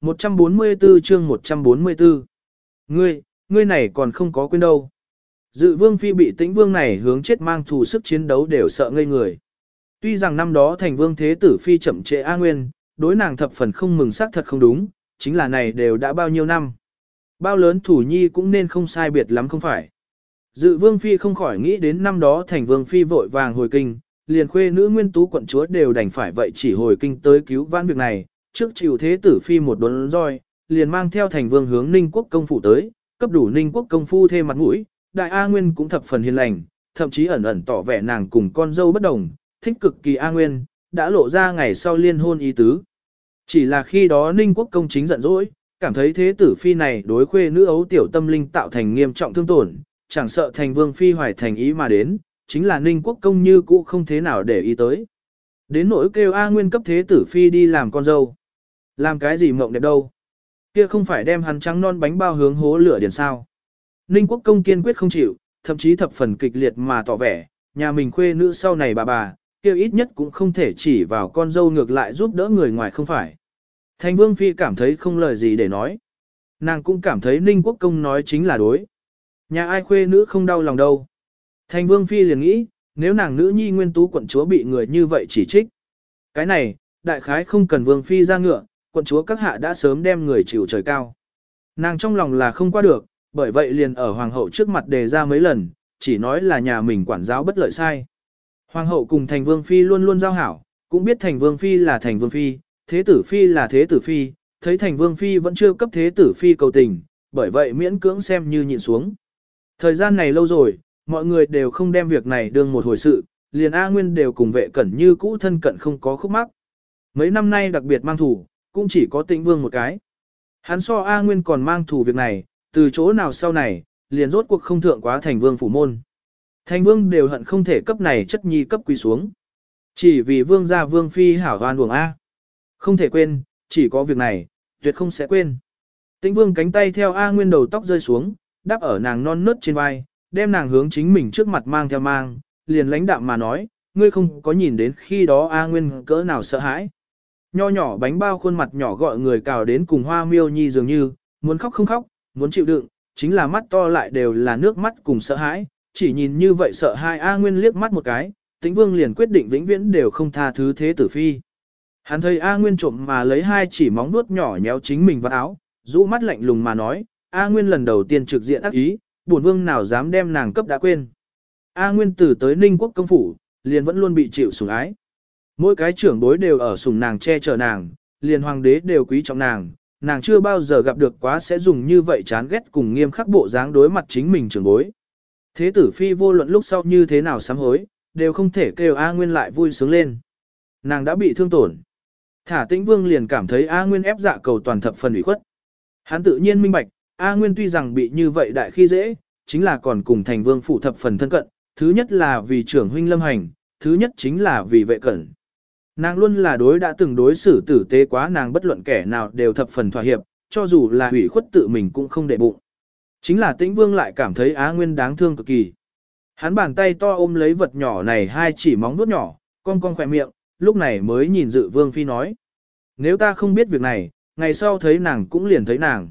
144 chương 144 Ngươi, ngươi này còn không có quên đâu. Dự vương phi bị tĩnh vương này hướng chết mang thù sức chiến đấu đều sợ ngây người. Tuy rằng năm đó thành vương thế tử phi chậm trễ A Nguyên, đối nàng thập phần không mừng xác thật không đúng, chính là này đều đã bao nhiêu năm. Bao lớn thủ nhi cũng nên không sai biệt lắm không phải. Dự vương phi không khỏi nghĩ đến năm đó thành vương phi vội vàng hồi kinh, liền khuê nữ nguyên tú quận chúa đều đành phải vậy chỉ hồi kinh tới cứu vãn việc này, trước chịu thế tử phi một đốn roi, liền mang theo thành vương hướng ninh quốc công phủ tới, cấp đủ ninh quốc công phu thêm mặt mũi, đại A Nguyên cũng thập phần hiền lành, thậm chí ẩn ẩn tỏ vẻ nàng cùng con dâu bất đồng, thích cực kỳ A Nguyên, đã lộ ra ngày sau liên hôn ý tứ. Chỉ là khi đó ninh quốc công chính giận dỗi, cảm thấy thế tử phi này đối khuê nữ ấu tiểu tâm linh tạo thành nghiêm trọng thương tổn, chẳng sợ thành vương phi hoài thành ý mà đến, chính là ninh quốc công như cũ không thế nào để ý tới. Đến nỗi kêu A Nguyên cấp thế tử phi đi làm con dâu. Làm cái gì mộng đẹp đâu. Kia không phải đem hắn trắng non bánh bao hướng hố lửa điền sao. Ninh quốc công kiên quyết không chịu, thậm chí thập phần kịch liệt mà tỏ vẻ, nhà mình khuê nữ sau này bà bà, kia ít nhất cũng không thể chỉ vào con dâu ngược lại giúp đỡ người ngoài không phải. Thành vương phi cảm thấy không lời gì để nói. Nàng cũng cảm thấy ninh quốc công nói chính là đối. Nhà ai khuê nữ không đau lòng đâu. Thành vương phi liền nghĩ, nếu nàng nữ nhi nguyên tú quận chúa bị người như vậy chỉ trích. Cái này, đại khái không cần vương phi ra ngựa, quận chúa các hạ đã sớm đem người chịu trời cao. Nàng trong lòng là không qua được, bởi vậy liền ở hoàng hậu trước mặt đề ra mấy lần, chỉ nói là nhà mình quản giáo bất lợi sai. Hoàng hậu cùng thành vương phi luôn luôn giao hảo, cũng biết thành vương phi là thành vương phi, thế tử phi là thế tử phi, thấy thành vương phi vẫn chưa cấp thế tử phi cầu tình, bởi vậy miễn cưỡng xem như nhịn xuống. Thời gian này lâu rồi, mọi người đều không đem việc này đương một hồi sự, liền A Nguyên đều cùng vệ cẩn như cũ thân cận không có khúc mắc. Mấy năm nay đặc biệt mang thủ, cũng chỉ có tĩnh vương một cái. Hắn so A Nguyên còn mang thủ việc này, từ chỗ nào sau này, liền rốt cuộc không thượng quá thành vương phủ môn. Thành vương đều hận không thể cấp này chất nhi cấp quý xuống. Chỉ vì vương gia vương phi hảo hoan buồng A. Không thể quên, chỉ có việc này, tuyệt không sẽ quên. Tĩnh vương cánh tay theo A Nguyên đầu tóc rơi xuống, đáp ở nàng non nớt trên vai, đem nàng hướng chính mình trước mặt mang theo mang, liền lãnh đạm mà nói, ngươi không có nhìn đến khi đó A Nguyên cỡ nào sợ hãi. Nho nhỏ bánh bao khuôn mặt nhỏ gọi người cào đến cùng hoa miêu nhi dường như, muốn khóc không khóc, muốn chịu đựng, chính là mắt to lại đều là nước mắt cùng sợ hãi, chỉ nhìn như vậy sợ hai A Nguyên liếc mắt một cái, tĩnh vương liền quyết định vĩnh viễn đều không tha thứ thế tử phi. Hắn thấy A Nguyên trộm mà lấy hai chỉ móng vuốt nhỏ nhéo chính mình vào áo, rũ mắt lạnh lùng mà nói, A Nguyên lần đầu tiên trực diện ác ý, bổn vương nào dám đem nàng cấp đã quên. A Nguyên tử tới Ninh quốc công phủ, liền vẫn luôn bị chịu sủng ái. Mỗi cái trưởng bối đều ở sùng nàng che chở nàng, liền hoàng đế đều quý trọng nàng, nàng chưa bao giờ gặp được quá sẽ dùng như vậy chán ghét cùng nghiêm khắc bộ dáng đối mặt chính mình trưởng bối. Thế tử phi vô luận lúc sau như thế nào sám hối, đều không thể kêu A Nguyên lại vui sướng lên. Nàng đã bị thương tổn. Thả tĩnh vương liền cảm thấy A Nguyên ép dạ cầu toàn thập phần ủy khuất. Hắn tự nhiên minh bạch, A Nguyên tuy rằng bị như vậy đại khi dễ, chính là còn cùng thành vương phụ thập phần thân cận, thứ nhất là vì trưởng huynh lâm hành, thứ nhất chính là vì vệ cẩn. Nàng luôn là đối đã từng đối xử tử tế quá nàng bất luận kẻ nào đều thập phần thỏa hiệp, cho dù là hủy khuất tự mình cũng không để bụng. Chính là tĩnh vương lại cảm thấy Á Nguyên đáng thương cực kỳ. Hắn bàn tay to ôm lấy vật nhỏ này hai chỉ móng vuốt nhỏ, cong cong khỏe miệng, lúc này mới nhìn dự vương phi nói. Nếu ta không biết việc này, ngày sau thấy nàng cũng liền thấy nàng.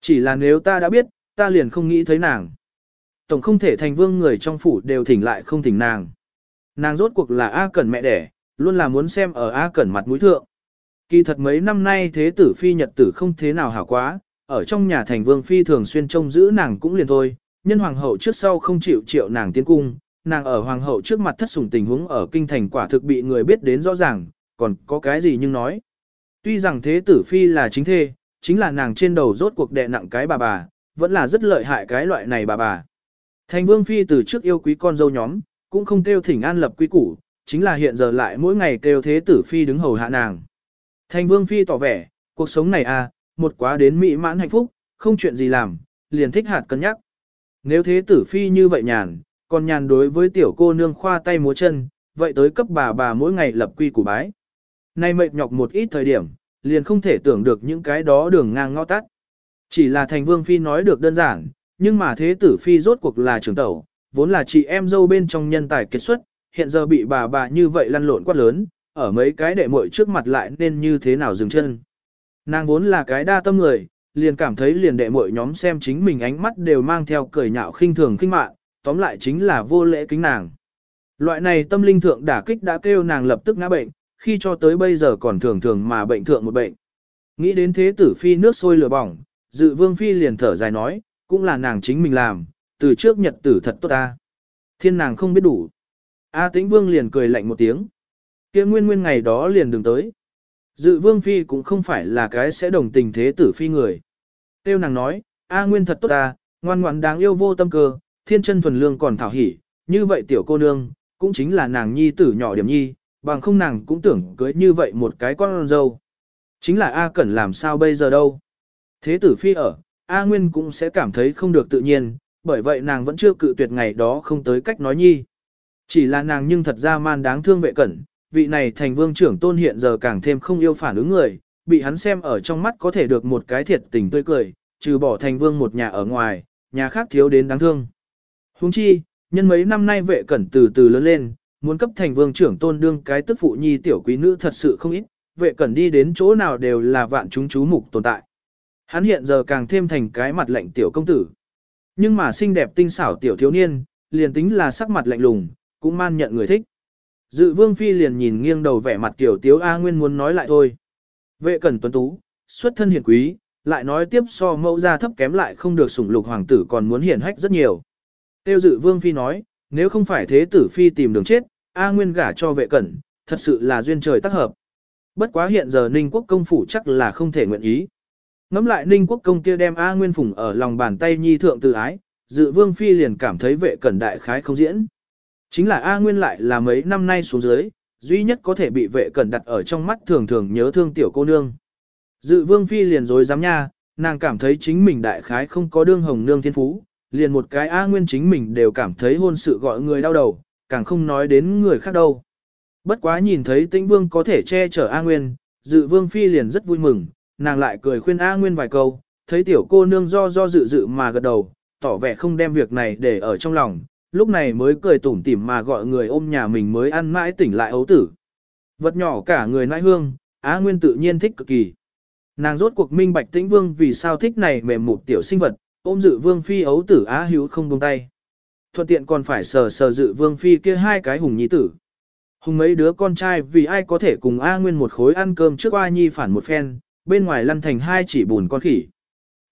Chỉ là nếu ta đã biết, ta liền không nghĩ thấy nàng. Tổng không thể thành vương người trong phủ đều thỉnh lại không thỉnh nàng. Nàng rốt cuộc là A Cẩn mẹ đẻ, luôn là muốn xem ở A Cẩn mặt mũi thượng. Kỳ thật mấy năm nay thế tử phi nhật tử không thế nào hảo quá, ở trong nhà thành vương phi thường xuyên trông giữ nàng cũng liền thôi, nhân hoàng hậu trước sau không chịu triệu nàng tiến cung, nàng ở hoàng hậu trước mặt thất sủng tình huống ở kinh thành quả thực bị người biết đến rõ ràng, còn có cái gì nhưng nói. Tuy rằng thế tử phi là chính thê, chính là nàng trên đầu rốt cuộc đè nặng cái bà bà, vẫn là rất lợi hại cái loại này bà bà. Thành vương phi từ trước yêu quý con dâu nhóm, cũng không kêu thỉnh an lập quý củ, chính là hiện giờ lại mỗi ngày kêu thế tử phi đứng hầu hạ nàng. Thành vương phi tỏ vẻ, cuộc sống này à, một quá đến mỹ mãn hạnh phúc, không chuyện gì làm, liền thích hạt cân nhắc. Nếu thế tử phi như vậy nhàn, còn nhàn đối với tiểu cô nương khoa tay múa chân, vậy tới cấp bà bà mỗi ngày lập quy củ bái. Nay mệt nhọc một ít thời điểm, liền không thể tưởng được những cái đó đường ngang ngõ tắt. Chỉ là thành vương phi nói được đơn giản, nhưng mà thế tử phi rốt cuộc là trưởng tẩu, vốn là chị em dâu bên trong nhân tài kết xuất, hiện giờ bị bà bà như vậy lăn lộn quát lớn, ở mấy cái đệ muội trước mặt lại nên như thế nào dừng chân. Nàng vốn là cái đa tâm người, liền cảm thấy liền đệ muội nhóm xem chính mình ánh mắt đều mang theo cười nhạo khinh thường khinh mạn, tóm lại chính là vô lễ kính nàng. Loại này tâm linh thượng đả kích đã kêu nàng lập tức ngã bệnh, khi cho tới bây giờ còn thường thường mà bệnh thượng một bệnh. Nghĩ đến thế tử phi nước sôi lửa bỏng, dự vương phi liền thở dài nói, cũng là nàng chính mình làm, từ trước nhật tử thật tốt ta. Thiên nàng không biết đủ. A tĩnh vương liền cười lạnh một tiếng. kia nguyên nguyên ngày đó liền đừng tới. Dự vương phi cũng không phải là cái sẽ đồng tình thế tử phi người. Tiêu nàng nói, A nguyên thật tốt ta, ngoan ngoãn đáng yêu vô tâm cơ, thiên chân thuần lương còn thảo hỉ, như vậy tiểu cô nương, cũng chính là nàng nhi tử nhỏ điểm nhi, bằng không nàng cũng tưởng cưới như vậy một cái con dâu. Chính là A Cẩn làm sao bây giờ đâu. Thế tử phi ở, A Nguyên cũng sẽ cảm thấy không được tự nhiên, bởi vậy nàng vẫn chưa cự tuyệt ngày đó không tới cách nói nhi. Chỉ là nàng nhưng thật ra man đáng thương vệ cẩn, vị này thành vương trưởng tôn hiện giờ càng thêm không yêu phản ứng người, bị hắn xem ở trong mắt có thể được một cái thiệt tình tươi cười, trừ bỏ thành vương một nhà ở ngoài, nhà khác thiếu đến đáng thương. Huống chi, nhân mấy năm nay vệ cẩn từ từ lớn lên, muốn cấp thành vương trưởng tôn đương cái tức phụ nhi tiểu quý nữ thật sự không ít, vệ cẩn đi đến chỗ nào đều là vạn chúng chú mục tồn tại. Hắn hiện giờ càng thêm thành cái mặt lạnh tiểu công tử. Nhưng mà xinh đẹp tinh xảo tiểu thiếu niên, liền tính là sắc mặt lạnh lùng, cũng man nhận người thích. Dự vương phi liền nhìn nghiêng đầu vẻ mặt tiểu tiếu A Nguyên muốn nói lại thôi. Vệ cẩn tuấn tú, xuất thân hiền quý, lại nói tiếp so mẫu ra thấp kém lại không được sủng lục hoàng tử còn muốn hiển hách rất nhiều. Tiêu dự vương phi nói, nếu không phải thế tử phi tìm đường chết, A Nguyên gả cho vệ cẩn, thật sự là duyên trời tác hợp. Bất quá hiện giờ Ninh Quốc công phủ chắc là không thể nguyện ý. Ngắm lại Ninh Quốc công kia đem A Nguyên phùng ở lòng bàn tay nhi thượng từ ái, dự vương phi liền cảm thấy vệ cẩn đại khái không diễn. Chính là A Nguyên lại là mấy năm nay xuống dưới, duy nhất có thể bị vệ cẩn đặt ở trong mắt thường thường nhớ thương tiểu cô nương. Dự vương phi liền dối dám nha, nàng cảm thấy chính mình đại khái không có đương hồng nương thiên phú, liền một cái A Nguyên chính mình đều cảm thấy hôn sự gọi người đau đầu, càng không nói đến người khác đâu. Bất quá nhìn thấy tĩnh vương có thể che chở A Nguyên, dự vương phi liền rất vui mừng, nàng lại cười khuyên A Nguyên vài câu, thấy tiểu cô nương do do dự dự mà gật đầu, tỏ vẻ không đem việc này để ở trong lòng, lúc này mới cười tủm tỉm mà gọi người ôm nhà mình mới ăn mãi tỉnh lại ấu tử. Vật nhỏ cả người nãi hương, Á Nguyên tự nhiên thích cực kỳ. Nàng rốt cuộc minh bạch tĩnh vương vì sao thích này mềm mục tiểu sinh vật, ôm dự vương phi ấu tử Á hữu không buông tay. Thuận tiện còn phải sờ sờ dự vương phi kia hai cái hùng nhi tử. Hùng mấy đứa con trai vì ai có thể cùng A Nguyên một khối ăn cơm trước A nhi phản một phen, bên ngoài lăn thành hai chỉ bùn con khỉ.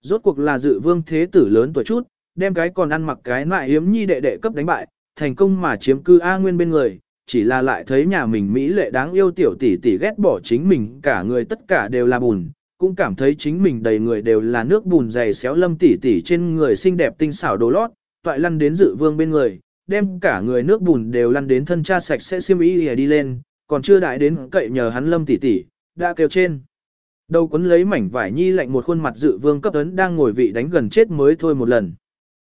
Rốt cuộc là dự vương thế tử lớn tuổi chút, đem cái còn ăn mặc cái nại hiếm nhi đệ đệ cấp đánh bại, thành công mà chiếm cư A Nguyên bên người, chỉ là lại thấy nhà mình Mỹ lệ đáng yêu tiểu tỷ tỷ ghét bỏ chính mình cả người tất cả đều là bùn, cũng cảm thấy chính mình đầy người đều là nước bùn dày xéo lâm tỷ tỷ trên người xinh đẹp tinh xảo đồ lót, toại lăn đến dự vương bên người, đem cả người nước bùn đều lăn đến thân cha sạch sẽ xiêm y đi lên, còn chưa đại đến cậy nhờ hắn lâm tỷ tỷ, đã kêu trên. Đầu quấn lấy mảnh vải nhi lạnh một khuôn mặt dự vương cấp ấn đang ngồi vị đánh gần chết mới thôi một lần.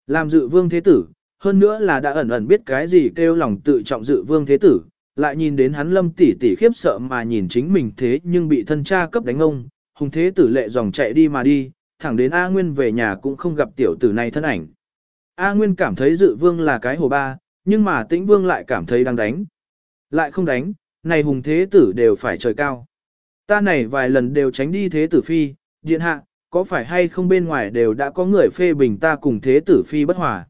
Làm dự vương thế tử, hơn nữa là đã ẩn ẩn biết cái gì kêu lòng tự trọng dự vương thế tử, lại nhìn đến hắn lâm tỷ tỷ khiếp sợ mà nhìn chính mình thế nhưng bị thân cha cấp đánh ông, hùng thế tử lệ dòng chạy đi mà đi, thẳng đến A Nguyên về nhà cũng không gặp tiểu tử này thân ảnh. A Nguyên cảm thấy dự vương là cái hồ ba, nhưng mà tĩnh vương lại cảm thấy đang đánh. Lại không đánh, này hùng thế tử đều phải trời cao. Ta này vài lần đều tránh đi thế tử phi, điện hạ, có phải hay không bên ngoài đều đã có người phê bình ta cùng thế tử phi bất hòa.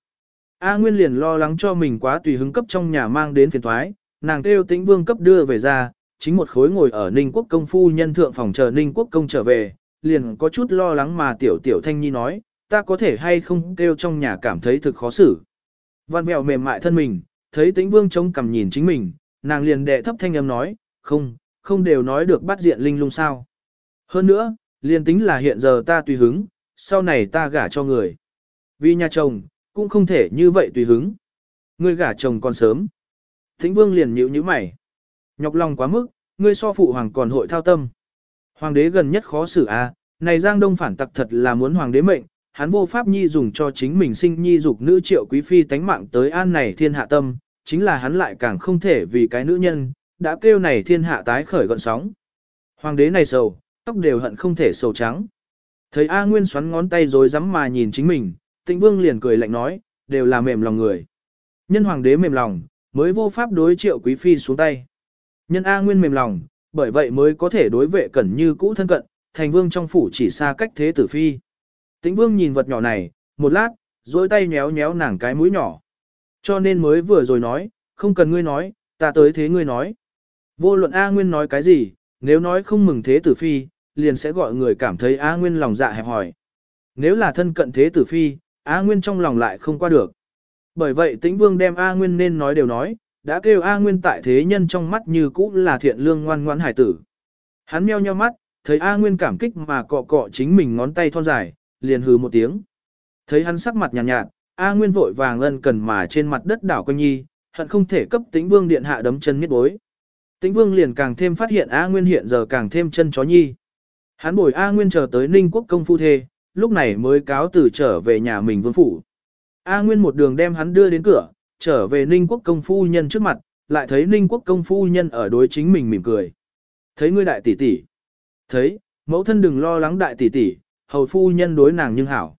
A Nguyên liền lo lắng cho mình quá tùy hứng cấp trong nhà mang đến phiền thoái, nàng kêu tĩnh vương cấp đưa về ra, chính một khối ngồi ở Ninh Quốc công phu nhân thượng phòng chờ Ninh Quốc công trở về, liền có chút lo lắng mà tiểu tiểu thanh nhi nói, ta có thể hay không kêu trong nhà cảm thấy thực khó xử. Văn mèo mềm mại thân mình, thấy tĩnh vương trông cầm nhìn chính mình, nàng liền đệ thấp thanh âm nói, không, không đều nói được bắt diện linh lung sao. Hơn nữa, liền tính là hiện giờ ta tùy hứng, sau này ta gả cho người. Vì nhà chồng, cũng không thể như vậy tùy hứng. Ngươi gả chồng còn sớm. Thính vương liền nhíu như mày. Nhọc lòng quá mức, ngươi so phụ hoàng còn hội thao tâm. Hoàng đế gần nhất khó xử a, à, này Giang Đông phản tặc thật là muốn hoàng đế mệnh, hắn vô pháp nhi dùng cho chính mình sinh nhi dục nữ triệu quý phi tánh mạng tới an này thiên hạ tâm, chính là hắn lại càng không thể vì cái nữ nhân, đã kêu này thiên hạ tái khởi gọn sóng. Hoàng đế này sầu, tóc đều hận không thể sầu trắng. Thấy A Nguyên xoắn ngón tay rồi rắm mà nhìn chính mình, tĩnh vương liền cười lạnh nói, đều là mềm lòng người. Nhân hoàng đế mềm lòng, mới vô pháp đối triệu quý phi xuống tay. Nhân A Nguyên mềm lòng, bởi vậy mới có thể đối vệ cẩn như cũ thân cận, thành vương trong phủ chỉ xa cách thế tử phi. Tĩnh vương nhìn vật nhỏ này, một lát, dối tay nhéo nhéo nàng cái mũi nhỏ. Cho nên mới vừa rồi nói, không cần ngươi nói, ta tới thế ngươi nói. Vô luận A Nguyên nói cái gì, nếu nói không mừng thế tử phi, liền sẽ gọi người cảm thấy A Nguyên lòng dạ hẹp hòi. Nếu là thân cận thế tử phi, A Nguyên trong lòng lại không qua được. Bởi vậy tĩnh vương đem A Nguyên nên nói đều nói, đã kêu A Nguyên tại thế nhân trong mắt như cũ là thiện lương ngoan ngoãn hải tử. Hắn meo nheo mắt, thấy A Nguyên cảm kích mà cọ cọ chính mình ngón tay thon dài, liền hừ một tiếng. Thấy hắn sắc mặt nhàn nhạt, nhạt, A Nguyên vội vàng ân cần mà trên mặt đất đảo quanh nhi, hận không thể cấp tĩnh vương điện hạ đấm chân miết bối. Tĩnh vương liền càng thêm phát hiện A Nguyên hiện giờ càng thêm chân chó nhi. Hắn bồi A Nguyên chờ tới Ninh quốc công phu thê, lúc này mới cáo từ trở về nhà mình vương phủ. A Nguyên một đường đem hắn đưa đến cửa, trở về Ninh quốc công phu nhân trước mặt, lại thấy Ninh quốc công phu nhân ở đối chính mình mỉm cười. Thấy ngươi đại tỷ tỷ. Thấy, mẫu thân đừng lo lắng đại tỷ tỷ, hầu phu nhân đối nàng nhưng hảo.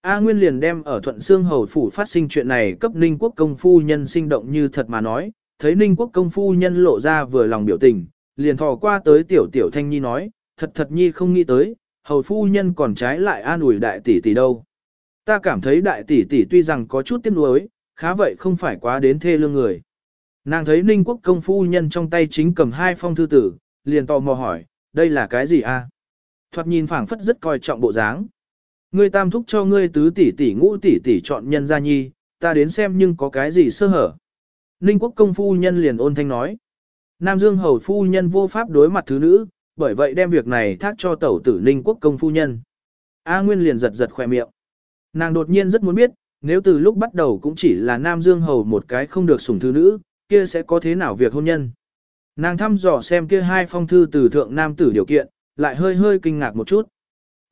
A Nguyên liền đem ở Thuận Sương Hầu Phủ phát sinh chuyện này cấp Ninh Quốc công phu nhân sinh động như thật mà nói, thấy Ninh Quốc công phu nhân lộ ra vừa lòng biểu tình, liền thò qua tới tiểu tiểu thanh nhi nói, thật thật nhi không nghĩ tới, hầu phu nhân còn trái lại an ủi đại tỷ tỷ đâu. Ta cảm thấy đại tỷ tỷ tuy rằng có chút tiếc nuối, khá vậy không phải quá đến thê lương người. Nàng thấy Ninh Quốc công phu nhân trong tay chính cầm hai phong thư tử, liền tò mò hỏi, đây là cái gì a? À? Thoạt nhìn phảng phất rất coi trọng bộ dáng. Ngươi tam thúc cho ngươi tứ tỷ tỷ ngũ tỷ tỷ chọn nhân gia nhi, ta đến xem nhưng có cái gì sơ hở. Ninh quốc công phu nhân liền ôn thanh nói. Nam Dương hầu phu nhân vô pháp đối mặt thứ nữ, bởi vậy đem việc này thác cho tẩu tử Ninh quốc công phu nhân. A Nguyên liền giật giật khỏe miệng. Nàng đột nhiên rất muốn biết, nếu từ lúc bắt đầu cũng chỉ là Nam Dương hầu một cái không được sủng thư nữ, kia sẽ có thế nào việc hôn nhân. Nàng thăm dò xem kia hai phong thư từ thượng nam tử điều kiện, lại hơi hơi kinh ngạc một chút.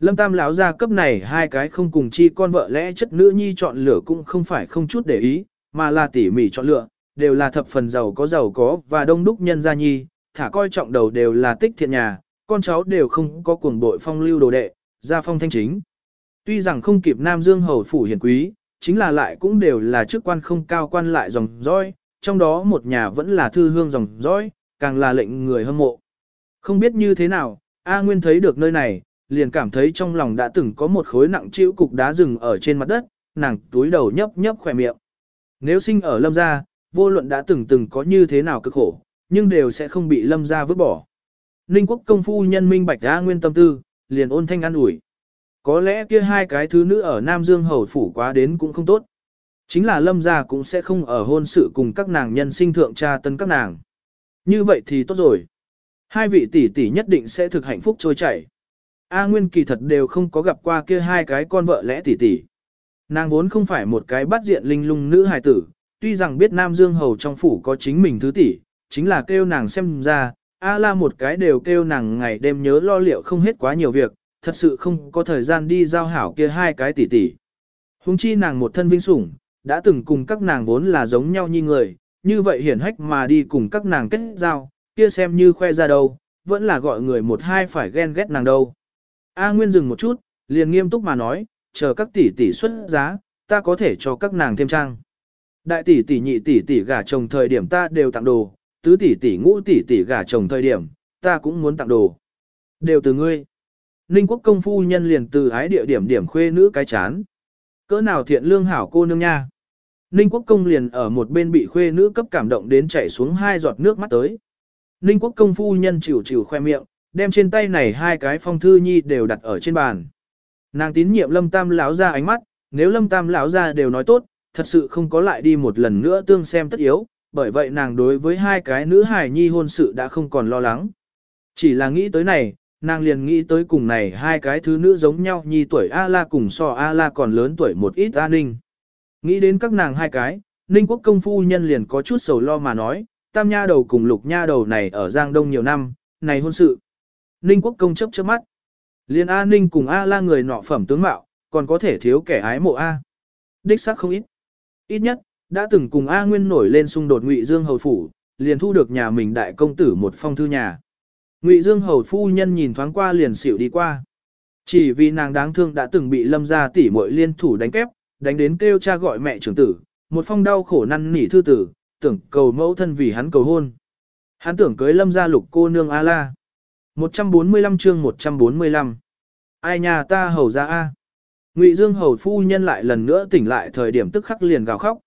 Lâm Tam lão gia cấp này hai cái không cùng chi con vợ lẽ chất nữ nhi chọn lựa cũng không phải không chút để ý, mà là tỉ mỉ chọn lựa, đều là thập phần giàu có giàu có và đông đúc nhân gia nhi, thả coi trọng đầu đều là tích thiện nhà, con cháu đều không có cuồng bội phong lưu đồ đệ, gia phong thanh chính. Tuy rằng không kịp Nam Dương hầu phủ hiển quý, chính là lại cũng đều là chức quan không cao quan lại dòng dõi, trong đó một nhà vẫn là thư hương dòng dõi, càng là lệnh người hâm mộ. Không biết như thế nào, A Nguyên thấy được nơi này, liền cảm thấy trong lòng đã từng có một khối nặng chịu cục đá rừng ở trên mặt đất, nàng túi đầu nhấp nhấp khỏe miệng. Nếu sinh ở lâm gia, vô luận đã từng từng có như thế nào cực khổ, nhưng đều sẽ không bị lâm gia vứt bỏ. Ninh quốc công phu nhân minh bạch A Nguyên tâm tư, liền ôn thanh an ủi. Có lẽ kia hai cái thứ nữ ở Nam Dương hầu phủ quá đến cũng không tốt. Chính là lâm gia cũng sẽ không ở hôn sự cùng các nàng nhân sinh thượng tra tân các nàng. Như vậy thì tốt rồi. Hai vị tỷ tỷ nhất định sẽ thực hạnh phúc trôi chảy. A Nguyên kỳ thật đều không có gặp qua kia hai cái con vợ lẽ tỷ tỷ. Nàng vốn không phải một cái bắt diện linh lung nữ hài tử, tuy rằng biết Nam Dương Hầu trong phủ có chính mình thứ tỷ, chính là kêu nàng xem ra, A la một cái đều kêu nàng ngày đêm nhớ lo liệu không hết quá nhiều việc, thật sự không có thời gian đi giao hảo kia hai cái tỷ tỷ. Hùng chi nàng một thân vinh sủng, đã từng cùng các nàng vốn là giống nhau như người, như vậy hiển hách mà đi cùng các nàng kết giao, kia xem như khoe ra đâu, vẫn là gọi người một hai phải ghen ghét nàng đâu. A Nguyên dừng một chút, liền nghiêm túc mà nói, chờ các tỷ tỷ xuất giá, ta có thể cho các nàng thêm trang. Đại tỷ tỷ nhị tỷ tỷ gả chồng thời điểm ta đều tặng đồ, tứ tỷ tỷ ngũ tỷ tỷ gả chồng thời điểm, ta cũng muốn tặng đồ. Đều từ ngươi. Ninh quốc công phu nhân liền từ ái địa điểm điểm khuê nữ cái chán. Cỡ nào thiện lương hảo cô nương nha. Ninh quốc công liền ở một bên bị khuê nữ cấp cảm động đến chảy xuống hai giọt nước mắt tới. Ninh quốc công phu nhân chịu chịu khoe miệng, đem trên tay này hai cái phong thư nhi đều đặt ở trên bàn. Nàng tín nhiệm lâm tam lão ra ánh mắt, nếu lâm tam lão ra đều nói tốt, thật sự không có lại đi một lần nữa tương xem tất yếu, bởi vậy nàng đối với hai cái nữ hài nhi hôn sự đã không còn lo lắng. Chỉ là nghĩ tới này, nàng liền nghĩ tới cùng này hai cái thứ nữ giống nhau nhi tuổi A-la cùng so A-la còn lớn tuổi một ít A Ninh. Nghĩ đến các nàng hai cái, Ninh quốc công phu nhân liền có chút sầu lo mà nói, tam nha đầu cùng lục nha đầu này ở Giang Đông nhiều năm, này hôn sự. Ninh quốc công chấp chớp mắt. Liên A Ninh cùng A la người nọ phẩm tướng mạo, còn có thể thiếu kẻ ái mộ A. Đích xác không ít. Ít nhất, đã từng cùng A Nguyên nổi lên xung đột Ngụy Dương Hầu Phủ, liền thu được nhà mình đại công tử một phong thư nhà. Ngụy Dương Hầu Phu Nhân nhìn thoáng qua liền xỉu đi qua. Chỉ vì nàng đáng thương đã từng bị lâm gia tỷ muội liên thủ đánh kép, đánh đến kêu cha gọi mẹ trưởng tử, một phong đau khổ năn nỉ thư tử, tưởng cầu mẫu thân vì hắn cầu hôn. Hắn tưởng cưới lâm gia lục cô nương A-la. 145 chương 145. Ai nhà ta hầu ra a? Ngụy Dương hầu phu nhân lại lần nữa tỉnh lại thời điểm tức khắc liền gào khóc.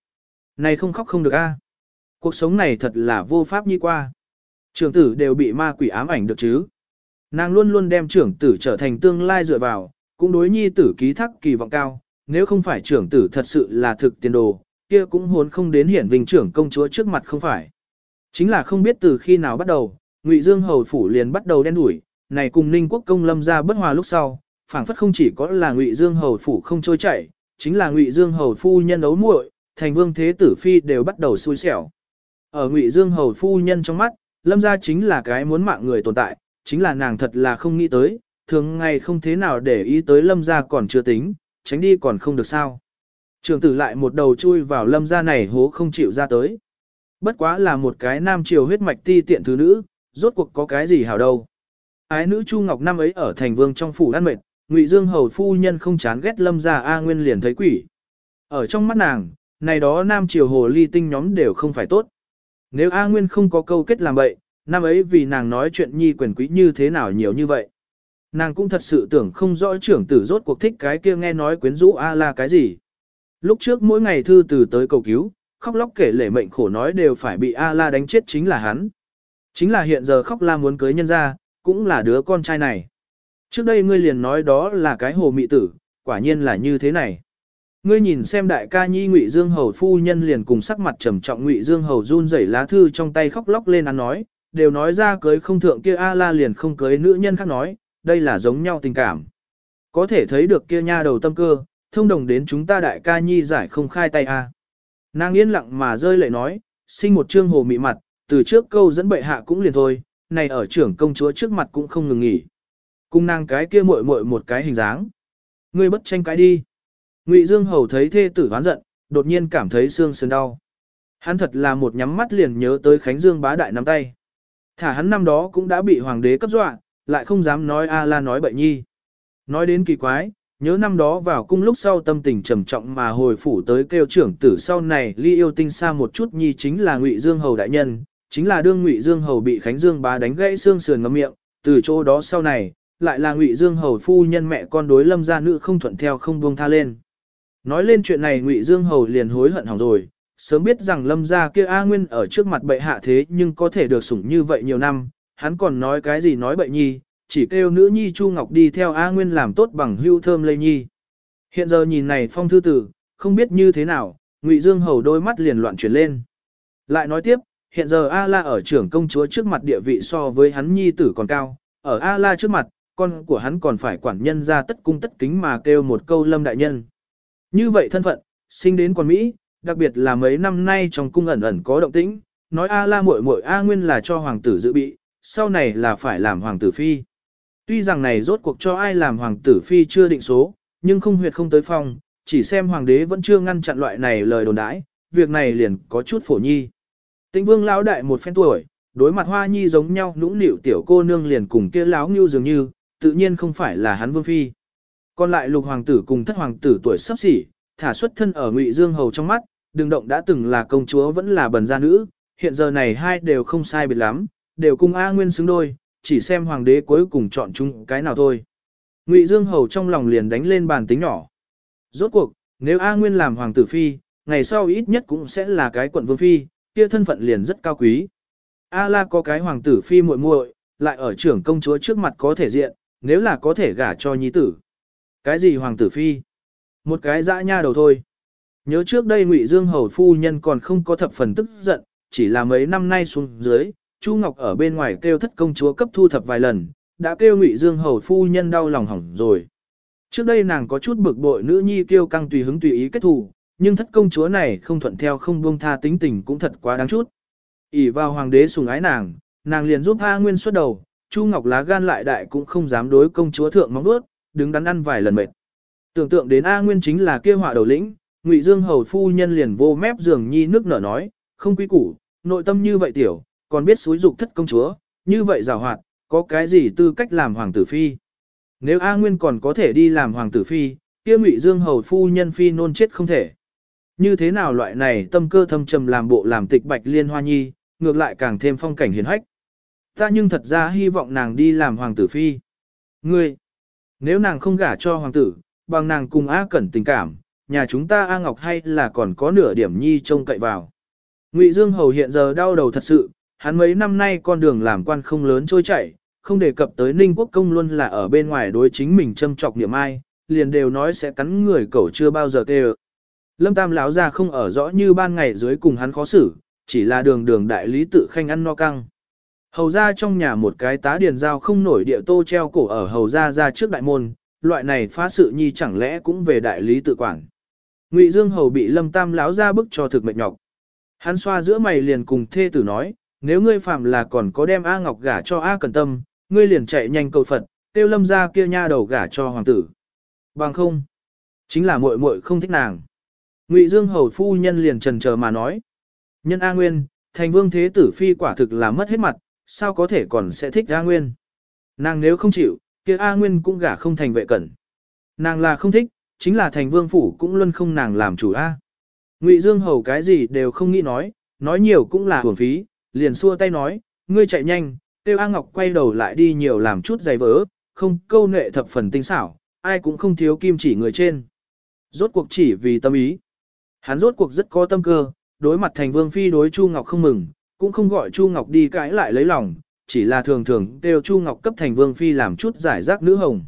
Này không khóc không được a. Cuộc sống này thật là vô pháp nhi qua. Trưởng tử đều bị ma quỷ ám ảnh được chứ. Nàng luôn luôn đem trưởng tử trở thành tương lai dựa vào, cũng đối nhi tử ký thác kỳ vọng cao, nếu không phải trưởng tử thật sự là thực tiền đồ, kia cũng hốn không đến hiển vinh trưởng công chúa trước mặt không phải. Chính là không biết từ khi nào bắt đầu, Ngụy Dương hầu phủ liền bắt đầu đen đủi, này cùng Ninh Quốc công lâm ra bất hòa lúc sau, phảng phất không chỉ có là Ngụy Dương hầu phủ không trôi chảy, chính là Ngụy Dương hầu phu nhân ấu muội, thành vương thế tử phi đều bắt đầu xui xẻo. Ở Ngụy Dương hầu phu nhân trong mắt, lâm gia chính là cái muốn mạng người tồn tại, chính là nàng thật là không nghĩ tới, thường ngày không thế nào để ý tới lâm gia còn chưa tính, tránh đi còn không được sao. Trường tử lại một đầu chui vào lâm gia này hố không chịu ra tới. Bất quá là một cái nam triều huyết mạch ti tiện thứ nữ, rốt cuộc có cái gì hảo đâu. Ái nữ Chu Ngọc năm ấy ở thành vương trong phủ ăn mệt, Ngụy Dương hầu phu nhân không chán ghét lâm gia A Nguyên liền thấy quỷ. Ở trong mắt nàng, này đó nam triều hồ ly tinh nhóm đều không phải tốt. Nếu A Nguyên không có câu kết làm bậy, năm ấy vì nàng nói chuyện nhi quyền quý như thế nào nhiều như vậy. Nàng cũng thật sự tưởng không rõ trưởng tử rốt cuộc thích cái kia nghe nói quyến rũ A là cái gì. Lúc trước mỗi ngày thư từ tới cầu cứu, khóc lóc kể lể mệnh khổ nói đều phải bị A la đánh chết chính là hắn. Chính là hiện giờ khóc la muốn cưới nhân ra, cũng là đứa con trai này. Trước đây ngươi liền nói đó là cái hồ mị tử, quả nhiên là như thế này. Ngươi nhìn xem đại ca nhi Ngụy Dương Hầu phu nhân liền cùng sắc mặt trầm trọng Ngụy Dương Hầu run rẩy lá thư trong tay khóc lóc lên ăn nói, đều nói ra cưới không thượng kia A La liền không cưới nữ nhân khác nói, đây là giống nhau tình cảm. Có thể thấy được kia nha đầu tâm cơ, thông đồng đến chúng ta đại ca nhi giải không khai tay A. Nàng yên lặng mà rơi lệ nói, sinh một trương hồ mị mặt, từ trước câu dẫn bệ hạ cũng liền thôi, này ở trưởng công chúa trước mặt cũng không ngừng nghỉ. Cung nàng cái kia muội muội một cái hình dáng. Ngươi bất tranh cái đi. Ngụy Dương Hầu thấy thê tử hoán giận, đột nhiên cảm thấy xương sườn đau. Hắn thật là một nhắm mắt liền nhớ tới Khánh Dương bá đại nắm tay. Thả hắn năm đó cũng đã bị hoàng đế cấp dọa, lại không dám nói a la nói bậy nhi. Nói đến kỳ quái, nhớ năm đó vào cung lúc sau tâm tình trầm trọng mà hồi phủ tới kêu trưởng tử sau này ly yêu tinh xa một chút nhi chính là Ngụy Dương Hầu đại nhân, chính là đương Ngụy Dương Hầu bị Khánh Dương bá đánh gãy xương sườn ngậm miệng, từ chỗ đó sau này, lại là Ngụy Dương Hầu phu nhân mẹ con đối lâm gia nữ không thuận theo không buông tha lên. Nói lên chuyện này Ngụy Dương Hầu liền hối hận hỏng rồi, sớm biết rằng lâm gia kia A Nguyên ở trước mặt bệ hạ thế nhưng có thể được sủng như vậy nhiều năm, hắn còn nói cái gì nói bậy nhi, chỉ kêu nữ nhi Chu Ngọc đi theo A Nguyên làm tốt bằng hưu thơm lây nhi. Hiện giờ nhìn này phong thư tử, không biết như thế nào, Ngụy Dương Hầu đôi mắt liền loạn chuyển lên. Lại nói tiếp, hiện giờ A La ở trưởng công chúa trước mặt địa vị so với hắn nhi tử còn cao, ở A La trước mặt, con của hắn còn phải quản nhân ra tất cung tất kính mà kêu một câu lâm đại nhân. Như vậy thân phận, sinh đến quan Mỹ, đặc biệt là mấy năm nay trong cung ẩn ẩn có động tĩnh, nói A la muội muội A nguyên là cho hoàng tử dự bị, sau này là phải làm hoàng tử phi. Tuy rằng này rốt cuộc cho ai làm hoàng tử phi chưa định số, nhưng không huyệt không tới phong, chỉ xem hoàng đế vẫn chưa ngăn chặn loại này lời đồn đãi, việc này liền có chút phổ nhi. Tĩnh vương lão đại một phen tuổi, đối mặt hoa nhi giống nhau nũng nịu tiểu cô nương liền cùng kia láo ngưu dường như, tự nhiên không phải là hắn vương phi. Còn lại lục hoàng tử cùng thất hoàng tử tuổi sắp xỉ, thả xuất thân ở ngụy dương hầu trong mắt, đường động đã từng là công chúa vẫn là bần gia nữ, hiện giờ này hai đều không sai biệt lắm, đều cùng A Nguyên xứng đôi, chỉ xem hoàng đế cuối cùng chọn chung cái nào thôi. Ngụy Dương Hầu trong lòng liền đánh lên bàn tính nhỏ. Rốt cuộc, nếu A Nguyên làm hoàng tử phi, ngày sau ít nhất cũng sẽ là cái quận vương phi, kia thân phận liền rất cao quý. A La có cái hoàng tử phi muội muội, lại ở trưởng công chúa trước mặt có thể diện, nếu là có thể gả cho nhi tử. Cái gì hoàng tử phi? Một cái dã nha đầu thôi. Nhớ trước đây Ngụy Dương hầu phu nhân còn không có thập phần tức giận, chỉ là mấy năm nay xuống dưới, Chu Ngọc ở bên ngoài kêu thất công chúa cấp thu thập vài lần, đã kêu Ngụy Dương hầu phu nhân đau lòng hỏng rồi. Trước đây nàng có chút bực bội nữ nhi kêu căng tùy hứng tùy ý kết thù, nhưng thất công chúa này không thuận theo không buông tha tính tình cũng thật quá đáng chút. ỉ vào hoàng đế sùng ái nàng, nàng liền giúp A Nguyên xuất đầu, Chu Ngọc lá gan lại đại cũng không dám đối công chúa thượng móng đuốt, đứng đắn ăn vài lần mệt. Tưởng tượng đến A Nguyên chính là kia họa đầu lĩnh, Ngụy Dương hầu phu nhân liền vô mép giường nhi nước nở nói, không quý củ, nội tâm như vậy tiểu, còn biết xúi dục thất công chúa, như vậy giàu hoạt, có cái gì tư cách làm hoàng tử phi. Nếu A Nguyên còn có thể đi làm hoàng tử phi, kia Ngụy Dương hầu phu nhân phi nôn chết không thể. Như thế nào loại này tâm cơ thâm trầm làm bộ làm tịch bạch liên hoa nhi, ngược lại càng thêm phong cảnh hiền hách. Ta nhưng thật ra hy vọng nàng đi làm hoàng tử phi. Ngươi, nếu nàng không gả cho hoàng tử, bằng nàng cùng A Cẩn tình cảm, nhà chúng ta A Ngọc hay là còn có nửa điểm nhi trông cậy vào. Ngụy Dương Hầu hiện giờ đau đầu thật sự, hắn mấy năm nay con đường làm quan không lớn trôi chảy, không đề cập tới Ninh Quốc Công luôn là ở bên ngoài đối chính mình châm trọc niệm ai, liền đều nói sẽ cắn người cẩu chưa bao giờ tê Lâm Tam lão ra không ở rõ như ban ngày dưới cùng hắn khó xử, chỉ là đường đường đại lý tự khanh ăn no căng. Hầu ra trong nhà một cái tá điền giao không nổi địa tô treo cổ ở hầu ra ra trước đại môn, loại này phá sự nhi chẳng lẽ cũng về đại lý tự quản. Ngụy Dương hầu bị Lâm Tam láo ra bức cho thực mệt nhọc. Hắn xoa giữa mày liền cùng thê tử nói, nếu ngươi phạm là còn có đem A Ngọc gả cho A Cẩn Tâm, ngươi liền chạy nhanh cầu Phật, tiêu Lâm ra kia nha đầu gả cho hoàng tử. Bằng không, chính là muội muội không thích nàng. Ngụy Dương hầu phu nhân liền trần chờ mà nói, nhân A Nguyên, thành vương thế tử phi quả thực là mất hết mặt, sao có thể còn sẽ thích A Nguyên. Nàng nếu không chịu, kia A Nguyên cũng gả không thành vệ cẩn. Nàng là không thích, chính là thành vương phủ cũng luôn không nàng làm chủ A. Ngụy Dương Hầu cái gì đều không nghĩ nói, nói nhiều cũng là hưởng phí, liền xua tay nói, ngươi chạy nhanh, tiêu A Ngọc quay đầu lại đi nhiều làm chút giày vỡ, không câu nệ thập phần tinh xảo, ai cũng không thiếu kim chỉ người trên. Rốt cuộc chỉ vì tâm ý. Hắn rốt cuộc rất có tâm cơ, đối mặt thành vương phi đối Chu Ngọc không mừng, cũng không gọi Chu Ngọc đi cãi lại lấy lòng, chỉ là thường thường đều Chu Ngọc cấp thành vương phi làm chút giải rác nữ hồng.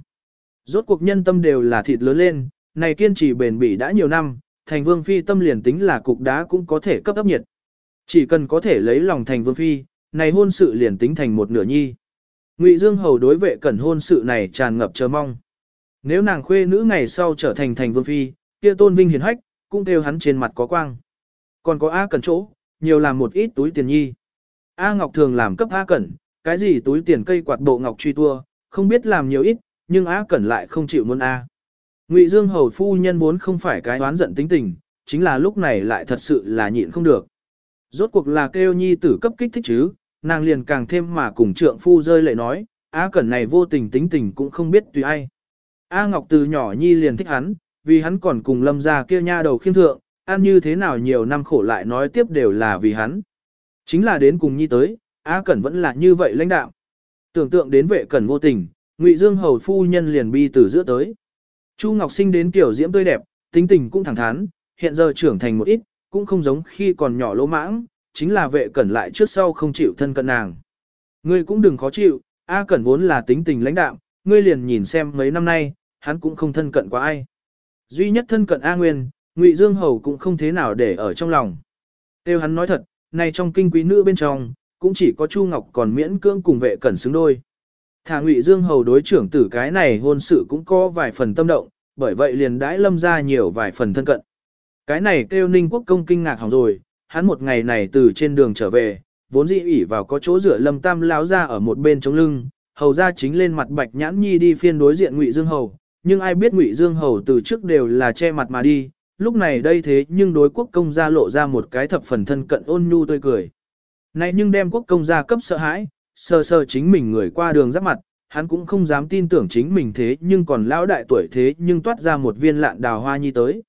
Rốt cuộc nhân tâm đều là thịt lớn lên, này kiên trì bền bỉ đã nhiều năm, thành vương phi tâm liền tính là cục đá cũng có thể cấp ấp nhiệt. Chỉ cần có thể lấy lòng thành vương phi, này hôn sự liền tính thành một nửa nhi. Ngụy Dương Hầu đối vệ cẩn hôn sự này tràn ngập chờ mong. Nếu nàng khuê nữ ngày sau trở thành thành vương phi, kia tôn vinh hiền hách, cũng kêu hắn trên mặt có quang. Còn có A cần chỗ, nhiều làm một ít túi tiền nhi. A Ngọc thường làm cấp A Cẩn, cái gì túi tiền cây quạt bộ Ngọc truy tua, không biết làm nhiều ít, nhưng A Cẩn lại không chịu muốn A. Ngụy Dương Hầu phu nhân vốn không phải cái oán giận tính tình, chính là lúc này lại thật sự là nhịn không được. Rốt cuộc là kêu nhi tử cấp kích thích chứ, nàng liền càng thêm mà cùng trượng phu rơi lệ nói, A Cẩn này vô tình tính tình cũng không biết tùy ai. A Ngọc từ nhỏ nhi liền thích hắn, vì hắn còn cùng lâm ra kia nha đầu khiêm thượng, ăn như thế nào nhiều năm khổ lại nói tiếp đều là vì hắn. Chính là đến cùng nhi tới, A Cẩn vẫn là như vậy lãnh đạo. Tưởng tượng đến vệ cẩn vô tình, Ngụy Dương hầu phu nhân liền bi từ giữa tới. Chu Ngọc Sinh đến kiểu diễm tươi đẹp, tính tình cũng thẳng thắn, hiện giờ trưởng thành một ít, cũng không giống khi còn nhỏ lỗ mãng, chính là vệ cẩn lại trước sau không chịu thân cận nàng. Ngươi cũng đừng khó chịu, A Cẩn vốn là tính tình lãnh đạo, ngươi liền nhìn xem mấy năm nay, hắn cũng không thân cận quá ai. Duy nhất thân cận A Nguyên, Ngụy Dương Hầu cũng không thế nào để ở trong lòng. Tiêu hắn nói thật, này trong kinh quý nữ bên trong, cũng chỉ có Chu Ngọc còn miễn cưỡng cùng vệ cẩn xứng đôi. Thả Ngụy Dương hầu đối trưởng tử cái này hôn sự cũng có vài phần tâm động, bởi vậy liền đãi lâm ra nhiều vài phần thân cận. Cái này kêu Ninh Quốc công kinh ngạc hỏng rồi, hắn một ngày này từ trên đường trở về, vốn dĩ ủy vào có chỗ rửa lâm tam láo ra ở một bên chống lưng, hầu ra chính lên mặt bạch nhãn nhi đi phiên đối diện Ngụy Dương hầu, nhưng ai biết Ngụy Dương hầu từ trước đều là che mặt mà đi, lúc này đây thế nhưng đối quốc công gia lộ ra một cái thập phần thân cận ôn nhu tươi cười. Này nhưng đem quốc công gia cấp sợ hãi, sờ sờ chính mình người qua đường giáp mặt, hắn cũng không dám tin tưởng chính mình thế nhưng còn lão đại tuổi thế nhưng toát ra một viên lạn đào hoa nhi tới.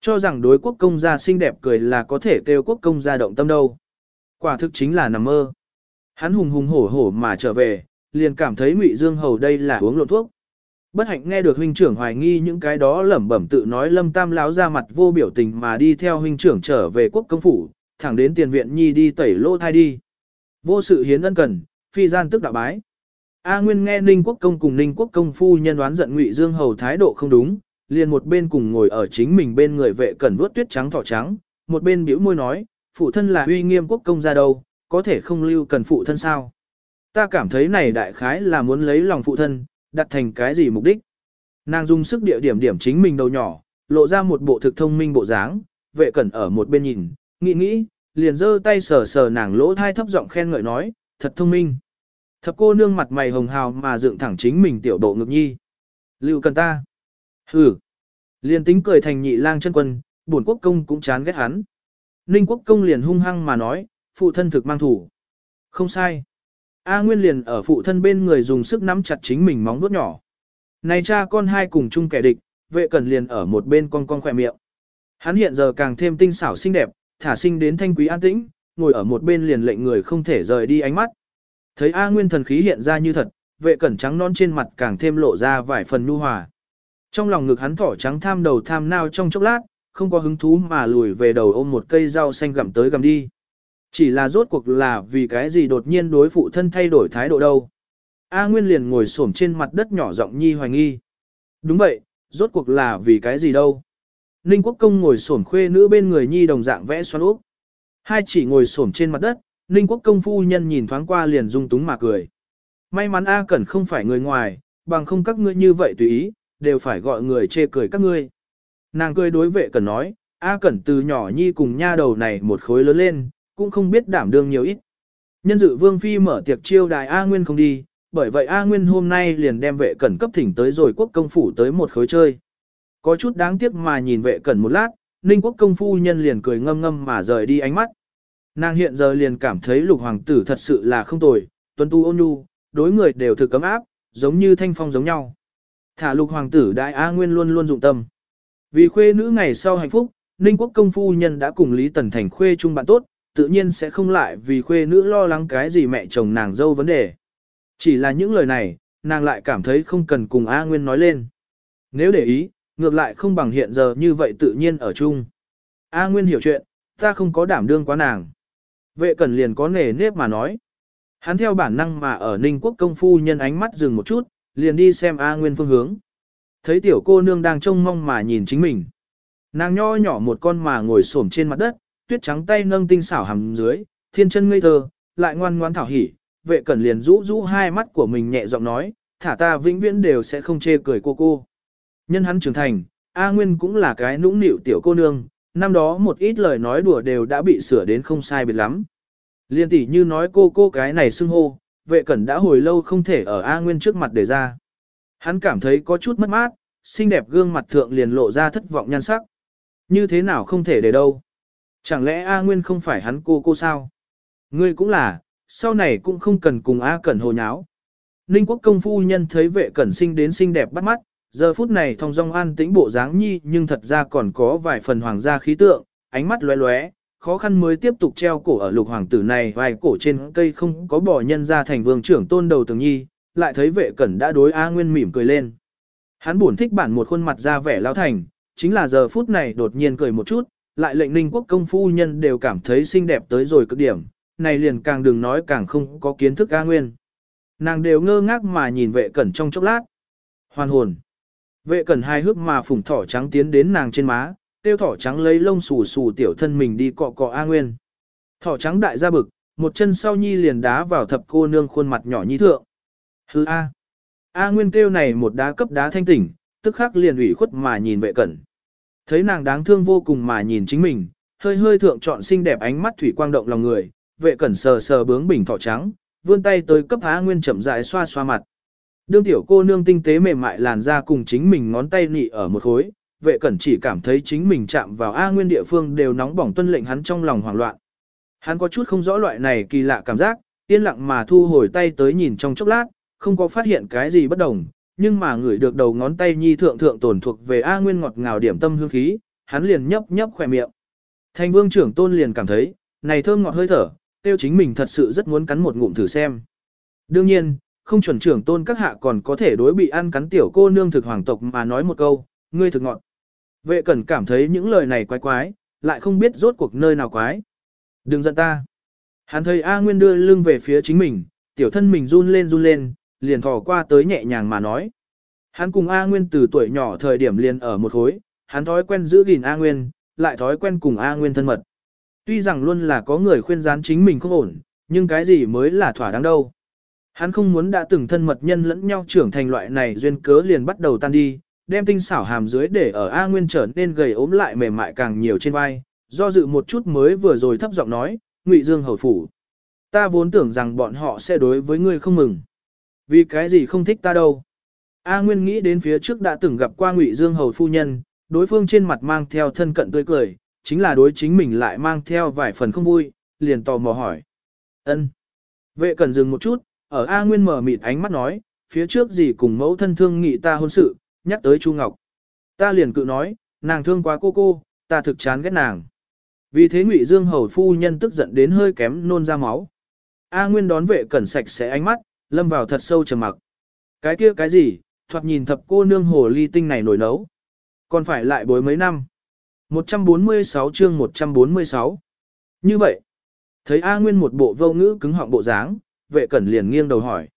Cho rằng đối quốc công gia xinh đẹp cười là có thể kêu quốc công gia động tâm đâu. Quả thực chính là nằm mơ. Hắn hùng hùng hổ hổ mà trở về, liền cảm thấy Ngụy Dương Hầu đây là uống lộn thuốc. Bất hạnh nghe được huynh trưởng hoài nghi những cái đó lẩm bẩm tự nói Lâm Tam láo ra mặt vô biểu tình mà đi theo huynh trưởng trở về quốc công phủ, thẳng đến tiền viện nhi đi tẩy lô thai đi. Vô sự hiến ân cần, phi gian tức đạo bái. A Nguyên nghe Ninh Quốc công cùng Ninh Quốc công phu nhân đoán giận Ngụy Dương hầu thái độ không đúng, liền một bên cùng ngồi ở chính mình bên người vệ cẩn vuốt tuyết trắng thỏ trắng, một bên bĩu môi nói, phụ thân là uy nghiêm quốc công ra đâu, có thể không lưu cần phụ thân sao? Ta cảm thấy này đại khái là muốn lấy lòng phụ thân, đặt thành cái gì mục đích? Nàng dùng sức địa điểm điểm chính mình đầu nhỏ, lộ ra một bộ thực thông minh bộ dáng, vệ cẩn ở một bên nhìn, nghĩ nghĩ, liền giơ tay sờ sờ nàng lỗ thai thấp giọng khen ngợi nói, thật thông minh. Thập cô nương mặt mày hồng hào mà dựng thẳng chính mình tiểu độ ngực nhi. Lưu cần ta. Hừ. Liền tính cười thành nhị lang chân quân, bổn quốc công cũng chán ghét hắn. Ninh quốc công liền hung hăng mà nói, phụ thân thực mang thủ. Không sai. A Nguyên liền ở phụ thân bên người dùng sức nắm chặt chính mình móng vuốt nhỏ. Này cha con hai cùng chung kẻ địch, vệ cẩn liền ở một bên con con khỏe miệng. Hắn hiện giờ càng thêm tinh xảo xinh đẹp, thả sinh đến thanh quý an tĩnh, ngồi ở một bên liền lệnh người không thể rời đi ánh mắt. Thấy A Nguyên thần khí hiện ra như thật, vệ cẩn trắng non trên mặt càng thêm lộ ra vài phần nhu hòa. Trong lòng ngực hắn thỏ trắng tham đầu tham nao trong chốc lát, không có hứng thú mà lùi về đầu ôm một cây rau xanh gặm tới gặm đi. Chỉ là rốt cuộc là vì cái gì đột nhiên đối phụ thân thay đổi thái độ đâu. A Nguyên liền ngồi xổm trên mặt đất nhỏ giọng nhi hoài nghi. Đúng vậy, rốt cuộc là vì cái gì đâu. Ninh Quốc Công ngồi xổm khuê nữ bên người nhi đồng dạng vẽ xoắn úp. Hai chỉ ngồi xổm trên mặt đất, Ninh Quốc Công phu nhân nhìn thoáng qua liền rung túng mà cười. May mắn A Cẩn không phải người ngoài, bằng không các ngươi như vậy tùy ý, đều phải gọi người chê cười các ngươi. Nàng cười đối vệ Cẩn nói, A Cẩn từ nhỏ nhi cùng nha đầu này một khối lớn lên, cũng không biết đảm đương nhiều ít. Nhân dự Vương Phi mở tiệc chiêu đài A Nguyên không đi, bởi vậy A Nguyên hôm nay liền đem vệ Cẩn cấp thỉnh tới rồi quốc công phủ tới một khối chơi. Có chút đáng tiếc mà nhìn vệ Cẩn một lát, Ninh quốc công phu nhân liền cười ngâm ngâm mà rời đi ánh mắt. Nàng hiện giờ liền cảm thấy lục hoàng tử thật sự là không tồi, tuân tu ôn nhu, đối người đều thực cấm áp, giống như thanh phong giống nhau. Thả lục hoàng tử đại A Nguyên luôn luôn dụng tâm. Vì khuê nữ ngày sau hạnh phúc, Ninh quốc công phu nhân đã cùng Lý Tần Thành khuê chung bạn tốt, tự nhiên sẽ không lại vì khuê nữ lo lắng cái gì mẹ chồng nàng dâu vấn đề. Chỉ là những lời này, nàng lại cảm thấy không cần cùng A Nguyên nói lên. Nếu để ý, ngược lại không bằng hiện giờ như vậy tự nhiên ở chung. A Nguyên hiểu chuyện, ta không có đảm đương quá nàng. Vệ cẩn liền có nề nếp mà nói. Hắn theo bản năng mà ở Ninh Quốc công phu nhân ánh mắt dừng một chút, liền đi xem A Nguyên phương hướng. Thấy tiểu cô nương đang trông mong mà nhìn chính mình. Nàng nho nhỏ một con mà ngồi xổm trên mặt đất, tuyết trắng tay nâng tinh xảo hầm dưới, thiên chân ngây thơ, lại ngoan ngoan thảo hỉ. Vệ cẩn liền rũ rũ hai mắt của mình nhẹ giọng nói, thả ta vĩnh viễn đều sẽ không chê cười cô cô. Nhân hắn trưởng thành, A Nguyên cũng là cái nũng nịu tiểu cô nương, năm đó một ít lời nói đùa đều đã bị sửa đến không sai biệt lắm. Liên tỷ như nói cô cô cái này xưng hô, vệ cẩn đã hồi lâu không thể ở A Nguyên trước mặt để ra. Hắn cảm thấy có chút mất mát, xinh đẹp gương mặt thượng liền lộ ra thất vọng nhan sắc. Như thế nào không thể để đâu. Chẳng lẽ A Nguyên không phải hắn cô cô sao? Ngươi cũng là, sau này cũng không cần cùng A Cẩn hồ nháo. Ninh quốc công phu nhân thấy vệ cẩn sinh đến xinh đẹp bắt mắt, giờ phút này thong dong an tĩnh bộ dáng nhi nhưng thật ra còn có vài phần hoàng gia khí tượng, ánh mắt lóe lóe, khó khăn mới tiếp tục treo cổ ở lục hoàng tử này vài cổ trên cây không có bỏ nhân ra thành vương trưởng tôn đầu tường nhi, lại thấy vệ cẩn đã đối A Nguyên mỉm cười lên. Hắn buồn thích bản một khuôn mặt ra vẻ lao thành, chính là giờ phút này đột nhiên cười một chút, lại lệnh ninh quốc công phu nhân đều cảm thấy xinh đẹp tới rồi cực điểm, này liền càng đừng nói càng không có kiến thức ca Nguyên. Nàng đều ngơ ngác mà nhìn vệ cẩn trong chốc lát. Hoàn hồn. Vệ cẩn hai hước mà phủng thỏ trắng tiến đến nàng trên má, tiêu thỏ trắng lấy lông xù xù tiểu thân mình đi cọ cọ A Nguyên. Thỏ trắng đại ra bực, một chân sau nhi liền đá vào thập cô nương khuôn mặt nhỏ nhi thượng. Hư A. A Nguyên kêu này một đá cấp đá thanh tỉnh, tức khắc liền ủy khuất mà nhìn vệ cẩn. Thấy nàng đáng thương vô cùng mà nhìn chính mình, hơi hơi thượng chọn xinh đẹp ánh mắt thủy quang động lòng người, vệ cẩn sờ sờ bướng bình thỏ trắng, vươn tay tới cấp Á Nguyên chậm rãi xoa xoa mặt. Đương tiểu cô nương tinh tế mềm mại làn ra cùng chính mình ngón tay nị ở một khối, vệ cẩn chỉ cảm thấy chính mình chạm vào A Nguyên địa phương đều nóng bỏng tuân lệnh hắn trong lòng hoảng loạn. Hắn có chút không rõ loại này kỳ lạ cảm giác, yên lặng mà thu hồi tay tới nhìn trong chốc lát, không có phát hiện cái gì bất đồng, nhưng mà ngửi được đầu ngón tay nhi thượng thượng tổn thuộc về A Nguyên ngọt ngào điểm tâm hương khí, hắn liền nhấp nhấp khỏe miệng. Thành vương trưởng tôn liền cảm thấy, này thơm ngọt hơi thở, tiêu chính mình thật sự rất muốn cắn một ngụm thử xem. Đương nhiên, không chuẩn trưởng tôn các hạ còn có thể đối bị ăn cắn tiểu cô nương thực hoàng tộc mà nói một câu, ngươi thực ngọt. Vệ cẩn cảm thấy những lời này quái quái, lại không biết rốt cuộc nơi nào quái. Đừng giận ta. Hắn thấy A Nguyên đưa lưng về phía chính mình, tiểu thân mình run lên run lên, liền thò qua tới nhẹ nhàng mà nói. Hắn cùng A Nguyên từ tuổi nhỏ thời điểm liền ở một khối, hắn thói quen giữ gìn A Nguyên, lại thói quen cùng A Nguyên thân mật. Tuy rằng luôn là có người khuyên gián chính mình không ổn, nhưng cái gì mới là thỏa đáng đâu. Hắn không muốn đã từng thân mật nhân lẫn nhau trưởng thành loại này duyên cớ liền bắt đầu tan đi, đem tinh xảo hàm dưới để ở A Nguyên trở nên gầy ốm lại mềm mại càng nhiều trên vai, do dự một chút mới vừa rồi thấp giọng nói, Ngụy Dương hầu phủ. Ta vốn tưởng rằng bọn họ sẽ đối với ngươi không mừng. Vì cái gì không thích ta đâu. A Nguyên nghĩ đến phía trước đã từng gặp qua Ngụy Dương hầu phu nhân, đối phương trên mặt mang theo thân cận tươi cười, chính là đối chính mình lại mang theo vài phần không vui, liền tò mò hỏi. Ân. Vệ cần dừng một chút, ở A Nguyên mở mịt ánh mắt nói, phía trước gì cùng mẫu thân thương nghị ta hôn sự, nhắc tới Chu Ngọc. Ta liền cự nói, nàng thương quá cô cô, ta thực chán ghét nàng. Vì thế Ngụy Dương hầu phu nhân tức giận đến hơi kém nôn ra máu. A Nguyên đón vệ cẩn sạch sẽ ánh mắt, lâm vào thật sâu trầm mặc. Cái kia cái gì, thoạt nhìn thập cô nương hồ ly tinh này nổi nấu. Còn phải lại bối mấy năm. 146 chương 146. Như vậy, thấy A Nguyên một bộ vô ngữ cứng họng bộ dáng, vệ cẩn liền nghiêng đầu hỏi.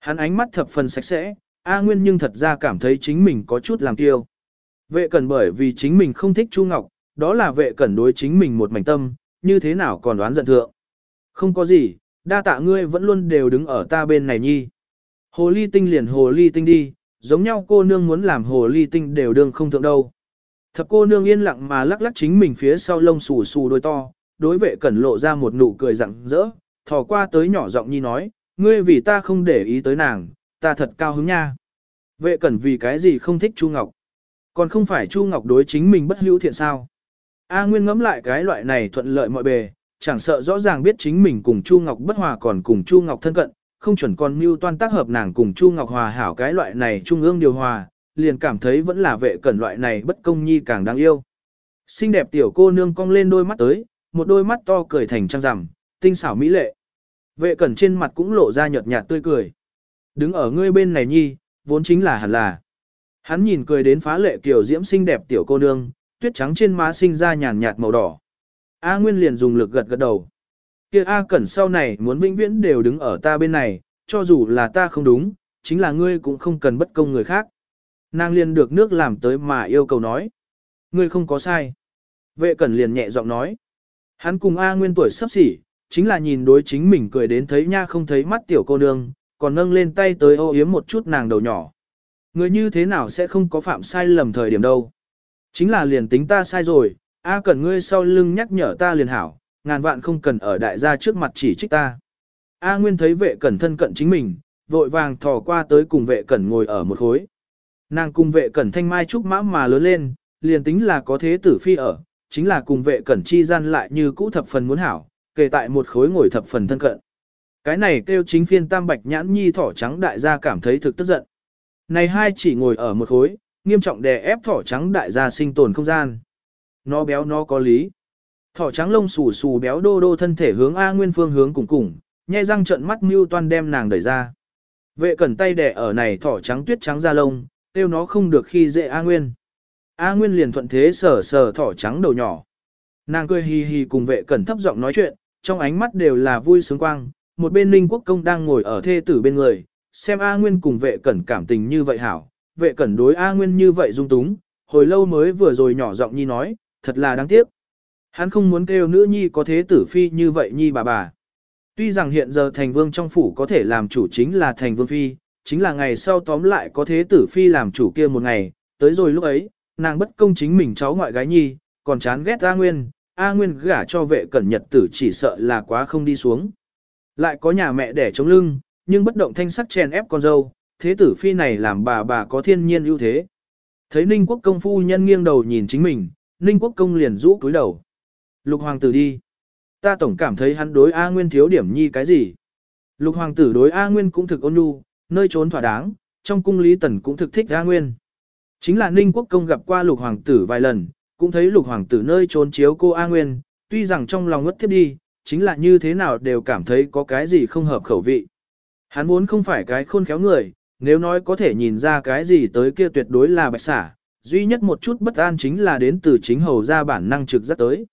Hắn ánh mắt thập phần sạch sẽ, A Nguyên nhưng thật ra cảm thấy chính mình có chút làm tiêu. Vệ cẩn bởi vì chính mình không thích Chu Ngọc, đó là vệ cẩn đối chính mình một mảnh tâm, như thế nào còn đoán giận thượng. Không có gì, đa tạ ngươi vẫn luôn đều đứng ở ta bên này nhi. Hồ ly tinh liền hồ ly tinh đi, giống nhau cô nương muốn làm hồ ly tinh đều đương không thượng đâu. Thập cô nương yên lặng mà lắc lắc chính mình phía sau lông xù xù đôi to, đối vệ cẩn lộ ra một nụ cười rặng rỡ, thò qua tới nhỏ giọng nhi nói, ngươi vì ta không để ý tới nàng, ta thật cao hứng nha. Vệ cẩn vì cái gì không thích Chu Ngọc? Còn không phải Chu Ngọc đối chính mình bất hữu thiện sao? A Nguyên ngẫm lại cái loại này thuận lợi mọi bề, chẳng sợ rõ ràng biết chính mình cùng Chu Ngọc bất hòa còn cùng Chu Ngọc thân cận, không chuẩn còn mưu toan tác hợp nàng cùng Chu Ngọc hòa hảo cái loại này trung ương điều hòa, liền cảm thấy vẫn là vệ cẩn loại này bất công nhi càng đáng yêu. Xinh đẹp tiểu cô nương cong lên đôi mắt tới, một đôi mắt to cười thành trăng rằm, tinh xảo mỹ lệ. Vệ cẩn trên mặt cũng lộ ra nhợt nhạt tươi cười. Đứng ở ngươi bên này nhi, vốn chính là hẳn là. Hắn nhìn cười đến phá lệ kiểu diễm xinh đẹp tiểu cô nương, tuyết trắng trên má sinh ra nhàn nhạt màu đỏ. A Nguyên liền dùng lực gật gật đầu. Kia A Cẩn sau này muốn vĩnh viễn đều đứng ở ta bên này, cho dù là ta không đúng, chính là ngươi cũng không cần bất công người khác. Nàng liền được nước làm tới mà yêu cầu nói. Ngươi không có sai. Vệ Cẩn liền nhẹ giọng nói. Hắn cùng A Nguyên tuổi sắp xỉ, chính là nhìn đối chính mình cười đến thấy nha không thấy mắt tiểu cô nương, còn nâng lên tay tới ô yếm một chút nàng đầu nhỏ. Người như thế nào sẽ không có phạm sai lầm thời điểm đâu. Chính là liền tính ta sai rồi, A cần ngươi sau lưng nhắc nhở ta liền hảo, ngàn vạn không cần ở đại gia trước mặt chỉ trích ta. A Nguyên thấy vệ cẩn thân cận chính mình, vội vàng thò qua tới cùng vệ cẩn ngồi ở một khối. Nàng cùng vệ cẩn thanh mai trúc mã mà lớn lên, liền tính là có thế tử phi ở, chính là cùng vệ cẩn chi gian lại như cũ thập phần muốn hảo, kể tại một khối ngồi thập phần thân cận. Cái này kêu chính phiên tam bạch nhãn nhi thỏ trắng đại gia cảm thấy thực tức giận. Này hai chỉ ngồi ở một khối, nghiêm trọng đè ép thỏ trắng đại gia sinh tồn không gian. Nó béo nó có lý. Thỏ trắng lông xù xù béo đô đô thân thể hướng A Nguyên phương hướng cùng cùng, nhai răng trợn mắt mưu toan đem nàng đẩy ra. Vệ cẩn tay đẻ ở này thỏ trắng tuyết trắng da lông, tiêu nó không được khi dễ A Nguyên. A Nguyên liền thuận thế sờ sờ thỏ trắng đầu nhỏ. Nàng cười hì hì cùng vệ cẩn thấp giọng nói chuyện, trong ánh mắt đều là vui sướng quang, một bên Ninh Quốc Công đang ngồi ở thê tử bên người, xem A Nguyên cùng vệ cẩn cảm tình như vậy hảo, vệ cẩn đối A Nguyên như vậy dung túng, hồi lâu mới vừa rồi nhỏ giọng nhi nói, thật là đáng tiếc. Hắn không muốn kêu nữ nhi có thế tử phi như vậy nhi bà bà. Tuy rằng hiện giờ thành vương trong phủ có thể làm chủ chính là thành vương phi, chính là ngày sau tóm lại có thế tử phi làm chủ kia một ngày, tới rồi lúc ấy, nàng bất công chính mình cháu ngoại gái nhi, còn chán ghét A Nguyên, A Nguyên gả cho vệ cẩn nhật tử chỉ sợ là quá không đi xuống. Lại có nhà mẹ đẻ chống lưng, nhưng bất động thanh sắc chèn ép con dâu, thế tử phi này làm bà bà có thiên nhiên ưu thế. Thấy Ninh Quốc công phu nhân nghiêng đầu nhìn chính mình, Ninh Quốc công liền rũ cúi đầu. Lục hoàng tử đi. Ta tổng cảm thấy hắn đối A Nguyên thiếu điểm nhi cái gì. Lục hoàng tử đối A Nguyên cũng thực ôn nhu, nơi trốn thỏa đáng, trong cung Lý Tần cũng thực thích A Nguyên. Chính là Ninh Quốc công gặp qua lục hoàng tử vài lần, cũng thấy lục hoàng tử nơi trốn chiếu cô A Nguyên, tuy rằng trong lòng ngất tiếp đi, chính là như thế nào đều cảm thấy có cái gì không hợp khẩu vị. Hắn vốn không phải cái khôn khéo người, nếu nói có thể nhìn ra cái gì tới kia tuyệt đối là bạch xả, duy nhất một chút bất an chính là đến từ chính hầu ra bản năng trực giác tới.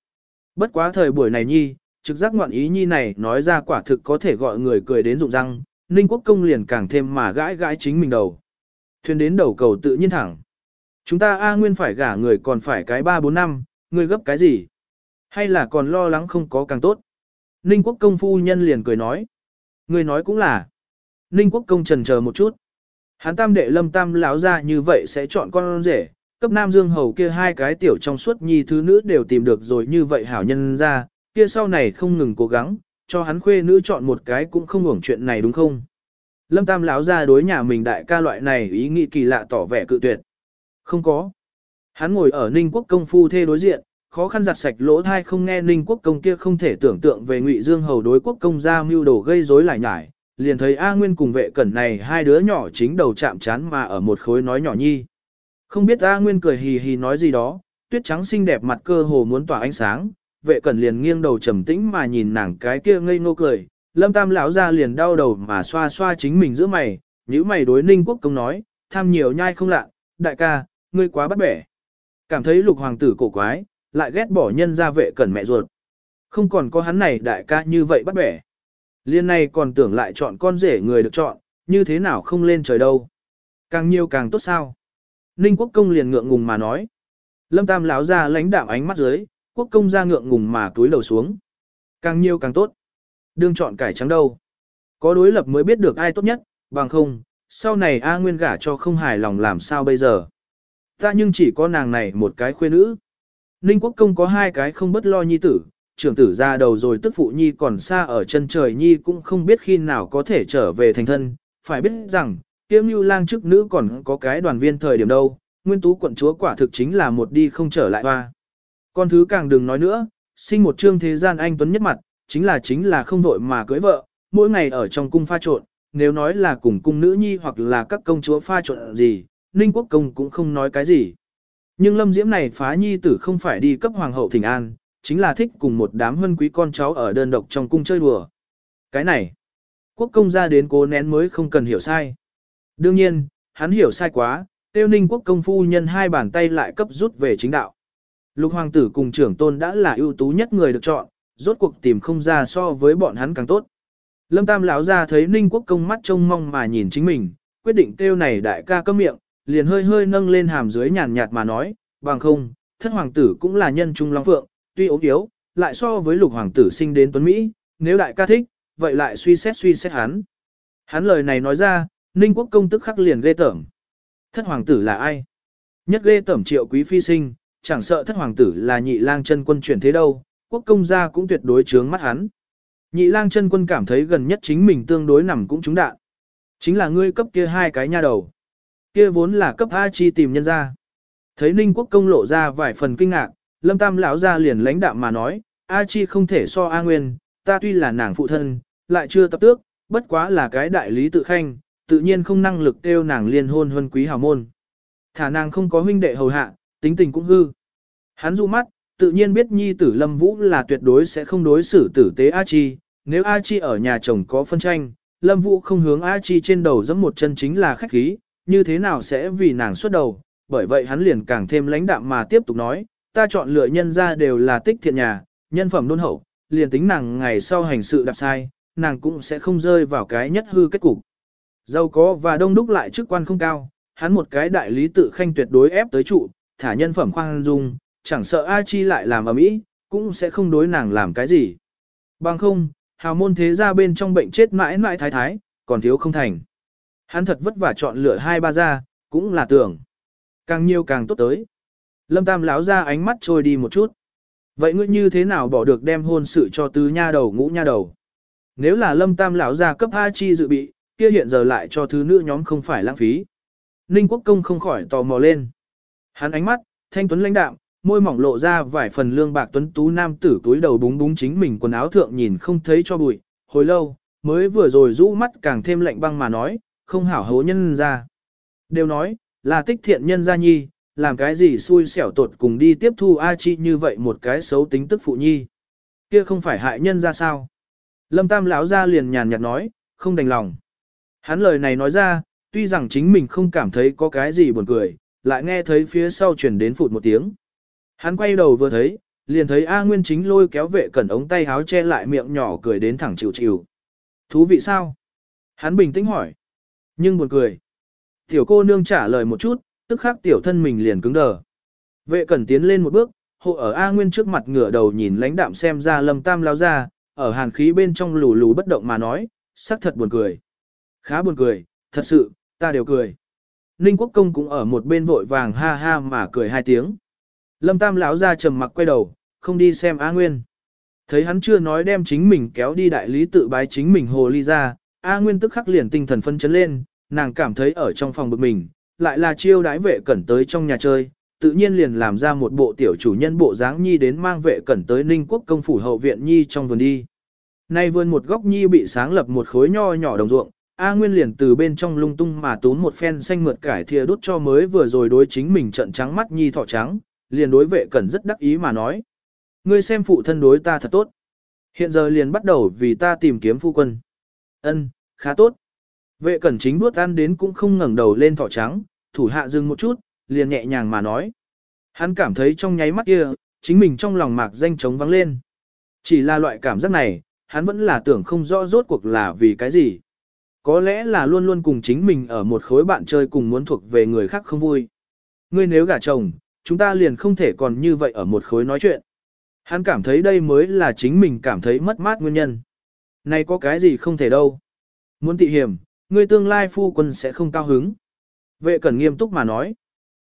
Bất quá thời buổi này nhi, trực giác ngoạn ý nhi này nói ra quả thực có thể gọi người cười đến rụng răng, Ninh Quốc công liền càng thêm mà gãi gãi chính mình đầu. Thuyền đến đầu cầu tự nhiên thẳng. Chúng ta A Nguyên phải gả người còn phải cái 3-4 năm, người gấp cái gì? Hay là còn lo lắng không có càng tốt? Ninh Quốc công phu nhân liền cười nói. Người nói cũng là. Ninh Quốc công trần chờ một chút. Hắn tam đệ lâm tam lão ra như vậy sẽ chọn con rể, cấp nam dương hầu kia hai cái tiểu trong suốt nhi thứ nữ đều tìm được rồi như vậy hảo nhân ra, kia sau này không ngừng cố gắng, cho hắn khuê nữ chọn một cái cũng không hưởng chuyện này đúng không? Lâm tam lão ra đối nhà mình đại ca loại này ý nghĩ kỳ lạ tỏ vẻ cự tuyệt. Không có. Hắn ngồi ở ninh quốc công phu thê đối diện, khó khăn giặt sạch lỗ thai không nghe ninh quốc công kia không thể tưởng tượng về ngụy dương hầu đối quốc công ra mưu đồ gây rối lại nhải liền thấy A Nguyên cùng vệ cẩn này hai đứa nhỏ chính đầu chạm chán mà ở một khối nói nhỏ nhi. Không biết A Nguyên cười hì hì nói gì đó, tuyết trắng xinh đẹp mặt cơ hồ muốn tỏa ánh sáng, vệ cẩn liền nghiêng đầu trầm tĩnh mà nhìn nàng cái kia ngây ngô cười, Lâm Tam lão ra liền đau đầu mà xoa xoa chính mình giữa mày, nhíu mày đối Ninh Quốc công nói, tham nhiều nhai không lạ, đại ca, ngươi quá bắt bẻ. Cảm thấy lục hoàng tử cổ quái, lại ghét bỏ nhân ra vệ cẩn mẹ ruột. Không còn có hắn này đại ca như vậy bắt bẻ. Liên này còn tưởng lại chọn con rể người được chọn, như thế nào không lên trời đâu. Càng nhiều càng tốt sao. Ninh quốc công liền ngượng ngùng mà nói. Lâm tam láo ra lãnh đạm ánh mắt dưới, quốc công ra ngượng ngùng mà túi đầu xuống. Càng nhiều càng tốt. Đương chọn cải trắng đâu. Có đối lập mới biết được ai tốt nhất, bằng không, sau này A Nguyên gả cho không hài lòng làm sao bây giờ. Ta nhưng chỉ có nàng này một cái khuê nữ. Ninh quốc công có hai cái không bất lo nhi tử, trưởng tử ra đầu rồi tức phụ nhi còn xa ở chân trời nhi cũng không biết khi nào có thể trở về thành thân, phải biết rằng, kiêm như lang chức nữ còn có cái đoàn viên thời điểm đâu, nguyên tú quận chúa quả thực chính là một đi không trở lại hoa. Con thứ càng đừng nói nữa, sinh một trương thế gian anh tuấn nhất mặt, chính là chính là không vội mà cưới vợ, mỗi ngày ở trong cung pha trộn, nếu nói là cùng cung nữ nhi hoặc là các công chúa pha trộn gì, Ninh Quốc Công cũng không nói cái gì. Nhưng lâm diễm này phá nhi tử không phải đi cấp hoàng hậu thỉnh an, chính là thích cùng một đám hân quý con cháu ở đơn độc trong cung chơi đùa. Cái này, quốc công ra đến cố nén mới không cần hiểu sai. Đương nhiên, hắn hiểu sai quá, tiêu ninh quốc công phu nhân hai bàn tay lại cấp rút về chính đạo. Lục hoàng tử cùng trưởng tôn đã là ưu tú nhất người được chọn, rốt cuộc tìm không ra so với bọn hắn càng tốt. Lâm Tam lão ra thấy Ninh Quốc công mắt trông mong mà nhìn chính mình, quyết định kêu này đại ca cấm miệng, liền hơi hơi nâng lên hàm dưới nhàn nhạt mà nói, bằng không, thất hoàng tử cũng là nhân trung long phượng, tuy ốm yếu, lại so với lục hoàng tử sinh đến tuấn Mỹ, nếu đại ca thích, vậy lại suy xét suy xét hắn. Hắn lời này nói ra, Ninh quốc công tức khắc liền ghê tởm. Thất hoàng tử là ai? Nhất ghê tởm triệu quý phi sinh, chẳng sợ thất hoàng tử là nhị lang chân quân chuyển thế đâu, quốc công gia cũng tuyệt đối trướng mắt hắn. Nhị lang chân quân cảm thấy gần nhất chính mình tương đối nằm cũng trúng đạn. Chính là ngươi cấp kia hai cái nha đầu. Kia vốn là cấp A chi tìm nhân ra. Thấy Ninh quốc công lộ ra vài phần kinh ngạc, Lâm Tam lão ra liền lãnh đạm mà nói, A Chi không thể so A Nguyên, ta tuy là nàng phụ thân, lại chưa tập tước, bất quá là cái đại lý tự khanh, tự nhiên không năng lực kêu nàng liên hôn huân quý hào môn. Thả nàng không có huynh đệ hầu hạ, tính tình cũng hư. Hắn du mắt, tự nhiên biết nhi tử Lâm Vũ là tuyệt đối sẽ không đối xử tử tế A Chi, nếu A Chi ở nhà chồng có phân tranh, Lâm Vũ không hướng A Chi trên đầu giẫm một chân chính là khách khí, như thế nào sẽ vì nàng xuất đầu, bởi vậy hắn liền càng thêm lãnh đạm mà tiếp tục nói, ta chọn lựa nhân ra đều là tích thiện nhà, nhân phẩm đôn hậu, liền tính nàng ngày sau hành sự đạp sai, nàng cũng sẽ không rơi vào cái nhất hư kết cục. Giàu có và đông đúc lại chức quan không cao, hắn một cái đại lý tự khanh tuyệt đối ép tới trụ, thả nhân phẩm khoan dung, chẳng sợ A Chi lại làm ở mỹ, cũng sẽ không đối nàng làm cái gì. Bằng không, hào môn thế ra bên trong bệnh chết mãi mãi thái thái, còn thiếu không thành. Hắn thật vất vả chọn lựa hai ba ra, cũng là tưởng. Càng nhiều càng tốt tới. Lâm Tam lão ra ánh mắt trôi đi một chút. Vậy ngươi như thế nào bỏ được đem hôn sự cho tứ nha đầu ngũ nha đầu? Nếu là Lâm Tam lão ra cấp A chi dự bị, kia hiện giờ lại cho thứ nữ nhóm không phải lãng phí. Ninh Quốc Công không khỏi tò mò lên. Hắn ánh mắt, thanh tuấn lãnh đạm, môi mỏng lộ ra vài phần lương bạc tuấn tú nam tử túi đầu búng búng chính mình quần áo thượng nhìn không thấy cho bụi, hồi lâu, mới vừa rồi rũ mắt càng thêm lạnh băng mà nói, không hảo hố nhân ra. Đều nói, là tích thiện nhân gia nhi, làm cái gì xui xẻo tột cùng đi tiếp thu A Chi như vậy một cái xấu tính tức phụ nhi. Kia không phải hại nhân ra sao? Lâm Tam lão ra liền nhàn nhạt nói, không đành lòng. Hắn lời này nói ra, tuy rằng chính mình không cảm thấy có cái gì buồn cười, lại nghe thấy phía sau chuyển đến phụt một tiếng. Hắn quay đầu vừa thấy, liền thấy A Nguyên chính lôi kéo vệ cẩn ống tay háo che lại miệng nhỏ cười đến thẳng chịu chịu. Thú vị sao? Hắn bình tĩnh hỏi. Nhưng buồn cười. Tiểu cô nương trả lời một chút, tức khắc tiểu thân mình liền cứng đờ. Vệ cẩn tiến lên một bước, hộ ở A Nguyên trước mặt ngửa đầu nhìn lãnh đạm xem ra lâm tam lao ra, ở hàn khí bên trong lù lù bất động mà nói, sắc thật buồn cười. Khá buồn cười, thật sự, ta đều cười. Ninh Quốc Công cũng ở một bên vội vàng ha ha mà cười hai tiếng. Lâm Tam lão ra trầm mặc quay đầu, không đi xem A Nguyên. Thấy hắn chưa nói đem chính mình kéo đi đại lý tự bái chính mình hồ ly ra, A Nguyên tức khắc liền tinh thần phân chấn lên, nàng cảm thấy ở trong phòng bực mình, lại là chiêu đái vệ cẩn tới trong nhà chơi, tự nhiên liền làm ra một bộ tiểu chủ nhân bộ dáng nhi đến mang vệ cẩn tới Ninh Quốc công phủ hậu viện nhi trong vườn đi. Nay vườn một góc nhi bị sáng lập một khối nho nhỏ đồng ruộng, A Nguyên liền từ bên trong lung tung mà tún một phen xanh mượt cải thìa đút cho mới vừa rồi đối chính mình trận trắng mắt nhi thọ trắng, liền đối vệ cẩn rất đắc ý mà nói. Ngươi xem phụ thân đối ta thật tốt. Hiện giờ liền bắt đầu vì ta tìm kiếm phu quân. Ân, khá tốt. Vệ cẩn chính bước ăn đến cũng không ngẩng đầu lên thỏ trắng, thủ hạ dừng một chút, liền nhẹ nhàng mà nói. Hắn cảm thấy trong nháy mắt kia, chính mình trong lòng mạc danh trống vắng lên. Chỉ là loại cảm giác này, hắn vẫn là tưởng không rõ rốt cuộc là vì cái gì. Có lẽ là luôn luôn cùng chính mình ở một khối bạn chơi cùng muốn thuộc về người khác không vui. Ngươi nếu gả chồng, chúng ta liền không thể còn như vậy ở một khối nói chuyện. Hắn cảm thấy đây mới là chính mình cảm thấy mất mát nguyên nhân. Này có cái gì không thể đâu. Muốn tị hiểm, ngươi tương lai phu quân sẽ không cao hứng. Vệ cẩn nghiêm túc mà nói.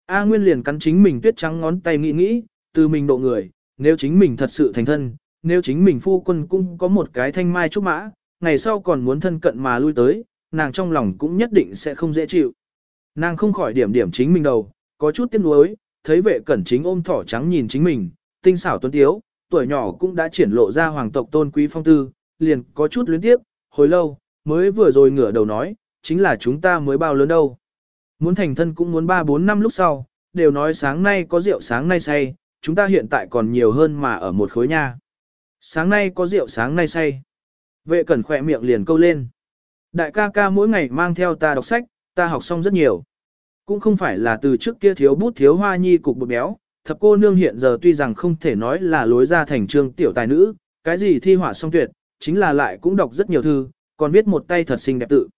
A Nguyên liền cắn chính mình tuyết trắng ngón tay nghĩ nghĩ, từ mình độ người, nếu chính mình thật sự thành thân, nếu chính mình phu quân cũng có một cái thanh mai trúc mã, ngày sau còn muốn thân cận mà lui tới, nàng trong lòng cũng nhất định sẽ không dễ chịu. Nàng không khỏi điểm điểm chính mình đầu, có chút tiếc nuối, thấy vệ cẩn chính ôm thỏ trắng nhìn chính mình, tinh xảo tuấn tiếu, tuổi nhỏ cũng đã triển lộ ra hoàng tộc tôn quý phong tư, liền có chút luyến tiếp, hồi lâu, mới vừa rồi ngửa đầu nói, chính là chúng ta mới bao lớn đâu. Muốn thành thân cũng muốn 3-4 năm lúc sau, đều nói sáng nay có rượu sáng nay say, chúng ta hiện tại còn nhiều hơn mà ở một khối nha. Sáng nay có rượu sáng nay say. Vệ cẩn khỏe miệng liền câu lên. Đại ca ca mỗi ngày mang theo ta đọc sách, ta học xong rất nhiều. Cũng không phải là từ trước kia thiếu bút thiếu hoa nhi cục bột béo, thập cô nương hiện giờ tuy rằng không thể nói là lối ra thành trương tiểu tài nữ, cái gì thi họa song tuyệt, chính là lại cũng đọc rất nhiều thư, còn viết một tay thật xinh đẹp tự.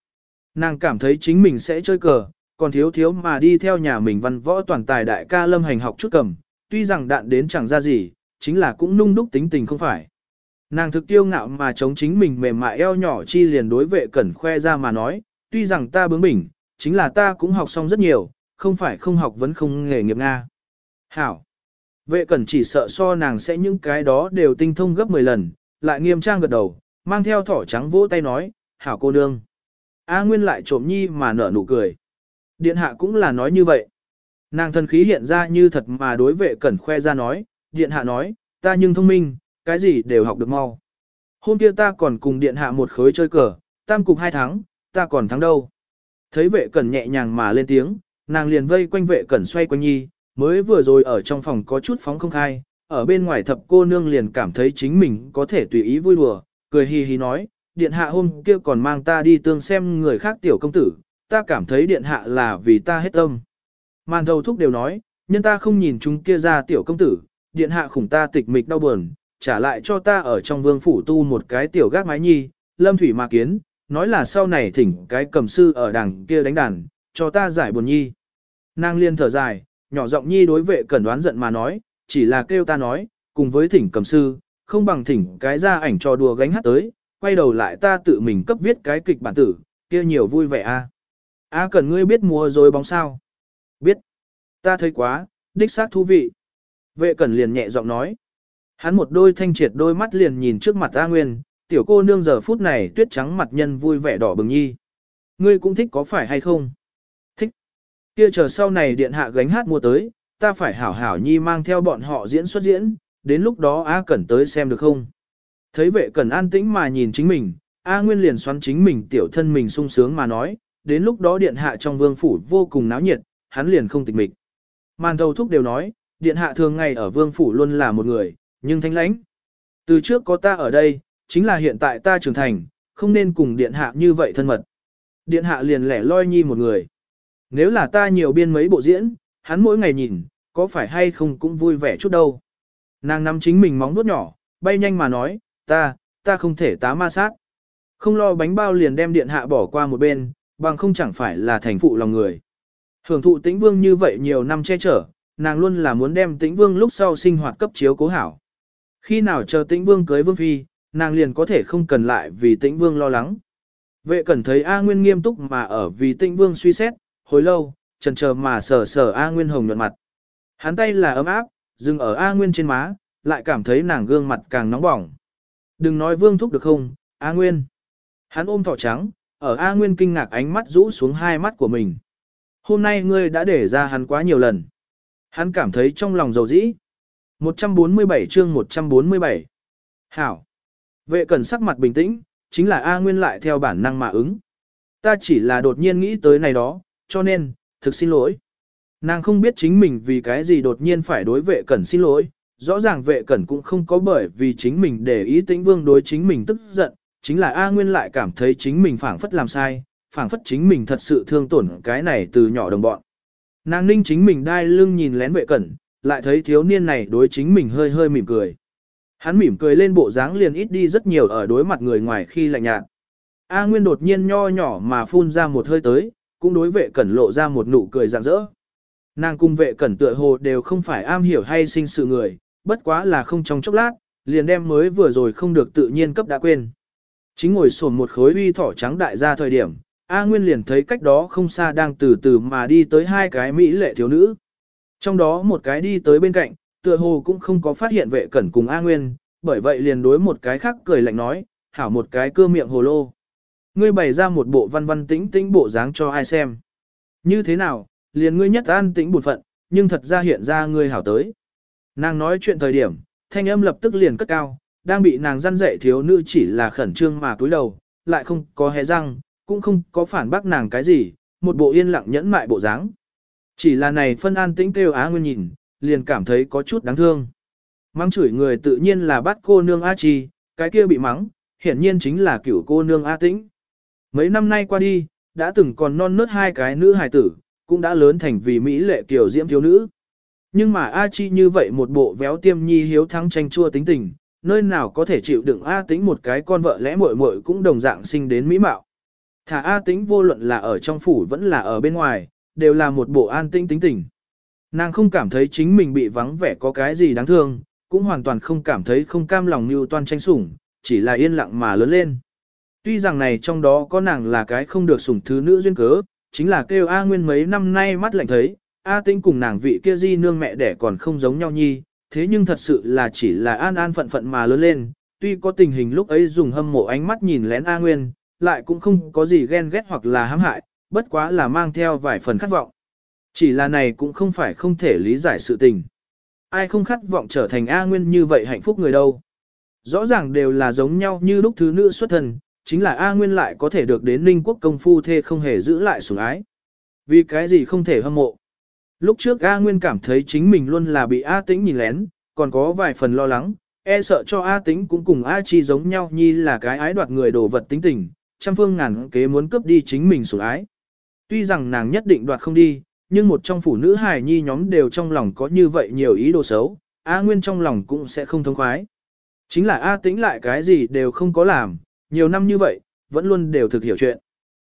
Nàng cảm thấy chính mình sẽ chơi cờ, còn thiếu thiếu mà đi theo nhà mình văn võ toàn tài đại ca lâm hành học chút cầm, tuy rằng đạn đến chẳng ra gì, chính là cũng nung đúc tính tình không phải. Nàng thực tiêu ngạo mà chống chính mình mềm mại eo nhỏ chi liền đối vệ cẩn khoe ra mà nói, tuy rằng ta bướng bỉnh, chính là ta cũng học xong rất nhiều, không phải không học vẫn không nghề nghiệp Nga. Hảo! Vệ cẩn chỉ sợ so nàng sẽ những cái đó đều tinh thông gấp 10 lần, lại nghiêm trang gật đầu, mang theo thỏ trắng vỗ tay nói, Hảo cô nương. A Nguyên lại trộm nhi mà nở nụ cười. Điện hạ cũng là nói như vậy. Nàng thần khí hiện ra như thật mà đối vệ cẩn khoe ra nói, điện hạ nói, ta nhưng thông minh, cái gì đều học được mau. Hôm kia ta còn cùng điện hạ một khối chơi cờ, tam cục hai thắng, ta còn thắng đâu. Thấy vệ cẩn nhẹ nhàng mà lên tiếng, nàng liền vây quanh vệ cẩn xoay quanh nhi, mới vừa rồi ở trong phòng có chút phóng không khai, ở bên ngoài thập cô nương liền cảm thấy chính mình có thể tùy ý vui đùa, cười hì hì nói, điện hạ hôm kia còn mang ta đi tương xem người khác tiểu công tử, ta cảm thấy điện hạ là vì ta hết tâm. Màn thầu thúc đều nói, nhân ta không nhìn chúng kia ra tiểu công tử, điện hạ khủng ta tịch mịch đau buồn, trả lại cho ta ở trong vương phủ tu một cái tiểu gác mái nhi, lâm thủy mà kiến, nói là sau này thỉnh cái cầm sư ở đằng kia đánh đàn, cho ta giải buồn nhi. Nàng liên thở dài, nhỏ giọng nhi đối vệ cẩn đoán giận mà nói, chỉ là kêu ta nói, cùng với thỉnh cầm sư, không bằng thỉnh cái ra ảnh trò đùa gánh hát tới, quay đầu lại ta tự mình cấp viết cái kịch bản tử, kia nhiều vui vẻ a. A cần ngươi biết mua rồi bóng sao? Biết. Ta thấy quá, đích xác thú vị. Vệ cẩn liền nhẹ giọng nói. Hắn một đôi thanh triệt đôi mắt liền nhìn trước mặt A Nguyên, tiểu cô nương giờ phút này tuyết trắng mặt nhân vui vẻ đỏ bừng nhi. Ngươi cũng thích có phải hay không? Thích. Kia chờ sau này điện hạ gánh hát mua tới, ta phải hảo hảo nhi mang theo bọn họ diễn xuất diễn, đến lúc đó A Cẩn tới xem được không? Thấy vệ Cẩn an tĩnh mà nhìn chính mình, A Nguyên liền xoắn chính mình tiểu thân mình sung sướng mà nói, đến lúc đó điện hạ trong vương phủ vô cùng náo nhiệt, hắn liền không tịch mịch. Màn thầu thúc đều nói, điện hạ thường ngày ở vương phủ luôn là một người, nhưng thanh lãnh. Từ trước có ta ở đây, chính là hiện tại ta trưởng thành, không nên cùng điện hạ như vậy thân mật. Điện hạ liền lẻ loi nhi một người. Nếu là ta nhiều biên mấy bộ diễn, hắn mỗi ngày nhìn, có phải hay không cũng vui vẻ chút đâu. Nàng nắm chính mình móng vuốt nhỏ, bay nhanh mà nói, ta, ta không thể tá ma sát. Không lo bánh bao liền đem điện hạ bỏ qua một bên, bằng không chẳng phải là thành phụ lòng người. Hưởng thụ tĩnh vương như vậy nhiều năm che chở, nàng luôn là muốn đem tĩnh vương lúc sau sinh hoạt cấp chiếu cố hảo. Khi nào chờ tĩnh vương cưới vương phi, nàng liền có thể không cần lại vì tĩnh vương lo lắng. Vệ cẩn thấy A Nguyên nghiêm túc mà ở vì tĩnh vương suy xét, hồi lâu, trần chờ mà sờ sờ A Nguyên hồng nhuận mặt. Hắn tay là ấm áp, dừng ở A Nguyên trên má, lại cảm thấy nàng gương mặt càng nóng bỏng. Đừng nói vương thúc được không, A Nguyên. Hắn ôm thỏ trắng, ở A Nguyên kinh ngạc ánh mắt rũ xuống hai mắt của mình. Hôm nay ngươi đã để ra hắn quá nhiều lần. Hắn cảm thấy trong lòng dầu dĩ. 147 chương 147 Hảo. Vệ cẩn sắc mặt bình tĩnh, chính là A Nguyên lại theo bản năng mà ứng. Ta chỉ là đột nhiên nghĩ tới này đó, cho nên, thực xin lỗi. Nàng không biết chính mình vì cái gì đột nhiên phải đối vệ cẩn xin lỗi, Rõ ràng vệ cẩn cũng không có bởi vì chính mình để ý tĩnh vương đối chính mình tức giận, chính là A Nguyên lại cảm thấy chính mình phảng phất làm sai, phảng phất chính mình thật sự thương tổn cái này từ nhỏ đồng bọn. Nàng ninh chính mình đai lưng nhìn lén vệ cẩn, lại thấy thiếu niên này đối chính mình hơi hơi mỉm cười. Hắn mỉm cười lên bộ dáng liền ít đi rất nhiều ở đối mặt người ngoài khi lạnh nhạt. A Nguyên đột nhiên nho nhỏ mà phun ra một hơi tới, cũng đối vệ cẩn lộ ra một nụ cười rạng rỡ. Nàng cung vệ cẩn tựa hồ đều không phải am hiểu hay sinh sự người, bất quá là không trong chốc lát, liền đem mới vừa rồi không được tự nhiên cấp đã quên. Chính ngồi sồn một khối uy thỏ trắng đại ra thời điểm, A Nguyên liền thấy cách đó không xa đang từ từ mà đi tới hai cái mỹ lệ thiếu nữ. Trong đó một cái đi tới bên cạnh, tựa hồ cũng không có phát hiện vệ cẩn cùng A Nguyên, bởi vậy liền đối một cái khác cười lạnh nói, hảo một cái cưa miệng hồ lô. Ngươi bày ra một bộ văn văn tĩnh tĩnh bộ dáng cho ai xem. Như thế nào, liền ngươi nhất an tĩnh buồn phận, nhưng thật ra hiện ra ngươi hảo tới. Nàng nói chuyện thời điểm, thanh âm lập tức liền cất cao, đang bị nàng răn dạy thiếu nữ chỉ là khẩn trương mà cúi đầu, lại không có hé răng, cũng không có phản bác nàng cái gì, một bộ yên lặng nhẫn mại bộ dáng. Chỉ là này phân an tĩnh kêu á nguyên nhìn, liền cảm thấy có chút đáng thương. Mắng chửi người tự nhiên là bắt cô nương A Chi, cái kia bị mắng, hiển nhiên chính là cửu cô nương A Tĩnh. Mấy năm nay qua đi, đã từng còn non nớt hai cái nữ hài tử, cũng đã lớn thành vì Mỹ lệ kiểu diễm thiếu nữ. Nhưng mà A Chi như vậy một bộ véo tiêm nhi hiếu thắng tranh chua tính tình, nơi nào có thể chịu đựng A Tĩnh một cái con vợ lẽ muội muội cũng đồng dạng sinh đến mỹ mạo. Thả A Tĩnh vô luận là ở trong phủ vẫn là ở bên ngoài, đều là một bộ an tĩnh tính tình. Nàng không cảm thấy chính mình bị vắng vẻ có cái gì đáng thương, cũng hoàn toàn không cảm thấy không cam lòng như toan tranh sủng, chỉ là yên lặng mà lớn lên. Tuy rằng này trong đó có nàng là cái không được sủng thứ nữ duyên cớ, chính là kêu A Nguyên mấy năm nay mắt lạnh thấy, A Tĩnh cùng nàng vị kia di nương mẹ đẻ còn không giống nhau nhi, thế nhưng thật sự là chỉ là an an phận phận mà lớn lên, tuy có tình hình lúc ấy dùng hâm mộ ánh mắt nhìn lén A Nguyên, lại cũng không có gì ghen ghét hoặc là hãm hại, bất quá là mang theo vài phần khát vọng. Chỉ là này cũng không phải không thể lý giải sự tình. Ai không khát vọng trở thành A Nguyên như vậy hạnh phúc người đâu. Rõ ràng đều là giống nhau như lúc thứ nữ xuất thần, chính là A Nguyên lại có thể được đến Ninh quốc công phu thê không hề giữ lại sủng ái. Vì cái gì không thể hâm mộ. Lúc trước A Nguyên cảm thấy chính mình luôn là bị A Tĩnh nhìn lén, còn có vài phần lo lắng, e sợ cho A Tĩnh cũng cùng A Chi giống nhau như là cái ái đoạt người đồ vật tính tình, trăm phương ngàn kế muốn cướp đi chính mình sủng ái. Tuy rằng nàng nhất định đoạt không đi, nhưng một trong phụ nữ hài nhi nhóm đều trong lòng có như vậy nhiều ý đồ xấu, A Nguyên trong lòng cũng sẽ không thông khoái. Chính là A Tĩnh lại cái gì đều không có làm, nhiều năm như vậy, vẫn luôn đều thực hiểu chuyện.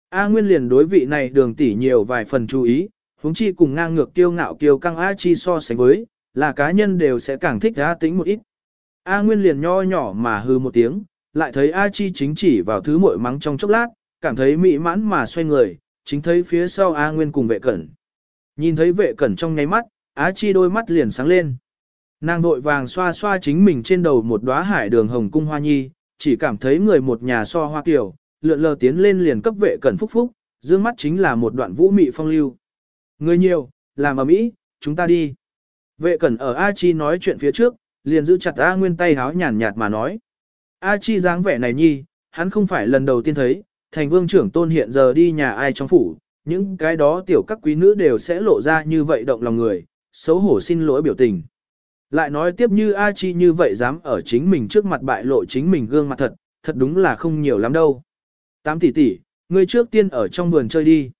A Nguyên liền đối vị này đường tỷ nhiều vài phần chú ý, huống chi cùng ngang ngược kiêu ngạo kiêu căng A Chi so sánh với, là cá nhân đều sẽ càng thích A Tĩnh một ít. A Nguyên liền nho nhỏ mà hư một tiếng, lại thấy A Chi chính chỉ vào thứ muội mắng trong chốc lát, cảm thấy mỹ mãn mà xoay người, chính thấy phía sau A Nguyên cùng vệ cẩn. Nhìn thấy vệ cẩn trong nháy mắt, Á Chi đôi mắt liền sáng lên. Nàng vội vàng xoa xoa chính mình trên đầu một đóa hải đường hồng cung hoa nhi, chỉ cảm thấy người một nhà so hoa kiểu, lượn lờ tiến lên liền cấp vệ cẩn phúc phúc, dương mắt chính là một đoạn vũ mị phong lưu. Người nhiều, làm ở mỹ, chúng ta đi. Vệ cẩn ở A Chi nói chuyện phía trước, liền giữ chặt A Nguyên tay háo nhàn nhạt mà nói. A Chi dáng vẻ này nhi, hắn không phải lần đầu tiên thấy, thành vương trưởng tôn hiện giờ đi nhà ai trong phủ, những cái đó tiểu các quý nữ đều sẽ lộ ra như vậy động lòng người, xấu hổ xin lỗi biểu tình. Lại nói tiếp như A Chi như vậy dám ở chính mình trước mặt bại lộ chính mình gương mặt thật, thật đúng là không nhiều lắm đâu. Tám tỷ tỷ, ngươi trước tiên ở trong vườn chơi đi.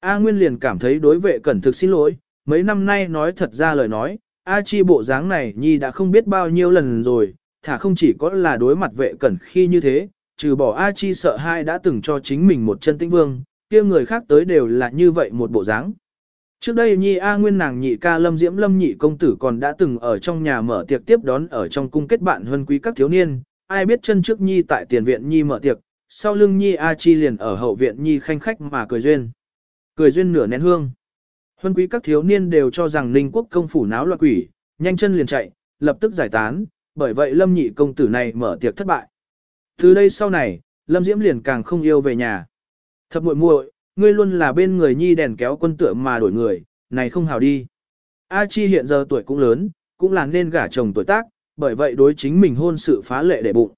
A Nguyên liền cảm thấy đối vệ cẩn thực xin lỗi, mấy năm nay nói thật ra lời nói, A Chi bộ dáng này nhi đã không biết bao nhiêu lần rồi, thả không chỉ có là đối mặt vệ cẩn khi như thế, trừ bỏ A Chi sợ hai đã từng cho chính mình một chân tĩnh vương, kia người khác tới đều là như vậy một bộ dáng. Trước đây Nhi A Nguyên nàng nhị ca Lâm Diễm Lâm nhị công tử còn đã từng ở trong nhà mở tiệc tiếp đón ở trong cung kết bạn huân quý các thiếu niên, ai biết chân trước Nhi tại tiền viện Nhi mở tiệc, sau lưng Nhi A Chi liền ở hậu viện Nhi khanh khách mà cười duyên. Cười duyên nửa nén hương. Huân quý các thiếu niên đều cho rằng Ninh quốc công phủ náo loạn quỷ, nhanh chân liền chạy, lập tức giải tán, bởi vậy Lâm nhị công tử này mở tiệc thất bại. Từ đây sau này, Lâm Diễm liền càng không yêu về nhà. Thập muội muội, ngươi luôn là bên người nhi đèn kéo quân tựa mà đổi người, này không hào đi. A Chi hiện giờ tuổi cũng lớn, cũng là nên gả chồng tuổi tác, bởi vậy đối chính mình hôn sự phá lệ để bụng.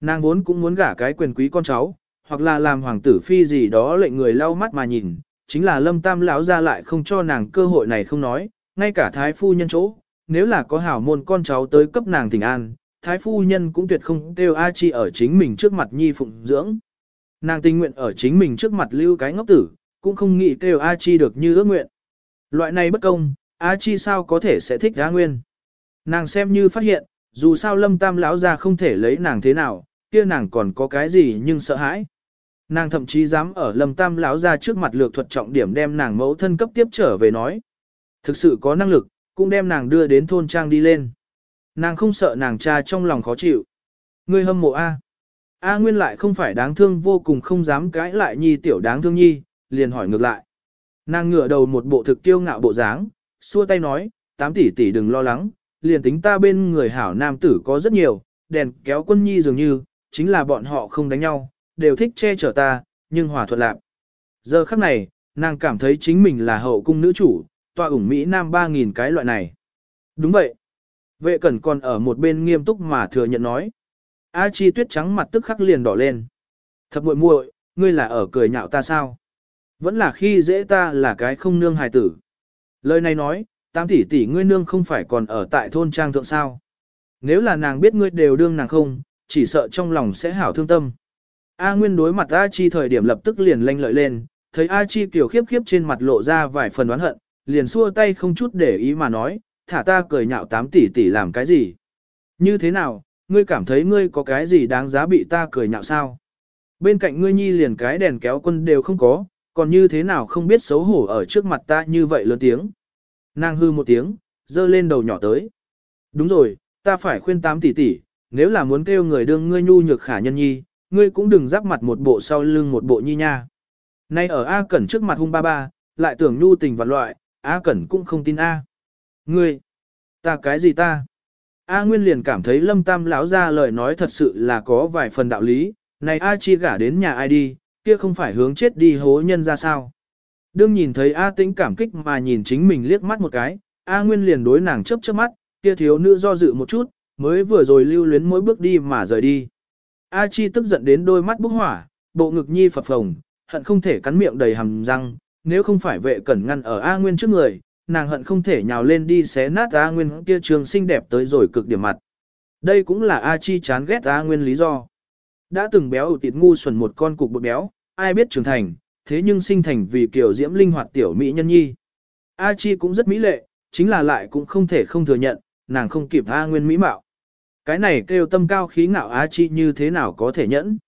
Nàng vốn cũng muốn gả cái quyền quý con cháu, hoặc là làm hoàng tử phi gì đó lệnh người lau mắt mà nhìn, chính là lâm tam lão ra lại không cho nàng cơ hội này không nói, ngay cả thái phu nhân chỗ, nếu là có hảo môn con cháu tới cấp nàng thỉnh an, thái phu nhân cũng tuyệt không kêu A Chi ở chính mình trước mặt nhi phụng dưỡng. Nàng tình nguyện ở chính mình trước mặt lưu cái ngốc tử, cũng không nghĩ kêu A Chi được như ước nguyện. Loại này bất công, A Chi sao có thể sẽ thích A Nguyên. Nàng xem như phát hiện, dù sao lâm tam lão ra không thể lấy nàng thế nào, kia nàng còn có cái gì nhưng sợ hãi. Nàng thậm chí dám ở lâm tam lão ra trước mặt lược thuật trọng điểm đem nàng mẫu thân cấp tiếp trở về nói. Thực sự có năng lực, cũng đem nàng đưa đến thôn trang đi lên. Nàng không sợ nàng cha trong lòng khó chịu. Ngươi hâm mộ A. A Nguyên lại không phải đáng thương vô cùng không dám cãi lại nhi tiểu đáng thương nhi, liền hỏi ngược lại. Nàng ngửa đầu một bộ thực kiêu ngạo bộ dáng, xua tay nói, tám tỷ tỷ đừng lo lắng, liền tính ta bên người hảo nam tử có rất nhiều, đèn kéo quân nhi dường như, chính là bọn họ không đánh nhau, đều thích che chở ta, nhưng hòa thuận lạc. Giờ khắc này, nàng cảm thấy chính mình là hậu cung nữ chủ, tòa ủng Mỹ Nam 3.000 cái loại này. Đúng vậy. Vệ cẩn còn ở một bên nghiêm túc mà thừa nhận nói. A chi tuyết trắng mặt tức khắc liền đỏ lên. Thật muội muội, ngươi là ở cười nhạo ta sao? Vẫn là khi dễ ta là cái không nương hài tử. Lời này nói, tam tỷ tỷ ngươi nương không phải còn ở tại thôn trang thượng sao. Nếu là nàng biết ngươi đều đương nàng không, chỉ sợ trong lòng sẽ hảo thương tâm. A Nguyên đối mặt A Chi thời điểm lập tức liền lanh lợi lên, thấy A Chi kiểu khiếp khiếp trên mặt lộ ra vài phần đoán hận, liền xua tay không chút để ý mà nói, thả ta cười nhạo tám tỷ tỷ làm cái gì. Như thế nào, ngươi cảm thấy ngươi có cái gì đáng giá bị ta cười nhạo sao? Bên cạnh ngươi nhi liền cái đèn kéo quân đều không có, còn như thế nào không biết xấu hổ ở trước mặt ta như vậy lớn tiếng. Nàng hư một tiếng, dơ lên đầu nhỏ tới. Đúng rồi, ta phải khuyên tám tỷ tỷ, nếu là muốn kêu người đương ngươi nhu nhược khả nhân nhi, ngươi cũng đừng giáp mặt một bộ sau lưng một bộ nhi nha. Nay ở A Cẩn trước mặt hung ba ba, lại tưởng nhu tình và loại, A Cẩn cũng không tin A. Ngươi, ta cái gì ta? A Nguyên liền cảm thấy Lâm Tam lão ra lời nói thật sự là có vài phần đạo lý, này A Chi gả đến nhà ai đi, kia không phải hướng chết đi hố nhân ra sao. Đương nhìn thấy A Tĩnh cảm kích mà nhìn chính mình liếc mắt một cái, A Nguyên liền đối nàng chớp chớp mắt, kia thiếu nữ do dự một chút, mới vừa rồi lưu luyến mỗi bước đi mà rời đi. A Chi tức giận đến đôi mắt bốc hỏa, bộ ngực nhi phập phồng, hận không thể cắn miệng đầy hàm răng, nếu không phải vệ cẩn ngăn ở A Nguyên trước người, nàng hận không thể nhào lên đi xé nát A Nguyên kia trường xinh đẹp tới rồi cực điểm mặt. Đây cũng là A Chi chán ghét A Nguyên lý do. Đã từng béo ủ tiệt ngu xuẩn một con cục bự béo, ai biết trưởng thành, thế nhưng sinh thành vì kiểu diễm linh hoạt tiểu mỹ nhân nhi. A Chi cũng rất mỹ lệ, chính là lại cũng không thể không thừa nhận, nàng không kịp A Nguyên mỹ mạo. Cái này kêu tâm cao khí ngạo A Chi như thế nào có thể nhẫn.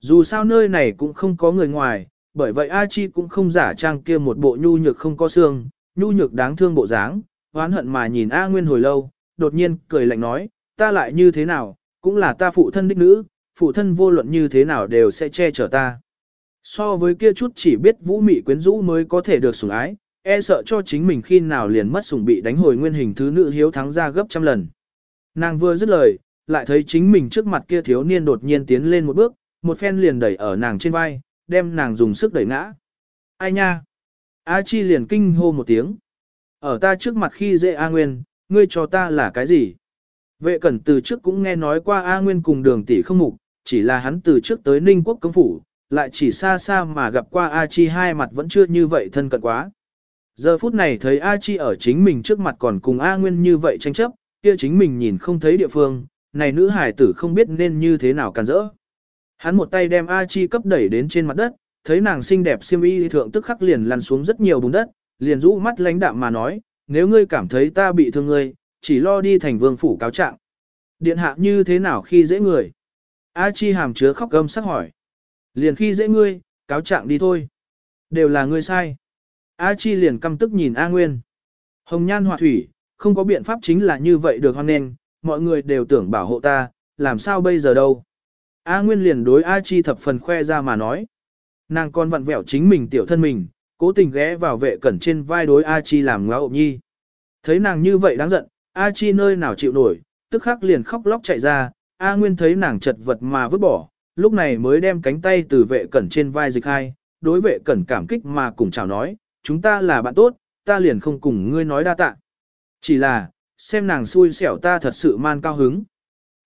Dù sao nơi này cũng không có người ngoài, bởi vậy A Chi cũng không giả trang kia một bộ nhu nhược không có xương, nhu nhược đáng thương bộ dáng, oán hận mà nhìn A Nguyên hồi lâu, đột nhiên cười lạnh nói, ta lại như thế nào, cũng là ta phụ thân đích nữ, phụ thân vô luận như thế nào đều sẽ che chở ta. So với kia chút chỉ biết vũ mị quyến rũ mới có thể được sủng ái, e sợ cho chính mình khi nào liền mất sủng bị đánh hồi nguyên hình thứ nữ hiếu thắng ra gấp trăm lần. Nàng vừa dứt lời, lại thấy chính mình trước mặt kia thiếu niên đột nhiên tiến lên một bước, một phen liền đẩy ở nàng trên vai, đem nàng dùng sức đẩy ngã. Ai nha? A Chi liền kinh hô một tiếng. Ở ta trước mặt khi dễ A Nguyên, ngươi cho ta là cái gì? Vệ cẩn từ trước cũng nghe nói qua A Nguyên cùng đường tỷ không mục, chỉ là hắn từ trước tới Ninh Quốc công phủ, lại chỉ xa xa mà gặp qua A Chi hai mặt vẫn chưa như vậy thân cận quá. Giờ phút này thấy A Chi ở chính mình trước mặt còn cùng A Nguyên như vậy tranh chấp, kia chính mình nhìn không thấy địa phương, này nữ hải tử không biết nên như thế nào càn rỡ. Hắn một tay đem A Chi cấp đẩy đến trên mặt đất, thấy nàng xinh đẹp xiêm y thượng tức khắc liền lăn xuống rất nhiều bùn đất, liền rũ mắt lánh đạm mà nói, nếu ngươi cảm thấy ta bị thương ngươi, chỉ lo đi thành vương phủ cáo trạng. Điện hạ như thế nào khi dễ người? A Chi hàm chứa khóc gâm sắc hỏi. Liền khi dễ ngươi, cáo trạng đi thôi. Đều là ngươi sai. A Chi liền căm tức nhìn A Nguyên. Hồng nhan họa thủy, không có biện pháp chính là như vậy được hoan nên, mọi người đều tưởng bảo hộ ta, làm sao bây giờ đâu. A Nguyên liền đối A Chi thập phần khoe ra mà nói. Nàng còn vặn vẹo chính mình tiểu thân mình, cố tình ghé vào vệ cẩn trên vai đối A Chi làm ngáo ộp nhi. Thấy nàng như vậy đáng giận, A Chi nơi nào chịu nổi, tức khắc liền khóc lóc chạy ra, A Nguyên thấy nàng chật vật mà vứt bỏ, lúc này mới đem cánh tay từ vệ cẩn trên vai dịch hai, đối vệ cẩn cảm kích mà cùng chào nói, chúng ta là bạn tốt, ta liền không cùng ngươi nói đa tạ. Chỉ là, xem nàng xui xẻo ta thật sự man cao hứng.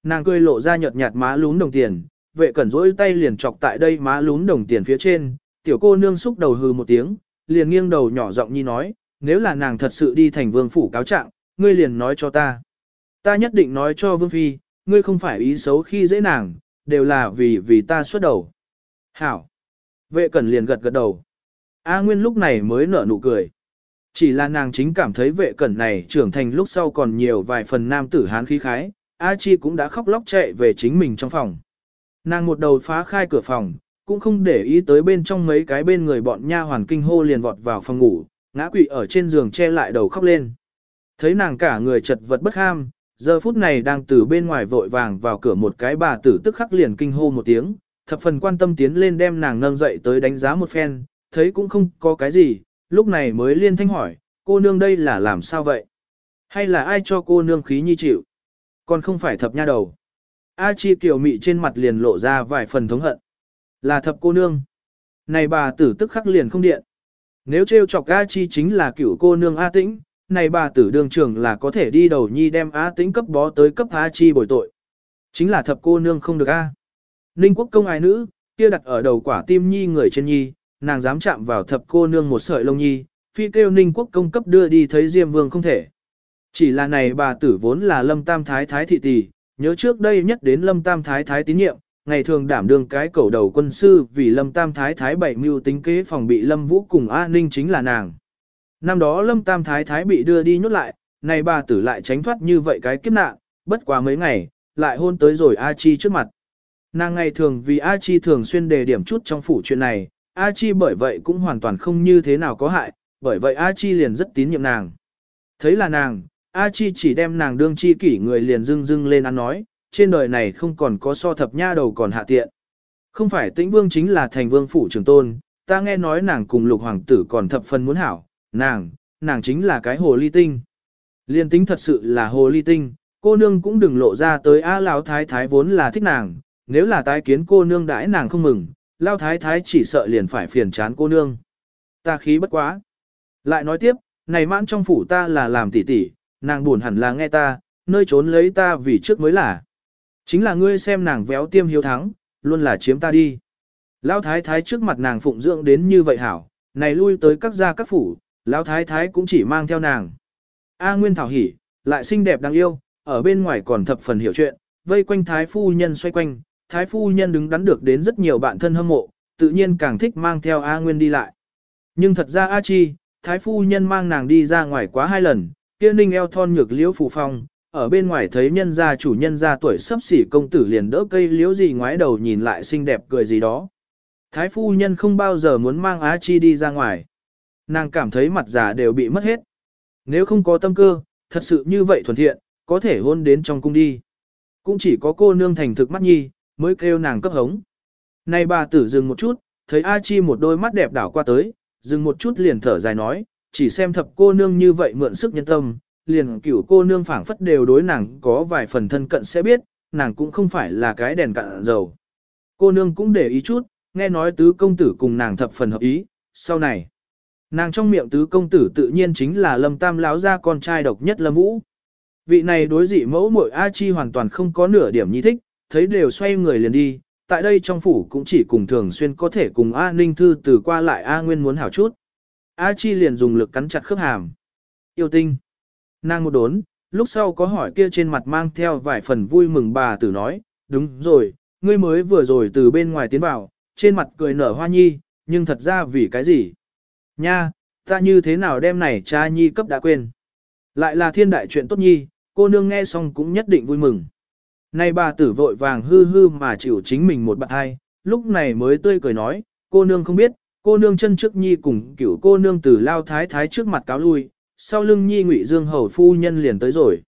Nàng cười lộ ra nhợt nhạt má lún đồng tiền, vệ cẩn rỗi tay liền chọc tại đây má lún đồng tiền phía trên, tiểu cô nương xúc đầu hừ một tiếng, liền nghiêng đầu nhỏ giọng nhi nói, nếu là nàng thật sự đi thành vương phủ cáo trạng, ngươi liền nói cho ta. Ta nhất định nói cho Vương Phi, ngươi không phải ý xấu khi dễ nàng, đều là vì vì ta xuất đầu. Hảo. Vệ cẩn liền gật gật đầu. A Nguyên lúc này mới nở nụ cười. Chỉ là nàng chính cảm thấy vệ cẩn này trưởng thành lúc sau còn nhiều vài phần nam tử hán khí khái, A Chi cũng đã khóc lóc chạy về chính mình trong phòng. Nàng một đầu phá khai cửa phòng, cũng không để ý tới bên trong mấy cái bên người bọn nha hoàn kinh hô liền vọt vào phòng ngủ, ngã quỵ ở trên giường che lại đầu khóc lên. Thấy nàng cả người chật vật bất ham, giờ phút này đang từ bên ngoài vội vàng vào cửa một cái bà tử tức khắc liền kinh hô một tiếng, thập phần quan tâm tiến lên đem nàng nâng dậy tới đánh giá một phen, thấy cũng không có cái gì, lúc này mới liên thanh hỏi, cô nương đây là làm sao vậy? Hay là ai cho cô nương khí nhi chịu? Còn không phải thập nha đầu. A Chi kiều mị trên mặt liền lộ ra vài phần thống hận. Là thập cô nương. Này bà tử tức khắc liền không điện. Nếu trêu chọc A Chi chính là cựu cô nương A Tĩnh, này bà tử đường trưởng là có thể đi đầu nhi đem A Tĩnh cấp bó tới cấp A Chi bồi tội. Chính là thập cô nương không được A. Ninh quốc công ai nữ, kia đặt ở đầu quả tim nhi người trên nhi, nàng dám chạm vào thập cô nương một sợi lông nhi, phi kêu ninh quốc công cấp đưa đi thấy Diêm Vương không thể. Chỉ là này bà tử vốn là lâm tam thái thái thị tỷ, nhớ trước đây nhất đến lâm tam thái thái tín nhiệm, ngày thường đảm đương cái cầu đầu quân sư vì lâm tam thái thái bảy mưu tính kế phòng bị lâm vũ cùng A Ninh chính là nàng. Năm đó lâm tam thái thái bị đưa đi nhốt lại, này bà tử lại tránh thoát như vậy cái kiếp nạn, bất quá mấy ngày, lại hôn tới rồi A Chi trước mặt. Nàng ngày thường vì A Chi thường xuyên đề điểm chút trong phủ chuyện này, A Chi bởi vậy cũng hoàn toàn không như thế nào có hại, bởi vậy A Chi liền rất tín nhiệm nàng. Thấy là nàng, A Chi chỉ đem nàng đương chi kỷ người liền dưng dưng lên ăn nói, trên đời này không còn có so thập nha đầu còn hạ tiện. Không phải tĩnh vương chính là thành vương phủ trường tôn, ta nghe nói nàng cùng lục hoàng tử còn thập phần muốn hảo, nàng, nàng chính là cái hồ ly tinh. Liên tính thật sự là hồ ly tinh, cô nương cũng đừng lộ ra tới A lão thái thái vốn là thích nàng, nếu là tái kiến cô nương đãi nàng không mừng, lão thái thái chỉ sợ liền phải phiền chán cô nương. Ta khí bất quá. Lại nói tiếp, này mãn trong phủ ta là làm tỉ tỉ, nàng buồn hẳn là nghe ta, nơi trốn lấy ta vì trước mới là. Chính là ngươi xem nàng véo tiêm hiếu thắng, luôn là chiếm ta đi. Lão thái thái trước mặt nàng phụng dưỡng đến như vậy hảo, này lui tới các gia các phủ, lão thái thái cũng chỉ mang theo nàng. A Nguyên Thảo hỉ, lại xinh đẹp đáng yêu, ở bên ngoài còn thập phần hiểu chuyện, vây quanh thái phu nhân xoay quanh, thái phu nhân đứng đắn được đến rất nhiều bạn thân hâm mộ, tự nhiên càng thích mang theo A Nguyên đi lại. Nhưng thật ra A Chi, thái phu nhân mang nàng đi ra ngoài quá hai lần, kia ninh eo thon nhược liễu phù phong, ở bên ngoài thấy nhân gia chủ nhân gia tuổi sắp xỉ công tử liền đỡ cây liễu gì ngoái đầu nhìn lại xinh đẹp cười gì đó. Thái phu nhân không bao giờ muốn mang Á Chi đi ra ngoài. Nàng cảm thấy mặt già đều bị mất hết. Nếu không có tâm cơ, thật sự như vậy thuần thiện, có thể hôn đến trong cung đi. Cũng chỉ có cô nương thành thực mắt nhi, mới kêu nàng cấp hống. Này bà tử dừng một chút, thấy A Chi một đôi mắt đẹp đảo qua tới, dừng một chút liền thở dài nói, chỉ xem thập cô nương như vậy mượn sức nhân tâm, liền cửu cô nương phảng phất đều đối nàng có vài phần thân cận sẽ biết, nàng cũng không phải là cái đèn cạn dầu. Cô nương cũng để ý chút, nghe nói tứ công tử cùng nàng thập phần hợp ý, sau này. Nàng trong miệng tứ công tử tự nhiên chính là lâm tam láo gia con trai độc nhất lâm vũ. Vị này đối dị mẫu muội A Chi hoàn toàn không có nửa điểm nhi thích, thấy đều xoay người liền đi, tại đây trong phủ cũng chỉ cùng thường xuyên có thể cùng A Ninh Thư từ qua lại A Nguyên muốn hảo chút. A Chi liền dùng lực cắn chặt khớp hàm. Yêu tinh. Nàng một đốn, lúc sau có hỏi kia trên mặt mang theo vài phần vui mừng bà tử nói, đúng rồi, ngươi mới vừa rồi từ bên ngoài tiến vào, trên mặt cười nở hoa nhi, nhưng thật ra vì cái gì? Nha, ta như thế nào đem này cha nhi cấp đã quên. Lại là thiên đại chuyện tốt nhi, cô nương nghe xong cũng nhất định vui mừng. Này bà tử vội vàng hư hư mà chịu chính mình một bạn hai, lúc này mới tươi cười nói, cô nương không biết, cô nương chân trước nhi cùng cửu cô nương từ lao thái thái trước mặt cáo lui, sau lưng nhi ngụy dương hầu phu nhân liền tới rồi.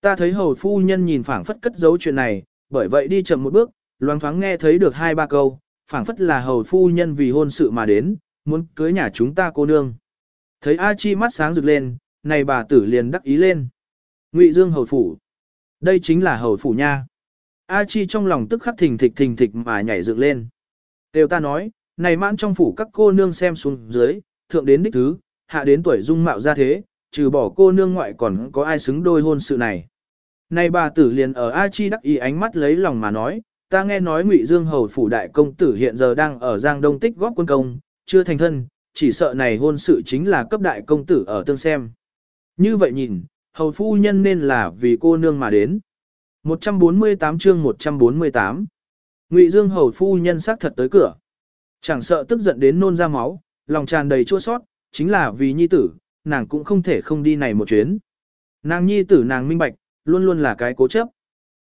Ta thấy hầu phu nhân nhìn phảng phất cất giấu chuyện này, bởi vậy đi chậm một bước, loáng thoáng nghe thấy được hai ba câu, phảng phất là hầu phu nhân vì hôn sự mà đến, muốn cưới nhà chúng ta cô nương. Thấy A Chi mắt sáng rực lên, này bà tử liền đắc ý lên. Ngụy Dương hầu phủ. Đây chính là hầu phủ nha. A Chi trong lòng tức khắc thình thịch thình thịch mà nhảy dựng lên. Đều ta nói, này mãn trong phủ các cô nương xem xuống dưới, thượng đến đích thứ, hạ đến tuổi dung mạo ra thế, trừ bỏ cô nương ngoại còn có ai xứng đôi hôn sự này. Này bà tử liền ở A Chi đắc ý ánh mắt lấy lòng mà nói, ta nghe nói Ngụy Dương hầu phủ đại công tử hiện giờ đang ở Giang Đông tích góp quân công, chưa thành thân, chỉ sợ này hôn sự chính là cấp đại công tử ở tương xem. Như vậy nhìn, hầu phu nhân nên là vì cô nương mà đến. 148 chương 148 Ngụy Dương hầu phu nhân xác thật tới cửa. Chẳng sợ tức giận đến nôn ra máu, lòng tràn đầy chua sót, chính là vì nhi tử, nàng cũng không thể không đi này một chuyến. Nàng nhi tử nàng minh bạch, luôn luôn là cái cố chấp.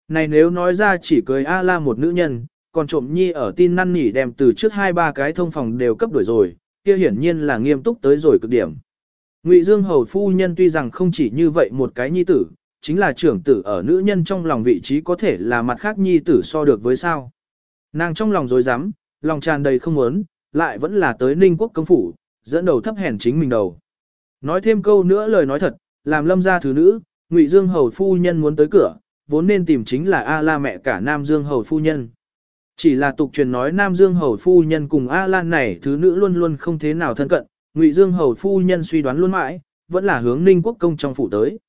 Này nếu nói ra chỉ cười A-la một nữ nhân, còn trộm nhi ở tin năn nỉ đem từ trước hai ba cái thông phòng đều cấp đổi rồi, kia hiển nhiên là nghiêm túc tới rồi cực điểm. Ngụy Dương hầu phu nhân tuy rằng không chỉ như vậy một cái nhi tử, chính là trưởng tử ở nữ nhân trong lòng vị trí có thể là mặt khác nhi tử so được với sao. Nàng trong lòng dối rắm lòng tràn đầy không muốn, lại vẫn là tới ninh quốc công phủ, dẫn đầu thấp hèn chính mình đầu. Nói thêm câu nữa lời nói thật, làm lâm gia thứ nữ, Ngụy Dương hầu phu nhân muốn tới cửa, vốn nên tìm chính là A La mẹ cả Nam Dương hầu phu nhân. Chỉ là tục truyền nói Nam Dương hầu phu nhân cùng A Lan này thứ nữ luôn luôn không thế nào thân cận, Ngụy Dương hầu phu nhân suy đoán luôn mãi, vẫn là hướng Ninh Quốc công trong phủ tới.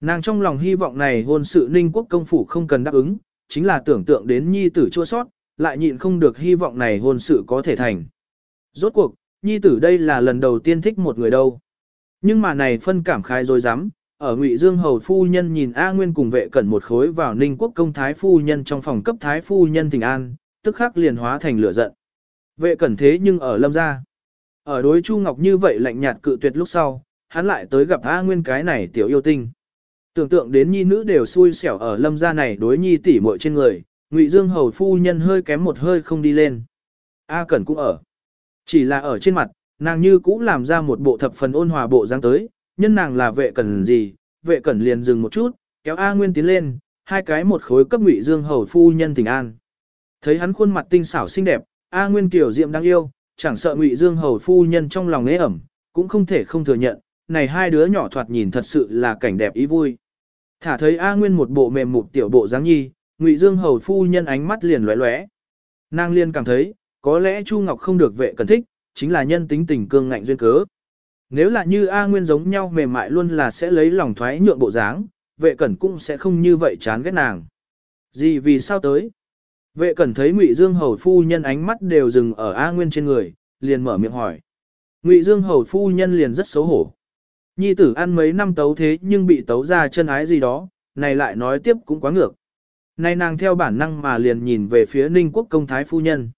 Nàng trong lòng hy vọng này hôn sự Ninh Quốc công phủ không cần đáp ứng, chính là tưởng tượng đến nhi tử chua sót, lại nhịn không được hy vọng này hôn sự có thể thành. Rốt cuộc, nhi tử đây là lần đầu tiên thích một người đâu. Nhưng mà này phân cảm khái rồi dám, ở Ngụy Dương hầu phu nhân nhìn A Nguyên cùng vệ cẩn một khối vào Ninh Quốc công thái phu nhân trong phòng cấp thái phu nhân Thịnh an, tức khắc liền hóa thành lửa giận. Vệ cẩn thế nhưng ở lâm gia. Ở đối Chu Ngọc như vậy lạnh nhạt cự tuyệt lúc sau, hắn lại tới gặp A Nguyên cái này tiểu yêu tinh. Tưởng tượng đến nhi nữ đều xui xẻo ở lâm gia này đối nhi tỷ muội trên người, Ngụy Dương hầu phu nhân hơi kém một hơi không đi lên. A Cẩn cũng ở. Chỉ là ở trên mặt, nàng như cũ làm ra một bộ thập phần ôn hòa bộ dáng tới, nhân nàng là vệ cẩn gì, vệ cẩn liền dừng một chút, kéo A Nguyên tiến lên, hai cái một khối cấp Ngụy Dương hầu phu nhân tình an. Thấy hắn khuôn mặt tinh xảo xinh đẹp, A Nguyên tiểu diệm đáng yêu, chẳng sợ Ngụy Dương hầu phu nhân trong lòng nế ẩm, cũng không thể không thừa nhận, này hai đứa nhỏ thoạt nhìn thật sự là cảnh đẹp ý vui. Thả thấy A Nguyên một bộ mềm mụt tiểu bộ dáng nhi, Ngụy Dương hầu phu nhân ánh mắt liền lóe lóe. Nàng liên cảm thấy, có lẽ Chu Ngọc không được vệ cần thích, chính là nhân tính tình cương ngạnh duyên cớ. Nếu là như A Nguyên giống nhau mềm mại luôn là sẽ lấy lòng thoái nhượng bộ dáng, vệ cẩn cũng sẽ không như vậy chán ghét nàng. Gì vì sao tới? Vệ cẩn thấy Ngụy Dương hầu phu nhân ánh mắt đều dừng ở A Nguyên trên người, liền mở miệng hỏi. Ngụy Dương hầu phu nhân liền rất xấu hổ. Nhi tử ăn mấy năm tấu thế nhưng bị tấu ra chân ái gì đó, này lại nói tiếp cũng quá ngược nay nàng theo bản năng mà liền nhìn về phía Ninh Quốc công thái phu nhân.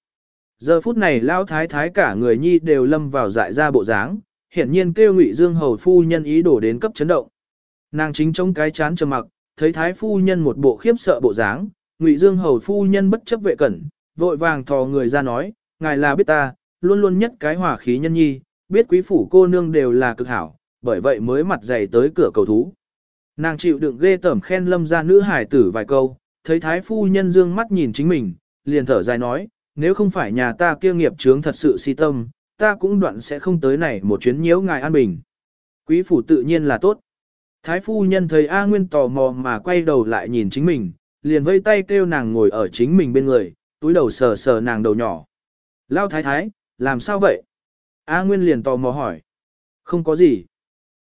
Giờ phút này lão thái thái cả người nhi đều lâm vào dại ra bộ dáng, hiển nhiên kêu Ngụy Dương hầu phu nhân ý đổ đến cấp chấn động. Nàng chính trong cái chán trầm mặc, thấy thái phu nhân một bộ khiếp sợ bộ dáng, Ngụy Dương hầu phu nhân bất chấp vệ cẩn, vội vàng thò người ra nói, ngài là biết ta, luôn luôn nhất cái hỏa khí nhân nhi, biết quý phủ cô nương đều là cực hảo, bởi vậy mới mặt dày tới cửa cầu thú. Nàng chịu đựng ghê tởm khen lâm ra nữ hải tử vài câu, thấy thái phu nhân dương mắt nhìn chính mình, liền thở dài nói, nếu không phải nhà ta kia nghiệp chướng thật sự si tâm, ta cũng đoạn sẽ không tới này một chuyến nhiễu ngài an bình. Quý phủ tự nhiên là tốt. Thái phu nhân thấy A Nguyên tò mò mà quay đầu lại nhìn chính mình, liền vây tay kêu nàng ngồi ở chính mình bên người, túi đầu sờ sờ nàng đầu nhỏ. Lao thái thái, làm sao vậy? A Nguyên liền tò mò hỏi. Không có gì.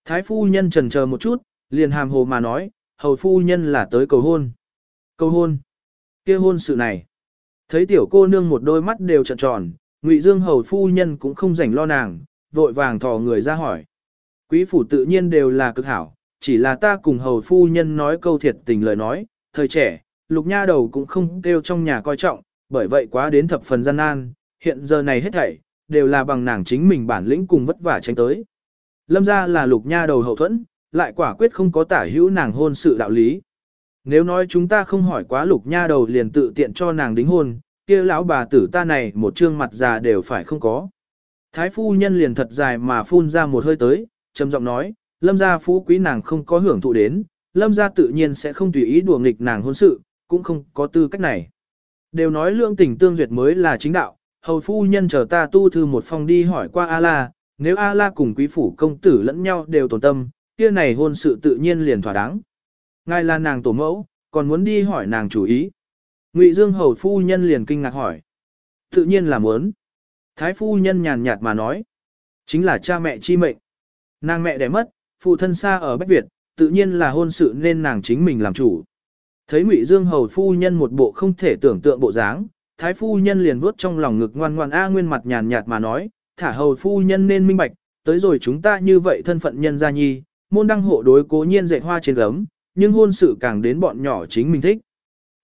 Thái phu nhân trần chờ một chút, liền hàm hồ mà nói, hầu phu nhân là tới cầu hôn câu hôn. kia hôn sự này. Thấy tiểu cô nương một đôi mắt đều trợn tròn, Ngụy Dương hầu phu nhân cũng không rảnh lo nàng, vội vàng thò người ra hỏi. Quý phủ tự nhiên đều là cực hảo, chỉ là ta cùng hầu phu nhân nói câu thiệt tình lời nói, thời trẻ, lục nha đầu cũng không kêu trong nhà coi trọng, bởi vậy quá đến thập phần gian nan, hiện giờ này hết thảy, đều là bằng nàng chính mình bản lĩnh cùng vất vả tránh tới. Lâm ra là lục nha đầu hậu thuẫn, lại quả quyết không có tả hữu nàng hôn sự đạo lý. Nếu nói chúng ta không hỏi quá lục nha đầu liền tự tiện cho nàng đính hôn, kia lão bà tử ta này một trương mặt già đều phải không có. Thái phu nhân liền thật dài mà phun ra một hơi tới, trầm giọng nói, lâm gia phú quý nàng không có hưởng thụ đến, lâm gia tự nhiên sẽ không tùy ý đùa nghịch nàng hôn sự, cũng không có tư cách này. Đều nói lương tình tương duyệt mới là chính đạo, hầu phu nhân chờ ta tu thư một phong đi hỏi qua A-la, nếu A-la cùng quý phủ công tử lẫn nhau đều tổn tâm, kia này hôn sự tự nhiên liền thỏa đáng. Ngài là nàng tổ mẫu, còn muốn đi hỏi nàng chủ ý. Ngụy Dương hầu phu nhân liền kinh ngạc hỏi. Tự nhiên là muốn. Thái phu nhân nhàn nhạt mà nói. Chính là cha mẹ chi mệnh. Nàng mẹ đẻ mất, phụ thân xa ở Bách Việt, tự nhiên là hôn sự nên nàng chính mình làm chủ. Thấy Ngụy Dương hầu phu nhân một bộ không thể tưởng tượng bộ dáng, thái phu nhân liền vuốt trong lòng ngực ngoan ngoan a nguyên mặt nhàn nhạt mà nói, thả hầu phu nhân nên minh bạch, tới rồi chúng ta như vậy thân phận nhân gia nhi, môn đăng hộ đối cố nhiên dạy hoa trên gấm, nhưng hôn sự càng đến bọn nhỏ chính mình thích.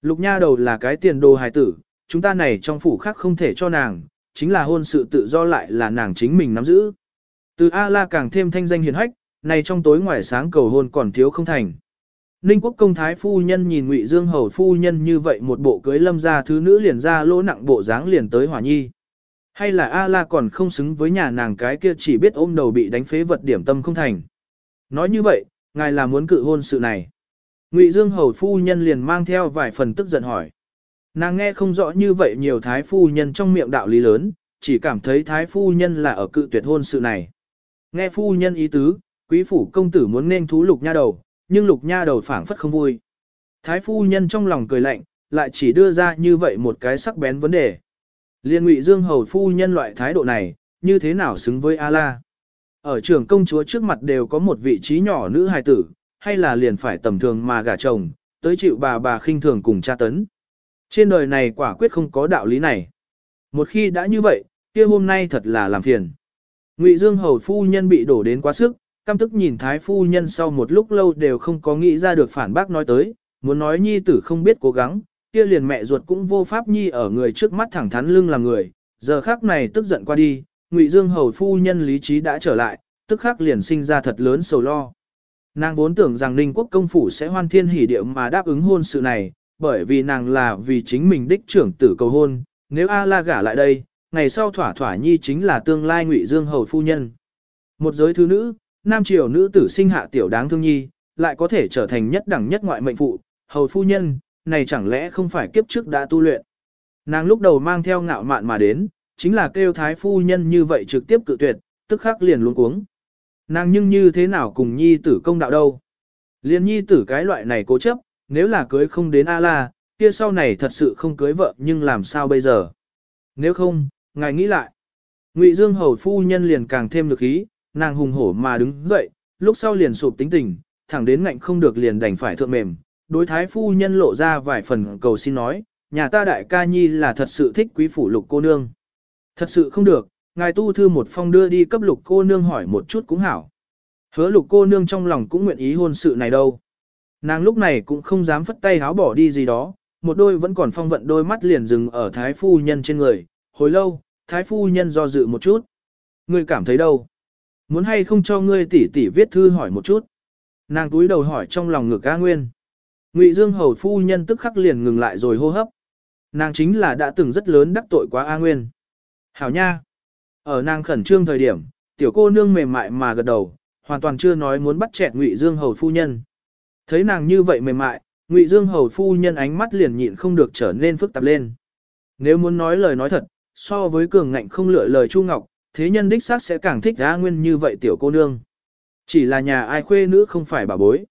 Lục nha đầu là cái tiền đồ hài tử, chúng ta này trong phủ khác không thể cho nàng, chính là hôn sự tự do lại là nàng chính mình nắm giữ. Từ A-la càng thêm thanh danh hiền hách, này trong tối ngoài sáng cầu hôn còn thiếu không thành. Ninh quốc công thái phu nhân nhìn ngụy Dương hầu phu nhân như vậy một bộ cưới lâm ra thứ nữ liền ra lỗ nặng bộ dáng liền tới hỏa nhi. Hay là A-la còn không xứng với nhà nàng cái kia chỉ biết ôm đầu bị đánh phế vật điểm tâm không thành. Nói như vậy, ngài là muốn cự hôn sự này. Ngụy Dương hầu phu nhân liền mang theo vài phần tức giận hỏi. Nàng nghe không rõ như vậy nhiều thái phu nhân trong miệng đạo lý lớn, chỉ cảm thấy thái phu nhân là ở cự tuyệt hôn sự này. Nghe phu nhân ý tứ, quý phủ công tử muốn nên thú lục nha đầu, nhưng lục nha đầu phảng phất không vui. Thái phu nhân trong lòng cười lạnh, lại chỉ đưa ra như vậy một cái sắc bén vấn đề. Liên ngụy dương hầu phu nhân loại thái độ này, như thế nào xứng với A-la? Ở trường công chúa trước mặt đều có một vị trí nhỏ nữ hài tử, hay là liền phải tầm thường mà gả chồng, tới chịu bà bà khinh thường cùng cha tấn. Trên đời này quả quyết không có đạo lý này. Một khi đã như vậy, kia hôm nay thật là làm phiền. Ngụy Dương hầu phu nhân bị đổ đến quá sức, căm tức nhìn thái phu nhân sau một lúc lâu đều không có nghĩ ra được phản bác nói tới, muốn nói nhi tử không biết cố gắng, kia liền mẹ ruột cũng vô pháp nhi ở người trước mắt thẳng thắn lưng làm người, giờ khắc này tức giận qua đi, Ngụy Dương hầu phu nhân lý trí đã trở lại, tức khắc liền sinh ra thật lớn sầu lo. Nàng vốn tưởng rằng Ninh quốc công phủ sẽ hoan thiên hỉ điệu mà đáp ứng hôn sự này, bởi vì nàng là vì chính mình đích trưởng tử cầu hôn, nếu A la gả lại đây, ngày sau thỏa thỏa nhi chính là tương lai Ngụy Dương hầu phu nhân. Một giới thứ nữ, nam triều nữ tử sinh hạ tiểu đáng thương nhi, lại có thể trở thành nhất đẳng nhất ngoại mệnh phụ, hầu phu nhân, này chẳng lẽ không phải kiếp trước đã tu luyện. Nàng lúc đầu mang theo ngạo mạn mà đến, chính là kêu thái phu nhân như vậy trực tiếp cự tuyệt, tức khắc liền luống cuống. Nàng nhưng như thế nào cùng nhi tử công đạo đâu. Liên nhi tử cái loại này cố chấp, nếu là cưới không đến A-la, kia sau này thật sự không cưới vợ nhưng làm sao bây giờ. Nếu không, ngài nghĩ lại. Ngụy Dương hầu phu nhân liền càng thêm lực ý, nàng hùng hổ mà đứng dậy, lúc sau liền sụp tính tình, thẳng đến ngạnh không được liền đành phải thượng mềm. Đối thái phu nhân lộ ra vài phần cầu xin nói, nhà ta đại ca nhi là thật sự thích quý phủ lục cô nương. Thật sự không được, ngài tu thư một phong đưa đi cấp lục cô nương hỏi một chút cũng hảo. Hứa lục cô nương trong lòng cũng nguyện ý hôn sự này đâu. Nàng lúc này cũng không dám phất tay háo bỏ đi gì đó, một đôi vẫn còn phong vận đôi mắt liền dừng ở thái phu nhân trên người. Hồi lâu, thái phu nhân do dự một chút. Ngươi cảm thấy đâu? Muốn hay không cho ngươi tỷ tỷ viết thư hỏi một chút. Nàng túi đầu hỏi trong lòng ngực A Nguyên. Ngụy Dương hầu phu nhân tức khắc liền ngừng lại rồi hô hấp. Nàng chính là đã từng rất lớn đắc tội quá A Nguyên. Hảo nha. Ở nàng khẩn trương thời điểm, tiểu cô nương mềm mại mà gật đầu, hoàn toàn chưa nói muốn bắt chẹt Ngụy Dương hầu phu nhân. Thấy nàng như vậy mềm mại, Ngụy Dương hầu phu nhân ánh mắt liền nhịn không được trở nên phức tạp lên. Nếu muốn nói lời nói thật, so với cường ngạnh không lựa lời Chu Ngọc, thế nhân đích xác sẽ càng thích A Nguyên như vậy tiểu cô nương. Chỉ là nhà ai khuê nữ không phải bà bối.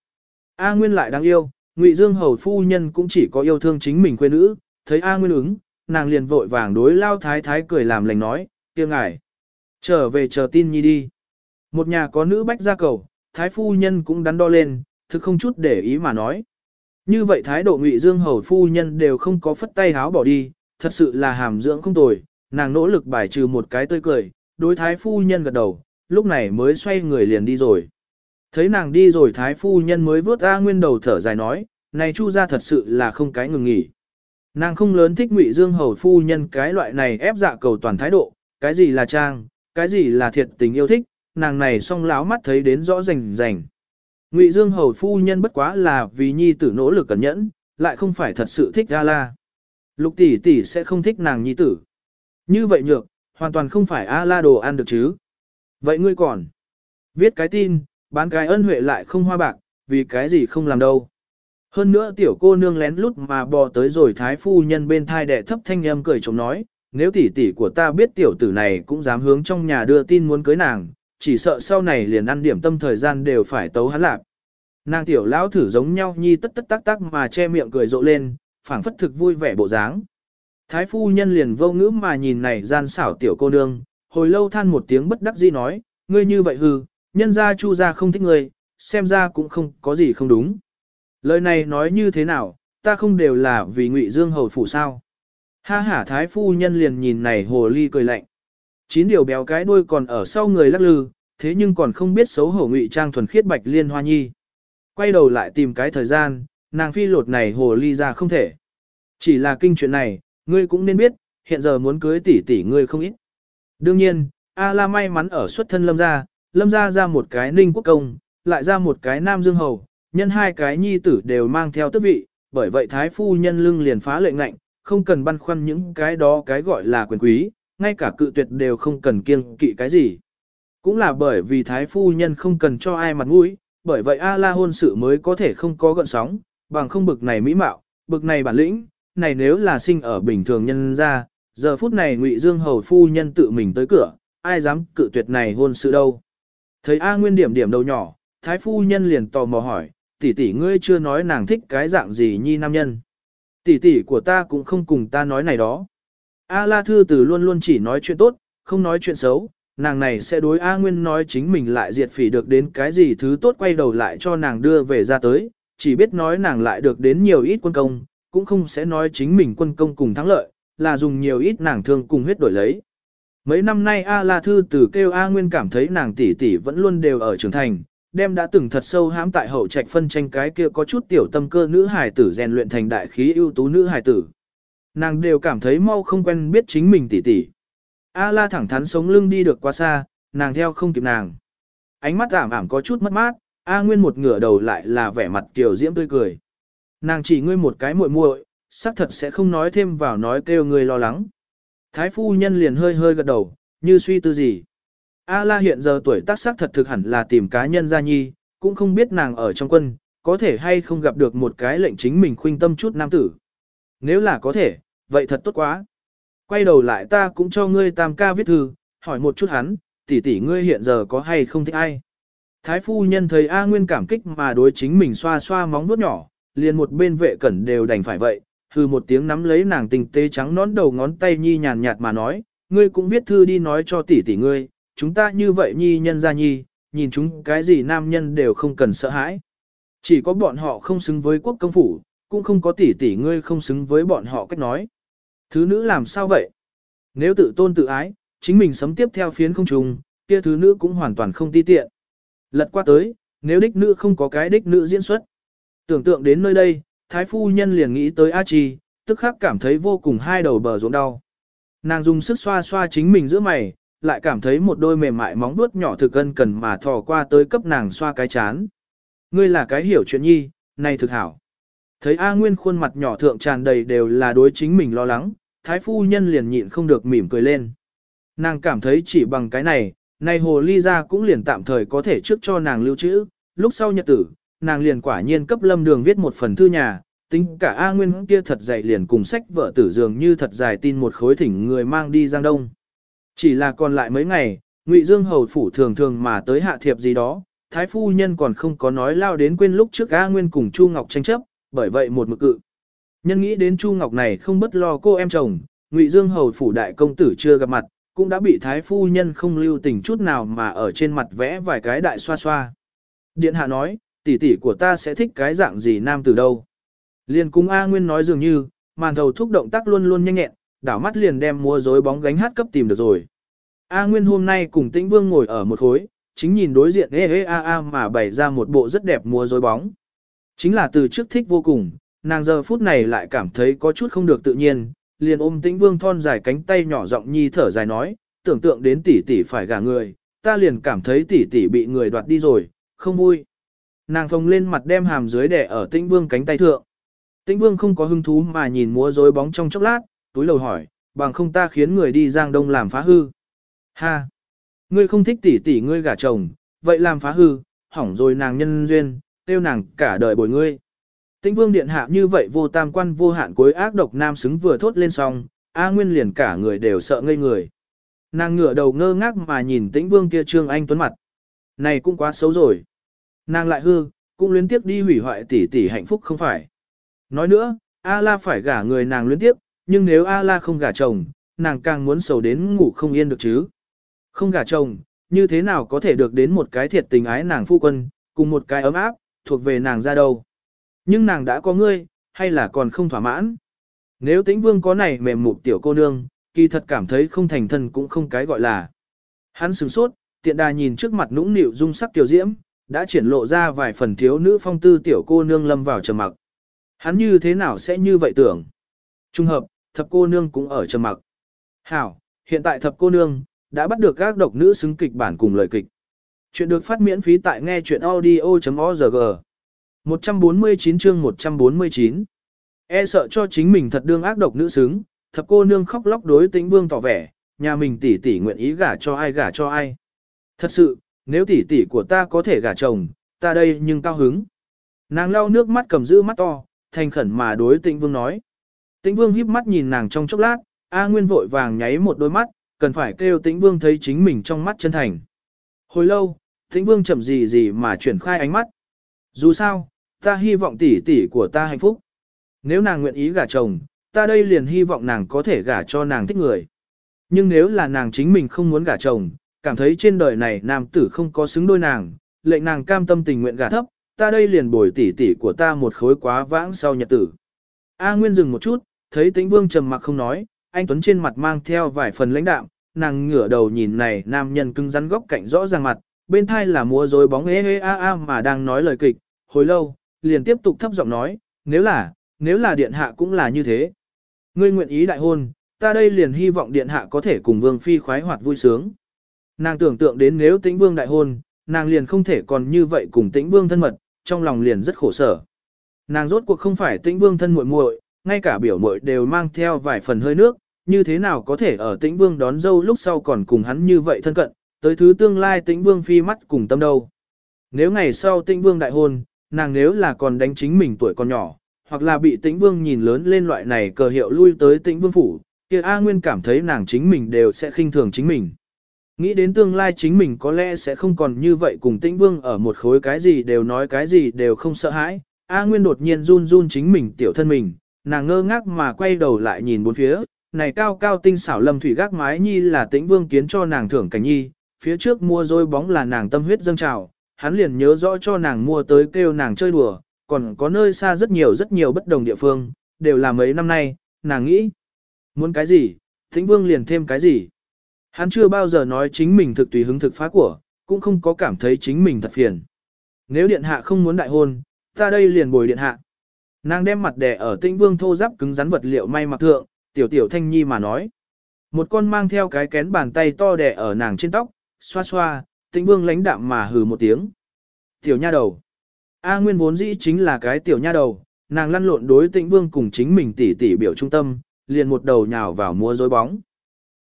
A Nguyên lại đáng yêu, Ngụy Dương hầu phu nhân cũng chỉ có yêu thương chính mình khuê nữ, thấy A Nguyên ứng, nàng liền vội vàng đối lao thái thái cười làm lành nói, kia ngài. Trở về chờ tin nhi đi. Một nhà có nữ bách ra cầu, thái phu nhân cũng đắn đo lên, thực không chút để ý mà nói. Như vậy thái độ ngụy dương hầu phu nhân đều không có phất tay háo bỏ đi, thật sự là hàm dưỡng không tồi, nàng nỗ lực bài trừ một cái tươi cười, đối thái phu nhân gật đầu, lúc này mới xoay người liền đi rồi. Thấy nàng đi rồi thái phu nhân mới vớt ra nguyên đầu thở dài nói, này chu ra thật sự là không cái ngừng nghỉ. Nàng không lớn thích ngụy dương hầu phu nhân cái loại này ép dạ cầu toàn thái độ, cái gì là trang, cái gì là thiệt tình yêu thích, nàng này song láo mắt thấy đến rõ rành rành. Ngụy Dương hầu phu nhân bất quá là vì nhi tử nỗ lực cẩn nhẫn, lại không phải thật sự thích A La. Lục tỷ tỷ sẽ không thích nàng nhi tử. Như vậy nhược, hoàn toàn không phải A La đồ ăn được chứ. Vậy ngươi còn viết cái tin, bán cái ân huệ lại không hoa bạc, vì cái gì không làm đâu. Hơn nữa tiểu cô nương lén lút mà bò tới rồi thái phu nhân bên thai đệ thấp thanh âm cười chồng nói, nếu tỷ tỷ của ta biết tiểu tử này cũng dám hướng trong nhà đưa tin muốn cưới nàng, chỉ sợ sau này liền ăn điểm tâm thời gian đều phải tấu hắn lạp. Nàng tiểu lão thử giống nhau nhi tất tất tắc tắc mà che miệng cười rộ lên, phảng phất thực vui vẻ bộ dáng. Thái phu nhân liền vô ngữ mà nhìn này gian xảo tiểu cô nương, hồi lâu than một tiếng bất đắc dĩ nói, ngươi như vậy hư, nhân gia chu gia không thích ngươi, xem ra cũng không có gì không đúng. Lời này nói như thế nào, ta không đều là vì ngụy dương hầu phủ sao. Ha hả thái phu nhân liền nhìn này hồ ly cười lạnh. Chín điều béo cái đuôi còn ở sau người lắc lư, thế nhưng còn không biết xấu hổ ngụy trang thuần khiết bạch liên hoa nhi. Quay đầu lại tìm cái thời gian, nàng phi lột này hồ ly ra không thể. Chỉ là kinh chuyện này, ngươi cũng nên biết, hiện giờ muốn cưới tỷ tỷ ngươi không ít. Đương nhiên, A la may mắn ở xuất thân lâm gia, lâm gia ra một cái ninh quốc công, lại ra một cái nam dương hầu, nhân hai cái nhi tử đều mang theo tước vị, bởi vậy thái phu nhân lưng liền phá lệ ngạnh, không cần băn khoăn những cái đó cái gọi là quyền quý, ngay cả cự tuyệt đều không cần kiêng kỵ cái gì. Cũng là bởi vì thái phu nhân không cần cho ai mặt mũi, bởi vậy A la hôn sự mới có thể không có gợn sóng, bằng không bực này mỹ mạo, bực này bản lĩnh, này nếu là sinh ở bình thường nhân ra, giờ phút này ngụy Dương hầu phu nhân tự mình tới cửa, ai dám cự tuyệt này hôn sự đâu. Thấy A Nguyên điểm điểm đầu nhỏ, thái phu nhân liền tò mò hỏi, tỷ tỷ ngươi chưa nói nàng thích cái dạng gì nhi nam nhân. Tỷ tỷ của ta cũng không cùng ta nói này đó. A La Thư Tử luôn luôn chỉ nói chuyện tốt, không nói chuyện xấu, nàng này sẽ đối A Nguyên nói chính mình lại diệt phỉ được đến cái gì thứ tốt quay đầu lại cho nàng đưa về ra tới, chỉ biết nói nàng lại được đến nhiều ít quân công, cũng không sẽ nói chính mình quân công cùng thắng lợi, là dùng nhiều ít nàng thương cùng huyết đổi lấy. Mấy năm nay A La Thư Tử kêu A Nguyên cảm thấy nàng tỷ tỷ vẫn luôn đều ở trưởng thành, đem đã từng thật sâu hãm tại hậu trạch phân tranh cái kia có chút tiểu tâm cơ nữ hài tử rèn luyện thành đại khí ưu tú nữ hài tử. Nàng đều cảm thấy mau không quen biết chính mình tỷ tỷ. A la thẳng thắn sống lưng đi được quá xa, nàng theo không kịp nàng. Ánh mắt ảm ảm có chút mất mát, A Nguyên một ngửa đầu lại là vẻ mặt tiểu diễm tươi cười. Nàng chỉ ngươi một cái muội muội, xác thật sẽ không nói thêm vào nói kêu ngươi lo lắng. Thái phu nhân liền hơi hơi gật đầu, như suy tư gì. A la hiện giờ tuổi tác xác thật thực hẳn là tìm cá nhân gia nhi, cũng không biết nàng ở trong quân, có thể hay không gặp được một cái lệnh chính mình khuynh tâm chút nam tử. Nếu là có thể, vậy thật tốt quá. Quay đầu lại ta cũng cho ngươi tam ca viết thư, hỏi một chút hắn, tỷ tỷ ngươi hiện giờ có hay không thích ai. Thái phu nhân thấy A Nguyên cảm kích mà đối chính mình xoa xoa móng vuốt nhỏ, liền một bên vệ cẩn đều đành phải vậy, Hừ một tiếng nắm lấy nàng tình tế trắng nón đầu ngón tay nhi nhàn nhạt mà nói, ngươi cũng viết thư đi nói cho tỷ tỷ ngươi, chúng ta như vậy nhi nhân ra nhi, nhìn chúng cái gì nam nhân đều không cần sợ hãi. Chỉ có bọn họ không xứng với quốc công phủ, cũng không có tỷ tỷ ngươi không xứng với bọn họ cách nói. Thứ nữ làm sao vậy? Nếu tự tôn tự ái, chính mình sấm tiếp theo phiến không trùng, kia thứ nữ cũng hoàn toàn không ti tiện. Lật qua tới, nếu đích nữ không có cái đích nữ diễn xuất. Tưởng tượng đến nơi đây, thái phu nhân liền nghĩ tới A Chi, tức khắc cảm thấy vô cùng hai đầu bờ ruộng đau. Nàng dùng sức xoa xoa chính mình giữa mày, lại cảm thấy một đôi mềm mại móng vuốt nhỏ thực ân cần mà thò qua tới cấp nàng xoa cái chán. Ngươi là cái hiểu chuyện nhi, này thực hảo. Thấy A Nguyên khuôn mặt nhỏ thượng tràn đầy đều là đối chính mình lo lắng, thái phu nhân liền nhịn không được mỉm cười lên. Nàng cảm thấy chỉ bằng cái này, này hồ ly ra cũng liền tạm thời có thể trước cho nàng lưu trữ, lúc sau nhật tử, nàng liền quả nhiên cấp lâm đường viết một phần thư nhà, tính cả A Nguyên kia thật dạy liền cùng sách vợ tử dường như thật dài tin một khối thỉnh người mang đi Giang Đông. Chỉ là còn lại mấy ngày, Ngụy Dương hầu phủ thường thường mà tới hạ thiệp gì đó, thái phu nhân còn không có nói lao đến quên lúc trước A Nguyên cùng Chu Ngọc tranh chấp, bởi vậy một mực cự. Nhân nghĩ đến Chu Ngọc này không bất lo cô em chồng, Ngụy Dương hầu phủ đại công tử chưa gặp mặt, cũng đã bị thái phu nhân không lưu tình chút nào mà ở trên mặt vẽ vài cái đại xoa xoa. Điện hạ nói, tỷ tỷ của ta sẽ thích cái dạng gì nam từ đâu. Liên cung A Nguyên nói dường như, màn thầu thúc động tác luôn luôn nhanh nhẹn, đảo mắt liền đem mua rối bóng gánh hát cấp tìm được rồi. A Nguyên hôm nay cùng Tĩnh Vương ngồi ở một khối, chính nhìn đối diện ê ê a a mà bày ra một bộ rất đẹp mua rối bóng. Chính là từ trước thích vô cùng, nàng giờ phút này lại cảm thấy có chút không được tự nhiên, liền ôm Tĩnh Vương thon dài cánh tay nhỏ giọng nhi thở dài nói, tưởng tượng đến tỷ tỷ phải gả người, ta liền cảm thấy tỷ tỷ bị người đoạt đi rồi, không vui. Nàng phồng lên mặt đem hàm dưới đẻ ở Tĩnh Vương cánh tay thượng. Tĩnh Vương không có hứng thú mà nhìn múa rối bóng trong chốc lát, túi lầu hỏi, bằng không ta khiến người đi Giang Đông làm phá hư. Ha! Ngươi không thích tỷ tỷ ngươi gả chồng, vậy làm phá hư, hỏng rồi nàng nhân duyên, tiêu nàng cả đời bồi ngươi. Tĩnh vương điện hạ như vậy vô tam quan vô hạn cuối ác độc nam xứng vừa thốt lên xong, A Nguyên liền cả người đều sợ ngây người. Nàng ngửa đầu ngơ ngác mà nhìn tĩnh vương kia trương anh tuấn mặt. Này cũng quá xấu rồi. Nàng lại hư, cũng luyến tiếc đi hủy hoại tỷ tỷ hạnh phúc không phải. Nói nữa, A la phải gả người nàng luyến tiếc, nhưng nếu A la không gả chồng, nàng càng muốn sầu đến ngủ không yên được chứ. Không gả chồng, như thế nào có thể được đến một cái thiệt tình ái nàng phu quân, cùng một cái ấm áp, thuộc về nàng ra đâu. Nhưng nàng đã có ngươi, hay là còn không thỏa mãn. Nếu tĩnh vương có này mềm mục tiểu cô nương, kỳ thật cảm thấy không thành thân cũng không cái gọi là. Hắn sửng sốt, tiện đà nhìn trước mặt nũng nịu dung sắc tiểu diễm, đã triển lộ ra vài phần thiếu nữ phong tư tiểu cô nương lâm vào trầm mặc. Hắn như thế nào sẽ như vậy tưởng? Trung hợp, thập cô nương cũng ở trầm mặc. Hảo, hiện tại thập cô nương, đã bắt được các độc nữ xứng kịch bản cùng lời kịch. Chuyện được phát miễn phí tại nghe chuyện audio.org. 149 chương 149 E sợ cho chính mình thật đương ác độc nữ xứng, thập cô nương khóc lóc đối tĩnh vương tỏ vẻ, nhà mình tỷ tỷ nguyện ý gả cho ai gả cho ai. Thật sự, nếu tỷ tỷ của ta có thể gả chồng, ta đây nhưng cao hứng. Nàng lau nước mắt cầm giữ mắt to, thành khẩn mà đối tĩnh vương nói. Tĩnh vương híp mắt nhìn nàng trong chốc lát, A Nguyên vội vàng nháy một đôi mắt, cần phải kêu tĩnh vương thấy chính mình trong mắt chân thành. Hồi lâu, tĩnh vương chậm gì gì mà chuyển khai ánh mắt. Dù sao, ta hy vọng tỷ tỷ của ta hạnh phúc. Nếu nàng nguyện ý gả chồng, ta đây liền hy vọng nàng có thể gả cho nàng thích người. Nhưng nếu là nàng chính mình không muốn gả chồng, cảm thấy trên đời này nam tử không có xứng đôi nàng, lệnh nàng cam tâm tình nguyện gả thấp, ta đây liền bồi tỷ tỷ của ta một khối quá vãng sau nhật tử. A Nguyên dừng một chút, thấy tĩnh vương trầm mặc không nói, anh Tuấn trên mặt mang theo vài phần lãnh đạm, nàng ngửa đầu nhìn này nam nhân cưng rắn góc cạnh rõ ràng mặt, bên thai là múa rối bóng ế ế a a mà đang nói lời kịch, hồi lâu, liền tiếp tục thấp giọng nói, nếu là, nếu là điện hạ cũng là như thế. Ngươi nguyện ý đại hôn, ta đây liền hy vọng điện hạ có thể cùng vương phi khoái hoạt vui sướng. Nàng tưởng tượng đến nếu tĩnh vương đại hôn, nàng liền không thể còn như vậy cùng tĩnh vương thân mật, trong lòng liền rất khổ sở. Nàng rốt cuộc không phải tĩnh vương thân muội muội, ngay cả biểu muội đều mang theo vài phần hơi nước, như thế nào có thể ở tĩnh vương đón dâu lúc sau còn cùng hắn như vậy thân cận, tới thứ tương lai tĩnh vương phi mắt cùng tâm đâu. Nếu ngày sau tĩnh vương đại hôn, nàng nếu là còn đánh chính mình tuổi còn nhỏ, hoặc là bị tĩnh vương nhìn lớn lên loại này cờ hiệu lui tới tĩnh vương phủ, kia A Nguyên cảm thấy nàng chính mình đều sẽ khinh thường chính mình. Nghĩ đến tương lai chính mình có lẽ sẽ không còn như vậy cùng tĩnh vương ở một khối cái gì đều nói cái gì đều không sợ hãi. A Nguyên đột nhiên run run chính mình tiểu thân mình, nàng ngơ ngác mà quay đầu lại nhìn bốn phía, này cao cao tinh xảo lâm thủy gác mái nhi là tĩnh vương kiến cho nàng thưởng cảnh nhi, phía trước mua dôi bóng là nàng tâm huyết dâng trào, hắn liền nhớ rõ cho nàng mua tới kêu nàng chơi đùa, còn có nơi xa rất nhiều rất nhiều bất đồng địa phương, đều là mấy năm nay, nàng nghĩ, muốn cái gì, tĩnh vương liền thêm cái gì. Hắn chưa bao giờ nói chính mình thực tùy hứng thực phá của, cũng không có cảm thấy chính mình thật phiền. Nếu điện hạ không muốn đại hôn, ta đây liền bồi điện hạ. Nàng đem mặt đè ở tĩnh vương thô giáp cứng rắn vật liệu may mặc thượng, tiểu tiểu thanh nhi mà nói. Một con mang theo cái kén bàn tay to đè ở nàng trên tóc, xoa xoa, tĩnh vương lãnh đạm mà hừ một tiếng. Tiểu nha đầu. A Nguyên vốn dĩ chính là cái tiểu nha đầu, nàng lăn lộn đối tĩnh vương cùng chính mình tỉ tỉ biểu trung tâm, liền một đầu nhào vào mua dối bóng.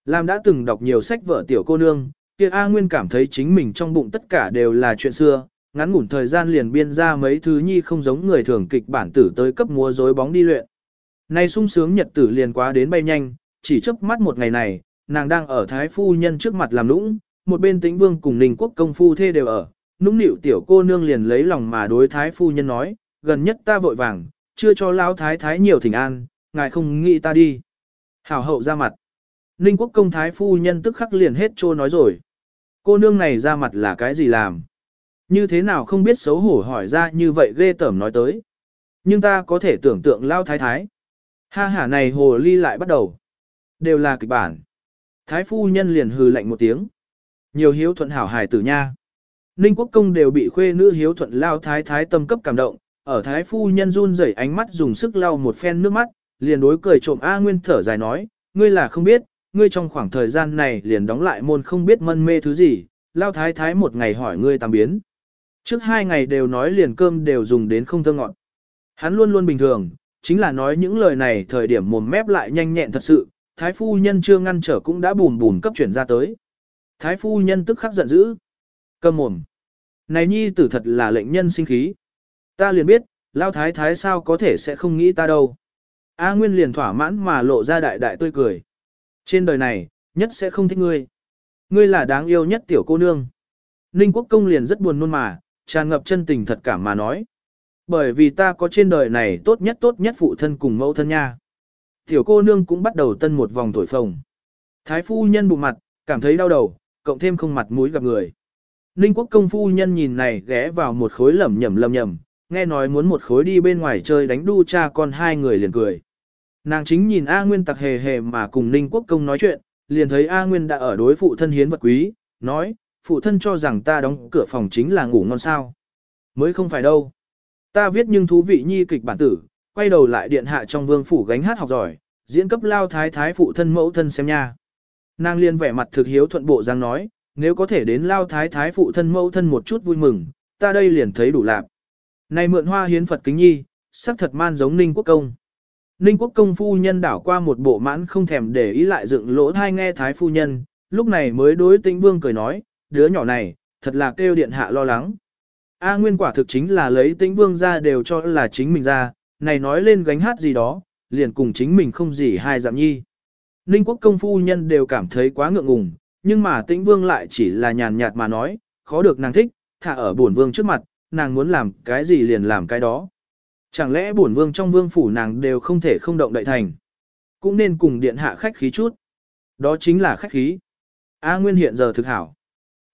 Lam đã từng đọc nhiều sách vở tiểu cô nương, kia A Nguyên cảm thấy chính mình trong bụng tất cả đều là chuyện xưa, ngắn ngủn thời gian liền biên ra mấy thứ nhi không giống người thường kịch bản tử tới cấp múa rối bóng đi luyện. Nay sung sướng nhật tử liền quá đến bay nhanh, chỉ chớp mắt một ngày này, nàng đang ở thái phu nhân trước mặt làm nũng, một bên tĩnh vương cùng ninh quốc công phu thê đều ở, nũng nịu tiểu cô nương liền lấy lòng mà đối thái phu nhân nói, gần nhất ta vội vàng, chưa cho lão thái thái nhiều thỉnh an, ngài không nghĩ ta đi. Hảo hậu ra mặt. Ninh quốc công thái phu nhân tức khắc liền hết trô nói rồi. Cô nương này ra mặt là cái gì làm? Như thế nào không biết xấu hổ hỏi ra như vậy ghê tởm nói tới. Nhưng ta có thể tưởng tượng lao thái thái. Ha hả này hồ ly lại bắt đầu. Đều là kịch bản. Thái phu nhân liền hừ lạnh một tiếng. Nhiều hiếu thuận hảo hài tử nha. Ninh quốc công đều bị khuê nữ hiếu thuận lao thái thái tâm cấp cảm động. Ở thái phu nhân run rẩy ánh mắt dùng sức lau một phen nước mắt, liền đối cười trộm A Nguyên thở dài nói, ngươi là không biết, ngươi trong khoảng thời gian này liền đóng lại môn không biết mân mê thứ gì, lao thái thái một ngày hỏi ngươi tam biến. Trước hai ngày đều nói liền cơm đều dùng đến không thơ ngọn. Hắn luôn luôn bình thường, chính là nói những lời này thời điểm mồm mép lại nhanh nhẹn thật sự, thái phu nhân chưa ngăn trở cũng đã bùn bùn cấp chuyển ra tới. Thái phu nhân tức khắc giận dữ. Cầm mồm. Này nhi tử thật là lệnh nhân sinh khí. Ta liền biết, lao thái thái sao có thể sẽ không nghĩ ta đâu. A Nguyên liền thỏa mãn mà lộ ra đại đại tươi cười. Trên đời này, nhất sẽ không thích ngươi. Ngươi là đáng yêu nhất tiểu cô nương. Ninh Quốc Công liền rất buồn nôn mà, tràn ngập chân tình thật cảm mà nói. Bởi vì ta có trên đời này tốt nhất tốt nhất phụ thân cùng mẫu thân nha. Tiểu cô nương cũng bắt đầu tân một vòng thổi phồng. Thái phu nhân bụng mặt, cảm thấy đau đầu, cộng thêm không mặt mũi gặp người. Ninh quốc công phu nhân nhìn này ghé vào một khối lẩm nhẩm lầm nhẩm nghe nói muốn một khối đi bên ngoài chơi đánh đu cha con hai người liền cười. Nàng chính nhìn A Nguyên tặc hề hề mà cùng Ninh quốc công nói chuyện, liền thấy A Nguyên đã ở đối phụ thân hiến vật quý, nói, phụ thân cho rằng ta đóng cửa phòng chính là ngủ ngon sao. Mới không phải đâu. Ta viết nhưng thú vị nhi kịch bản tử, quay đầu lại điện hạ trong vương phủ gánh hát học giỏi, diễn cấp lao thái thái phụ thân mẫu thân xem nha. Nàng liên vẻ mặt thực hiếu thuận bộ giang nói, nếu có thể đến lao thái thái phụ thân mẫu thân một chút vui mừng, ta đây liền thấy đủ lạc. Này mượn hoa hiến Phật kính nhi, sắc thật man giống Ninh Quốc Công. Ninh Quốc Công phu nhân đảo qua một bộ mãn không thèm để ý lại dựng lỗ thai nghe thái phu nhân, lúc này mới đối tĩnh vương cười nói, đứa nhỏ này, thật là kêu điện hạ lo lắng. A nguyên quả thực chính là lấy tĩnh vương ra đều cho là chính mình ra, này nói lên gánh hát gì đó, liền cùng chính mình không gì hai dạng nhi. Ninh quốc công phu nhân đều cảm thấy quá ngượng ngùng, nhưng mà tĩnh vương lại chỉ là nhàn nhạt mà nói, khó được nàng thích, thả ở bổn vương trước mặt, nàng muốn làm cái gì liền làm cái đó. Chẳng lẽ bổn vương trong vương phủ nàng đều không thể không động đại thành. Cũng nên cùng điện hạ khách khí chút. Đó chính là khách khí. A Nguyên hiện giờ thực hảo.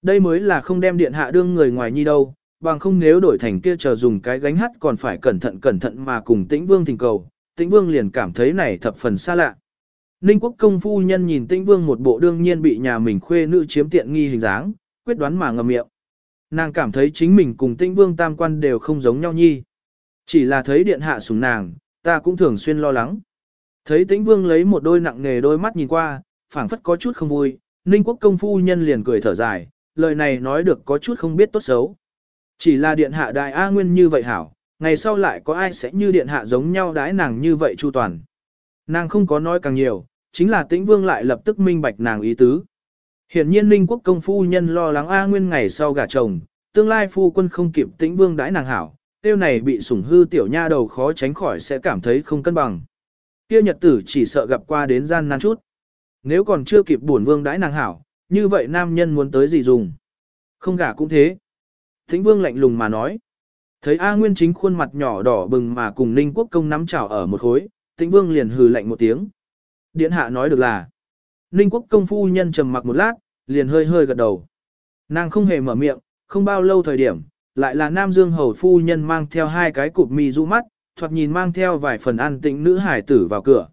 Đây mới là không đem điện hạ đương người ngoài nhi đâu, bằng không nếu đổi thành kia chờ dùng cái gánh hát còn phải cẩn thận cẩn thận mà cùng tĩnh vương thỉnh cầu, tĩnh vương liền cảm thấy này thập phần xa lạ. Ninh quốc công phu nhân nhìn tĩnh vương một bộ đương nhiên bị nhà mình khuê nữ chiếm tiện nghi hình dáng, quyết đoán mà ngầm miệng. Nàng cảm thấy chính mình cùng tĩnh vương tam quan đều không giống nhau nhi. Chỉ là thấy điện hạ sủng nàng, ta cũng thường xuyên lo lắng. Thấy tĩnh vương lấy một đôi nặng nghề đôi mắt nhìn qua, phảng phất có chút không vui, ninh quốc công phu nhân liền cười thở dài, lời này nói được có chút không biết tốt xấu. Chỉ là điện hạ đại A Nguyên như vậy hảo, ngày sau lại có ai sẽ như điện hạ giống nhau đãi nàng như vậy chu toàn. Nàng không có nói càng nhiều, chính là tĩnh vương lại lập tức minh bạch nàng ý tứ. Hiện nhiên ninh quốc công phu nhân lo lắng A Nguyên ngày sau gả chồng, tương lai phu quân không kịp tĩnh vương đãi nàng hảo, tiêu này bị sủng hư tiểu nha đầu khó tránh khỏi sẽ cảm thấy không cân bằng. tiêu nhật tử chỉ sợ gặp qua đến gian nan chút. Nếu còn chưa kịp buồn vương đãi nàng hảo, như vậy nam nhân muốn tới gì dùng. Không gả cũng thế. Thính vương lạnh lùng mà nói. Thấy A Nguyên chính khuôn mặt nhỏ đỏ bừng mà cùng Ninh Quốc công nắm chảo ở một khối, Thính Vương liền hừ lạnh một tiếng. Điện hạ nói được là. Ninh Quốc công phu nhân trầm mặc một lát, liền hơi hơi gật đầu. Nàng không hề mở miệng, không bao lâu thời điểm, lại là Nam Dương hầu phu nhân mang theo hai cái cụp mì rũ mắt, thoạt nhìn mang theo vài phần an tĩnh nữ hải tử vào cửa.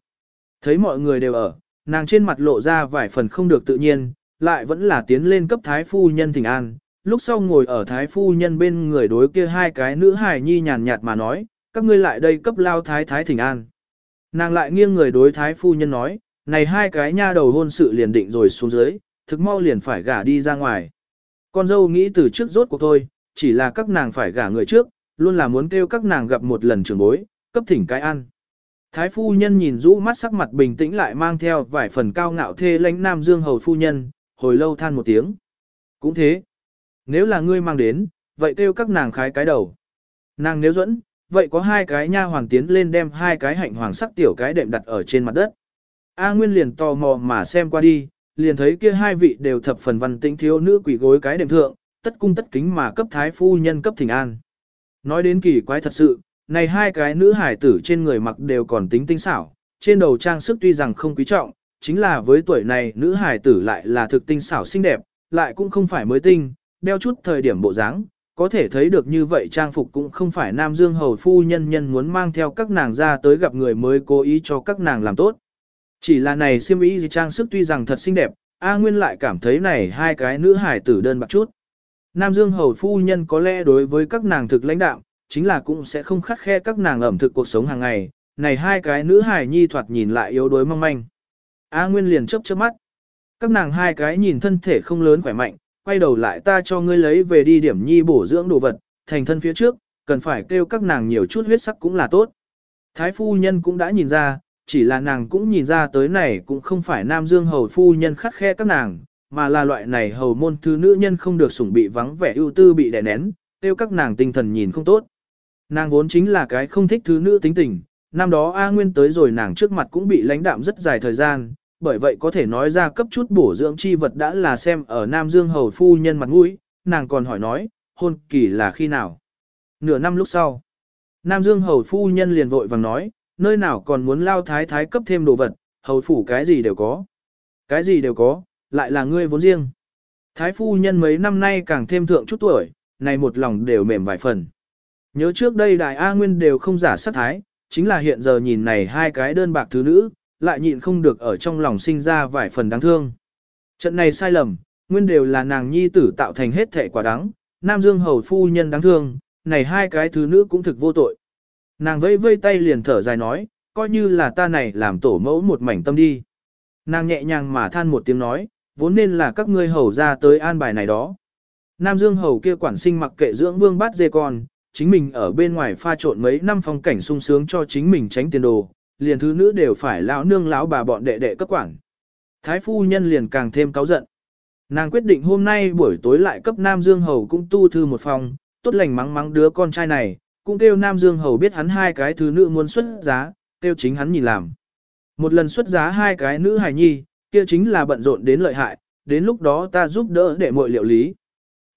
Thấy mọi người đều ở, nàng trên mặt lộ ra vài phần không được tự nhiên, lại vẫn là tiến lên cấp thái phu nhân thỉnh an, lúc sau ngồi ở thái phu nhân bên người đối kia hai cái nữ hài nhi nhàn nhạt mà nói, các ngươi lại đây cấp lao thái thái thỉnh an. Nàng lại nghiêng người đối thái phu nhân nói, này hai cái nha đầu hôn sự liền định rồi xuống dưới, thực mau liền phải gả đi ra ngoài. Con dâu nghĩ từ trước rốt cuộc thôi, chỉ là các nàng phải gả người trước, luôn là muốn kêu các nàng gặp một lần trưởng bối, cấp thỉnh cái ăn. Thái phu nhân nhìn rũ mắt sắc mặt bình tĩnh lại mang theo vài phần cao ngạo thê lãnh nam dương hầu phu nhân, hồi lâu than một tiếng. Cũng thế. Nếu là ngươi mang đến, vậy kêu các nàng khái cái đầu. Nàng nếu dẫn, vậy có hai cái nha hoàng tiến lên đem hai cái hạnh hoàng sắc tiểu cái đệm đặt ở trên mặt đất. A Nguyên liền tò mò mà xem qua đi, liền thấy kia hai vị đều thập phần văn tĩnh thiếu nữ quỷ gối cái đệm thượng, tất cung tất kính mà cấp thái phu nhân cấp thỉnh an. Nói đến kỳ quái thật sự, này hai cái nữ hải tử trên người mặc đều còn tính tinh xảo, trên đầu trang sức tuy rằng không quý trọng, chính là với tuổi này nữ hải tử lại là thực tinh xảo xinh đẹp, lại cũng không phải mới tinh, đeo chút thời điểm bộ dáng, có thể thấy được như vậy trang phục cũng không phải Nam Dương hầu phu nhân nhân muốn mang theo các nàng ra tới gặp người mới cố ý cho các nàng làm tốt. Chỉ là này siêm ý gì trang sức tuy rằng thật xinh đẹp, A Nguyên lại cảm thấy này hai cái nữ hải tử đơn bạc chút. Nam Dương hầu phu nhân có lẽ đối với các nàng thực lãnh đạo, chính là cũng sẽ không khắt khe các nàng ẩm thực cuộc sống hàng ngày, này hai cái nữ hải nhi thoạt nhìn lại yếu đuối mong manh. A Nguyên liền chớp chớp mắt. Các nàng hai cái nhìn thân thể không lớn khỏe mạnh, quay đầu lại ta cho ngươi lấy về đi điểm nhi bổ dưỡng đồ vật, thành thân phía trước, cần phải kêu các nàng nhiều chút huyết sắc cũng là tốt. Thái phu nhân cũng đã nhìn ra, chỉ là nàng cũng nhìn ra tới này cũng không phải nam dương hầu phu nhân khắt khe các nàng, mà là loại này hầu môn thư nữ nhân không được sủng bị vắng vẻ ưu tư bị đè nén, kêu các nàng tinh thần nhìn không tốt. Nàng vốn chính là cái không thích thứ nữ tính tình, năm đó A Nguyên tới rồi nàng trước mặt cũng bị lãnh đạm rất dài thời gian, bởi vậy có thể nói ra cấp chút bổ dưỡng chi vật đã là xem ở Nam Dương Hầu Phu Nhân mặt mũi, nàng còn hỏi nói, hôn kỳ là khi nào? Nửa năm lúc sau. Nam Dương Hầu Phu Nhân liền vội vàng nói, nơi nào còn muốn lao thái thái cấp thêm đồ vật, hầu phủ cái gì đều có. Cái gì đều có, lại là ngươi vốn riêng. Thái Phu Nhân mấy năm nay càng thêm thượng chút tuổi, này một lòng đều mềm vài phần. Nhớ trước đây Đại A Nguyên đều không giả sát thái, chính là hiện giờ nhìn này hai cái đơn bạc thứ nữ, lại nhịn không được ở trong lòng sinh ra vài phần đáng thương. Trận này sai lầm, Nguyên đều là nàng nhi tử tạo thành hết thệ quả đáng Nam Dương hầu phu nhân đáng thương, này hai cái thứ nữ cũng thực vô tội. Nàng vẫy vây tay liền thở dài nói, coi như là ta này làm tổ mẫu một mảnh tâm đi. Nàng nhẹ nhàng mà than một tiếng nói, vốn nên là các ngươi hầu ra tới an bài này đó. Nam Dương hầu kia quản sinh mặc kệ dưỡng vương bát dê con, chính mình ở bên ngoài pha trộn mấy năm phong cảnh sung sướng cho chính mình tránh tiền đồ, liền thứ nữ đều phải lão nương lão bà bọn đệ đệ cấp quản. Thái phu nhân liền càng thêm cáu giận. Nàng quyết định hôm nay buổi tối lại cấp Nam Dương hầu cũng tu thư một phòng, tốt lành mắng mắng đứa con trai này, cũng kêu Nam Dương hầu biết hắn hai cái thứ nữ muốn xuất giá, kêu chính hắn nhìn làm. Một lần xuất giá hai cái nữ hài nhi, kia chính là bận rộn đến lợi hại, đến lúc đó ta giúp đỡ để muội liệu lý.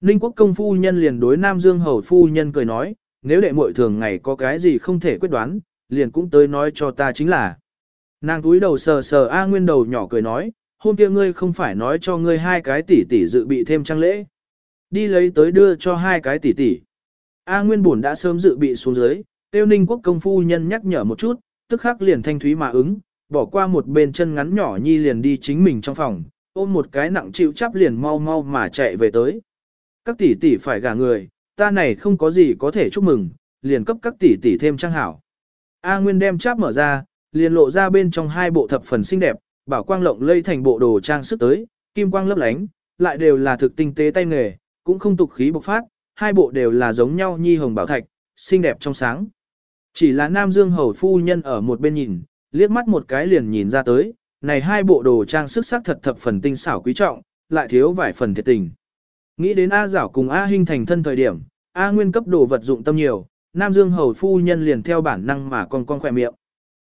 Ninh quốc công phu nhân liền đối Nam Dương hầu phu nhân cười nói, nếu đệ muội thường ngày có cái gì không thể quyết đoán, liền cũng tới nói cho ta chính là. Nàng túi đầu sờ sờ A Nguyên đầu nhỏ cười nói, hôm kia ngươi không phải nói cho ngươi hai cái tỷ tỷ dự bị thêm trang lễ. Đi lấy tới đưa cho hai cái tỷ tỷ. A Nguyên buồn đã sớm dự bị xuống dưới, tiêu ninh quốc công phu nhân nhắc nhở một chút, tức khắc liền thanh thúy mà ứng, bỏ qua một bên chân ngắn nhỏ nhi liền đi chính mình trong phòng, ôm một cái nặng chịu chắp liền mau mau mà chạy về tới. Các tỷ tỷ phải gả người, ta này không có gì có thể chúc mừng, liền cấp các tỷ tỷ thêm trang hảo. A Nguyên đem cháp mở ra, liền lộ ra bên trong hai bộ thập phần xinh đẹp, bảo quang lộng lây thành bộ đồ trang sức tới, kim quang lấp lánh, lại đều là thực tinh tế tay nghề, cũng không tục khí bộc phát, hai bộ đều là giống nhau nhi hồng bảo thạch, xinh đẹp trong sáng. Chỉ là Nam Dương hầu phu nhân ở một bên nhìn, liếc mắt một cái liền nhìn ra tới, này hai bộ đồ trang sức sắc thật thập phần tinh xảo quý trọng, lại thiếu vài phần thiệt tình. Nghĩ đến A Giảo cùng A Hinh thành thân thời điểm, A Nguyên cấp đồ vật dụng tâm nhiều, Nam Dương hầu phu nhân liền theo bản năng mà con con khỏe miệng.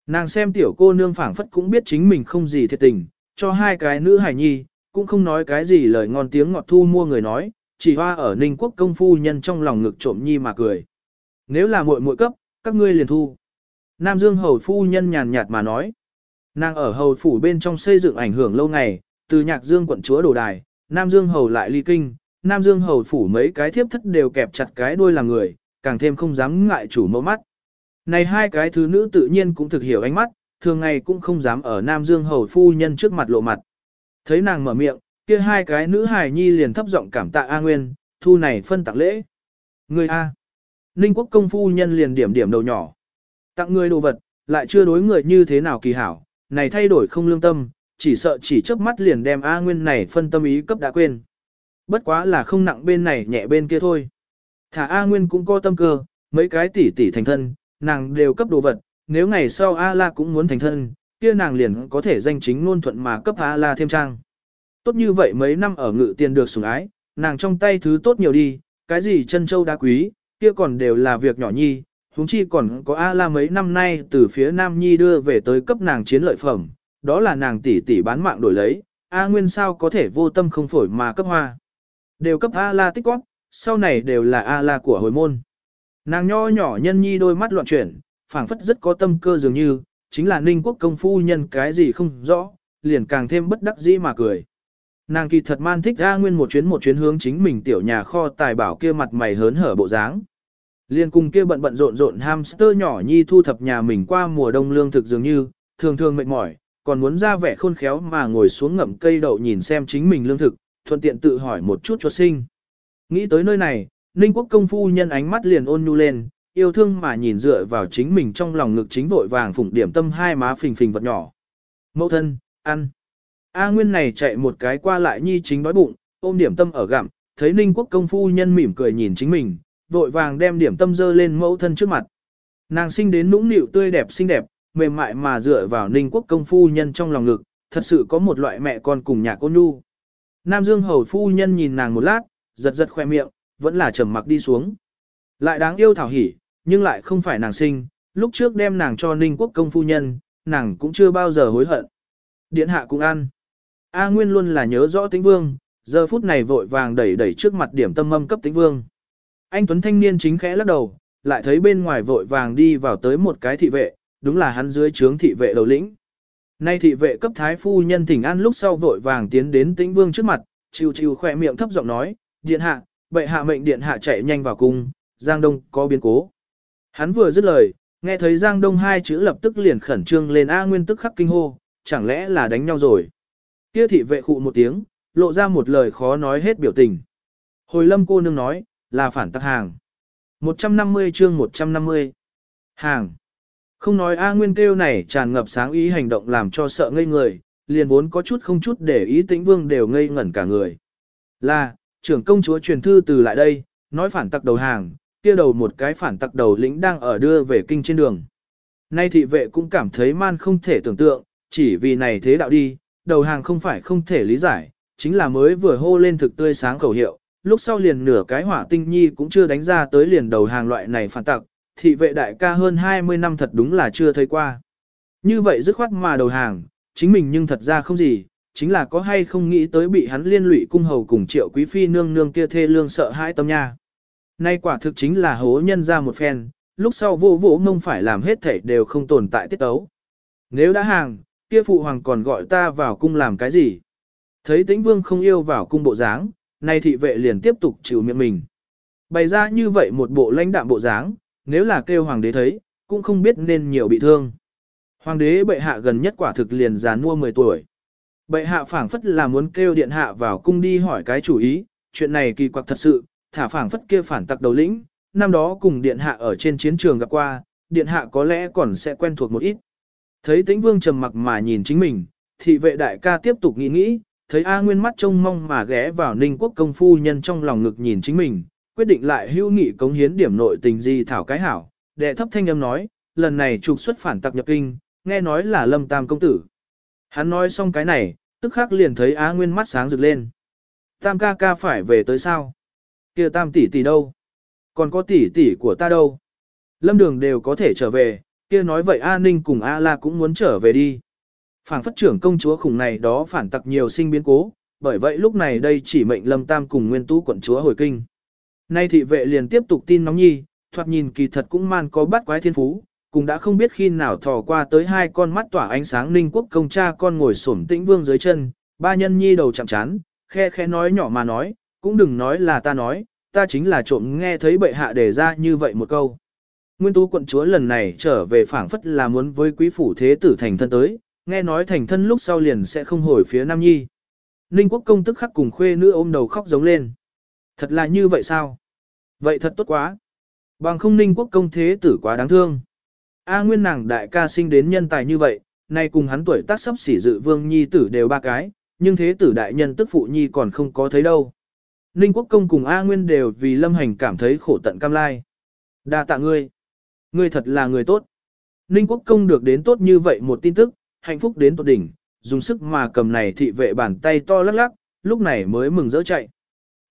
Nàng xem tiểu cô nương phảng phất cũng biết chính mình không gì thiệt tình, cho hai cái nữ hải nhi, cũng không nói cái gì lời ngon tiếng ngọt thu mua người nói, chỉ hoa ở Ninh Quốc công phu nhân trong lòng ngực trộm nhi mà cười. Nếu là muội muội cấp, các ngươi liền thu. Nam Dương hầu phu nhân nhàn nhạt mà nói. Nàng ở hầu phủ bên trong xây dựng ảnh hưởng lâu ngày, từ nhạc Dương quận chúa đồ đài, Nam Dương hầu lại ly kinh, Nam Dương hầu phủ mấy cái thiếp thất đều kẹp chặt cái đuôi làm người, càng thêm không dám ngại chủ mẫu mắt. Này hai cái thứ nữ tự nhiên cũng thực hiểu ánh mắt, thường ngày cũng không dám ở Nam Dương hầu phu nhân trước mặt lộ mặt. Thấy nàng mở miệng, kia hai cái nữ hài nhi liền thấp giọng cảm tạ A Nguyên, thu này phân tặng lễ. Người A. Ninh quốc công phu nhân liền điểm điểm đầu nhỏ. Tặng người đồ vật, lại chưa đối người như thế nào kỳ hảo, này thay đổi không lương tâm, chỉ sợ chỉ chớp mắt liền đem A Nguyên này phân tâm ý cấp đã quên. Bất quá là không nặng bên này nhẹ bên kia thôi. Thả A Nguyên cũng có tâm cơ, mấy cái tỷ tỷ thành thân, nàng đều cấp đồ vật, nếu ngày sau A La cũng muốn thành thân, kia nàng liền có thể danh chính ngôn thuận mà cấp A La thêm trang. Tốt như vậy mấy năm ở ngự tiền được sủng ái, nàng trong tay thứ tốt nhiều đi, cái gì chân châu đá quý, kia còn đều là việc nhỏ nhi, huống chi còn có A La mấy năm nay từ phía Nam Nhi đưa về tới cấp nàng chiến lợi phẩm, đó là nàng tỷ tỷ bán mạng đổi lấy, A Nguyên sao có thể vô tâm không phổi mà cấp hoa. Đều cấp A La tích góp sau này đều là A La của hồi môn. Nàng nho nhỏ nhân nhi đôi mắt loạn chuyển, phảng phất rất có tâm cơ dường như, chính là ninh quốc công phu nhân cái gì không rõ, liền càng thêm bất đắc dĩ mà cười. Nàng kỳ thật man thích A Nguyên một chuyến một chuyến hướng chính mình tiểu nhà kho tài bảo kia mặt mày hớn hở bộ dáng. Liên cùng kia bận bận rộn rộn hamster nhỏ nhi thu thập nhà mình qua mùa đông lương thực dường như, thường thường mệt mỏi, còn muốn ra vẻ khôn khéo mà ngồi xuống ngậm cây đậu nhìn xem chính mình lương thực, thuận tiện tự hỏi một chút cho sinh. Nghĩ tới nơi này, Ninh quốc công phu nhân ánh mắt liền ôn nhu lên, yêu thương mà nhìn dựa vào chính mình trong lòng ngực chính vội vàng phụng điểm tâm hai má phình phình vật nhỏ. Mẫu thân, ăn. A Nguyên này chạy một cái qua lại nhi chính đói bụng, ôm điểm tâm ở gặm, thấy Ninh quốc công phu nhân mỉm cười nhìn chính mình, vội vàng đem điểm tâm dơ lên mẫu thân trước mặt. Nàng sinh đến nũng nịu tươi đẹp xinh đẹp, mềm mại mà dựa vào Ninh quốc công phu nhân trong lòng ngực, thật sự có một loại mẹ con cùng nhà cô nhu. Nam Dương hầu phu nhân nhìn nàng một lát, giật giật khoe miệng, vẫn là trầm mặc đi xuống. Lại đáng yêu thảo hỉ, nhưng lại không phải nàng sinh, lúc trước đem nàng cho Ninh quốc công phu nhân, nàng cũng chưa bao giờ hối hận. Điện hạ cũng ăn. A Nguyên luôn là nhớ rõ tĩnh vương, giờ phút này vội vàng đẩy đẩy trước mặt điểm tâm âm cấp tĩnh vương. Anh Tuấn thanh niên chính khẽ lắc đầu, lại thấy bên ngoài vội vàng đi vào tới một cái thị vệ, đúng là hắn dưới trướng thị vệ đầu lĩnh. Nay thị vệ cấp thái phu nhân thỉnh an lúc sau vội vàng tiến đến tĩnh vương trước mặt, chiều chiều khỏe miệng thấp giọng nói, điện hạ, bệ hạ mệnh điện hạ chạy nhanh vào cung, Giang Đông có biến cố. Hắn vừa dứt lời, nghe thấy Giang Đông hai chữ lập tức liền khẩn trương lên A Nguyên tức khắc kinh hô, chẳng lẽ là đánh nhau rồi. Kia thị vệ khụ một tiếng, lộ ra một lời khó nói hết biểu tình. Hồi lâm cô nương nói, là phản tắc hàng. 150 chương 150. Hàng. Không nói A Nguyên kêu này tràn ngập sáng ý hành động làm cho sợ ngây người, liền vốn có chút không chút để ý tĩnh vương đều ngây ngẩn cả người. Là, trưởng công chúa truyền thư từ lại đây, nói phản tặc đầu hàng, kia đầu một cái phản tặc đầu lĩnh đang ở đưa về kinh trên đường. Nay thị vệ cũng cảm thấy man không thể tưởng tượng, chỉ vì này thế đạo đi, đầu hàng không phải không thể lý giải, chính là mới vừa hô lên thực tươi sáng khẩu hiệu, lúc sau liền nửa cái hỏa tinh nhi cũng chưa đánh ra tới liền đầu hàng loại này phản tặc, thị vệ đại ca hơn 20 năm thật đúng là chưa thấy qua. Như vậy dứt khoát mà đầu hàng, chính mình nhưng thật ra không gì, chính là có hay không nghĩ tới bị hắn liên lụy cung hầu cùng triệu quý phi nương nương kia thê lương sợ hãi tâm nha. Nay quả thực chính là hố nhân ra một phen, lúc sau vô vỗ mông phải làm hết thảy đều không tồn tại tiết tấu. Nếu đã hàng, kia phụ hoàng còn gọi ta vào cung làm cái gì? Thấy tĩnh vương không yêu vào cung bộ dáng, nay thị vệ liền tiếp tục chịu miệng mình. Bày ra như vậy một bộ lãnh đạm bộ dáng, nếu là kêu hoàng đế thấy, cũng không biết nên nhiều bị thương. Hoàng đế bệ hạ gần nhất quả thực liền già mua 10 tuổi. Bệ hạ phảng phất là muốn kêu điện hạ vào cung đi hỏi cái chủ ý, chuyện này kỳ quặc thật sự, thả phảng phất kia phản tặc đầu lĩnh, năm đó cùng điện hạ ở trên chiến trường gặp qua, điện hạ có lẽ còn sẽ quen thuộc một ít. Thấy tĩnh vương trầm mặc mà nhìn chính mình, thị vệ đại ca tiếp tục nghĩ nghĩ, thấy A Nguyên mắt trông mong mà ghé vào ninh quốc công phu nhân trong lòng ngực nhìn chính mình, quyết định lại hữu nghị cống hiến điểm nội tình gì thảo cái hảo, đệ thấp thanh âm nói, lần này trục xuất phản tặc nhập kinh, nghe nói là lâm tam công tử. Hắn nói xong cái này, tức khắc liền thấy Á Nguyên mắt sáng rực lên. Tam ca ca phải về tới sao? kia tam tỷ tỷ đâu? Còn có tỷ tỷ của ta đâu? Lâm đường đều có thể trở về, kia nói vậy A Ninh cùng A La cũng muốn trở về đi. phảng phất trưởng công chúa khủng này đó phản tặc nhiều sinh biến cố, bởi vậy lúc này đây chỉ mệnh Lâm Tam cùng Nguyên Tú quận chúa hồi kinh. Nay thị vệ liền tiếp tục tin nóng nhi, thoạt nhìn kỳ thật cũng man có bắt quái thiên phú, cùng đã không biết khi nào thò qua tới hai con mắt tỏa ánh sáng ninh quốc công cha con ngồi xổm tĩnh vương dưới chân, ba nhân nhi đầu chạm chán, khe khe nói nhỏ mà nói, cũng đừng nói là ta nói, ta chính là trộm nghe thấy bệ hạ đề ra như vậy một câu. Nguyên tú quận chúa lần này trở về phảng phất là muốn với quý phủ thế tử thành thân tới, nghe nói thành thân lúc sau liền sẽ không hồi phía Nam Nhi. Ninh quốc công tức khắc cùng khuê nữ ôm đầu khóc giống lên. Thật là như vậy sao? Vậy thật tốt quá. Bằng không ninh quốc công thế tử quá đáng thương. A nguyên nàng đại ca sinh đến nhân tài như vậy, nay cùng hắn tuổi tác sắp xỉ dự vương nhi tử đều ba cái, nhưng thế tử đại nhân tức phụ nhi còn không có thấy đâu. Ninh quốc công cùng A nguyên đều vì lâm hành cảm thấy khổ tận cam lai. đa tạ ngươi. Ngươi thật là người tốt. Ninh quốc công được đến tốt như vậy một tin tức, hạnh phúc đến tột đỉnh, dùng sức mà cầm này thị vệ bàn tay to lắc lắc, lúc này mới mừng rỡ chạy.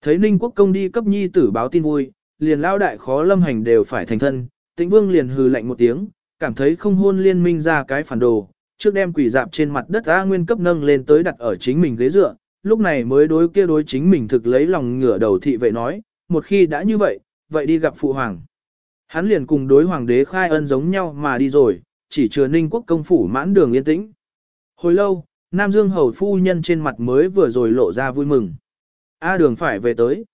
Thấy Ninh quốc công đi cấp nhi tử báo tin vui, liền lao đại khó lâm hành đều phải thành thân, tĩnh vương liền hừ lạnh một tiếng, cảm thấy không hôn liên minh ra cái phản đồ, trước đem quỷ dạp trên mặt đất A Nguyên cấp nâng lên tới đặt ở chính mình ghế dựa, lúc này mới đối kia đối chính mình thực lấy lòng ngửa đầu thị vệ nói, một khi đã như vậy, vậy đi gặp phụ hoàng. Hắn liền cùng đối hoàng đế khai ân giống nhau mà đi rồi, chỉ chừa ninh quốc công phủ mãn đường yên tĩnh. Hồi lâu, Nam Dương hầu phu nhân trên mặt mới vừa rồi lộ ra vui mừng. A đường phải về tới.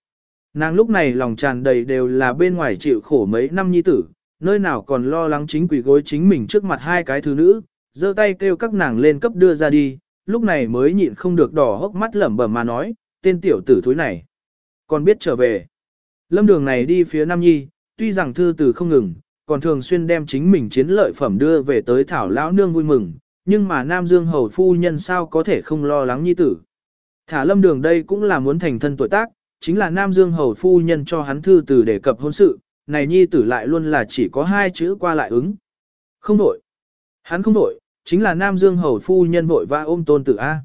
Nàng lúc này lòng tràn đầy đều là bên ngoài chịu khổ mấy năm nhi tử, nơi nào còn lo lắng chính quỷ gối chính mình trước mặt hai cái thứ nữ, giơ tay kêu các nàng lên cấp đưa ra đi, lúc này mới nhịn không được đỏ hốc mắt lẩm bẩm mà nói, tên tiểu tử thúi này. Còn biết trở về. Lâm đường này đi phía Nam Nhi, tuy rằng thư từ không ngừng, còn thường xuyên đem chính mình chiến lợi phẩm đưa về tới thảo lão nương vui mừng, nhưng mà Nam Dương hầu phu nhân sao có thể không lo lắng nhi tử. Thả lâm đường đây cũng là muốn thành thân tuổi tác, chính là Nam Dương hầu phu nhân cho hắn thư từ đề cập hôn sự, này nhi tử lại luôn là chỉ có hai chữ qua lại ứng. Không đổi. Hắn không đổi, chính là Nam Dương hầu phu nhân vội và ôm tôn tử A.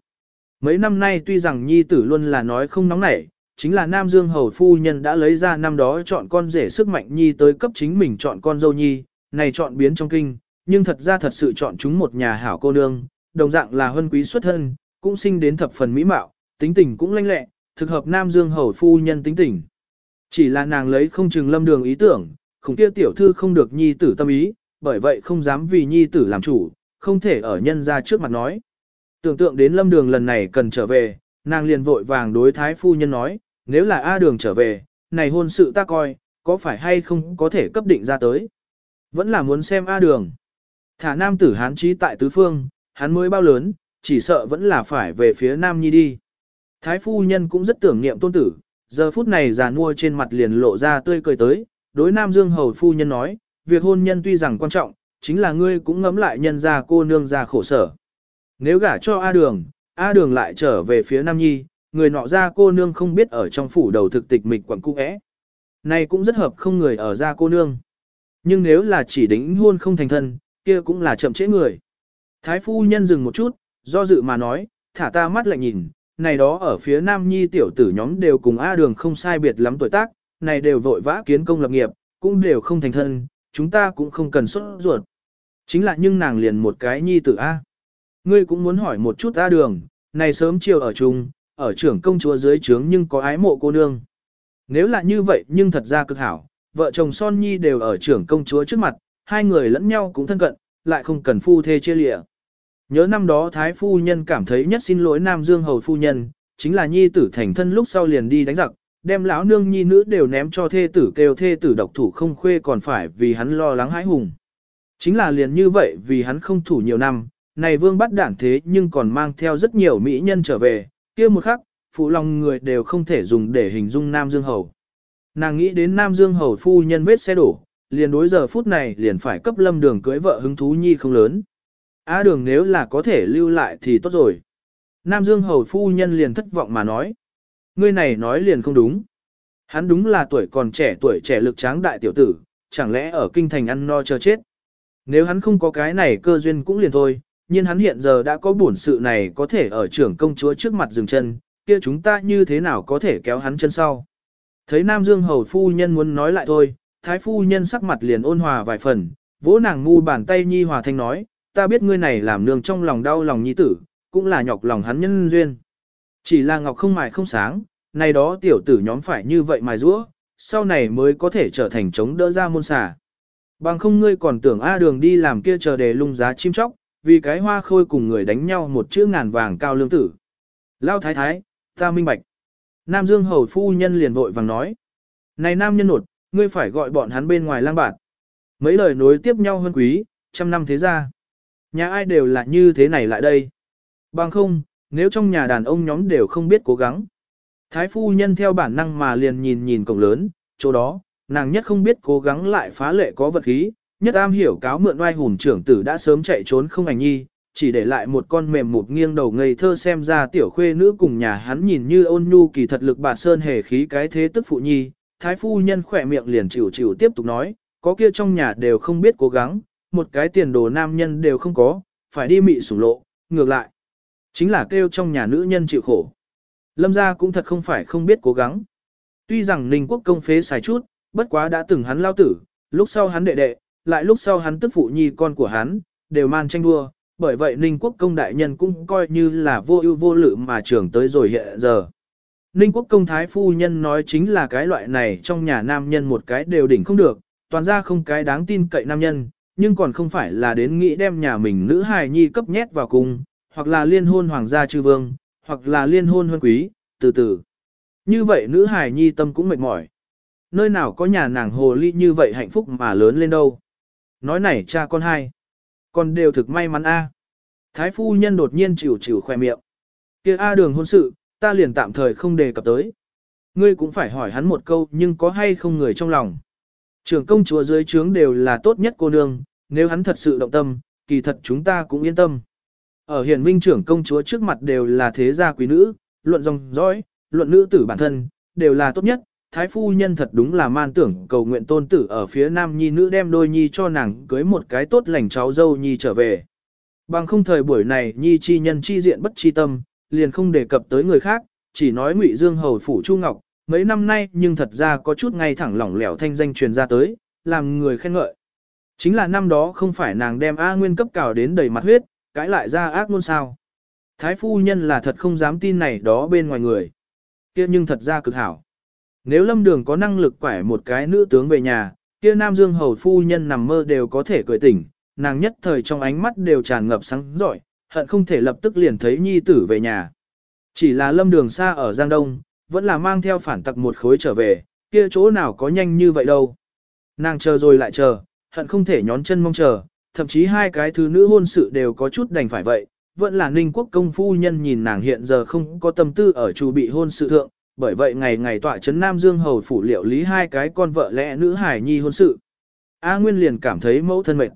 Mấy năm nay tuy rằng nhi tử luôn là nói không nóng nảy, chính là Nam Dương hầu phu nhân đã lấy ra năm đó chọn con rể sức mạnh nhi tới cấp chính mình chọn con dâu nhi, này chọn biến trong kinh, nhưng thật ra thật sự chọn chúng một nhà hảo cô nương, đồng dạng là huân quý xuất thân, cũng sinh đến thập phần mỹ mạo, tính tình cũng lanh lẹ, thực hợp Nam Dương hầu phu nhân tính tình. Chỉ là nàng lấy không chừng lâm đường ý tưởng, khủng kia tiểu thư không được nhi tử tâm ý, bởi vậy không dám vì nhi tử làm chủ, không thể ở nhân ra trước mặt nói. Tưởng tượng đến lâm đường lần này cần trở về, nàng liền vội vàng đối thái phu nhân nói, nếu là A đường trở về, này hôn sự ta coi, có phải hay không có thể cấp định ra tới. Vẫn là muốn xem A đường. Thả nam tử hán trí tại tứ phương, hắn mới bao lớn, chỉ sợ vẫn là phải về phía nam nhi đi. Thái phu nhân cũng rất tưởng niệm tôn tử, giờ phút này già nua trên mặt liền lộ ra tươi cười tới, đối Nam Dương hầu phu nhân nói, việc hôn nhân tuy rằng quan trọng, chính là ngươi cũng ngấm lại nhân ra cô nương ra khổ sở. Nếu gả cho A Đường, A Đường lại trở về phía Nam Nhi, người nọ ra cô nương không biết ở trong phủ đầu thực tịch mịch quẩn cũ ẽ. Này cũng rất hợp không người ở ra cô nương. Nhưng nếu là chỉ đính hôn không thành thân, kia cũng là chậm trễ người. Thái phu nhân dừng một chút, do dự mà nói, thả ta mắt lại nhìn, này đó ở phía Nam Nhi tiểu tử nhóm đều cùng A đường không sai biệt lắm tuổi tác, này đều vội vã kiến công lập nghiệp, cũng đều không thành thân, chúng ta cũng không cần xuất ruột. Chính là nhưng nàng liền một cái Nhi tử A. Ngươi cũng muốn hỏi một chút A đường, này sớm chiều ở chung, ở trưởng công chúa dưới trướng nhưng có ái mộ cô nương. Nếu là như vậy nhưng thật ra cực hảo, vợ chồng Son Nhi đều ở trưởng công chúa trước mặt, hai người lẫn nhau cũng thân cận, lại không cần phu thê chia lịa. Nhớ năm đó Thái Phu Nhân cảm thấy nhất xin lỗi Nam Dương Hầu Phu Nhân, chính là Nhi tử thành thân lúc sau liền đi đánh giặc, đem lão nương Nhi nữ đều ném cho thê tử kêu thê tử độc thủ không khuê còn phải vì hắn lo lắng hãi hùng. Chính là liền như vậy vì hắn không thủ nhiều năm, này vương bắt đản thế nhưng còn mang theo rất nhiều mỹ nhân trở về, kia một khắc, phụ lòng người đều không thể dùng để hình dung Nam Dương Hầu. Nàng nghĩ đến Nam Dương Hầu phu nhân vết xe đổ, liền đối giờ phút này liền phải cấp lâm đường cưới vợ hứng thú nhi không lớn. Á đường nếu là có thể lưu lại thì tốt rồi. Nam Dương Hầu phu nhân liền thất vọng mà nói. Ngươi này nói liền không đúng. Hắn đúng là tuổi còn trẻ tuổi trẻ lực tráng đại tiểu tử, chẳng lẽ ở kinh thành ăn no chờ chết. Nếu hắn không có cái này cơ duyên cũng liền thôi, nhưng hắn hiện giờ đã có bổn sự này có thể ở trưởng công chúa trước mặt dừng chân, kia chúng ta như thế nào có thể kéo hắn chân sau. Thấy Nam Dương Hầu phu nhân muốn nói lại thôi, Thái phu nhân sắc mặt liền ôn hòa vài phần, vỗ nàng ngu bàn tay nhi hòa thanh nói, ta biết ngươi này làm nương trong lòng đau lòng nhi tử, cũng là nhọc lòng hắn nhân duyên. Chỉ là ngọc không mài không sáng, này đó tiểu tử nhóm phải như vậy mài rũa, sau này mới có thể trở thành chống đỡ ra môn xà. Bằng không ngươi còn tưởng A đường đi làm kia chờ đề lung giá chim chóc, vì cái hoa khôi cùng người đánh nhau một chữ ngàn vàng cao lương tử. Lao thái thái, ta minh bạch. Nam Dương hầu phu nhân liền vội vàng nói. Này nam nhân nột, ngươi phải gọi bọn hắn bên ngoài lang bạt. Mấy lời nối tiếp nhau hơn quý, trăm năm thế ra. Nhà ai đều là như thế này lại đây. Bằng không, nếu trong nhà đàn ông nhóm đều không biết cố gắng. Thái phu nhân theo bản năng mà liền nhìn nhìn cổng lớn, chỗ đó, nàng nhất không biết cố gắng lại phá lệ có vật khí, nhất am hiểu cáo mượn oai hùng trưởng tử đã sớm chạy trốn không ảnh nhi, chỉ để lại một con mềm một nghiêng đầu ngây thơ xem ra tiểu khuê nữ cùng nhà hắn nhìn như ôn nhu kỳ thật lực bà sơn hề khí cái thế tức phụ nhi, thái phu nhân khỏe miệng liền chịu chịu tiếp tục nói, có kia trong nhà đều không biết cố gắng, một cái tiền đồ nam nhân đều không có, phải đi mị sủng lộ, ngược lại. Chính là kêu trong nhà nữ nhân chịu khổ. Lâm gia cũng thật không phải không biết cố gắng. Tuy rằng Ninh quốc công phế xài chút, bất quá đã từng hắn lao tử, lúc sau hắn đệ đệ, lại lúc sau hắn tức phụ nhi con của hắn, đều man tranh đua, bởi vậy Ninh quốc công đại nhân cũng coi như là vô ưu vô lự mà trưởng tới rồi hiện giờ. Ninh quốc công thái phu nhân nói chính là cái loại này trong nhà nam nhân một cái đều đỉnh không được, toàn ra không cái đáng tin cậy nam nhân, nhưng còn không phải là đến nghĩ đem nhà mình nữ hài nhi cấp nhét vào cung, hoặc là liên hôn hoàng gia chư vương, hoặc là liên hôn huân quý, từ từ. Như vậy nữ hài nhi tâm cũng mệt mỏi. Nơi nào có nhà nàng hồ ly như vậy hạnh phúc mà lớn lên đâu. Nói này cha con hai. Con đều thực may mắn a. Thái phu nhân đột nhiên chịu chịu khoe miệng. kia A đường hôn sự, ta liền tạm thời không đề cập tới. Ngươi cũng phải hỏi hắn một câu nhưng có hay không người trong lòng. Trưởng công chúa dưới trướng đều là tốt nhất cô nương, nếu hắn thật sự động tâm, kỳ thật chúng ta cũng yên tâm. Ở hiển minh trưởng công chúa trước mặt đều là thế gia quý nữ, luận dòng dõi, luận nữ tử bản thân, đều là tốt nhất. Thái phu nhân thật đúng là man tưởng cầu nguyện tôn tử ở phía nam nhi nữ đem đôi nhi cho nàng cưới một cái tốt lành cháu dâu nhi trở về. Bằng không thời buổi này nhi chi nhân chi diện bất chi tâm, liền không đề cập tới người khác, chỉ nói ngụy dương hầu phủ Chu Ngọc, mấy năm nay nhưng thật ra có chút ngay thẳng lỏng lẻo thanh danh truyền ra tới, làm người khen ngợi. Chính là năm đó không phải nàng đem A Nguyên cấp cào đến đầy mặt huyết, cãi lại ra ác luôn sao. Thái phu nhân là thật không dám tin này đó bên ngoài người. kia nhưng thật ra cực hảo. Nếu lâm đường có năng lực quải một cái nữ tướng về nhà, kia Nam Dương hầu phu nhân nằm mơ đều có thể cười tỉnh, nàng nhất thời trong ánh mắt đều tràn ngập sáng giỏi, hận không thể lập tức liền thấy nhi tử về nhà. Chỉ là lâm đường xa ở Giang Đông, vẫn là mang theo phản tặc một khối trở về, kia chỗ nào có nhanh như vậy đâu. Nàng chờ rồi lại chờ, hận không thể nhón chân mong chờ, thậm chí hai cái thứ nữ hôn sự đều có chút đành phải vậy, vẫn là ninh quốc công phu nhân nhìn nàng hiện giờ không có tâm tư ở chủ bị hôn sự thượng, bởi vậy ngày ngày tọa chấn Nam Dương hầu phủ liệu lý hai cái con vợ lẽ nữ hải nhi hôn sự. A Nguyên liền cảm thấy mẫu thân mệt.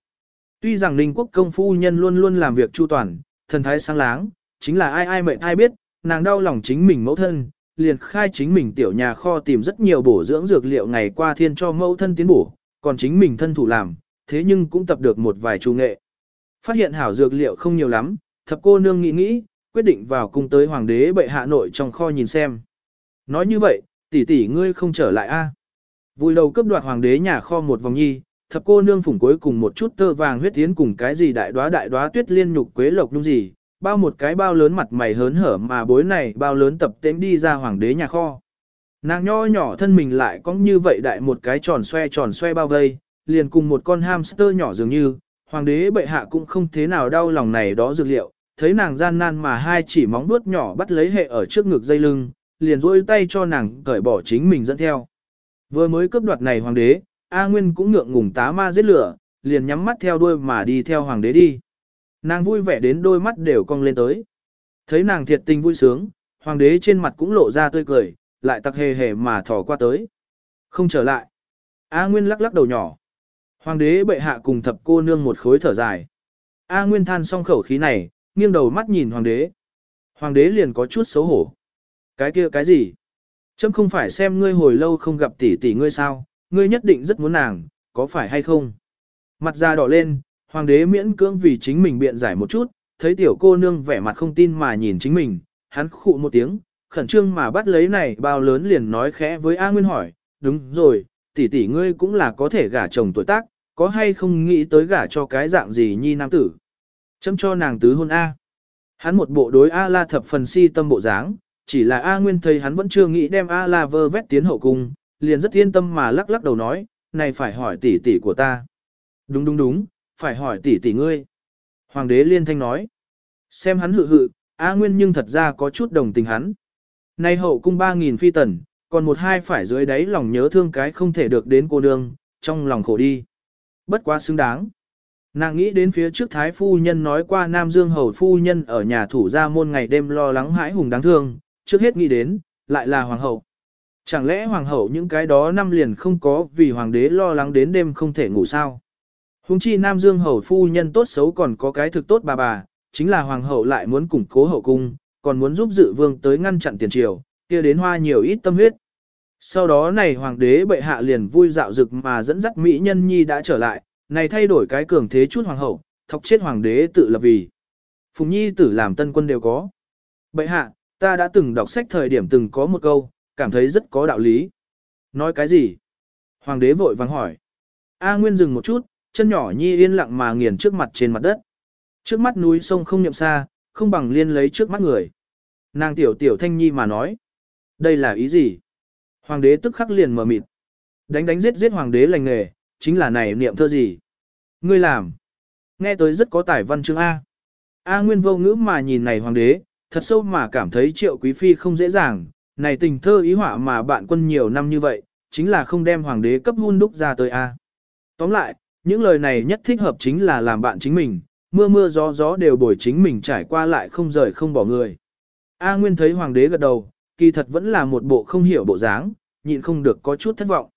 Tuy rằng ninh quốc công phu nhân luôn luôn làm việc chu toàn, thần thái sáng láng, chính là ai ai mệt ai biết, nàng đau lòng chính mình mẫu thân, liền khai chính mình tiểu nhà kho tìm rất nhiều bổ dưỡng dược liệu ngày qua thiên cho mẫu thân tiến bổ, còn chính mình thân thủ làm, thế nhưng cũng tập được một vài trung nghệ. Phát hiện hảo dược liệu không nhiều lắm, thập cô nương nghĩ nghĩ, quyết định vào cung tới hoàng đế bệ hạ nội trong kho nhìn xem. Nói như vậy, tỷ tỷ ngươi không trở lại a? À? Vui đầu cấp đoạt hoàng đế nhà kho một vòng nhi, thập cô nương phủng cuối cùng một chút tơ vàng huyết tiến cùng cái gì đại đoá đại đoá tuyết liên nhục quế lộc nhung gì, bao một cái bao lớn mặt mày hớn hở mà bối này bao lớn tập tễnh đi ra hoàng đế nhà kho. Nàng nho nhỏ thân mình lại có như vậy đại một cái tròn xoe tròn xoe bao vây, liền cùng một con hamster nhỏ dường như, hoàng đế bệ hạ cũng không thế nào đau lòng này đó dược liệu, thấy nàng gian nan mà hai chỉ móng vuốt nhỏ bắt lấy hệ ở trước ngực dây lưng, liền rôi tay cho nàng cởi bỏ chính mình dẫn theo. Vừa mới cướp đoạt này hoàng đế, A Nguyên cũng ngượng ngùng tá ma giết lửa, liền nhắm mắt theo đuôi mà đi theo hoàng đế đi. Nàng vui vẻ đến đôi mắt đều cong lên tới. Thấy nàng thiệt tình vui sướng, hoàng đế trên mặt cũng lộ ra tươi cười, lại tặc hề hề mà thò qua tới. Không trở lại. A Nguyên lắc lắc đầu nhỏ. Hoàng đế bệ hạ cùng thập cô nương một khối thở dài. A Nguyên than xong khẩu khí này, nghiêng đầu mắt nhìn hoàng đế. Hoàng đế liền có chút xấu hổ. Cái kia cái gì? Chấm không phải xem ngươi hồi lâu không gặp tỷ tỷ ngươi sao, ngươi nhất định rất muốn nàng, có phải hay không? Mặt da đỏ lên, hoàng đế miễn cưỡng vì chính mình biện giải một chút, thấy tiểu cô nương vẻ mặt không tin mà nhìn chính mình, hắn khụ một tiếng, khẩn trương mà bắt lấy này bao lớn liền nói khẽ với A Nguyên hỏi, đúng rồi, tỷ tỷ ngươi cũng là có thể gả chồng tuổi tác, có hay không nghĩ tới gả cho cái dạng gì nhi nam tử. Chấm cho nàng tứ hôn A. Hắn một bộ đối A la thập phần si tâm bộ dáng, chỉ là A Nguyên thấy hắn vẫn chưa nghĩ đem A la vơ vét tiến hậu cung, liền rất yên tâm mà lắc lắc đầu nói, này phải hỏi tỷ tỷ của ta. Đúng đúng đúng, phải hỏi tỷ tỷ ngươi. Hoàng đế liên thanh nói, xem hắn hự hự, A Nguyên nhưng thật ra có chút đồng tình hắn. Nay hậu cung 3.000 phi tần, còn một hai phải dưới đáy lòng nhớ thương cái không thể được đến cô nương, trong lòng khổ đi. Bất quá xứng đáng. Nàng nghĩ đến phía trước thái phu nhân nói qua Nam Dương hầu phu nhân ở nhà thủ gia môn ngày đêm lo lắng hãi hùng đáng thương, trước hết nghĩ đến, lại là hoàng hậu. Chẳng lẽ hoàng hậu những cái đó năm liền không có vì hoàng đế lo lắng đến đêm không thể ngủ sao? Hùng chi Nam Dương hầu phu nhân tốt xấu còn có cái thực tốt bà bà, chính là hoàng hậu lại muốn củng cố hậu cung, còn muốn giúp dự vương tới ngăn chặn tiền triều, kia đến hoa nhiều ít tâm huyết. Sau đó này hoàng đế bệ hạ liền vui dạo dực mà dẫn dắt mỹ nhân nhi đã trở lại, này thay đổi cái cường thế chút hoàng hậu, thọc chết hoàng đế tự lập vì. Phùng nhi tử làm tân quân đều có. Bệ hạ, ta đã từng đọc sách thời điểm từng có một câu, cảm thấy rất có đạo lý. Nói cái gì? Hoàng đế vội vàng hỏi. A Nguyên dừng một chút, chân nhỏ nhi yên lặng mà nghiền trước mặt trên mặt đất. Trước mắt núi sông không niệm xa, không bằng liên lấy trước mắt người. Nàng tiểu tiểu thanh nhi mà nói. Đây là ý gì? Hoàng đế tức khắc liền mở mịt. Đánh đánh giết giết hoàng đế lành nghề, chính là này niệm thơ gì? Ngươi làm. Nghe tới rất có tài văn chương A. A Nguyên vô ngữ mà nhìn này hoàng đế, thật sâu mà cảm thấy triệu quý phi không dễ dàng, này tình thơ ý họa mà bạn quân nhiều năm như vậy, chính là không đem hoàng đế cấp hun đúc ra tới A. Tóm lại, những lời này nhất thích hợp chính là làm bạn chính mình, mưa mưa gió gió đều bồi chính mình trải qua lại không rời không bỏ người. A Nguyên thấy hoàng đế gật đầu, kỳ thật vẫn là một bộ không hiểu bộ dáng, nhịn không được có chút thất vọng.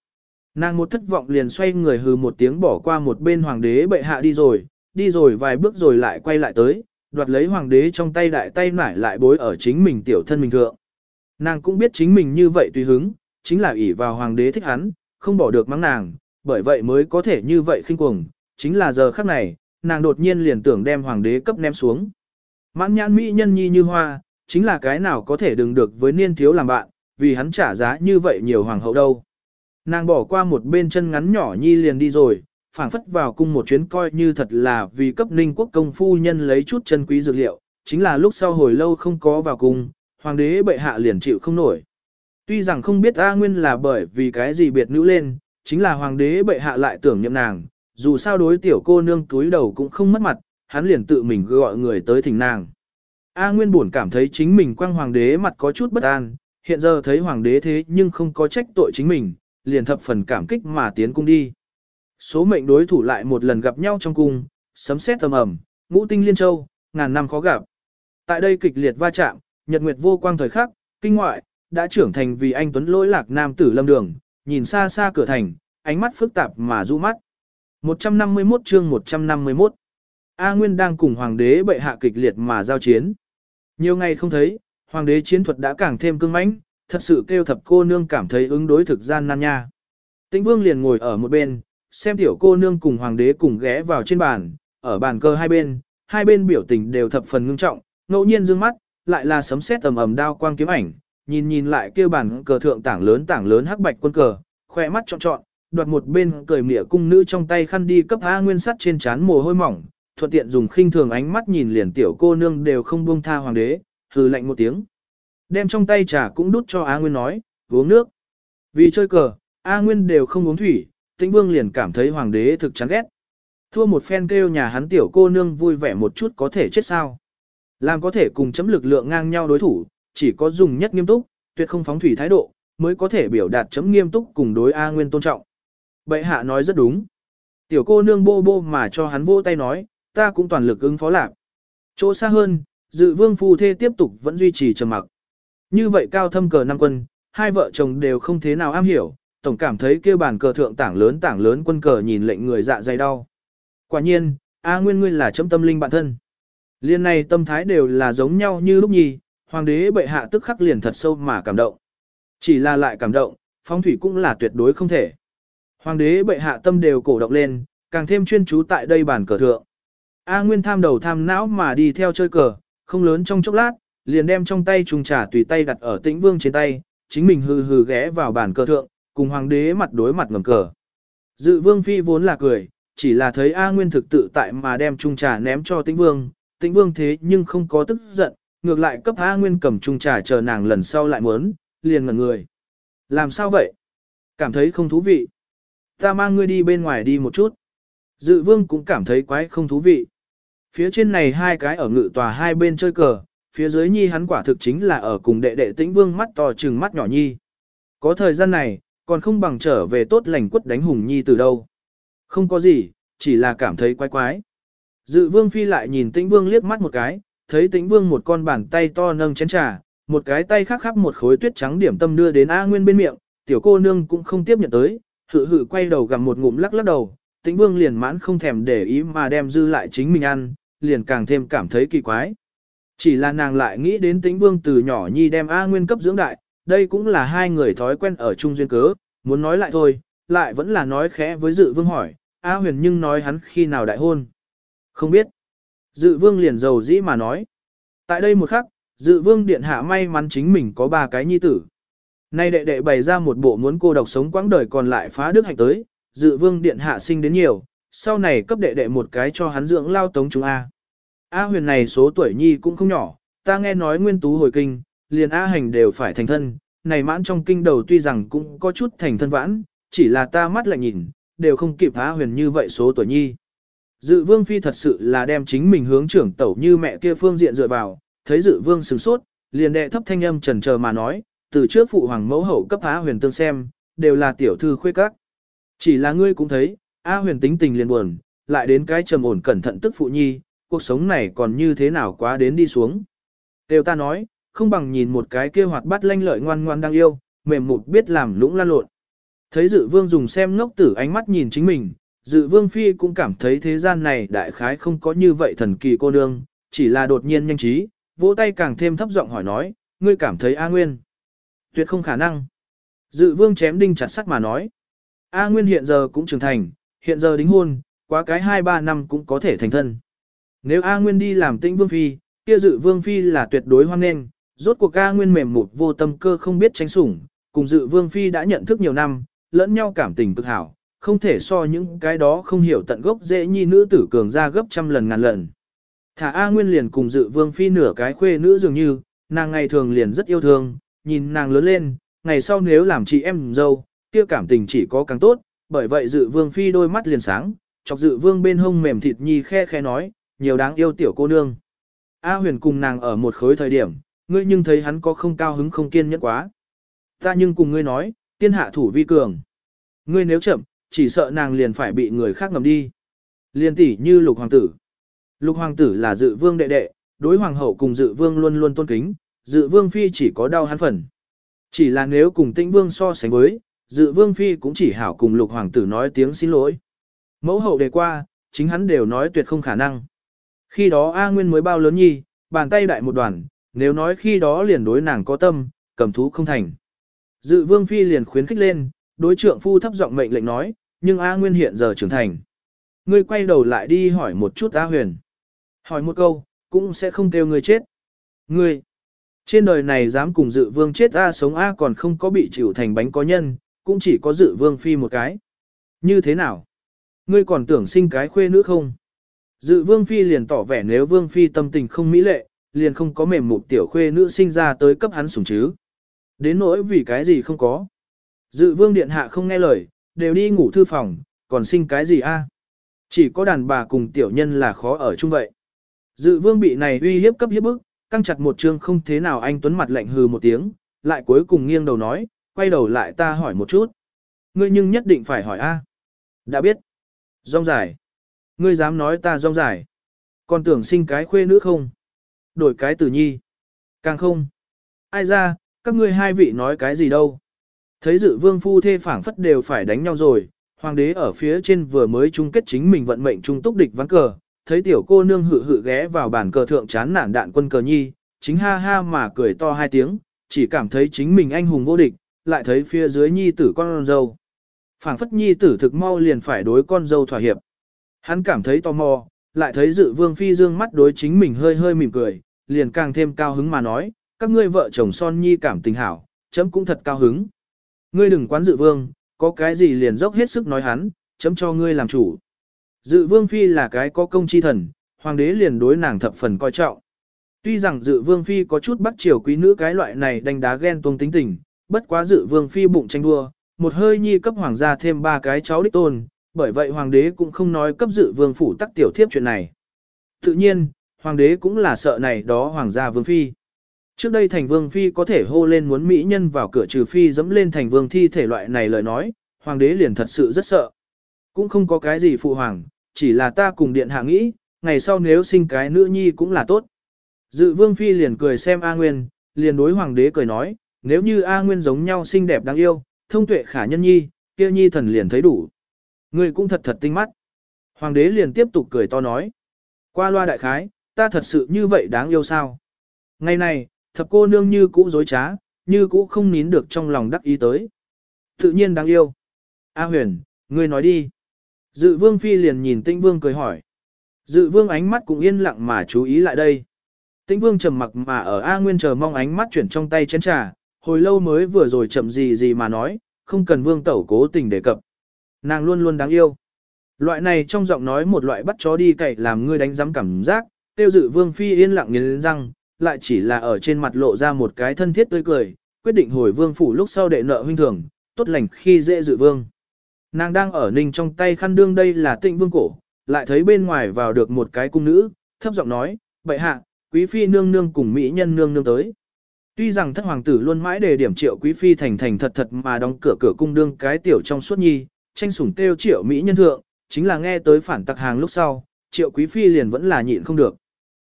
Nàng một thất vọng liền xoay người hừ một tiếng bỏ qua một bên hoàng đế bệ hạ đi rồi, đi rồi vài bước rồi lại quay lại tới, đoạt lấy hoàng đế trong tay đại tay nải lại bối ở chính mình tiểu thân mình thượng. Nàng cũng biết chính mình như vậy tùy hứng, chính là ỷ vào hoàng đế thích hắn, không bỏ được mắng nàng, bởi vậy mới có thể như vậy khinh cuồng, chính là giờ khắc này, nàng đột nhiên liền tưởng đem hoàng đế cấp ném xuống. Mãn nhãn mỹ nhân nhi như hoa, chính là cái nào có thể đừng được với niên thiếu làm bạn, vì hắn trả giá như vậy nhiều hoàng hậu đâu. Nàng bỏ qua một bên chân ngắn nhỏ nhi liền đi rồi, phảng phất vào cung một chuyến coi như thật là vì cấp ninh quốc công phu nhân lấy chút chân quý dược liệu, chính là lúc sau hồi lâu không có vào cung, hoàng đế bệ hạ liền chịu không nổi. Tuy rằng không biết A Nguyên là bởi vì cái gì biệt nữ lên, chính là hoàng đế bệ hạ lại tưởng nhậm nàng, dù sao đối tiểu cô nương túi đầu cũng không mất mặt, hắn liền tự mình gọi người tới thỉnh nàng. A Nguyên buồn cảm thấy chính mình quang hoàng đế mặt có chút bất an, hiện giờ thấy hoàng đế thế nhưng không có trách tội chính mình, liền thập phần cảm kích mà tiến cung đi. Số mệnh đối thủ lại một lần gặp nhau trong cung, sấm sét tầm ẩm, ngũ tinh liên châu, ngàn năm khó gặp. Tại đây kịch liệt va chạm, nhật nguyệt vô quang thời khắc, kinh ngoại, đã trưởng thành vì anh Tuấn lỗi lạc nam tử lâm đường, nhìn xa xa cửa thành, ánh mắt phức tạp mà du mắt. 151 chương 151 A Nguyên đang cùng hoàng đế bệ hạ kịch liệt mà giao chiến. Nhiều ngày không thấy, hoàng đế chiến thuật đã càng thêm cương mãnh, thật sự kêu thập cô nương cảm thấy ứng đối thực gian nan nha. Tĩnh vương liền ngồi ở một bên, xem tiểu cô nương cùng hoàng đế cùng ghé vào trên bàn, ở bàn cờ hai bên, hai bên biểu tình đều thập phần ngưng trọng, ngẫu nhiên dương mắt, lại là sấm sét tầm ầm đao quang kiếm ảnh, nhìn nhìn lại kêu bàn cờ thượng tảng lớn tảng lớn hắc bạch quân cờ, khoe mắt trọn trọn, đoạt một bên cười mỉa cung nữ trong tay khăn đi cấp A Nguyên sắt trên chán mồ hôi mỏng, thuận tiện dùng khinh thường ánh mắt nhìn liền tiểu cô nương đều không buông tha hoàng đế, hừ lạnh một tiếng. Đem trong tay trà cũng đút cho A Nguyên nói, uống nước. Vì chơi cờ, A Nguyên đều không uống thủy, Tĩnh Vương liền cảm thấy hoàng đế thực chán ghét. Thua một phen kêu nhà hắn tiểu cô nương vui vẻ một chút có thể chết sao. Làm có thể cùng chấm lực lượng ngang nhau đối thủ, chỉ có dùng nhất nghiêm túc, tuyệt không phóng thủy thái độ, mới có thể biểu đạt chấm nghiêm túc cùng đối A Nguyên tôn trọng. Bệ hạ nói rất đúng. Tiểu cô nương bô bô mà cho hắn vỗ tay nói, ta cũng toàn lực ứng phó lạc. Chỗ xa hơn, dự vương phu thê tiếp tục vẫn duy trì trầm mặc. Như vậy cao thâm cờ năm quân, hai vợ chồng đều không thế nào am hiểu, tổng cảm thấy kia bàn cờ thượng tảng lớn tảng lớn quân cờ nhìn lệnh người dạ dày đau. Quả nhiên, A Nguyên ngươi là chấm tâm linh bản thân. Liên này tâm thái đều là giống nhau như lúc nhì, hoàng đế bệ hạ tức khắc liền thật sâu mà cảm động. Chỉ là lại cảm động, phong thủy cũng là tuyệt đối không thể. Hoàng đế bệ hạ tâm đều cổ động lên, càng thêm chuyên chú tại đây bàn cờ thượng. A Nguyên tham đầu tham não mà đi theo chơi cờ, không lớn trong chốc lát, liền đem trong tay trùng trà tùy tay đặt ở tĩnh vương trên tay, chính mình hừ hừ ghé vào bàn cờ thượng, cùng hoàng đế mặt đối mặt ngầm cờ. Dự vương phi vốn là cười, chỉ là thấy A Nguyên thực tự tại mà đem trung trà ném cho tĩnh vương, tĩnh vương thế nhưng không có tức giận, ngược lại cấp A Nguyên cầm trung trà chờ nàng lần sau lại muốn, liền ngẩn người. Làm sao vậy? Cảm thấy không thú vị. Ta mang ngươi đi bên ngoài đi một chút. Dự vương cũng cảm thấy quái không thú vị. Phía trên này hai cái ở ngự tòa hai bên chơi cờ, phía dưới nhi hắn quả thực chính là ở cùng đệ đệ tĩnh vương mắt to trừng mắt nhỏ nhi. Có thời gian này, còn không bằng trở về tốt lành quất đánh hùng nhi từ đâu. Không có gì, chỉ là cảm thấy quái quái. Dự vương phi lại nhìn tĩnh vương liếc mắt một cái, thấy tĩnh vương một con bàn tay to nâng chén trà, một cái tay khác khắp một khối tuyết trắng điểm tâm đưa đến A Nguyên bên miệng, tiểu cô nương cũng không tiếp nhận tới, hự hự quay đầu gặm một ngụm lắc lắc đầu, tĩnh vương liền mãn không thèm để ý mà đem dư lại chính mình ăn, liền càng thêm cảm thấy kỳ quái. Chỉ là nàng lại nghĩ đến tĩnh vương từ nhỏ nhi đem A Nguyên cấp dưỡng đại, đây cũng là hai người thói quen ở chung duyên cớ, muốn nói lại thôi, lại vẫn là nói khẽ với dự vương hỏi, A huyền nhưng nói hắn khi nào đại hôn. Không biết. Dự vương liền dầu dĩ mà nói. Tại đây một khắc, dự vương điện hạ may mắn chính mình có ba cái nhi tử. Nay đệ đệ bày ra một bộ muốn cô độc sống quãng đời còn lại phá đức hạnh tới, dự vương điện hạ sinh đến nhiều, sau này cấp đệ đệ một cái cho hắn dưỡng lao tống chúng A. A huyền này số tuổi nhi cũng không nhỏ, ta nghe nói nguyên tú hồi kinh, liền A hành đều phải thành thân, này mãn trong kinh đầu tuy rằng cũng có chút thành thân vãn, chỉ là ta mắt lại nhìn, đều không kịp A huyền như vậy số tuổi nhi. Dự vương phi thật sự là đem chính mình hướng trưởng tẩu như mẹ kia phương diện dựa vào, thấy dự vương sửng sốt, liền đệ thấp thanh âm trần chờ mà nói, từ trước phụ hoàng mẫu hậu cấp á huyền tương xem, đều là tiểu thư khuê các. Chỉ là ngươi cũng thấy, A huyền tính tình liền buồn, lại đến cái trầm ổn cẩn thận tức phụ nhi, cuộc sống này còn như thế nào quá đến đi xuống. Đều ta nói, không bằng nhìn một cái kia hoạt bát lanh lợi ngoan ngoan đang yêu, mềm mụt biết làm lũng lan lộn. Thấy dự vương dùng xem ngốc tử ánh mắt nhìn chính mình, dự vương phi cũng cảm thấy thế gian này đại khái không có như vậy thần kỳ cô nương, chỉ là đột nhiên nhanh trí, vỗ tay càng thêm thấp giọng hỏi nói, ngươi cảm thấy A Nguyên. Tuyệt không khả năng. Dự vương chém đinh chặt sắt mà nói. A Nguyên hiện giờ cũng trưởng thành, hiện giờ đính hôn, quá cái 2-3 năm cũng có thể thành thân. Nếu A Nguyên đi làm tĩnh vương phi, kia dự vương phi là tuyệt đối hoan nghênh, rốt cuộc A Nguyên mềm một vô tâm cơ không biết tránh sủng, cùng dự vương phi đã nhận thức nhiều năm, lẫn nhau cảm tình cực hảo, không thể so những cái đó không hiểu tận gốc dễ nhi nữ tử cường ra gấp trăm lần ngàn lần. Thả A Nguyên liền cùng dự vương phi nửa cái khuê nữ dường như, nàng ngày thường liền rất yêu thương, nhìn nàng lớn lên, ngày sau nếu làm chị em dâu, kia cảm tình chỉ có càng tốt, bởi vậy dự vương phi đôi mắt liền sáng, chọc dự vương bên hông mềm thịt nhi khe khe nói, nhiều đáng yêu tiểu cô nương. A huyền cùng nàng ở một khối thời điểm, ngươi nhưng thấy hắn có không cao hứng không kiên nhẫn quá. Ta nhưng cùng ngươi nói, tiên hạ thủ vi cường. Ngươi nếu chậm, chỉ sợ nàng liền phải bị người khác ngầm đi. Liên tỷ như lục hoàng tử. Lục hoàng tử là dự vương đệ đệ, đối hoàng hậu cùng dự vương luôn luôn tôn kính, dự vương phi chỉ có đau hắn phần. Chỉ là nếu cùng tĩnh vương so sánh với, dự vương phi cũng chỉ hảo cùng lục hoàng tử nói tiếng xin lỗi. Mẫu hậu đề qua, chính hắn đều nói tuyệt không khả năng. Khi đó A Nguyên mới bao lớn nhi, bàn tay đại một đoàn, nếu nói khi đó liền đối nàng có tâm, cầm thú không thành. Dự vương phi liền khuyến khích lên, đối trượng phu thấp giọng mệnh lệnh nói, nhưng A Nguyên hiện giờ trưởng thành. Ngươi quay đầu lại đi hỏi một chút A Huyền. Hỏi một câu, cũng sẽ không kêu ngươi chết. Ngươi, trên đời này dám cùng dự vương chết A sống A còn không có bị chịu thành bánh có nhân, cũng chỉ có dự vương phi một cái. Như thế nào? Ngươi còn tưởng sinh cái khuê nữ không? Dự vương phi liền tỏ vẻ nếu vương phi tâm tình không mỹ lệ, liền không có mềm mục tiểu khuê nữ sinh ra tới cấp hắn sủng chứ. Đến nỗi vì cái gì không có. Dự vương điện hạ không nghe lời, đều đi ngủ thư phòng, còn sinh cái gì a? Chỉ có đàn bà cùng tiểu nhân là khó ở chung vậy. Dự vương bị này uy hiếp cấp hiếp bức, căng chặt một chương không thế nào anh tuấn mặt lạnh hừ một tiếng, lại cuối cùng nghiêng đầu nói, quay đầu lại ta hỏi một chút. Ngươi nhưng nhất định phải hỏi a. Đã biết. Rong dài. Ngươi dám nói ta rong dài. Còn tưởng sinh cái khuê nữ không? Đổi cái tử nhi. Càng không. Ai ra, các ngươi hai vị nói cái gì đâu. Thấy dự vương phu thê phảng phất đều phải đánh nhau rồi, hoàng đế ở phía trên vừa mới chung kết chính mình vận mệnh trung túc địch ván cờ, thấy tiểu cô nương hự hự ghé vào bàn cờ thượng chán nản đạn quân cờ nhi, chính ha ha mà cười to hai tiếng, chỉ cảm thấy chính mình anh hùng vô địch, lại thấy phía dưới nhi tử con dâu. phảng phất nhi tử thực mau liền phải đối con dâu thỏa hiệp. Hắn cảm thấy tò mò, lại thấy dự vương phi dương mắt đối chính mình hơi hơi mỉm cười, liền càng thêm cao hứng mà nói, các ngươi vợ chồng son nhi cảm tình hảo, chấm cũng thật cao hứng. Ngươi đừng quán dự vương, có cái gì liền dốc hết sức nói hắn, chấm cho ngươi làm chủ. Dự vương phi là cái có công chi thần, hoàng đế liền đối nàng thập phần coi trọng. Tuy rằng dự vương phi có chút bắt chiều quý nữ cái loại này đánh đá ghen tuông tính tình, bất quá dự vương phi bụng tranh đua, một hơi nhi cấp hoàng gia thêm ba cái cháu đích tôn, bởi vậy hoàng đế cũng không nói cấp dự vương phủ tắc tiểu thiếp chuyện này. Tự nhiên, hoàng đế cũng là sợ này đó hoàng gia vương phi. Trước đây thành vương phi có thể hô lên muốn mỹ nhân vào cửa trừ phi dẫm lên thành vương thi thể loại này lời nói, hoàng đế liền thật sự rất sợ. Cũng không có cái gì phụ hoàng, chỉ là ta cùng điện hạ nghĩ, ngày sau nếu sinh cái nữ nhi cũng là tốt. Dự vương phi liền cười xem A Nguyên, liền đối hoàng đế cười nói, nếu như A Nguyên giống nhau xinh đẹp đáng yêu, thông tuệ khả nhân nhi, kia nhi thần liền thấy đủ. người cũng thật thật tinh mắt. Hoàng đế liền tiếp tục cười to nói. Qua loa đại khái, ta thật sự như vậy đáng yêu sao? Ngày này, thập cô nương như cũ dối trá, như cũ không nín được trong lòng đắc ý tới. Tự nhiên đáng yêu. A huyền, ngươi nói đi. Dự vương phi liền nhìn tĩnh vương cười hỏi. Dự vương ánh mắt cũng yên lặng mà chú ý lại đây. Tĩnh vương trầm mặc mà ở A Nguyên chờ mong ánh mắt chuyển trong tay chén trà, hồi lâu mới vừa rồi chậm gì gì mà nói, không cần vương tẩu cố tình đề cập. Nàng luôn luôn đáng yêu. Loại này trong giọng nói một loại bắt chó đi cậy làm ngươi đánh giám cảm giác, tiêu dự vương phi yên lặng nghiến răng, lại chỉ là ở trên mặt lộ ra một cái thân thiết tươi cười, quyết định hồi vương phủ lúc sau đệ nợ huynh thường, tốt lành khi dễ dự vương. Nàng đang ở ninh trong tay khăn đương đây là tịnh vương cổ, lại thấy bên ngoài vào được một cái cung nữ, thấp giọng nói, vậy hạ, quý phi nương nương cùng mỹ nhân nương nương tới. Tuy rằng thất hoàng tử luôn mãi đề điểm triệu quý phi thành thành thật thật mà đóng cửa cửa cung đương cái tiểu trong suốt nhi, tranh sủng tiêu triệu mỹ nhân thượng, chính là nghe tới phản tặc hàng lúc sau, triệu quý phi liền vẫn là nhịn không được.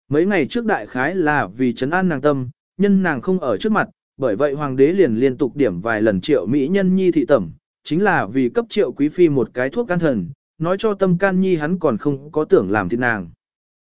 Mấy ngày trước đại khái là vì trấn an nàng tâm, nhân nàng không ở trước mặt, bởi vậy hoàng đế liền liên tục điểm vài lần triệu mỹ nhân nhi thị tẩm, chính là vì cấp triệu quý phi một cái thuốc can thần, nói cho tâm can nhi hắn còn không có tưởng làm thịt nàng.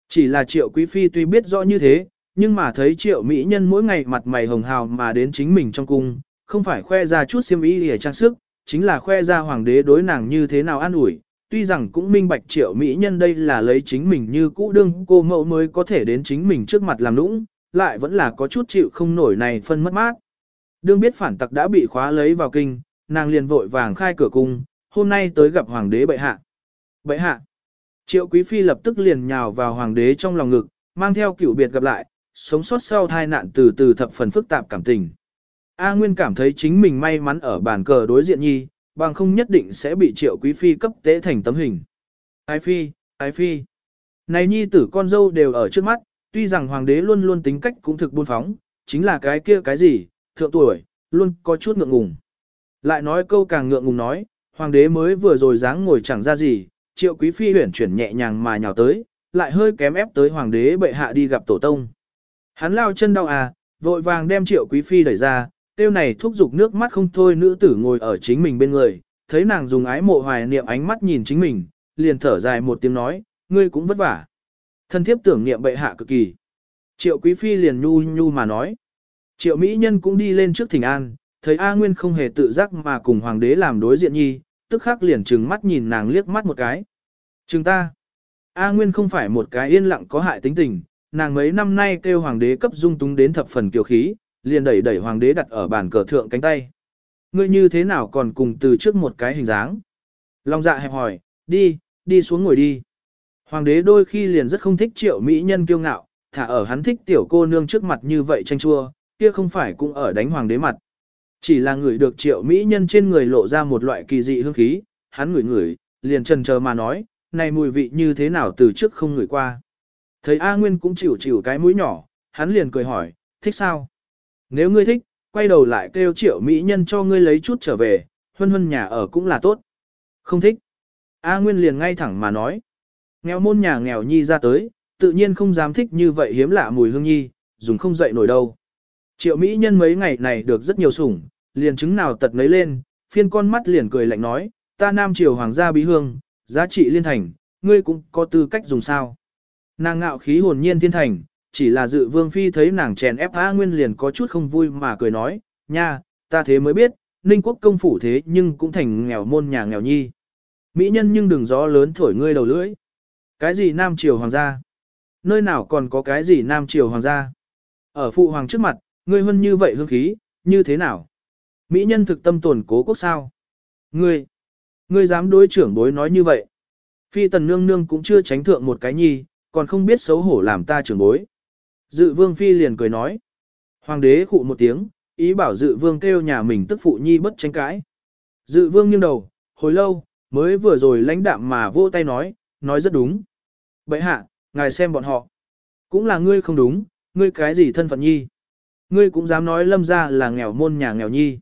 Chỉ là triệu quý phi tuy biết rõ như thế, nhưng mà thấy triệu mỹ nhân mỗi ngày mặt mày hồng hào mà đến chính mình trong cung, không phải khoe ra chút xiêm ý để trang sức, chính là khoe ra hoàng đế đối nàng như thế nào an ủi, tuy rằng cũng minh bạch triệu mỹ nhân đây là lấy chính mình như cũ đương cô mẫu mới có thể đến chính mình trước mặt làm lũng, lại vẫn là có chút chịu không nổi này phân mất mát. Đương biết phản tặc đã bị khóa lấy vào kinh, nàng liền vội vàng khai cửa cung, hôm nay tới gặp hoàng đế bệ hạ. Bệ hạ. Triệu quý phi lập tức liền nhào vào hoàng đế trong lòng ngực, mang theo cửu biệt gặp lại, sống sót sau tai nạn từ từ thập phần phức tạp cảm tình. A Nguyên cảm thấy chính mình may mắn ở bàn cờ đối diện nhi, bằng không nhất định sẽ bị triệu quý phi cấp tế thành tấm hình. Ái phi, ái phi. Này nhi tử con dâu đều ở trước mắt, tuy rằng hoàng đế luôn luôn tính cách cũng thực buôn phóng, chính là cái kia cái gì, thượng tuổi, luôn có chút ngượng ngùng. Lại nói câu càng ngượng ngùng nói, hoàng đế mới vừa rồi dáng ngồi chẳng ra gì, triệu quý phi huyển chuyển nhẹ nhàng mà nhào tới, lại hơi kém ép tới hoàng đế bệ hạ đi gặp tổ tông. Hắn lao chân đau à, vội vàng đem triệu quý phi đẩy ra, tiêu này thúc giục nước mắt không thôi nữ tử ngồi ở chính mình bên người, thấy nàng dùng ái mộ hoài niệm ánh mắt nhìn chính mình, liền thở dài một tiếng nói, ngươi cũng vất vả. Thân thiếp tưởng niệm bệ hạ cực kỳ. Triệu quý phi liền nhu nhu mà nói. Triệu mỹ nhân cũng đi lên trước thỉnh an, thấy A Nguyên không hề tự giác mà cùng hoàng đế làm đối diện nhi, tức khắc liền trừng mắt nhìn nàng liếc mắt một cái. Trừng ta. A Nguyên không phải một cái yên lặng có hại tính tình, nàng mấy năm nay kêu hoàng đế cấp dung túng đến thập phần kiều khí, liền đẩy đẩy hoàng đế đặt ở bàn cờ thượng cánh tay. Ngươi như thế nào còn cùng từ trước một cái hình dáng? Long dạ hẹp hỏi, đi, đi xuống ngồi đi. Hoàng đế đôi khi liền rất không thích triệu mỹ nhân kiêu ngạo, thả ở hắn thích tiểu cô nương trước mặt như vậy tranh chua, kia không phải cũng ở đánh hoàng đế mặt. Chỉ là người được triệu mỹ nhân trên người lộ ra một loại kỳ dị hương khí, hắn ngửi ngửi, liền trần chờ mà nói, này mùi vị như thế nào từ trước không ngửi qua. Thấy A Nguyên cũng chịu chịu cái mũi nhỏ, hắn liền cười hỏi, thích sao? Nếu ngươi thích, quay đầu lại kêu triệu mỹ nhân cho ngươi lấy chút trở về, huân huân nhà ở cũng là tốt. Không thích. A Nguyên liền ngay thẳng mà nói. Nghèo môn nhà nghèo nhi ra tới, tự nhiên không dám thích như vậy hiếm lạ mùi hương nhi, dùng không dậy nổi đâu. Triệu Mỹ nhân mấy ngày này được rất nhiều sủng, liền chứng nào tật lấy lên, phiên con mắt liền cười lạnh nói, ta nam triều hoàng gia bí hương, giá trị liên thành, ngươi cũng có tư cách dùng sao. Nàng ngạo khí hồn nhiên thiên thành, chỉ là dự vương phi thấy nàng chèn ép A Nguyên liền có chút không vui mà cười nói, nha, ta thế mới biết, ninh quốc công phủ thế nhưng cũng thành nghèo môn nhà nghèo nhi. Mỹ nhân nhưng đừng gió lớn thổi ngươi đầu lưỡi. Cái gì nam triều hoàng gia? Nơi nào còn có cái gì nam triều hoàng gia? Ở phụ hoàng trước mặt, ngươi hơn như vậy hương khí, như thế nào? Mỹ nhân thực tâm tổn cố quốc sao? Ngươi, ngươi dám đối trưởng bối nói như vậy? Phi tần nương nương cũng chưa tránh thượng một cái nhi, còn không biết xấu hổ làm ta trưởng bối. Dự vương phi liền cười nói. Hoàng đế khụ một tiếng, ý bảo dự vương kêu nhà mình tức phụ nhi bất tranh cãi. Dự vương nghiêng đầu, hồi lâu, mới vừa rồi lãnh đạm mà vỗ tay nói, nói rất đúng. Bậy hạ, ngài xem bọn họ. Cũng là ngươi không đúng, ngươi cái gì thân phận nhi. Ngươi cũng dám nói lâm ra là nghèo môn nhà nghèo nhi.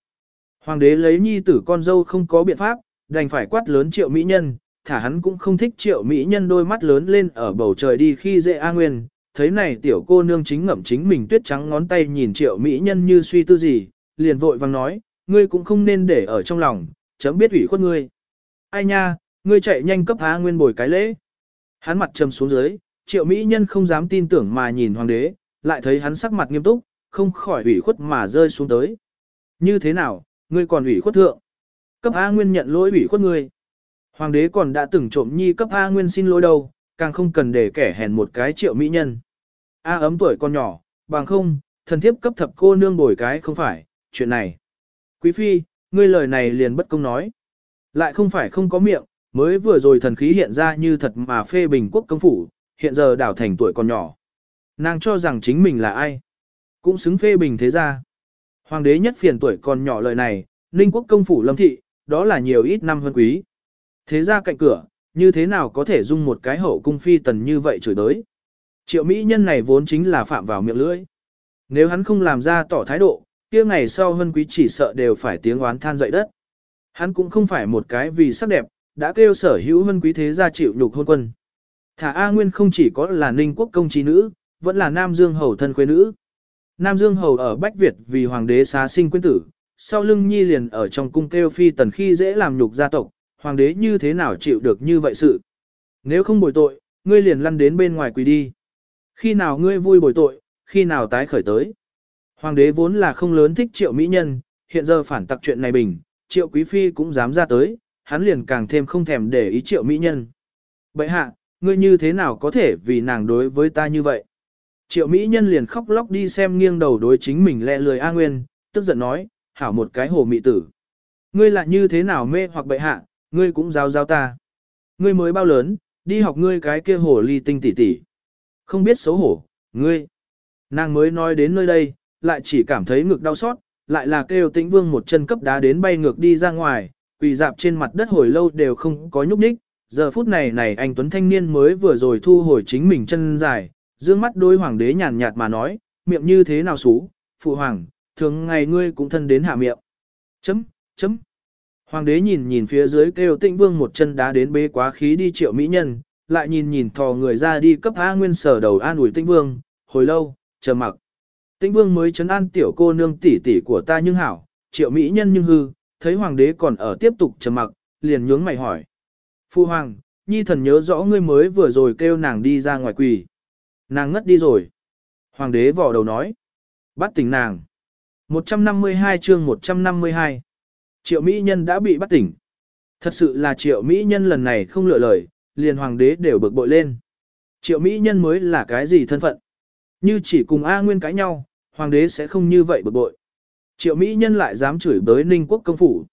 Hoàng đế lấy nhi tử con dâu không có biện pháp, đành phải quát lớn triệu mỹ nhân, thả hắn cũng không thích triệu mỹ nhân đôi mắt lớn lên ở bầu trời đi khi dễ A Nguyên, thấy này tiểu cô nương chính ngậm chính mình tuyết trắng ngón tay nhìn triệu mỹ nhân như suy tư gì, liền vội vang nói, ngươi cũng không nên để ở trong lòng, chấm biết ủy khuất ngươi. Ai nha, ngươi chạy nhanh cấp A Nguyên bồi cái lễ. Hắn mặt trầm xuống dưới, triệu mỹ nhân không dám tin tưởng mà nhìn hoàng đế, lại thấy hắn sắc mặt nghiêm túc, không khỏi ủy khuất mà rơi xuống tới. Như thế nào, ngươi còn ủy khuất thượng? Cấp A Nguyên nhận lỗi ủy khuất ngươi. Hoàng đế còn đã từng trộm nhi cấp A Nguyên xin lỗi đâu, càng không cần để kẻ hèn một cái triệu mỹ nhân. A ấm tuổi con nhỏ, bằng không, thần thiếp cấp thập cô nương bồi cái không phải, chuyện này. Quý phi, ngươi lời này liền bất công nói. Lại không phải không có miệng, mới vừa rồi thần khí hiện ra như thật mà phê bình quốc công phủ, hiện giờ đảo thành tuổi còn nhỏ. Nàng cho rằng chính mình là ai? Cũng xứng phê bình thế ra. Hoàng đế nhất phiền tuổi còn nhỏ lời này, ninh quốc công phủ lâm thị, đó là nhiều ít năm hơn quý. Thế ra cạnh cửa, như thế nào có thể dung một cái hậu cung phi tần như vậy chửi đới? Triệu Mỹ nhân này vốn chính là phạm vào miệng lưỡi. Nếu hắn không làm ra tỏ thái độ, kia ngày sau hân quý chỉ sợ đều phải tiếng oán than dậy đất. Hắn cũng không phải một cái vì sắc đẹp, đã kêu sở hữu hân quý thế gia chịu nhục hôn quân. Thả A Nguyên không chỉ có là ninh quốc công trí nữ, vẫn là Nam Dương Hầu thân quê nữ. Nam Dương Hầu ở Bách Việt vì hoàng đế xá sinh quyến tử, sau lưng nhi liền ở trong cung kêu phi tần khi dễ làm nhục gia tộc, hoàng đế như thế nào chịu được như vậy sự. Nếu không bồi tội, ngươi liền lăn đến bên ngoài quỳ đi. Khi nào ngươi vui bồi tội, khi nào tái khởi tới. Hoàng đế vốn là không lớn thích triệu mỹ nhân, hiện giờ phản tặc chuyện này bình, triệu quý phi cũng dám ra tới, hắn liền càng thêm không thèm để ý triệu mỹ nhân. Bệ hạ, ngươi như thế nào có thể vì nàng đối với ta như vậy? Triệu mỹ nhân liền khóc lóc đi xem nghiêng đầu đối chính mình lẹ lười A Nguyên, tức giận nói, hảo một cái hồ mị tử. Ngươi là như thế nào mê hoặc bệ hạ, ngươi cũng giáo giáo ta. Ngươi mới bao lớn, đi học ngươi cái kia hồ ly tinh tỉ tỉ. Không biết xấu hổ, ngươi. Nàng mới nói đến nơi đây, lại chỉ cảm thấy ngực đau xót, lại là kêu tĩnh vương một chân cấp đá đến bay ngược đi ra ngoài, quỳ dạp trên mặt đất hồi lâu đều không có nhúc nhích. Giờ phút này này anh Tuấn Thanh Niên mới vừa rồi thu hồi chính mình chân dài, dương mắt đôi hoàng đế nhàn nhạt mà nói, miệng như thế nào xú, phụ hoàng, thường ngày ngươi cũng thân đến hạ miệng. Chấm, chấm. Hoàng đế nhìn nhìn phía dưới kêu tĩnh vương một chân đá đến bế quá khí đi triệu mỹ nhân, lại nhìn nhìn thò người ra đi cấp A Nguyên sở đầu an ủi Tĩnh Vương, hồi lâu, chờ mặc. Tĩnh Vương mới chấn an tiểu cô nương tỷ tỷ của ta nhưng hảo, triệu mỹ nhân nhưng hư, thấy hoàng đế còn ở tiếp tục chờ mặc, liền nhướng mày hỏi. Phu hoàng, nhi thần nhớ rõ ngươi mới vừa rồi kêu nàng đi ra ngoài quỳ. Nàng ngất đi rồi. Hoàng đế vò đầu nói. Bắt tỉnh nàng. 152 chương 152. Triệu Mỹ Nhân đã bị bắt tỉnh. Thật sự là Triệu Mỹ Nhân lần này không lựa lời, liền hoàng đế đều bực bội lên. Triệu Mỹ Nhân mới là cái gì thân phận? Như chỉ cùng A Nguyên cãi nhau, hoàng đế sẽ không như vậy bực bội. Triệu Mỹ Nhân lại dám chửi bới Ninh Quốc công phủ.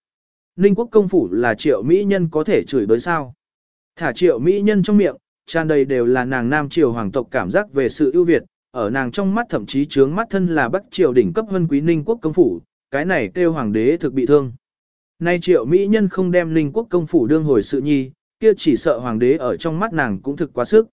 Ninh Quốc công phủ là Triệu Mỹ Nhân có thể chửi bới sao? Thả Triệu Mỹ Nhân trong miệng, tràn đầy đều là nàng nam triều hoàng tộc cảm giác về sự ưu việt, ở nàng trong mắt thậm chí trướng mắt thân là bắc triều đỉnh cấp vân quý Ninh Quốc công phủ, cái này kêu hoàng đế thực bị thương. Nay Triệu Mỹ Nhân không đem Ninh Quốc công phủ đương hồi sự nhi, kia chỉ sợ hoàng đế ở trong mắt nàng cũng thực quá sức.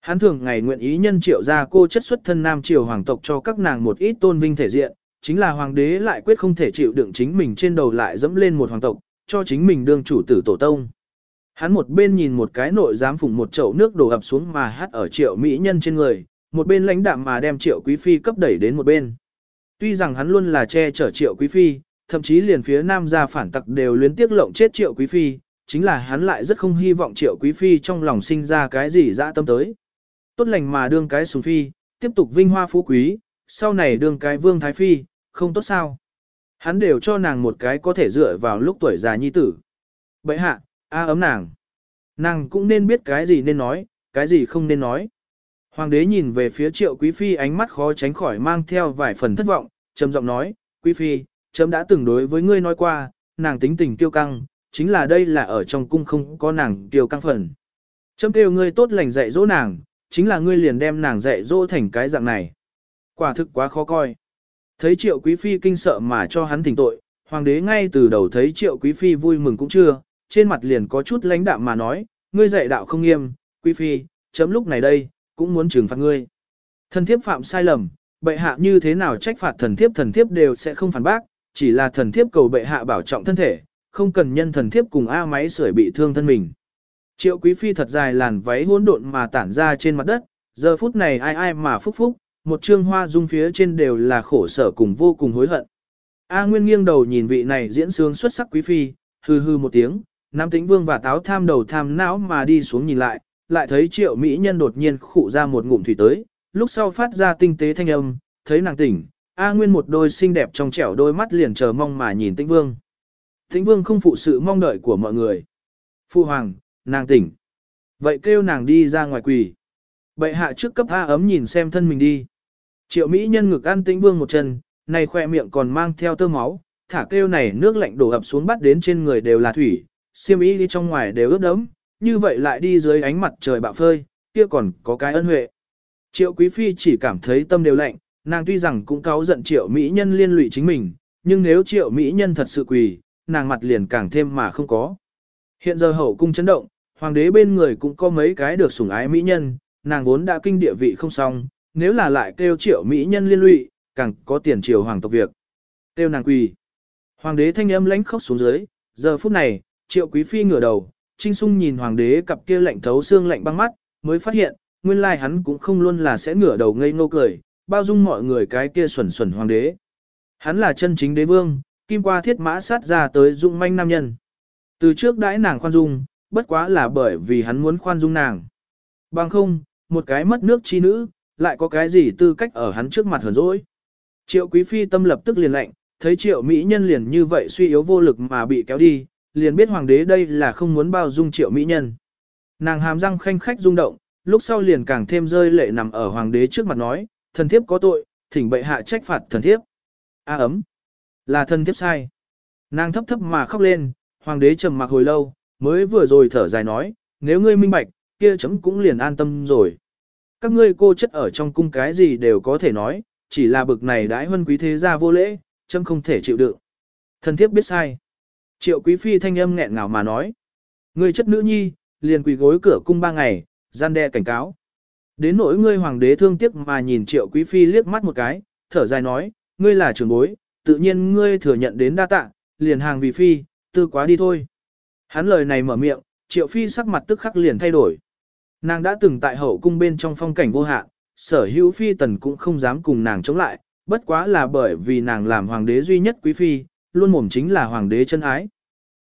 Hắn thường ngày nguyện ý nhân triệu ra cô chất xuất thân nam triều hoàng tộc cho các nàng một ít tôn vinh thể diện, chính là hoàng đế lại quyết không thể chịu đựng chính mình trên đầu lại dẫm lên một hoàng tộc, cho chính mình đương chủ tử tổ tông. Hắn một bên nhìn một cái nội giám phùng một chậu nước đổ ập xuống mà hát ở triệu mỹ nhân trên người, một bên lãnh đạm mà đem triệu quý phi cấp đẩy đến một bên. Tuy rằng hắn luôn là che chở triệu quý phi, thậm chí liền phía nam gia phản tặc đều luyến tiếc lộng chết triệu quý phi, chính là hắn lại rất không hy vọng triệu quý phi trong lòng sinh ra cái gì dã tâm tới. Tốt lành mà đương cái sùng phi, tiếp tục vinh hoa phú quý, sau này đương cái vương thái phi, không tốt sao. Hắn đều cho nàng một cái có thể dựa vào lúc tuổi già nhi tử. Bậy hạ, a ấm nàng. Nàng cũng nên biết cái gì nên nói, cái gì không nên nói. Hoàng đế nhìn về phía triệu quý phi ánh mắt khó tránh khỏi mang theo vài phần thất vọng, trầm giọng nói, quý phi, chấm đã từng đối với ngươi nói qua, nàng tính tình kiêu căng, chính là đây là ở trong cung không có nàng tiêu căng phần. Chấm kêu ngươi tốt lành dạy dỗ nàng, chính là ngươi liền đem nàng dạy dỗ thành cái dạng này. Quả thực quá khó coi. Thấy triệu quý phi kinh sợ mà cho hắn thỉnh tội, hoàng đế ngay từ đầu thấy triệu quý phi vui mừng cũng chưa, trên mặt liền có chút lãnh đạm mà nói, ngươi dạy đạo không nghiêm, quý phi, chấm lúc này đây, cũng muốn trừng phạt ngươi. Thần thiếp phạm sai lầm, bệ hạ như thế nào trách phạt thần thiếp thần thiếp đều sẽ không phản bác, chỉ là thần thiếp cầu bệ hạ bảo trọng thân thể, không cần nhân thần thiếp cùng A máy sưởi bị thương thân mình. Triệu quý phi thật dài làn váy hỗn độn mà tản ra trên mặt đất, giờ phút này ai ai mà phúc phúc, một trương hoa dung phía trên đều là khổ sở cùng vô cùng hối hận. A Nguyên nghiêng đầu nhìn vị này diễn sướng xuất sắc quý phi, hư hư một tiếng, Nam Tĩnh Vương và Táo tham đầu tham não mà đi xuống nhìn lại, lại thấy Triệu Mỹ Nhân đột nhiên khụ ra một ngụm thủy tới, lúc sau phát ra tinh tế thanh âm, thấy nàng tỉnh, A Nguyên một đôi xinh đẹp trong trẻo đôi mắt liền chờ mong mà nhìn Tĩnh Vương. Thịnh Vương không phụ sự mong đợi của mọi người. Phu Hoàng, nàng tỉnh. Vậy kêu nàng đi ra ngoài quỳ. Bệ hạ trước cấp A ấm nhìn xem thân mình đi. Triệu Mỹ nhân ngực ăn tĩnh vương một chân, này khoe miệng còn mang theo tơ máu, thả kêu này nước lạnh đổ ập xuống bắt đến trên người đều là thủy, xiêm y đi trong ngoài đều ướt đẫm, như vậy lại đi dưới ánh mặt trời bạo phơi, kia còn có cái ân huệ. Triệu Quý Phi chỉ cảm thấy tâm đều lạnh, nàng tuy rằng cũng cáo giận Triệu Mỹ nhân liên lụy chính mình, nhưng nếu Triệu Mỹ nhân thật sự quỳ, nàng mặt liền càng thêm mà không có. Hiện giờ hậu cung chấn động, hoàng đế bên người cũng có mấy cái được sủng ái Mỹ nhân, nàng vốn đã kinh địa vị không xong, nếu là lại kêu triệu mỹ nhân liên lụy, càng có tiền triều hoàng tộc việc. Kêu nàng quỳ. Hoàng đế thanh âm lãnh khốc xuống dưới, giờ phút này, triệu quý phi ngửa đầu, trinh sung nhìn hoàng đế cặp kia lạnh thấu xương lạnh băng mắt, mới phát hiện, nguyên lai hắn cũng không luôn là sẽ ngửa đầu ngây ngô cười, bao dung mọi người cái kia xuẩn xuẩn hoàng đế. Hắn là chân chính đế vương, kim qua thiết mã sát ra tới dung manh nam nhân. Từ trước đãi nàng khoan dung, bất quá là bởi vì hắn muốn khoan dung nàng. Bằng không, một cái mất nước chi nữ, lại có cái gì tư cách ở hắn trước mặt hờn dỗi. Triệu quý phi tâm lập tức liền lạnh, thấy triệu mỹ nhân liền như vậy suy yếu vô lực mà bị kéo đi, liền biết hoàng đế đây là không muốn bao dung triệu mỹ nhân. Nàng hàm răng khanh khách rung động, lúc sau liền càng thêm rơi lệ nằm ở hoàng đế trước mặt nói, thần thiếp có tội, thỉnh bệ hạ trách phạt thần thiếp. A ấm, là thần thiếp sai. Nàng thấp thấp mà khóc lên, hoàng đế trầm mặc hồi lâu, mới vừa rồi thở dài nói, nếu ngươi minh bạch, kia chấm cũng liền an tâm rồi. Các ngươi cô chất ở trong cung cái gì đều có thể nói, chỉ là bực này đãi huân quý thế gia vô lễ, chấm không thể chịu đựng. Thần thiếp biết sai. Triệu quý phi thanh âm nghẹn ngào mà nói. Ngươi chất nữ nhi, liền quỳ gối cửa cung ba ngày, gian đe cảnh cáo. Đến nỗi ngươi hoàng đế thương tiếc mà nhìn triệu quý phi liếc mắt một cái, thở dài nói, ngươi là trưởng bối, tự nhiên ngươi thừa nhận đến đa tạ, liền hàng vì phi, tư quá đi thôi. Hắn lời này mở miệng, triệu phi sắc mặt tức khắc liền thay đổi. Nàng đã từng tại hậu cung bên trong phong cảnh vô hạn, sở hữu phi tần cũng không dám cùng nàng chống lại, bất quá là bởi vì nàng làm hoàng đế duy nhất quý phi, luôn mồm chính là hoàng đế chân ái.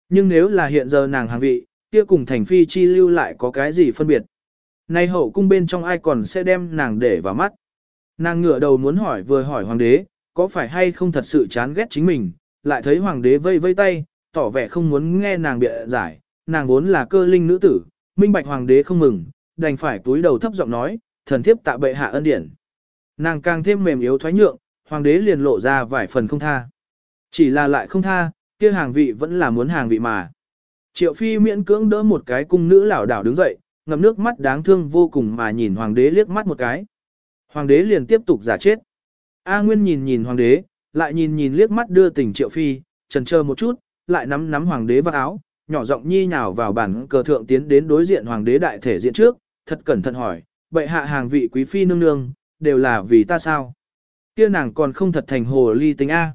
Nhưng nếu là hiện giờ nàng hàng vị, kia cùng thành phi chi lưu lại có cái gì phân biệt. Nay hậu cung bên trong ai còn sẽ đem nàng để vào mắt. Nàng ngửa đầu muốn hỏi vừa hỏi hoàng đế, có phải hay không thật sự chán ghét chính mình, lại thấy hoàng đế vây vây tay, tỏ vẻ không muốn nghe nàng bịa giải, nàng vốn là cơ linh nữ tử, minh bạch hoàng đế không mừng, đành phải túi đầu thấp giọng nói, thần thiếp tạ bệ hạ ân điển. Nàng càng thêm mềm yếu thoái nhượng, hoàng đế liền lộ ra vài phần không tha. Chỉ là lại không tha, kia hàng vị vẫn là muốn hàng vị mà. Triệu phi miễn cưỡng đỡ một cái cung nữ lảo đảo đứng dậy, ngầm nước mắt đáng thương vô cùng mà nhìn hoàng đế liếc mắt một cái. Hoàng đế liền tiếp tục giả chết. A Nguyên nhìn nhìn hoàng đế, lại nhìn nhìn liếc mắt đưa tình triệu phi, trần chờ một chút, lại nắm nắm hoàng đế vào áo, nhỏ giọng nhi nhào vào bản cờ thượng tiến đến đối diện hoàng đế đại thể diện trước, thật cẩn thận hỏi, bệ hạ hàng vị quý phi nương nương, đều là vì ta sao? Kia nàng còn không thật thành hồ ly tính A.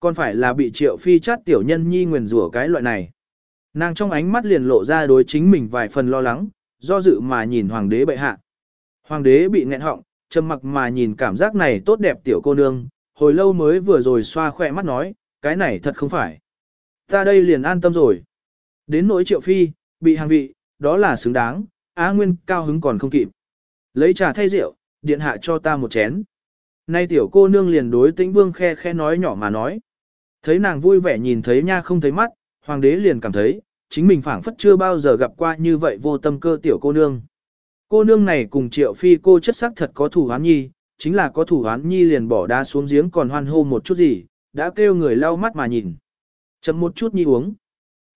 Còn phải là bị triệu phi chát tiểu nhân nhi nguyền rủa cái loại này. Nàng trong ánh mắt liền lộ ra đối chính mình vài phần lo lắng, do dự mà nhìn hoàng đế bệ hạ. Hoàng đế bị nghẹn họng, trầm mặc mà nhìn cảm giác này tốt đẹp tiểu cô nương, hồi lâu mới vừa rồi xoa khỏe mắt nói, cái này thật không phải. Ta đây liền an tâm rồi. Đến nỗi triệu phi, bị hàng vị, đó là xứng đáng, Á Nguyên cao hứng còn không kịp. Lấy trà thay rượu, điện hạ cho ta một chén. Nay tiểu cô nương liền đối tĩnh vương khe khe nói nhỏ mà nói. Thấy nàng vui vẻ nhìn thấy nha không thấy mắt, hoàng đế liền cảm thấy, chính mình phảng phất chưa bao giờ gặp qua như vậy vô tâm cơ tiểu cô nương. Cô nương này cùng triệu phi cô chất sắc thật có thủ hoán nhi, chính là có thủ hoán nhi liền bỏ đá xuống giếng còn hoan hô một chút gì, đã kêu người lau mắt mà nhìn. Chậm một chút nhi uống.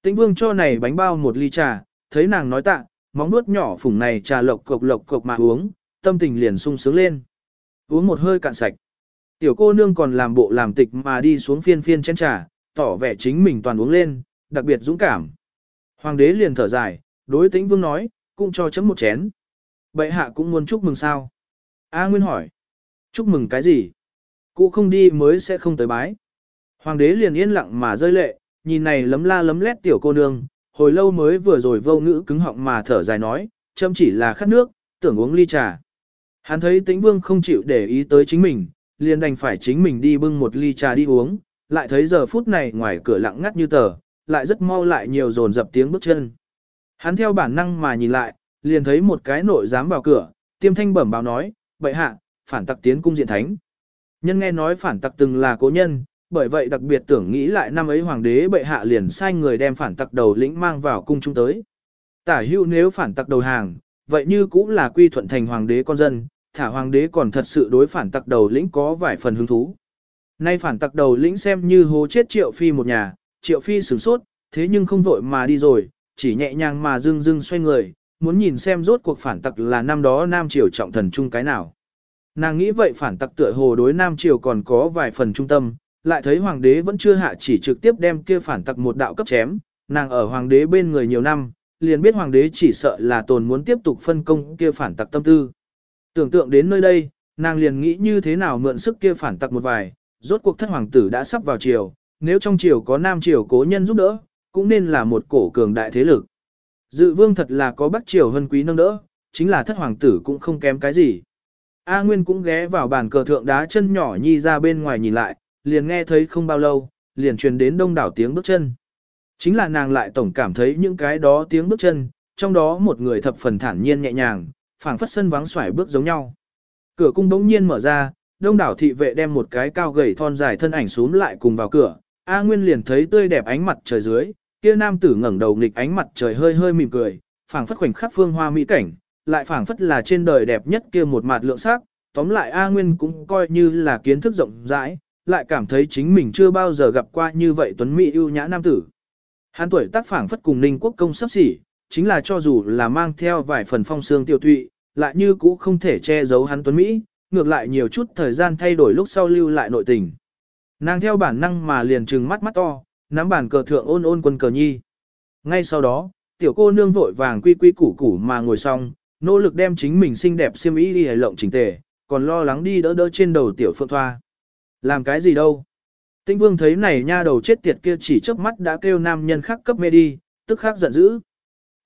Tĩnh vương cho này bánh bao một ly trà, thấy nàng nói tạ, móng nuốt nhỏ phủng này trà lộc cộc lộc cộc mà uống, tâm tình liền sung sướng lên. Uống một hơi cạn sạch. Tiểu cô nương còn làm bộ làm tịch mà đi xuống phiên phiên chén trà, tỏ vẻ chính mình toàn uống lên, đặc biệt dũng cảm. Hoàng đế liền thở dài, đối tĩnh vương nói, cũng cho chấm một chén. Bệ hạ cũng muốn chúc mừng sao? A Nguyên hỏi. Chúc mừng cái gì? Cụ không đi mới sẽ không tới bái. Hoàng đế liền yên lặng mà rơi lệ, nhìn này lấm la lấm lét tiểu cô nương, hồi lâu mới vừa rồi vô ngữ cứng họng mà thở dài nói, châm chỉ là khát nước, tưởng uống ly trà. Hắn thấy tĩnh vương không chịu để ý tới chính mình, liền đành phải chính mình đi bưng một ly trà đi uống, lại thấy giờ phút này ngoài cửa lặng ngắt như tờ, lại rất mau lại nhiều dồn dập tiếng bước chân. Hắn theo bản năng mà nhìn lại, liền thấy một cái nội dám vào cửa, tiêm thanh bẩm báo nói, bệ hạ, phản tặc tiến cung diện thánh. Nhân nghe nói phản tặc từng là cố nhân, bởi vậy đặc biệt tưởng nghĩ lại năm ấy hoàng đế bệ hạ liền sai người đem phản tặc đầu lĩnh mang vào cung trung tới. Tả hữu nếu phản tặc đầu hàng, vậy như cũng là quy thuận thành hoàng đế con dân, thả hoàng đế còn thật sự đối phản tặc đầu lĩnh có vài phần hứng thú. Nay phản tặc đầu lĩnh xem như hố chết triệu phi một nhà, triệu phi sửng sốt, thế nhưng không vội mà đi rồi, chỉ nhẹ nhàng mà dưng dưng xoay người, muốn nhìn xem rốt cuộc phản tặc là năm đó Nam Triều trọng thần chung cái nào. Nàng nghĩ vậy phản tặc tựa hồ đối Nam Triều còn có vài phần trung tâm, lại thấy hoàng đế vẫn chưa hạ chỉ trực tiếp đem kia phản tặc một đạo cấp chém, nàng ở hoàng đế bên người nhiều năm, liền biết hoàng đế chỉ sợ là tồn muốn tiếp tục phân công kia phản tặc tâm tư. Tưởng tượng đến nơi đây, nàng liền nghĩ như thế nào mượn sức kia phản tặc một vài, rốt cuộc thất hoàng tử đã sắp vào triều, nếu trong triều có nam triều cố nhân giúp đỡ, cũng nên là một cổ cường đại thế lực. Dự vương thật là có bắc triều hân quý nâng đỡ, chính là thất hoàng tử cũng không kém cái gì. A Nguyên cũng ghé vào bàn cờ thượng đá chân nhỏ nhi ra bên ngoài nhìn lại, liền nghe thấy không bao lâu, liền truyền đến đông đảo tiếng bước chân. Chính là nàng lại tổng cảm thấy những cái đó tiếng bước chân, trong đó một người thập phần thản nhiên nhẹ nhàng, phảng phất sân vắng xoải bước giống nhau. Cửa cung bỗng nhiên mở ra, đông đảo thị vệ đem một cái cao gầy thon dài thân ảnh xuống lại cùng vào cửa, A Nguyên liền thấy tươi đẹp ánh mặt trời dưới, kia nam tử ngẩng đầu nghịch ánh mặt trời hơi hơi mỉm cười, phảng phất khoảnh khắc phương hoa mỹ cảnh, lại phảng phất là trên đời đẹp nhất kia một mặt lượng sắc, tóm lại A Nguyên cũng coi như là kiến thức rộng rãi, lại cảm thấy chính mình chưa bao giờ gặp qua như vậy tuấn mỹ ưu nhã nam tử. Hắn tuổi tác phảng phất cùng Ninh Quốc công sắp xỉ, chính là cho dù là mang theo vài phần phong xương tiêu tụy, lại như cũ không thể che giấu hắn tuấn Mỹ, ngược lại nhiều chút thời gian thay đổi lúc sau lưu lại nội tình. Nàng theo bản năng mà liền trừng mắt mắt to, nắm bàn cờ thượng ôn ôn quân cờ nhi. Ngay sau đó, tiểu cô nương vội vàng quy quy củ củ mà ngồi xong, nỗ lực đem chính mình xinh đẹp xiêm y đi hề lộng chỉnh tề, còn lo lắng đi đỡ đỡ trên đầu tiểu phượng thoa. Làm cái gì đâu? Tĩnh vương thấy này nha đầu chết tiệt kia chỉ trước mắt đã kêu nam nhân khác cấp mê đi, tức khắc giận dữ.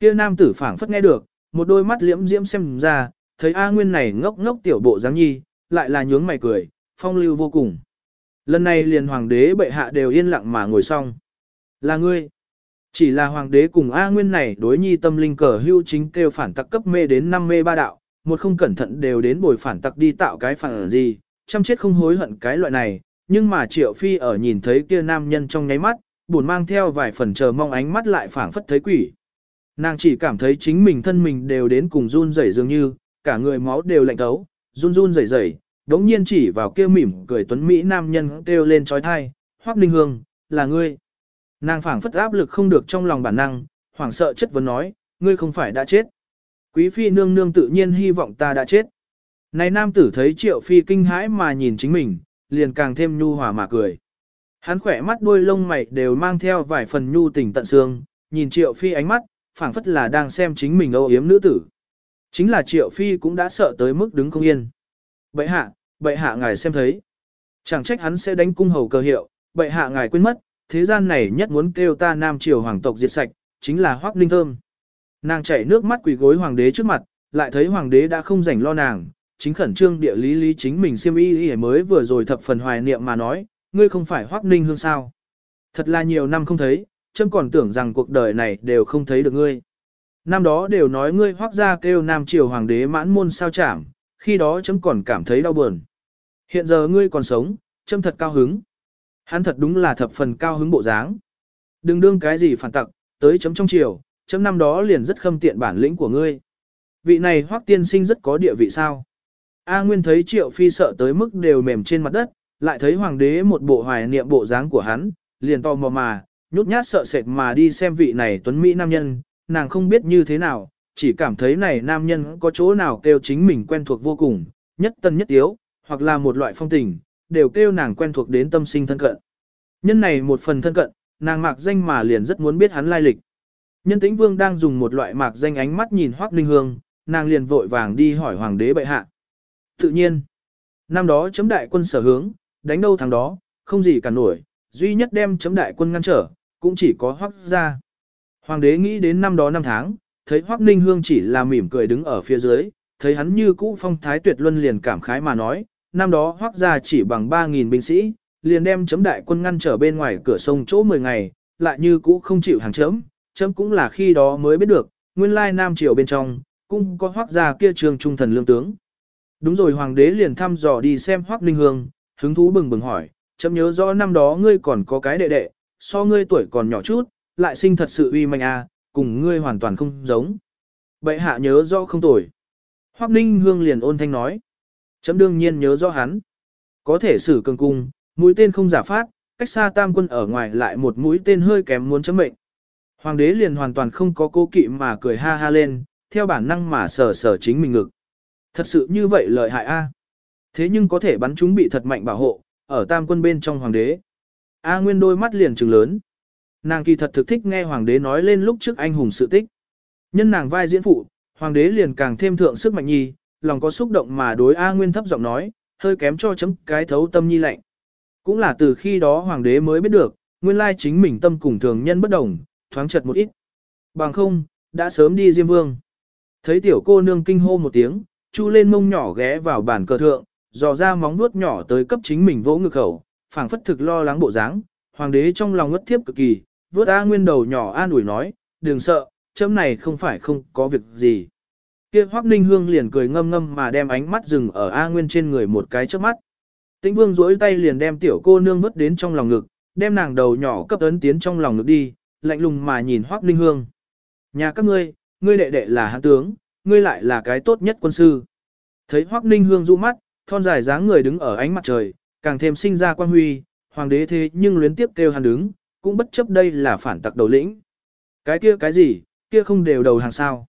Kia nam tử phảng phất nghe được, một đôi mắt liễm diễm xem ra, thấy A Nguyên này ngốc ngốc tiểu bộ dáng nhi, lại là nhướng mày cười, phong lưu vô cùng. Lần này liền hoàng đế bệ hạ đều yên lặng mà ngồi xong. Là ngươi. Chỉ là hoàng đế cùng A Nguyên này đối nhi tâm linh cờ hưu chính kêu phản tặc cấp mê đến năm mê ba đạo, một không cẩn thận đều đến bồi phản tặc đi tạo cái phản gì, chăm chết không hối hận cái loại này, nhưng mà triệu phi ở nhìn thấy kia nam nhân trong nháy mắt, buồn mang theo vài phần chờ mong ánh mắt lại phảng phất thấy quỷ. Nàng chỉ cảm thấy chính mình thân mình đều đến cùng run rẩy dường như, cả người máu đều lạnh thấu, run run rẩy rẩy, đống nhiên chỉ vào kia mỉm cười tuấn Mỹ nam nhân kêu lên trói thai, Hoắc Ninh Hương, là ngươi. Nàng phảng phất áp lực không được trong lòng bản năng, hoảng sợ chất vấn nói, ngươi không phải đã chết. Quý phi nương nương tự nhiên hy vọng ta đã chết. Này nam tử thấy triệu phi kinh hãi mà nhìn chính mình, liền càng thêm nhu hòa mà cười. Hắn khỏe mắt đuôi lông mày đều mang theo vài phần nhu tình tận xương, nhìn triệu phi ánh mắt, phảng phất là đang xem chính mình âu yếm nữ tử. Chính là triệu phi cũng đã sợ tới mức đứng không yên. Bệ hạ, bệ hạ ngài xem thấy. Chẳng trách hắn sẽ đánh cung hầu cơ hiệu, bệ hạ ngài quên mất, thế gian này nhất muốn kêu ta nam triều hoàng tộc diệt sạch, chính là Hoắc Ninh Thơm. Nàng chảy nước mắt quỳ gối hoàng đế trước mặt, lại thấy hoàng đế đã không rảnh lo nàng, chính khẩn trương địa lý lý chính mình siêm y y mới vừa rồi thập phần hoài niệm mà nói, ngươi không phải Hoắc Ninh Hương sao? Thật là nhiều năm không thấy, chấm còn tưởng rằng cuộc đời này đều không thấy được ngươi. Năm đó đều nói ngươi Hoắc gia kêu nam triều hoàng đế mãn môn sao chảm, khi đó chấm còn cảm thấy đau buồn. Hiện giờ ngươi còn sống, chấm thật cao hứng. Hắn thật đúng là thập phần cao hứng bộ dáng. Đừng đương cái gì phản tặc, tới chấm trong triều, chấm năm đó liền rất khâm tiện bản lĩnh của ngươi. Vị này Hoắc tiên sinh rất có địa vị sao? A Nguyên thấy Triệu Phi sợ tới mức đều mềm trên mặt đất, lại thấy hoàng đế một bộ hoài niệm bộ dáng của hắn, liền to mò mà, nhút nhát sợ sệt mà đi xem vị này tuấn Mỹ nam nhân, nàng không biết như thế nào, chỉ cảm thấy này nam nhân có chỗ nào kêu chính mình quen thuộc vô cùng, nhất tân nhất tiếu, hoặc là một loại phong tình, đều kêu nàng quen thuộc đến tâm sinh thân cận. Nhân này một phần thân cận, nàng mạc danh mà liền rất muốn biết hắn lai lịch. Nhân tĩnh vương đang dùng một loại mạc danh ánh mắt nhìn Hoác Ninh Hương, nàng liền vội vàng đi hỏi hoàng đế bệ hạ. Tự nhiên, năm đó chấm đại quân sở hướng, đánh đâu thằng đó, không gì cả nổi, duy nhất đem chấm đại quân ngăn trở, cũng chỉ có hoác ra. Hoàng đế nghĩ đến năm đó năm tháng, thấy hoác ninh hương chỉ là mỉm cười đứng ở phía dưới, thấy hắn như cũ phong thái tuyệt luân liền cảm khái mà nói, năm đó hoác gia chỉ bằng 3.000 binh sĩ, liền đem chấm đại quân ngăn trở bên ngoài cửa sông chỗ 10 ngày, lại như cũ không chịu hàng chấm, chấm cũng là khi đó mới biết được, nguyên lai Nam Triều bên trong, cũng có hoác gia kia trường trung thần lương tướng. Đúng rồi hoàng đế liền thăm dò đi xem hoác ninh hương, hứng thú bừng bừng hỏi, chấm nhớ rõ năm đó ngươi còn có cái đệ đệ, so ngươi tuổi còn nhỏ chút, lại sinh thật sự uy mạnh a, à, cùng ngươi hoàn toàn không giống. Bệ hạ nhớ rõ không tuổi. Hoắc Ninh Hương liền ôn thanh nói. Chấm đương nhiên nhớ rõ hắn. Có thể xử cường cung, mũi tên không giả phát, cách xa tam quân ở ngoài lại một mũi tên hơi kém muốn chấm mệnh. Hoàng đế liền hoàn toàn không có cố kỵ mà cười ha ha lên, theo bản năng mà sờ sờ chính mình ngực. Thật sự như vậy lợi hại a. Thế nhưng có thể bắn chúng bị thật mạnh bảo hộ, ở tam quân bên trong hoàng đế. A Nguyên đôi mắt liền trừng lớn. Nàng kỳ thật thực thích nghe hoàng đế nói lên lúc trước anh hùng sự tích. Nhân nàng vai diễn phụ, hoàng đế liền càng thêm thượng sức mạnh nhi, lòng có xúc động mà đối A Nguyên thấp giọng nói, hơi kém cho chấm cái thấu tâm nhi lạnh. Cũng là từ khi đó hoàng đế mới biết được, nguyên lai chính mình tâm cùng thường nhân bất đồng, thoáng chật một ít. Bằng không, đã sớm đi Diêm Vương. Thấy tiểu cô nương kinh hô một tiếng, chu lên mông nhỏ ghé vào bàn cờ thượng, dò ra móng vuốt nhỏ tới cấp chính mình vỗ ngực khẩu, phảng phất thực lo lắng bộ dáng. Hoàng đế trong lòng ngất thiếp cực kỳ, vớt A Nguyên đầu nhỏ an ủi nói, đừng sợ, chấm này không phải không có việc gì. Kia Hoắc Ninh Hương liền cười ngâm ngâm mà đem ánh mắt dừng ở A Nguyên trên người một cái trước mắt. Tĩnh Vương duỗi tay liền đem tiểu cô nương vứt đến trong lòng ngực, đem nàng đầu nhỏ cấp ấn tiến trong lòng ngực đi, lạnh lùng mà nhìn Hoắc Ninh Hương. Nhà các ngươi, ngươi đệ đệ là hãn tướng, ngươi lại là cái tốt nhất quân sư. Thấy Hoắc Ninh Hương du mắt, thon dài dáng người đứng ở ánh mặt trời, càng thêm sinh ra quan huy, hoàng đế thế nhưng luyến tiếp kêu hắn đứng, cũng bất chấp đây là phản tặc đầu lĩnh. Cái kia cái gì, kia không đều đầu hàng sao.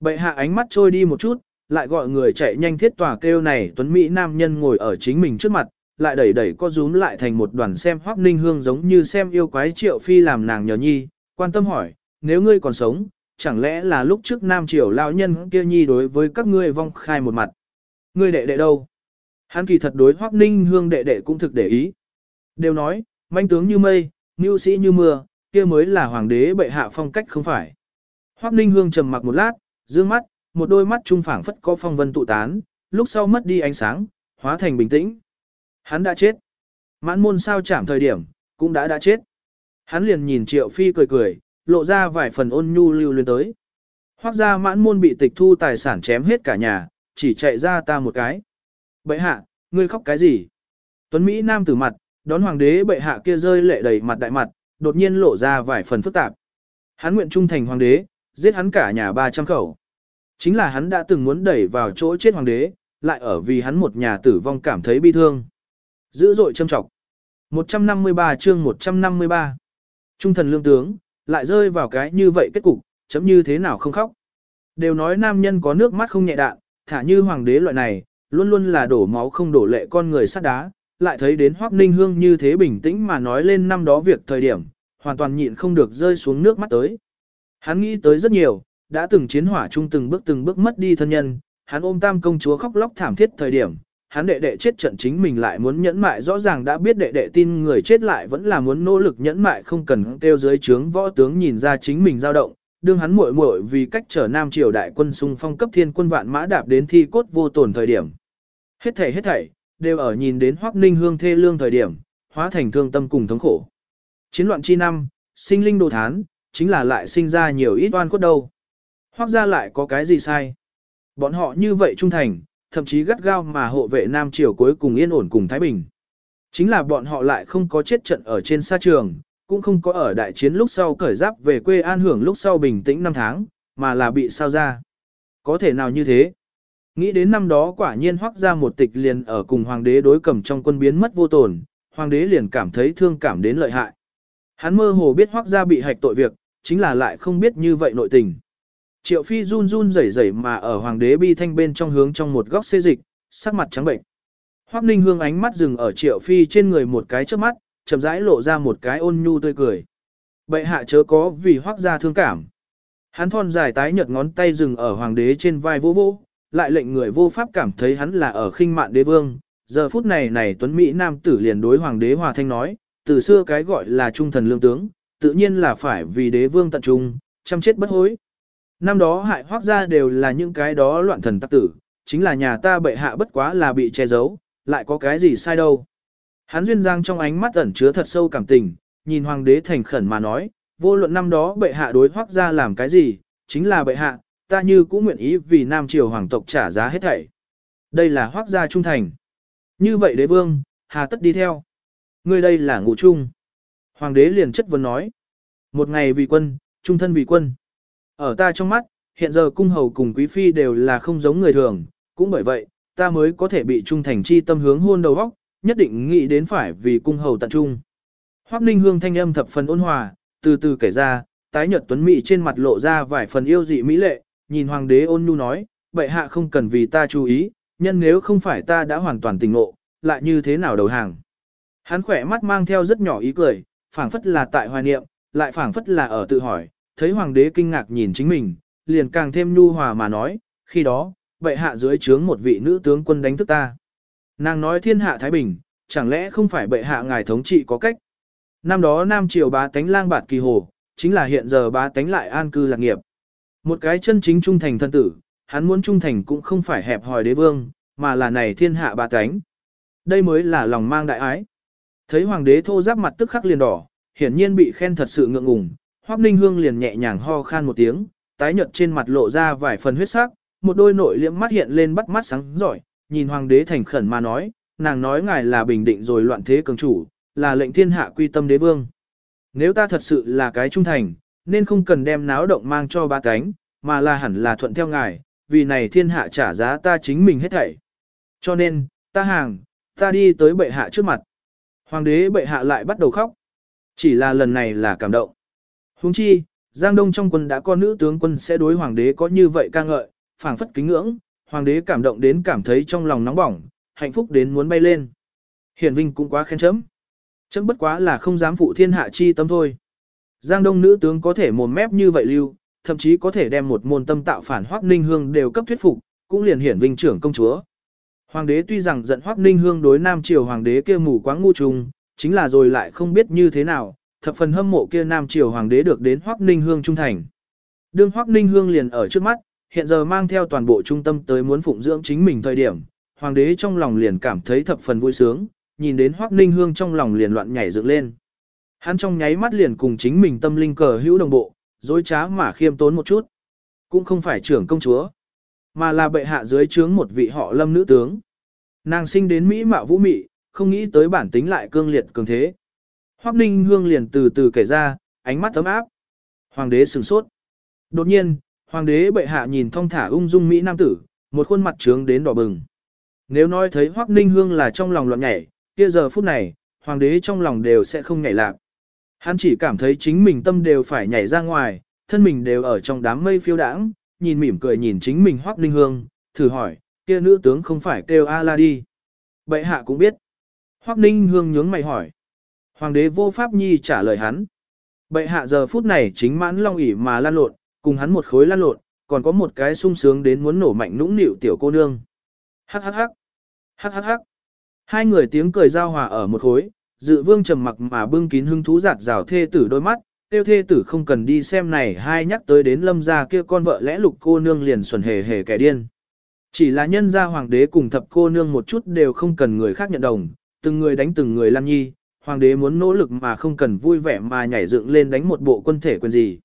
Bệ hạ ánh mắt trôi đi một chút, lại gọi người chạy nhanh thiết tòa kêu này tuấn Mỹ nam nhân ngồi ở chính mình trước mặt, lại đẩy đẩy co rúm lại thành một đoàn xem hoác ninh hương giống như xem yêu quái triệu phi làm nàng nhờ nhi, quan tâm hỏi, nếu ngươi còn sống, chẳng lẽ là lúc trước nam triều lão nhân kia nhi đối với các ngươi vong khai một mặt. Ngươi đệ đệ đâu? Hắn kỳ thật đối Hoắc Ninh Hương đệ đệ cũng thực để ý. Đều nói, manh tướng như mây, mưu sĩ như mưa, kia mới là hoàng đế bệ hạ phong cách không phải. Hoắc Ninh Hương trầm mặc một lát, dương mắt, một đôi mắt trung phảng phất có phong vân tụ tán, lúc sau mất đi ánh sáng, hóa thành bình tĩnh. Hắn đã chết. Mãn môn sao chạm thời điểm, cũng đã đã chết. Hắn liền nhìn Triệu Phi cười cười, lộ ra vài phần ôn nhu lưu luyến tới. Hoác ra mãn môn bị tịch thu tài sản chém hết cả nhà, chỉ chạy ra ta một cái. Bệ hạ, ngươi khóc cái gì? Tuấn Mỹ Nam tử mặt, đón hoàng đế bệ hạ kia rơi lệ đầy mặt đại mặt, đột nhiên lộ ra vài phần phức tạp. Hắn nguyện trung thành hoàng đế, giết hắn cả nhà 300 khẩu. Chính là hắn đã từng muốn đẩy vào chỗ chết hoàng đế, lại ở vì hắn một nhà tử vong cảm thấy bi thương. Dữ dội châm trọng. 153 chương 153. Trung thần lương tướng, lại rơi vào cái như vậy kết cục, chấm như thế nào không khóc. Đều nói nam nhân có nước mắt không nhẹ đạn, thả như hoàng đế loại này, luôn luôn là đổ máu không đổ lệ con người sát đá, lại thấy đến Hoắc Ninh Hương như thế bình tĩnh mà nói lên năm đó việc thời điểm, hoàn toàn nhịn không được rơi xuống nước mắt tới. Hắn nghĩ tới rất nhiều, đã từng chiến hỏa chung từng bước từng bước mất đi thân nhân, hắn ôm tam công chúa khóc lóc thảm thiết thời điểm, hắn đệ đệ chết trận chính mình lại muốn nhẫn mại rõ ràng đã biết đệ đệ tin người chết lại vẫn là muốn nỗ lực nhẫn mại không cần kêu dưới trướng võ tướng nhìn ra chính mình dao động, đương hắn muội muội vì cách trở Nam triều đại quân xung phong cấp thiên quân vạn mã đạp đến thi cốt vô tổn thời điểm. Hết thảy hết thảy, đều ở nhìn đến Hoắc Ninh Hương thê lương thời điểm, hóa thành thương tâm cùng thống khổ. Chiến loạn chi năm, sinh linh đồ thán, chính là lại sinh ra nhiều ít oan khuất đâu. Hoắc gia lại có cái gì sai? Bọn họ như vậy trung thành, thậm chí gắt gao mà hộ vệ Nam Triều cuối cùng yên ổn cùng Thái Bình. Chính là bọn họ lại không có chết trận ở trên sa trường, cũng không có ở đại chiến lúc sau cởi giáp về quê an hưởng lúc sau bình tĩnh năm tháng, mà là bị sao ra. Có thể nào như thế? Nghĩ đến năm đó quả nhiên hoắc ra một tịch liền ở cùng hoàng đế đối cầm trong quân biến mất vô tổn, hoàng đế liền cảm thấy thương cảm đến lợi hại. Hắn mơ hồ biết hoắc ra bị hạch tội việc, chính là lại không biết như vậy nội tình. Triệu phi run run rẩy rẩy mà ở hoàng đế bi thanh bên trong hướng trong một góc xê dịch, sắc mặt trắng bệnh. Hoắc Ninh Hương ánh mắt dừng ở Triệu Phi trên người một cái trước mắt, chậm rãi lộ ra một cái ôn nhu tươi cười. Bệ hạ chớ có vì Hoắc gia thương cảm. Hắn thon dài tái nhợt ngón tay dừng ở hoàng đế trên vai vô vô, lại lệnh người vô pháp cảm thấy hắn là ở khinh mạn đế vương. Giờ phút này này Tuấn Mỹ Nam tử liền đối hoàng đế hòa thanh nói, từ xưa cái gọi là trung thần lương tướng, tự nhiên là phải vì đế vương tận trung, chăm chết bất hối. Năm đó hại hoác ra đều là những cái đó loạn thần tắc tử, chính là nhà ta bệ hạ bất quá là bị che giấu, lại có cái gì sai đâu. Hắn duyên giang trong ánh mắt ẩn chứa thật sâu cảm tình, nhìn hoàng đế thành khẩn mà nói, vô luận năm đó bệ hạ đối hoác ra làm cái gì, chính là bệ hạ, ta như cũng nguyện ý vì nam triều hoàng tộc trả giá hết thảy. Đây là hoác gia trung thành. Như vậy đế vương, hà tất đi theo. Ngươi đây là ngụ trung. Hoàng đế liền chất vấn nói. Một ngày vì quân, trung thân vì quân. Ở ta trong mắt, hiện giờ cung hầu cùng quý phi đều là không giống người thường, cũng bởi vậy, ta mới có thể bị trung thành chi tâm hướng hôn đầu góc, nhất định nghĩ đến phải vì cung hầu tận trung. Hoắc Ninh Hương thanh âm thập phần ôn hòa, từ từ kể ra, tái nhợt tuấn mỹ trên mặt lộ ra vài phần yêu dị mỹ lệ, nhìn hoàng đế ôn nhu nói, bệ hạ không cần vì ta chú ý, nhân nếu không phải ta đã hoàn toàn tỉnh ngộ, lại như thế nào đầu hàng. Hắn khỏe mắt mang theo rất nhỏ ý cười, phảng phất là tại hoài niệm, lại phảng phất là ở tự hỏi, thấy hoàng đế kinh ngạc nhìn chính mình, liền càng thêm nhu hòa mà nói, khi đó, bệ hạ dưới trướng một vị nữ tướng quân đánh thức ta. Nàng nói thiên hạ Thái Bình, chẳng lẽ không phải bệ hạ ngài thống trị có cách. Năm đó Nam Triều bá tánh lang bạt kỳ hồ, chính là hiện giờ bá tánh lại an cư lạc nghiệp. Một cái chân chính trung thành thân tử, hắn muốn trung thành cũng không phải hẹp hòi đế vương, mà là này thiên hạ ba cánh. Đây mới là lòng mang đại ái. Thấy hoàng đế thô giáp mặt tức khắc liền đỏ, hiển nhiên bị khen thật sự ngượng ngùng, Hoắc Ninh Hương liền nhẹ nhàng ho khan một tiếng, tái nhợt trên mặt lộ ra vài phần huyết sắc, một đôi nội liễm mắt hiện lên bắt mắt sáng giỏi, nhìn hoàng đế thành khẩn mà nói, nàng nói ngài là bình định rồi loạn thế cường chủ, là lệnh thiên hạ quy tâm đế vương. Nếu ta thật sự là cái trung thành, nên không cần đem náo động mang cho ba cánh, mà là hẳn là thuận theo ngài, vì này thiên hạ trả giá ta chính mình hết thảy. Cho nên, ta hàng, ta đi tới bệ hạ trước mặt. Hoàng đế bệ hạ lại bắt đầu khóc. Chỉ là lần này là cảm động. Huống chi, Giang Đông trong quân đã có nữ tướng quân sẽ đối hoàng đế có như vậy ca ngợi, phảng phất kính ngưỡng, hoàng đế cảm động đến cảm thấy trong lòng nóng bỏng, hạnh phúc đến muốn bay lên. Hiển Vinh cũng quá khen chấm. Chấm bất quá là không dám phụ thiên hạ chi tâm thôi. Giang Đông nữ tướng có thể mồm mép như vậy lưu, thậm chí có thể đem một môn tâm tạo phản Hoắc Ninh Hương đều cấp thuyết phục, cũng liền hiển Vinh trưởng công chúa. Hoàng đế tuy rằng giận Hoắc Ninh Hương đối Nam triều hoàng đế kia mù quáng ngu trùng, chính là rồi lại không biết như thế nào, thập phần hâm mộ kia Nam triều hoàng đế được đến Hoắc Ninh Hương trung thành. Đương Hoắc Ninh Hương liền ở trước mắt, hiện giờ mang theo toàn bộ trung tâm tới muốn phụng dưỡng chính mình thời điểm, hoàng đế trong lòng liền cảm thấy thập phần vui sướng, nhìn đến Hoắc Ninh Hương trong lòng liền loạn nhảy dựng lên. Hắn trong nháy mắt liền cùng chính mình tâm linh cờ hữu đồng bộ, dối trá mà khiêm tốn một chút. Cũng không phải trưởng công chúa, mà là bệ hạ dưới trướng một vị họ lâm nữ tướng. Nàng sinh đến Mỹ mạo vũ mị, không nghĩ tới bản tính lại cương liệt cường thế. Hoắc Ninh Hương liền từ từ kể ra, ánh mắt ấm áp. Hoàng đế sửng sốt. Đột nhiên, hoàng đế bệ hạ nhìn thong thả ung dung Mỹ nam tử, một khuôn mặt trướng đến đỏ bừng. Nếu nói thấy Hoắc Ninh Hương là trong lòng loạn nhảy, kia giờ phút này, hoàng đế trong lòng đều sẽ không nhảy lạc. Hắn chỉ cảm thấy chính mình tâm đều phải nhảy ra ngoài, thân mình đều ở trong đám mây phiêu đãng, nhìn mỉm cười nhìn chính mình Hoắc Ninh Hương, thử hỏi, kia nữ tướng không phải kêu A La đi. Bệ hạ cũng biết. Hoắc Ninh Hương nhướng mày hỏi. Hoàng đế vô pháp nhi trả lời hắn. Bệ hạ giờ phút này chính mãn long ỉ mà lan lộn, cùng hắn một khối lan lộn, còn có một cái sung sướng đến muốn nổ mạnh nũng nịu tiểu cô nương. Hắc hắc hắc. Hắc hắc hắc. Hai người tiếng cười giao hòa ở một khối, dự vương trầm mặc mà bưng kín hưng thú giạt rào thê tử đôi mắt, tiêu thê tử không cần đi xem này hai nhắc tới đến lâm gia kia con vợ lẽ lục cô nương liền xuẩn hề hề kẻ điên. Chỉ là nhân gia hoàng đế cùng thập cô nương một chút đều không cần người khác nhận đồng, từng người đánh từng người lăn nhi, hoàng đế muốn nỗ lực mà không cần vui vẻ mà nhảy dựng lên đánh một bộ quân thể quyền gì.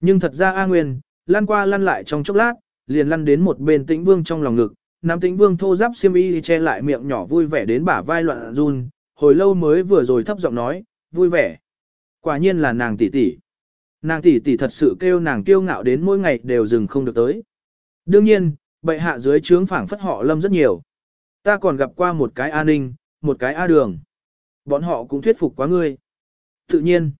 Nhưng thật ra A Nguyên, lăn qua lăn lại trong chốc lát, liền lăn đến một bên tĩnh vương trong lòng ngực, nam tĩnh vương thô giáp xiêm y che lại miệng nhỏ vui vẻ đến bả vai loạn run, hồi lâu mới vừa rồi thấp giọng nói, vui vẻ. Quả nhiên là nàng tỷ tỷ. Nàng tỷ tỷ thật sự kêu nàng kiêu ngạo đến mỗi ngày đều dừng không được tới. Đương nhiên, bệ hạ dưới trướng phảng phất họ lâm rất nhiều. Ta còn gặp qua một cái A Ninh, một cái A Đường. Bọn họ cũng thuyết phục quá ngươi. Tự nhiên.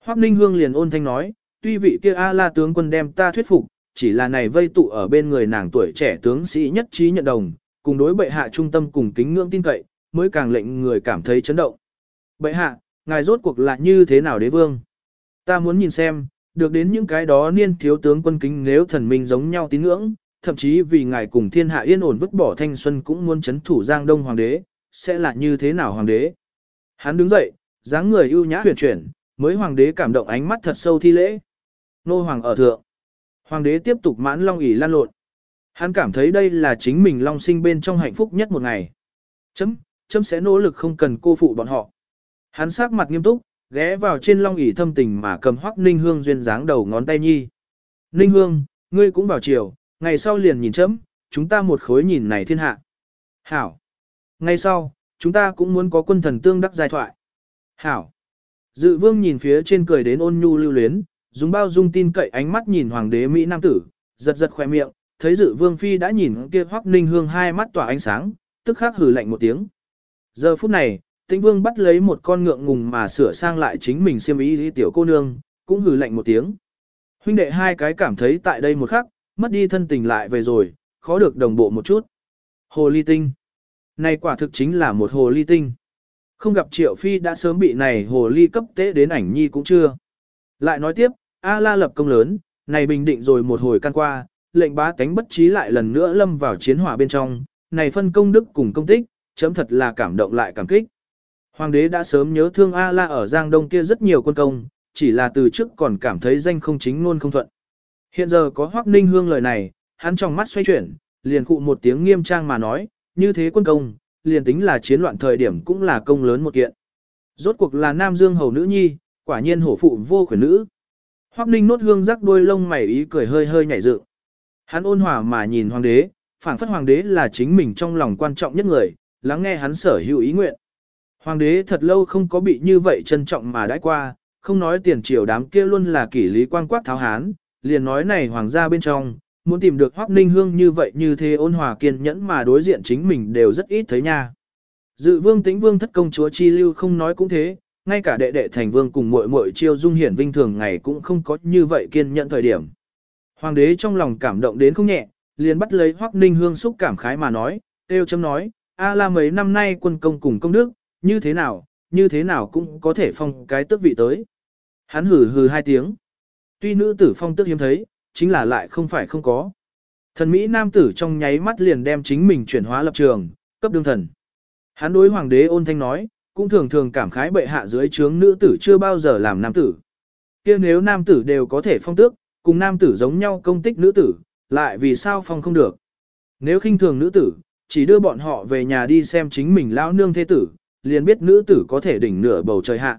Hoắc Ninh Hương liền ôn thanh nói, tuy vị kia A La tướng quân đem ta thuyết phục, chỉ là này vây tụ ở bên người nàng tuổi trẻ tướng sĩ nhất trí nhận đồng, cùng đối bệ hạ trung tâm cùng kính ngưỡng tin cậy, mới càng lệnh người cảm thấy chấn động. Bệ hạ, ngài rốt cuộc là như thế nào đế vương? Ta muốn nhìn xem, được đến những cái đó niên thiếu tướng quân kính nếu thần minh giống nhau tín ngưỡng, thậm chí vì ngài cùng thiên hạ yên ổn vứt bỏ thanh xuân cũng muốn chấn thủ giang đông hoàng đế, sẽ là như thế nào hoàng đế? Hắn đứng dậy, dáng người ưu nhã huyền chuyển, mới hoàng đế cảm động ánh mắt thật sâu thi lễ. Nô hoàng ở thượng. Hoàng đế tiếp tục mãn long ỉ lan lộn. Hắn cảm thấy đây là chính mình long sinh bên trong hạnh phúc nhất một ngày. Chấm, chấm sẽ nỗ lực không cần cô phụ bọn họ. Hắn sắc mặt nghiêm túc, ghé vào trên long ỷ thâm tình mà cầm hoắc ninh hương duyên dáng đầu ngón tay nhi. Ninh hương, ngươi cũng bảo chiều, ngày sau liền nhìn chấm, chúng ta một khối nhìn này thiên hạ. Hảo. Ngày sau, chúng ta cũng muốn có quân thần tương đắc giai thoại. Hảo. Dự vương nhìn phía trên cười đến ôn nhu lưu luyến, dùng bao dung tin cậy ánh mắt nhìn hoàng đế Mỹ Nam tử, giật giật khỏe miệng, thấy dự vương phi đã nhìn kia hoắc ninh hương hai mắt tỏa ánh sáng, tức khắc hử lạnh một tiếng. Giờ phút này, tĩnh vương bắt lấy một con ngượng ngùng mà sửa sang lại chính mình xiêm ý tiểu cô nương, cũng hừ lạnh một tiếng. Huynh đệ hai cái cảm thấy tại đây một khắc, mất đi thân tình lại về rồi, khó được đồng bộ một chút. Hồ ly tinh. Này quả thực chính là một hồ ly tinh. Không gặp triệu phi đã sớm bị này hồ ly cấp tế đến ảnh nhi cũng chưa. Lại nói tiếp, A la lập công lớn, này bình định rồi một hồi can qua, lệnh bá tánh bất trí lại lần nữa lâm vào chiến hỏa bên trong, này phân công đức cùng công tích, chấm thật là cảm động lại cảm kích. Hoàng đế đã sớm nhớ thương A la ở Giang Đông kia rất nhiều quân công, chỉ là từ trước còn cảm thấy danh không chính luôn không thuận. Hiện giờ có Hoắc Ninh Hương lời này, hắn trong mắt xoay chuyển, liền cụ một tiếng nghiêm trang mà nói, như thế quân công, liền tính là chiến loạn thời điểm cũng là công lớn một kiện. Rốt cuộc là Nam Dương hầu nữ nhi, quả nhiên hổ phụ vô khuyển nữ. Hoắc Ninh nốt hương rắc đôi lông mày ý cười hơi hơi nhảy dựng. Hắn ôn hòa mà nhìn hoàng đế, phảng phất hoàng đế là chính mình trong lòng quan trọng nhất người, lắng nghe hắn sở hữu ý nguyện. Hoàng đế thật lâu không có bị như vậy trân trọng mà đãi qua, không nói tiền triều đám kia luôn là kỷ lý quan quát tháo hán, liền nói này hoàng gia bên trong, muốn tìm được Hoắc Ninh Hương như vậy như thế ôn hòa kiên nhẫn mà đối diện chính mình đều rất ít thấy nha. Dự vương tĩnh vương thất công chúa chi lưu không nói cũng thế, ngay cả đệ đệ thành vương cùng muội muội chiêu dung hiển vinh thường ngày cũng không có như vậy kiên nhẫn thời điểm. Hoàng đế trong lòng cảm động đến không nhẹ, liền bắt lấy Hoắc Ninh Hương xúc cảm khái mà nói, tiêu chấm nói, a la mấy năm nay quân công cùng công đức, như thế nào, như thế nào cũng có thể phong cái tước vị tới. Hắn hử hừ hai tiếng. Tuy nữ tử phong tước hiếm thấy, chính là lại không phải không có. Thần Mỹ nam tử trong nháy mắt liền đem chính mình chuyển hóa lập trường, cấp đương thần. Hắn đối hoàng đế ôn thanh nói, cũng thường thường cảm khái bệ hạ dưới trướng nữ tử chưa bao giờ làm nam tử. kia nếu nam tử đều có thể phong tước, cùng nam tử giống nhau công tích nữ tử, lại vì sao phong không được. Nếu khinh thường nữ tử, chỉ đưa bọn họ về nhà đi xem chính mình lão nương thế tử, liền biết nữ tử có thể đỉnh nửa bầu trời hạ.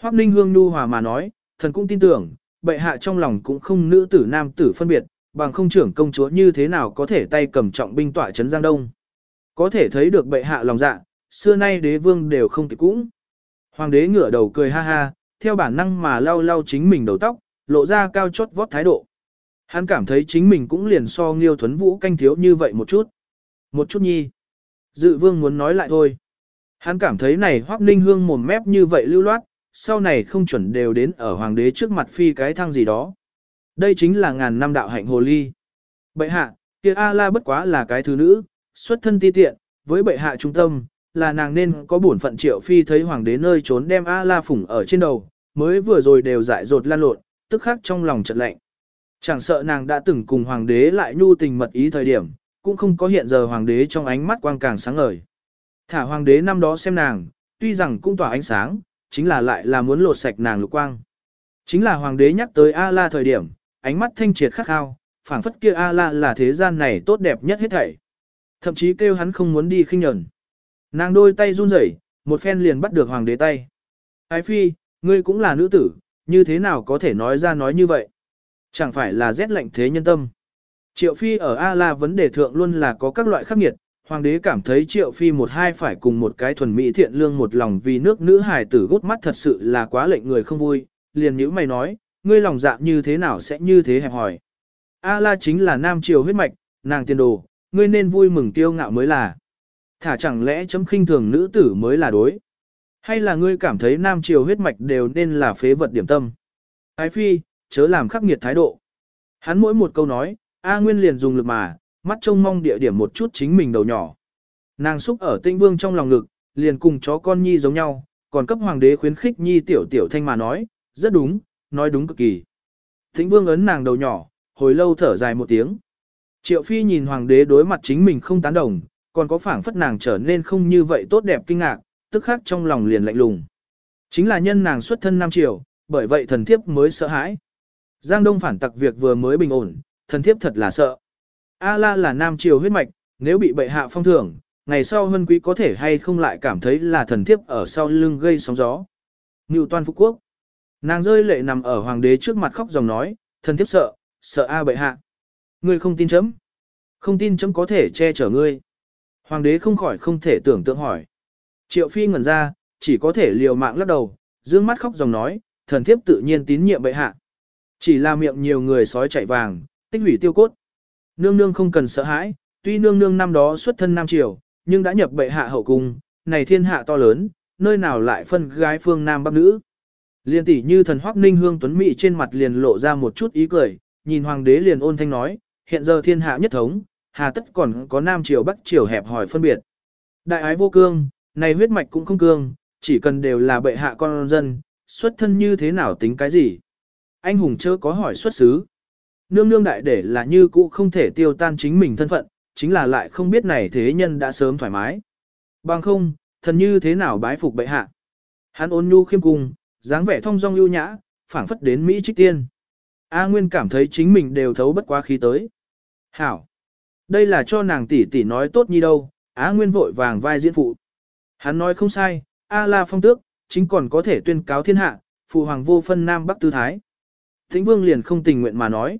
Hoắc Ninh Hương nu hòa mà nói, thần cũng tin tưởng, bệ hạ trong lòng cũng không nữ tử nam tử phân biệt, bằng không trưởng công chúa như thế nào có thể tay cầm trọng binh tỏa trấn Giang Đông. Có thể thấy được bệ hạ lòng dạ, xưa nay đế vương đều không kịp cũng. Hoàng đế ngửa đầu cười ha ha, theo bản năng mà lau lau chính mình đầu tóc, lộ ra cao chót vót thái độ. Hắn cảm thấy chính mình cũng liền so nghiêu thuấn vũ canh thiếu như vậy một chút. Một chút nhi. Dự vương muốn nói lại thôi. Hắn cảm thấy này hoắc ninh hương mồm mép như vậy lưu loát, sau này không chuẩn đều đến ở hoàng đế trước mặt phi cái thang gì đó. Đây chính là ngàn năm đạo hạnh hồ ly. Bệ hạ, kia A-la bất quá là cái thứ nữ, xuất thân ti tiện, với bệ hạ trung tâm, là nàng nên có bổn phận triệu phi thấy hoàng đế nơi trốn đem A-la phủng ở trên đầu, mới vừa rồi đều dại dột lan lộn, tức khắc trong lòng chợt lạnh. Chẳng sợ nàng đã từng cùng hoàng đế lại nhu tình mật ý thời điểm, cũng không có hiện giờ hoàng đế trong ánh mắt quang càng sáng ngời. Thả hoàng đế năm đó xem nàng, tuy rằng cũng tỏa ánh sáng, chính là lại là muốn lột sạch nàng lục quang. Chính là hoàng đế nhắc tới A-la thời điểm, ánh mắt thanh triệt khắc khao, phảng phất kia A-la là thế gian này tốt đẹp nhất hết thảy. Thậm chí kêu hắn không muốn đi khinh nhẫn. Nàng đôi tay run rẩy, một phen liền bắt được hoàng đế tay. Ái phi, ngươi cũng là nữ tử, như thế nào có thể nói ra nói như vậy? Chẳng phải là rét lạnh thế nhân tâm. Triệu phi ở A-la vấn đề thượng luôn là có các loại khắc nghiệt, hoàng đế cảm thấy triệu phi một hai phải cùng một cái thuần mỹ thiện lương một lòng vì nước nữ hài tử gút mắt thật sự là quá lệnh người không vui, liền nhữ mày nói, ngươi lòng dạ như thế nào sẽ như thế hẹp hỏi. A-la chính là nam triều huyết mạch, nàng tiền đồ, ngươi nên vui mừng tiêu ngạo mới là. Thả chẳng lẽ chấm khinh thường nữ tử mới là đối. Hay là ngươi cảm thấy nam triều huyết mạch đều nên là phế vật điểm tâm. Ái phi, chớ làm khắc nghiệt thái độ. Hắn mỗi một câu nói, A Nguyên liền dùng lực mà, mắt trông mong địa điểm một chút chính mình đầu nhỏ. Nàng xúc ở tinh vương trong lòng ngực, liền cùng chó con nhi giống nhau, còn cấp hoàng đế khuyến khích nhi tiểu tiểu thanh mà nói, rất đúng, nói đúng cực kỳ. Tĩnh vương ấn nàng đầu nhỏ, hồi lâu thở dài một tiếng. Triệu phi nhìn hoàng đế đối mặt chính mình không tán đồng, còn có phảng phất nàng trở nên không như vậy tốt đẹp kinh ngạc, tức khắc trong lòng liền lạnh lùng. Chính là nhân nàng xuất thân Nam Triều, bởi vậy thần thiếp mới sợ hãi. Giang Đông phản tặc việc vừa mới bình ổn, thần thiếp thật là sợ. A La là Nam Triều huyết mạch, nếu bị bệ hạ phong thưởng, ngày sau hân quý có thể hay không lại cảm thấy là thần thiếp ở sau lưng gây sóng gió. Ngưu toàn Phú Quốc. Nàng rơi lệ nằm ở hoàng đế trước mặt khóc dòng nói, thần thiếp sợ, sợ A bệ hạ. Ngươi không tin chấm. Không tin chấm có thể che chở ngươi. Hoàng đế không khỏi không thể tưởng tượng hỏi. Triệu phi ngẩn ra, chỉ có thể liều mạng lắc đầu, dương mắt khóc dòng nói, thần thiếp tự nhiên tín nhiệm bệ hạ. Chỉ là miệng nhiều người sói chạy vàng, tích hủy tiêu cốt. Nương nương không cần sợ hãi, tuy nương nương năm đó xuất thân Nam Triều, nhưng đã nhập bệ hạ hậu cung, này thiên hạ to lớn, nơi nào lại phân gái phương Nam Bắc nữ. Liên tỷ như thần hoắc ninh hương tuấn mỹ trên mặt liền lộ ra một chút ý cười, nhìn hoàng đế liền ôn thanh nói, hiện giờ thiên hạ nhất thống, hà tất còn có Nam Triều Bắc Triều hẹp hỏi phân biệt. Đại ái vô cương, này huyết mạch cũng không cương, chỉ cần đều là bệ hạ con dân, xuất thân như thế nào tính cái gì. Anh hùng chớ có hỏi xuất xứ. Nương nương đại để là như cũ không thể tiêu tan chính mình thân phận, chính là lại không biết này thế nhân đã sớm thoải mái. Bằng không, thần như thế nào bái phục bệ hạ. Hắn ôn nhu khiêm cung, dáng vẻ thông dong lưu nhã, phảng phất đến Mỹ trích tiên. A Nguyên cảm thấy chính mình đều thấu bất quá khí tới. Hảo! Đây là cho nàng tỷ tỷ nói tốt như đâu, Á Nguyên vội vàng vai diễn phụ. Hắn nói không sai, A La phong tước, chính còn có thể tuyên cáo thiên hạ, phụ hoàng vô phân nam bắc tư thái. Thính vương liền không tình nguyện mà nói.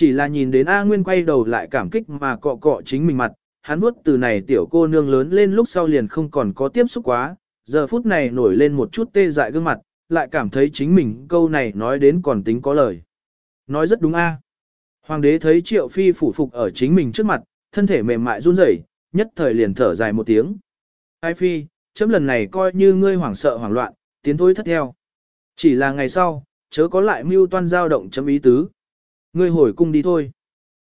Chỉ là nhìn đến A Nguyên quay đầu lại cảm kích mà cọ cọ chính mình mặt, hắn vuốt từ này tiểu cô nương lớn lên lúc sau liền không còn có tiếp xúc quá, giờ phút này nổi lên một chút tê dại gương mặt, lại cảm thấy chính mình câu này nói đến còn tính có lời. Nói rất đúng a. Hoàng đế thấy triệu phi phủ phục ở chính mình trước mặt, thân thể mềm mại run rẩy, nhất thời liền thở dài một tiếng. Ai phi, chấm lần này coi như ngươi hoảng sợ hoảng loạn, tiến thôi thất theo. Chỉ là ngày sau, chớ có lại mưu toan dao động chấm ý tứ. Ngươi hồi cung đi thôi.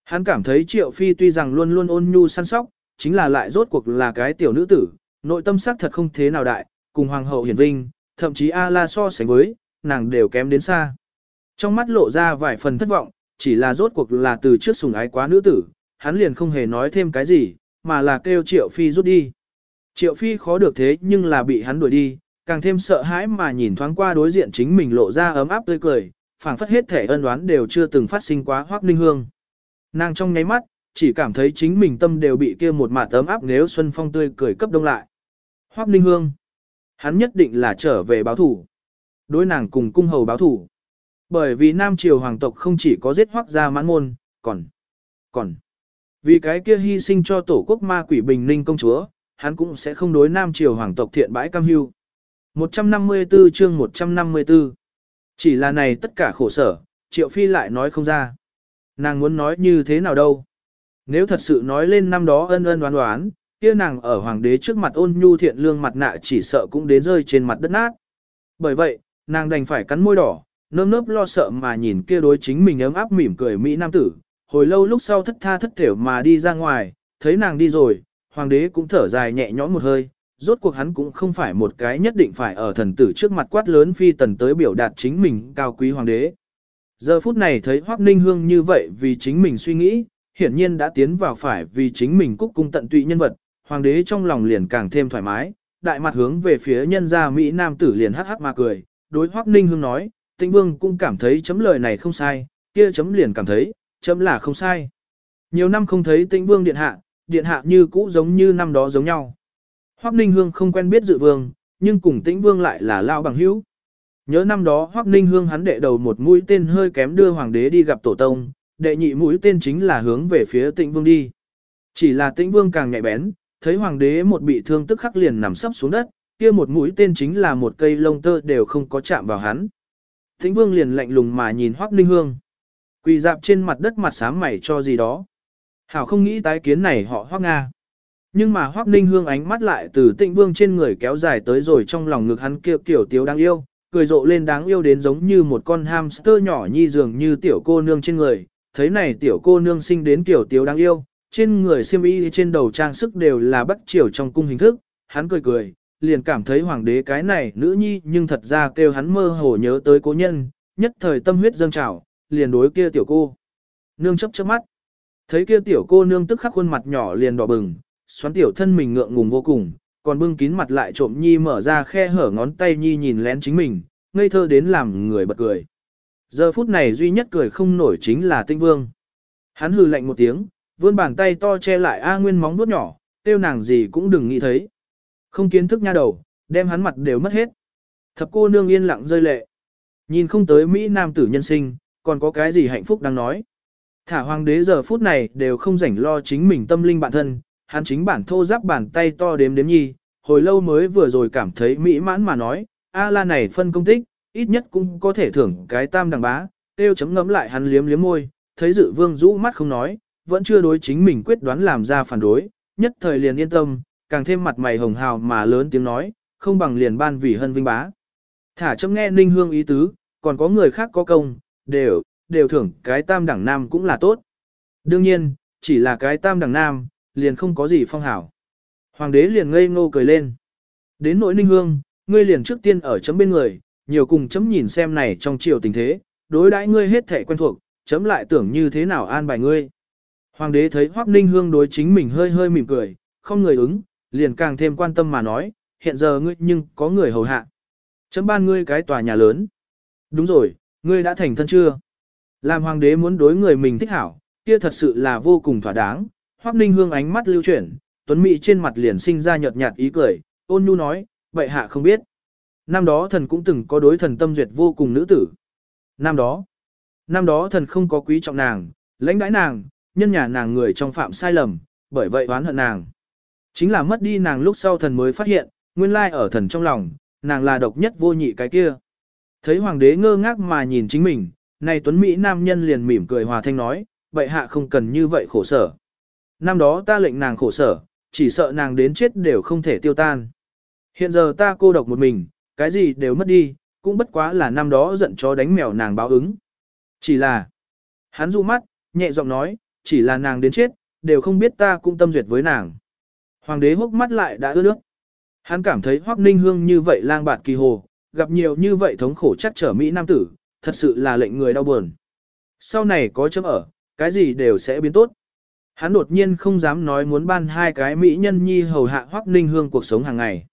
Hắn cảm thấy triệu phi tuy rằng luôn luôn ôn nhu săn sóc, chính là lại rốt cuộc là cái tiểu nữ tử, nội tâm sắc thật không thế nào đại, cùng hoàng hậu hiển vinh, thậm chí A-la so sánh với, nàng đều kém đến xa. Trong mắt lộ ra vài phần thất vọng, chỉ là rốt cuộc là từ trước sùng ái quá nữ tử, hắn liền không hề nói thêm cái gì, mà là kêu triệu phi rút đi. Triệu phi khó được thế nhưng là bị hắn đuổi đi, càng thêm sợ hãi mà nhìn thoáng qua đối diện chính mình lộ ra ấm áp tươi cười, phảng phất hết thể ân đoán đều chưa từng phát sinh quá hoác ninh hương. Nàng trong nháy mắt, chỉ cảm thấy chính mình tâm đều bị kia một mạt tấm áp nếu xuân phong tươi cười cấp đông lại. Hoắc Ninh Hương, hắn nhất định là trở về báo thủ. Đối nàng cùng cung hầu báo thủ. Bởi vì Nam Triều hoàng tộc không chỉ có giết Hoắc gia mãn môn, còn, còn, vì cái kia hy sinh cho tổ quốc ma quỷ bình ninh công chúa, hắn cũng sẽ không đối Nam Triều hoàng tộc thiện bãi cam hưu. 154 chương 154 chỉ là này tất cả khổ sở, Triệu Phi lại nói không ra. Nàng muốn nói như thế nào đâu. Nếu thật sự nói lên năm đó ân ân đoán đoán, kia nàng ở hoàng đế trước mặt ôn nhu thiện lương mặt nạ chỉ sợ cũng đến rơi trên mặt đất nát. Bởi vậy, nàng đành phải cắn môi đỏ, nơm nớp lo sợ mà nhìn kia đối chính mình ấm áp mỉm cười Mỹ Nam tử, hồi lâu lúc sau thất tha thất thểu mà đi ra ngoài, thấy nàng đi rồi, hoàng đế cũng thở dài nhẹ nhõm một hơi, rốt cuộc hắn cũng không phải một cái nhất định phải ở thần tử trước mặt quát lớn phi tần tới biểu đạt chính mình cao quý hoàng đế. Giờ phút này thấy Hoắc Ninh Hương như vậy vì chính mình suy nghĩ, hiển nhiên đã tiến vào phải vì chính mình cúc cung tận tụy nhân vật, hoàng đế trong lòng liền càng thêm thoải mái, đại mặt hướng về phía nhân gia Mỹ Nam tử liền hắc hắc mà cười, đối Hoắc Ninh Hương nói, Tĩnh Vương cũng cảm thấy chấm lời này không sai, kia chấm liền cảm thấy, chấm là không sai. Nhiều năm không thấy Tĩnh Vương điện hạ, điện hạ như cũ giống như năm đó giống nhau. Hoắc Ninh Hương không quen biết dự vương, nhưng cùng Tĩnh Vương lại là lao bằng hữu. Nhớ năm đó Hoắc Ninh Hương hắn đệ đầu một mũi tên hơi kém đưa hoàng đế đi gặp tổ tông, đệ nhị mũi tên chính là hướng về phía Tĩnh Vương đi. Chỉ là Tĩnh Vương càng nhạy bén, thấy hoàng đế một bị thương tức khắc liền nằm sấp xuống đất, kia một mũi tên chính là một cây lông tơ đều không có chạm vào hắn. Tĩnh Vương liền lạnh lùng mà nhìn Hoắc Ninh Hương. Quỳ dạp trên mặt đất mặt sám mày cho gì đó. Hảo không nghĩ tái kiến này họ Hoắc Nga. Nhưng mà Hoắc Ninh Hương ánh mắt lại từ Tịnh Vương trên người kéo dài tới rồi trong lòng ngực hắn kia kiểu tiếu đáng yêu, cười rộ lên đáng yêu đến giống như một con hamster nhỏ nhi dường như tiểu cô nương trên người. Thấy này tiểu cô nương sinh đến tiểu tiếu đáng yêu, trên người xiêm y trên đầu trang sức đều là bắt triều trong cung hình thức, hắn cười cười, liền cảm thấy hoàng đế cái này nữ nhi nhưng thật ra kêu hắn mơ hồ nhớ tới cố nhân, nhất thời tâm huyết dâng trào, liền đối kia tiểu cô. Nương chấp chớp mắt, thấy kia tiểu cô nương tức khắc khuôn mặt nhỏ liền đỏ bừng, xoắn tiểu thân mình ngượng ngùng vô cùng, còn bưng kín mặt lại trộm nhi mở ra khe hở ngón tay nhi nhìn lén chính mình, ngây thơ đến làm người bật cười. Giờ phút này duy nhất cười không nổi chính là tinh vương. Hắn hừ lạnh một tiếng, vươn bàn tay to che lại A Nguyên móng vuốt nhỏ, tiêu nàng gì cũng đừng nghĩ thấy. Không kiến thức nha đầu, đem hắn mặt đều mất hết. Thập cô nương yên lặng rơi lệ. Nhìn không tới Mỹ nam tử nhân sinh, còn có cái gì hạnh phúc đang nói. Thả hoàng đế giờ phút này đều không rảnh lo chính mình tâm linh bản thân, hắn chính bản thô giáp bàn tay to đếm đếm nhi, hồi lâu mới vừa rồi cảm thấy mỹ mãn mà nói, a la này phân công tích, ít nhất cũng có thể thưởng cái tam đằng bá, tiêu chấm ngấm lại hắn liếm liếm môi, thấy dự vương rũ mắt không nói, vẫn chưa đối chính mình quyết đoán làm ra phản đối, nhất thời liền yên tâm, càng thêm mặt mày hồng hào mà lớn tiếng nói, không bằng liền ban vì hân vinh bá. Thả chấm nghe ninh hương ý tứ, còn có người khác có công, đều, đều thưởng cái tam đẳng nam cũng là tốt. Đương nhiên, chỉ là cái tam đẳng nam, liền không có gì phong hảo. Hoàng đế liền ngây ngô cười lên. Đến nỗi ninh hương, ngươi liền trước tiên ở chấm bên người, nhiều cùng chấm nhìn xem này trong chiều tình thế, đối đãi ngươi hết thể quen thuộc, chấm lại tưởng như thế nào an bài ngươi. Hoàng đế thấy Hoắc Ninh Hương đối chính mình hơi hơi mỉm cười, không người ứng, liền càng thêm quan tâm mà nói, hiện giờ ngươi nhưng có người hầu hạ. Chấm ban ngươi cái tòa nhà lớn. Đúng rồi, ngươi đã thành thân chưa? Làm hoàng đế muốn đối người mình thích hảo, kia thật sự là vô cùng thỏa đáng. Hoắc Ninh Hương ánh mắt lưu chuyển, tuấn mỹ trên mặt liền sinh ra nhợt nhạt ý cười, ôn nhu nói, vậy hạ không biết. Năm đó thần cũng từng có đối thần tâm duyệt vô cùng nữ tử. Năm đó, năm đó thần không có quý trọng nàng, lãnh đãi nàng, nhân nhà nàng người trong phạm sai lầm, bởi vậy oán hận nàng. Chính là mất đi nàng lúc sau thần mới phát hiện, nguyên lai ở thần trong lòng, nàng là độc nhất vô nhị cái kia. Thấy hoàng đế ngơ ngác mà nhìn chính mình, này tuấn Mỹ nam nhân liền mỉm cười hòa thanh nói, vậy hạ không cần như vậy khổ sở. Năm đó ta lệnh nàng khổ sở, chỉ sợ nàng đến chết đều không thể tiêu tan. Hiện giờ ta cô độc một mình, cái gì đều mất đi, cũng bất quá là năm đó giận chó đánh mèo nàng báo ứng. Chỉ là, hắn dụ mắt, nhẹ giọng nói, chỉ là nàng đến chết, đều không biết ta cũng tâm duyệt với nàng. Hoàng đế hốc mắt lại đã ướt nước. Hắn cảm thấy Hoắc Ninh Hương như vậy lang bạt kỳ hồ, gặp nhiều như vậy thống khổ chắc trở Mỹ Nam tử, thật sự là lệnh người đau buồn. Sau này có chấm ở, cái gì đều sẽ biến tốt. Hắn đột nhiên không dám nói muốn ban hai cái Mỹ nhân nhi hầu hạ Hoắc Ninh Hương cuộc sống hàng ngày.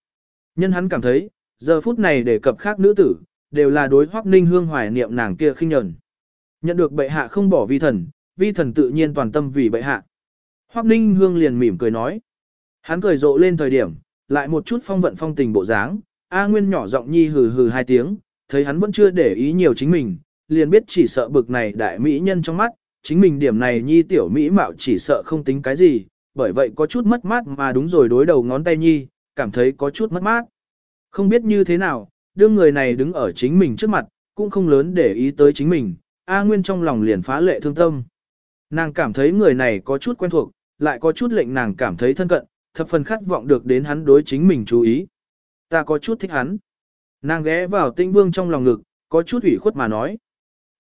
Nhân hắn cảm thấy, giờ phút này để cập khác nữ tử, đều là đối Hoắc Ninh Hương hoài niệm nàng kia khinh nhẫn. Nhận được bệ hạ không bỏ vi thần, vi thần tự nhiên toàn tâm vì bệ hạ. Hoắc Ninh Hương liền mỉm cười nói. Hắn cười rộ lên thời điểm, lại một chút phong vận phong tình bộ dáng, A Nguyên nhỏ giọng nhi hừ hừ hai tiếng, thấy hắn vẫn chưa để ý nhiều chính mình, liền biết chỉ sợ bực này đại mỹ nhân trong mắt, chính mình điểm này nhi tiểu mỹ mạo chỉ sợ không tính cái gì, bởi vậy có chút mất mát mà đúng rồi đối đầu ngón tay nhi, cảm thấy có chút mất mát. Không biết như thế nào, đương người này đứng ở chính mình trước mặt, cũng không lớn để ý tới chính mình, A Nguyên trong lòng liền phá lệ thương tâm. Nàng cảm thấy người này có chút quen thuộc, lại có chút lệnh nàng cảm thấy thân cận, thập phần khát vọng được đến hắn đối chính mình chú ý. Ta có chút thích hắn. Nàng ghé vào tinh vương trong lòng ngực, có chút ủy khuất mà nói.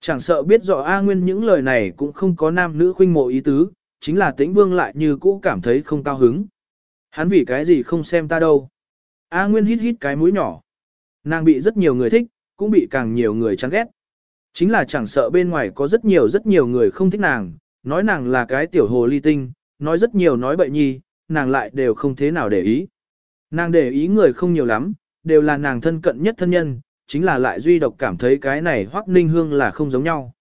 Chẳng sợ biết rõ A Nguyên những lời này cũng không có nam nữ khuynh mộ ý tứ, chính là tĩnh vương lại như cũ cảm thấy không cao hứng. Hắn vì cái gì không xem ta đâu. A Nguyên hít hít cái mũi nhỏ. Nàng bị rất nhiều người thích, cũng bị càng nhiều người chán ghét. Chính là chẳng sợ bên ngoài có rất nhiều rất nhiều người không thích nàng, nói nàng là cái tiểu hồ ly tinh, nói rất nhiều nói bậy nhi, nàng lại đều không thế nào để ý. Nàng để ý người không nhiều lắm, đều là nàng thân cận nhất thân nhân, chính là lại duy độc cảm thấy cái này hoắc ninh hương là không giống nhau.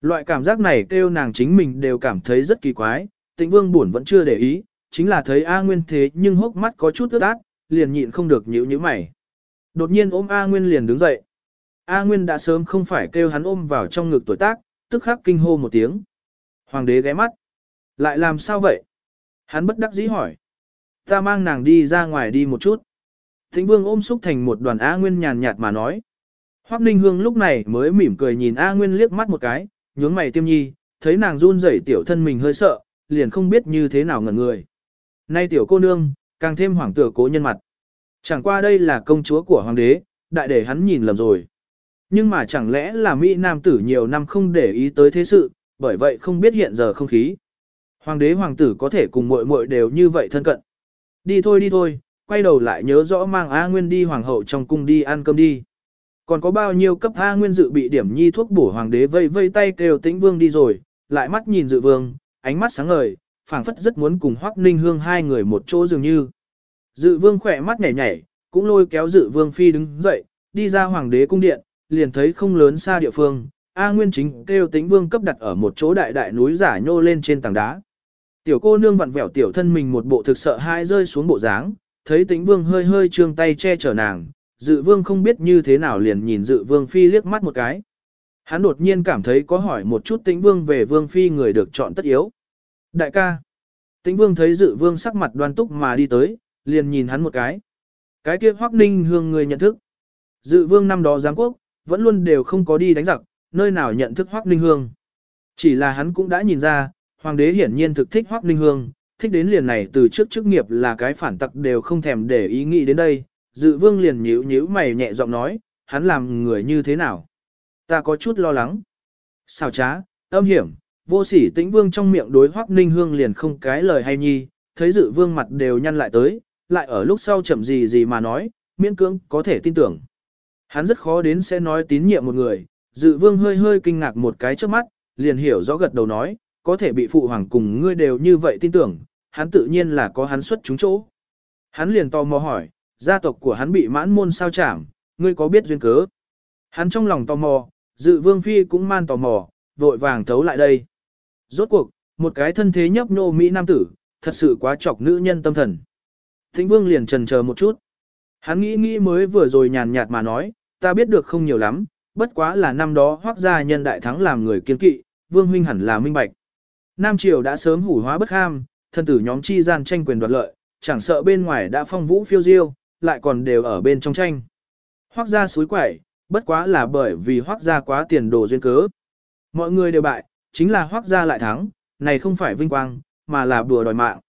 Loại cảm giác này kêu nàng chính mình đều cảm thấy rất kỳ quái, tĩnh vương buồn vẫn chưa để ý, chính là thấy A Nguyên thế nhưng hốc mắt có chút ướt át, liền nhịn không được nhíu nhíu mày. Đột nhiên ôm A Nguyên liền đứng dậy. A Nguyên đã sớm không phải kêu hắn ôm vào trong ngực tuổi tác, tức khắc kinh hô một tiếng. Hoàng đế ghé mắt. Lại làm sao vậy? Hắn bất đắc dĩ hỏi. Ta mang nàng đi ra ngoài đi một chút. Thịnh vương ôm xúc thành một đoàn A Nguyên nhàn nhạt mà nói. Hoắc Ninh Hương lúc này mới mỉm cười nhìn A Nguyên liếc mắt một cái, nhướng mày tiêm nhi, thấy nàng run rẩy tiểu thân mình hơi sợ, liền không biết như thế nào ngẩn người. Nay tiểu cô nương, càng thêm hoảng tử cố nhân mặt. Chẳng qua đây là công chúa của hoàng đế, đại để hắn nhìn lầm rồi. Nhưng mà chẳng lẽ là Mỹ Nam tử nhiều năm không để ý tới thế sự, bởi vậy không biết hiện giờ không khí. Hoàng đế hoàng tử có thể cùng muội muội đều như vậy thân cận. Đi thôi đi thôi, quay đầu lại nhớ rõ mang A Nguyên đi hoàng hậu trong cung đi ăn cơm đi. Còn có bao nhiêu cấp A Nguyên dự bị điểm nhi thuốc bổ hoàng đế vây vây tay kêu tĩnh vương đi rồi, lại mắt nhìn dự vương, ánh mắt sáng ngời, phảng phất rất muốn cùng Hoắc Ninh Hương hai người một chỗ dường như. Dự vương khỏe mắt nhảy nhảy, cũng lôi kéo dự vương phi đứng dậy, đi ra hoàng đế cung điện, liền thấy không lớn xa địa phương, A Nguyên chính kêu tĩnh vương cấp đặt ở một chỗ đại đại núi giả nhô lên trên tảng đá. Tiểu cô nương vặn vẹo tiểu thân mình một bộ thực sợ hai rơi xuống bộ dáng, thấy tĩnh vương hơi hơi trương tay che chở nàng, dự vương không biết như thế nào liền nhìn dự vương phi liếc mắt một cái. Hắn đột nhiên cảm thấy có hỏi một chút tĩnh vương về vương phi người được chọn tất yếu. Đại ca, tĩnh vương thấy dự vương sắc mặt đoan túc mà đi tới, liền nhìn hắn một cái. Cái kia hoắc ninh hương người nhận thức. Dự vương năm đó giáng quốc, vẫn luôn đều không có đi đánh giặc, nơi nào nhận thức hoắc ninh hương. Chỉ là hắn cũng đã nhìn ra, hoàng đế hiển nhiên thực thích hoắc ninh hương, thích đến liền này từ trước chức nghiệp là cái phản tặc đều không thèm để ý nghĩ đến đây, dự vương liền nhíu nhíu mày nhẹ giọng nói, hắn làm người như thế nào? Ta có chút lo lắng. Sao trá, âm hiểm, vô sỉ tĩnh vương trong miệng đối hoắc ninh hương liền không cái lời hay nhi, thấy dự vương mặt đều nhăn lại tới, lại ở lúc sau chậm gì gì mà nói, miễn cưỡng có thể tin tưởng. Hắn rất khó đến sẽ nói tín nhiệm một người, dự vương hơi hơi kinh ngạc một cái trước mắt, liền hiểu rõ gật đầu nói, có thể bị phụ hoàng cùng ngươi đều như vậy tin tưởng, hắn tự nhiên là có hắn xuất chúng chỗ. Hắn liền tò mò hỏi, gia tộc của hắn bị mãn môn sao chảm, ngươi có biết duyên cớ? Hắn trong lòng tò mò, dự vương phi cũng man tò mò, vội vàng thấu lại đây. Rốt cuộc, một cái thân thế nhấp nô Mỹ nam tử, thật sự quá chọc nữ nhân tâm thần. Thịnh vương liền trần chờ một chút. Hắn nghĩ nghĩ mới vừa rồi nhàn nhạt mà nói, ta biết được không nhiều lắm, bất quá là năm đó hoác gia nhân đại thắng làm người kiên kỵ, vương huynh hẳn là minh bạch. Nam Triều đã sớm hủ hóa bất ham, thân tử nhóm chi gian tranh quyền đoạt lợi, chẳng sợ bên ngoài đã phong vũ phiêu diêu, lại còn đều ở bên trong tranh. Hoác gia suối quẩy, bất quá là bởi vì hoác gia quá tiền đồ duyên cớ. Mọi người đều bại, chính là hoác gia lại thắng, này không phải vinh quang, mà là bùa đòi mạng.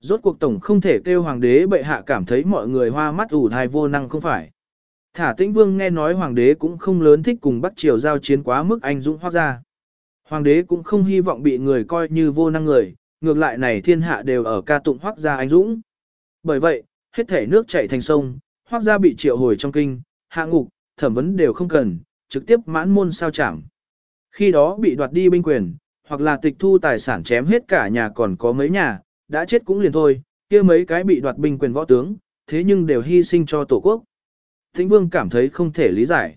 Rốt cuộc tổng không thể kêu hoàng đế bệ hạ cảm thấy mọi người hoa mắt ủ thai vô năng không phải. Thả tĩnh vương nghe nói hoàng đế cũng không lớn thích cùng Bắc Triều giao chiến quá mức anh dũng hoác gia. Hoàng đế cũng không hy vọng bị người coi như vô năng người, ngược lại này thiên hạ đều ở ca tụng hoác gia anh dũng. Bởi vậy, hết thể nước chảy thành sông, hoác gia bị triệu hồi trong kinh, hạ ngục, thẩm vấn đều không cần, trực tiếp mãn môn sao chảm. Khi đó bị đoạt đi binh quyền, hoặc là tịch thu tài sản chém hết cả nhà còn có mấy nhà, đã chết cũng liền thôi, kia mấy cái bị đoạt binh quyền võ tướng, thế nhưng đều hy sinh cho tổ quốc. Thịnh vương cảm thấy không thể lý giải.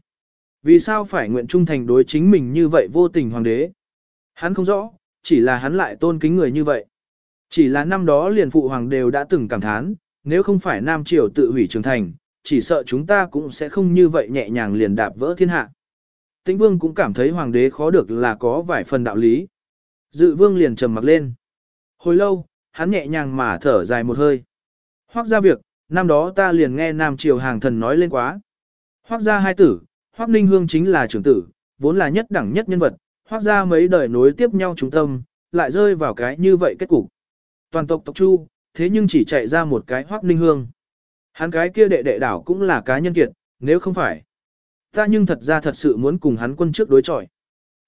Vì sao phải nguyện trung thành đối chính mình như vậy vô tình hoàng đế? Hắn không rõ, chỉ là hắn lại tôn kính người như vậy. Chỉ là năm đó liền phụ hoàng đều đã từng cảm thán, nếu không phải Nam Triều tự hủy trường thành, chỉ sợ chúng ta cũng sẽ không như vậy nhẹ nhàng liền đạp vỡ thiên hạ. Tĩnh vương cũng cảm thấy hoàng đế khó được là có vài phần đạo lý. Dự vương liền trầm mặc lên. Hồi lâu, hắn nhẹ nhàng mà thở dài một hơi. Hoác ra việc, năm đó ta liền nghe Nam Triều hàng thần nói lên quá. Hoác ra hai tử, Hoác Ninh Hương chính là trưởng tử, vốn là nhất đẳng nhất nhân vật, Hoác ra mấy đời nối tiếp nhau trung tâm, lại rơi vào cái như vậy kết cục. Toàn tộc tộc chu, thế nhưng chỉ chạy ra một cái Hoác Ninh Hương. Hắn cái kia đệ đệ đảo cũng là cá nhân kiệt, nếu không phải. Ta nhưng thật ra thật sự muốn cùng hắn quân trước đối chọi.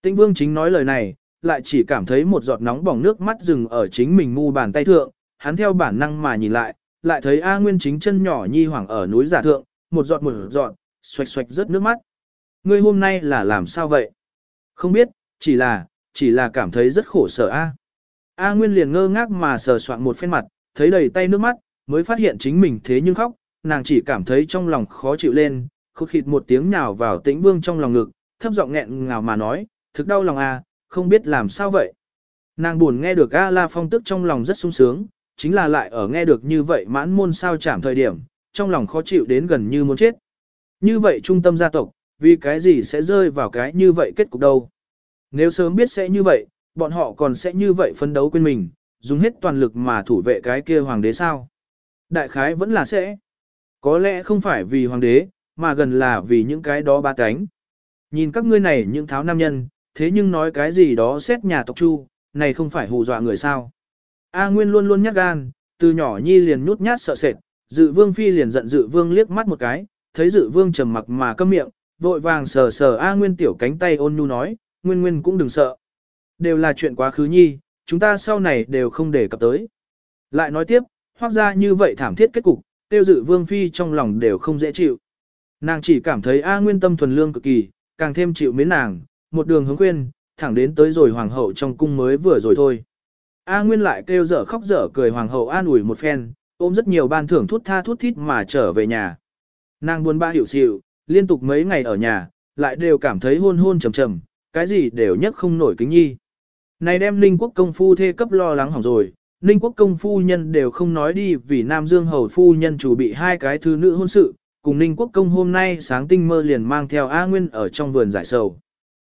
Tĩnh Vương chính nói lời này, lại chỉ cảm thấy một giọt nóng bỏng nước mắt dừng ở chính mình mu bàn tay thượng, hắn theo bản năng mà nhìn lại, lại thấy A Nguyên chính chân nhỏ nhi hoảng ở núi giả thượng, một giọt một giọt, xoạch xoạch rớt nước mắt. Ngươi hôm nay là làm sao vậy? Không biết, chỉ là, chỉ là cảm thấy rất khổ sở A. A Nguyên liền ngơ ngác mà sờ soạn một phen mặt, thấy đầy tay nước mắt, mới phát hiện chính mình thế nhưng khóc, nàng chỉ cảm thấy trong lòng khó chịu lên, khụt khịt một tiếng nhào vào tĩnh vương trong lòng ngực, thấp giọng nghẹn ngào mà nói, thực đau lòng A, không biết làm sao vậy. Nàng buồn nghe được A La Phong tức trong lòng rất sung sướng, chính là lại ở nghe được như vậy mãn môn sao chạm thời điểm, trong lòng khó chịu đến gần như muốn chết. Như vậy trung tâm gia tộc, vì cái gì sẽ rơi vào cái như vậy kết cục đâu. Nếu sớm biết sẽ như vậy, bọn họ còn sẽ như vậy phấn đấu quên mình, dùng hết toàn lực mà thủ vệ cái kia hoàng đế sao. Đại khái vẫn là sẽ. Có lẽ không phải vì hoàng đế, mà gần là vì những cái đó ba cánh. Nhìn các ngươi này những tháo nam nhân, thế nhưng nói cái gì đó xét nhà tộc chu, này không phải hù dọa người sao. A Nguyên luôn luôn nhát gan, từ nhỏ nhi liền nhút nhát sợ sệt, dự vương phi liền giận dự vương liếc mắt một cái, thấy dự vương trầm mặc mà câm miệng, vội vàng sờ sờ A Nguyên tiểu cánh tay ôn nhu nói, Nguyên Nguyên cũng đừng sợ. Đều là chuyện quá khứ nhi, chúng ta sau này đều không để cập tới. Lại nói tiếp, hoác ra như vậy thảm thiết kết cục, tiêu dự vương phi trong lòng đều không dễ chịu. Nàng chỉ cảm thấy A Nguyên tâm thuần lương cực kỳ, càng thêm chịu mến nàng, một đường hướng khuyên, thẳng đến tới rồi hoàng hậu trong cung mới vừa rồi thôi. A Nguyên lại kêu dở khóc dở cười hoàng hậu an ủi một phen, ôm rất nhiều ban thưởng thút tha thút thít mà trở về nhà. Nàng buồn ba hiểu xịu, liên tục mấy ngày ở nhà, lại đều cảm thấy hôn hôn trầm trầm, cái gì đều nhất không nổi kính nhi. Này đem Ninh quốc công phu thê cấp lo lắng hỏng rồi, Ninh quốc công phu nhân đều không nói đi vì Nam Dương hầu phu nhân chủ bị hai cái thư nữ hôn sự, cùng Ninh quốc công hôm nay sáng tinh mơ liền mang theo A Nguyên ở trong vườn giải sầu.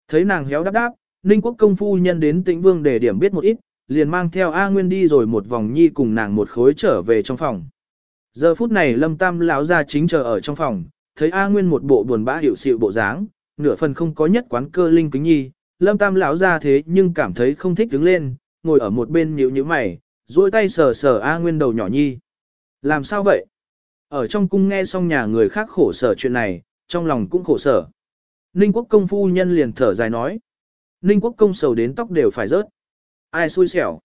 Thấy nàng héo đáp đáp, Ninh quốc công phu nhân đến tĩnh vương để điểm biết một ít, liền mang theo A Nguyên đi rồi một vòng nhi cùng nàng một khối trở về trong phòng. Giờ phút này Lâm Tam lão ra chính chờ ở trong phòng, thấy A Nguyên một bộ buồn bã hiểu sự bộ dáng, nửa phần không có nhất quán cơ linh kính nhi, Lâm Tam lão ra thế nhưng cảm thấy không thích đứng lên, ngồi ở một bên nhíu nhíu mày, duỗi tay sờ sờ A Nguyên đầu nhỏ nhi. Làm sao vậy? Ở trong cung nghe xong nhà người khác khổ sở chuyện này, trong lòng cũng khổ sở. Ninh quốc công phu nhân liền thở dài nói. Ninh quốc công sầu đến tóc đều phải rớt. Ai xui xẻo?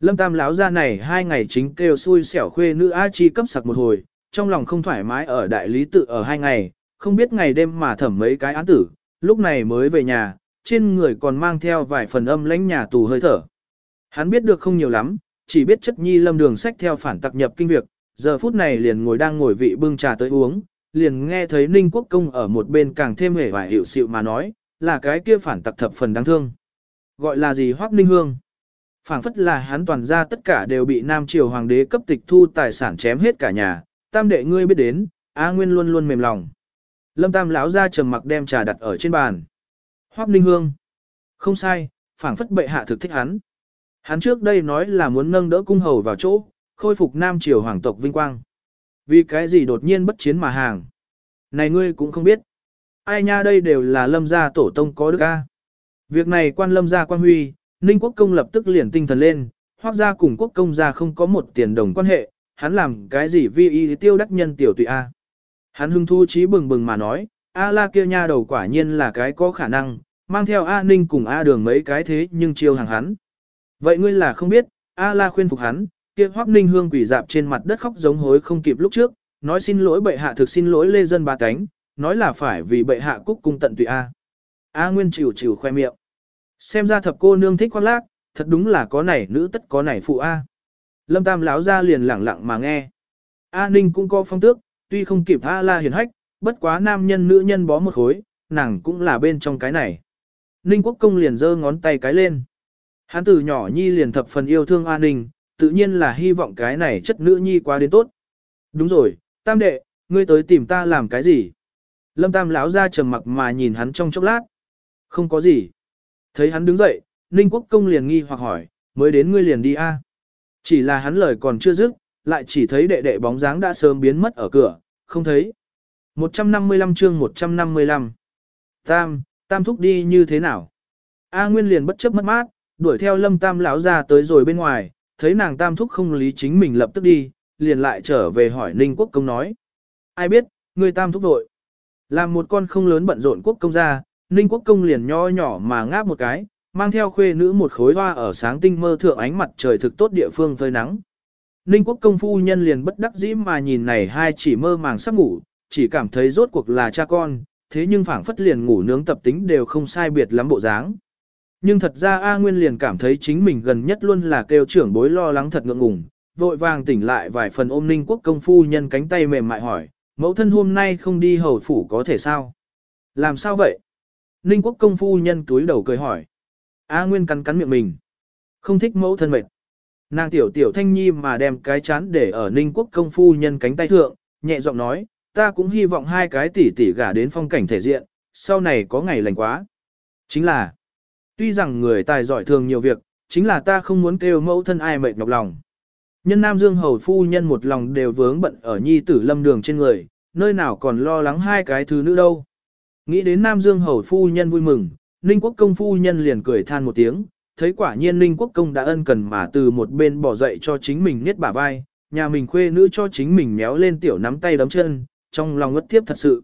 Lâm Tam lão ra này hai ngày chính kêu xui xẻo khuê nữ A Chi cấp sặc một hồi, trong lòng không thoải mái ở đại lý tự ở hai ngày, không biết ngày đêm mà thẩm mấy cái án tử, lúc này mới về nhà, trên người còn mang theo vài phần âm lãnh nhà tù hơi thở. Hắn biết được không nhiều lắm, chỉ biết chất nhi lâm đường sách theo phản tặc nhập kinh việc, giờ phút này liền ngồi đang ngồi vị bưng trà tới uống, liền nghe thấy Ninh Quốc Công ở một bên càng thêm hề vài hiệu sự mà nói, là cái kia phản tặc thập phần đáng thương. Gọi là gì Hoắc Ninh Hương? phảng phất là hắn toàn ra tất cả đều bị Nam Triều Hoàng đế cấp tịch thu tài sản chém hết cả nhà, tam đệ ngươi biết đến, A Nguyên luôn luôn mềm lòng. Lâm Tam lão ra trầm mặc đem trà đặt ở trên bàn. Hoắc Ninh Hương. Không sai, phảng phất bệ hạ thực thích hắn. Hắn trước đây nói là muốn nâng đỡ cung hầu vào chỗ, khôi phục Nam Triều Hoàng tộc vinh quang. Vì cái gì đột nhiên bất chiến mà hàng. Này ngươi cũng không biết. Ai nha đây đều là lâm gia tổ tông có đức A. Việc này quan lâm gia quan huy, Ninh quốc công lập tức liền tinh thần lên, hoác gia cùng quốc công gia không có một tiền đồng quan hệ, hắn làm cái gì vi y tiêu đắc nhân tiểu tụy A. Hắn hưng thu trí bừng bừng mà nói, A la kia nha đầu quả nhiên là cái có khả năng, mang theo A ninh cùng A đường mấy cái thế nhưng chiêu hàng hắn. Vậy ngươi là không biết, A la khuyên phục hắn, kia hoác ninh hương quỷ dạp trên mặt đất khóc giống hối không kịp lúc trước, nói xin lỗi bệ hạ thực xin lỗi lê dân ba cánh, nói là phải vì bệ hạ cúc cung tận tụy A. A nguyên chịu chịu khoe miệng. Xem ra thập cô nương thích khoác lác, thật đúng là có này nữ tất có này phụ A. Lâm Tam lão ra liền lẳng lặng mà nghe. A Ninh cũng có phong tước, tuy không kịp A La hiền hách, bất quá nam nhân nữ nhân bó một khối, nàng cũng là bên trong cái này. Ninh Quốc Công liền giơ ngón tay cái lên. Hắn từ nhỏ nhi liền thập phần yêu thương an ninh, tự nhiên là hy vọng cái này chất nữ nhi quá đến tốt. Đúng rồi, tam đệ, ngươi tới tìm ta làm cái gì? Lâm tam lão ra trầm mặc mà nhìn hắn trong chốc lát. Không có gì. Thấy hắn đứng dậy, Ninh Quốc công liền nghi hoặc hỏi, mới đến ngươi liền đi a? Chỉ là hắn lời còn chưa dứt, lại chỉ thấy đệ đệ bóng dáng đã sớm biến mất ở cửa, không thấy. 155 chương 155. Tam, Tam thúc đi như thế nào? A Nguyên liền bất chấp mất mát, đuổi theo Lâm Tam lão ra tới rồi bên ngoài, thấy nàng Tam thúc không lý chính mình lập tức đi, liền lại trở về hỏi Ninh Quốc công nói. Ai biết, người Tam thúc vội. Làm một con không lớn bận rộn quốc công ra, Ninh Quốc công liền nho nhỏ mà ngáp một cái, mang theo khuê nữ một khối hoa ở sáng tinh mơ thượng ánh mặt trời thực tốt địa phương phơi nắng. Ninh quốc công phu nhân liền bất đắc dĩ mà nhìn này hai chỉ mơ màng sắp ngủ, chỉ cảm thấy rốt cuộc là cha con, thế nhưng phảng phất liền ngủ nướng tập tính đều không sai biệt lắm bộ dáng. Nhưng thật ra A Nguyên liền cảm thấy chính mình gần nhất luôn là kêu trưởng bối lo lắng thật ngượng ngùng, vội vàng tỉnh lại vài phần ôm Ninh quốc công phu nhân cánh tay mềm mại hỏi, mẫu thân hôm nay không đi hầu phủ có thể sao? Làm sao vậy? Ninh quốc công phu nhân túi đầu cười hỏi. A Nguyên cắn cắn miệng mình. Không thích mẫu thân mệt. Nàng tiểu tiểu thanh nhi mà đem cái chán để ở ninh quốc công phu nhân cánh tay thượng, nhẹ giọng nói, ta cũng hy vọng hai cái tỷ tỷ gả đến phong cảnh thể diện, sau này có ngày lành quá. Chính là, tuy rằng người tài giỏi thường nhiều việc, chính là ta không muốn kêu mẫu thân ai mệt nhọc lòng. Nhân Nam Dương Hầu phu nhân một lòng đều vướng bận ở nhi tử lâm đường trên người, nơi nào còn lo lắng hai cái thứ nữ đâu. Nghĩ đến Nam Dương Hầu phu nhân vui mừng, Ninh Quốc công phu nhân liền cười than một tiếng, thấy quả nhiên Ninh Quốc công đã ân cần mà từ một bên bỏ dậy cho chính mình niết bả vai, nhà mình khuê nữ cho chính mình méo lên tiểu nắm tay đấm chân, trong lòng ngất tiếp thật sự.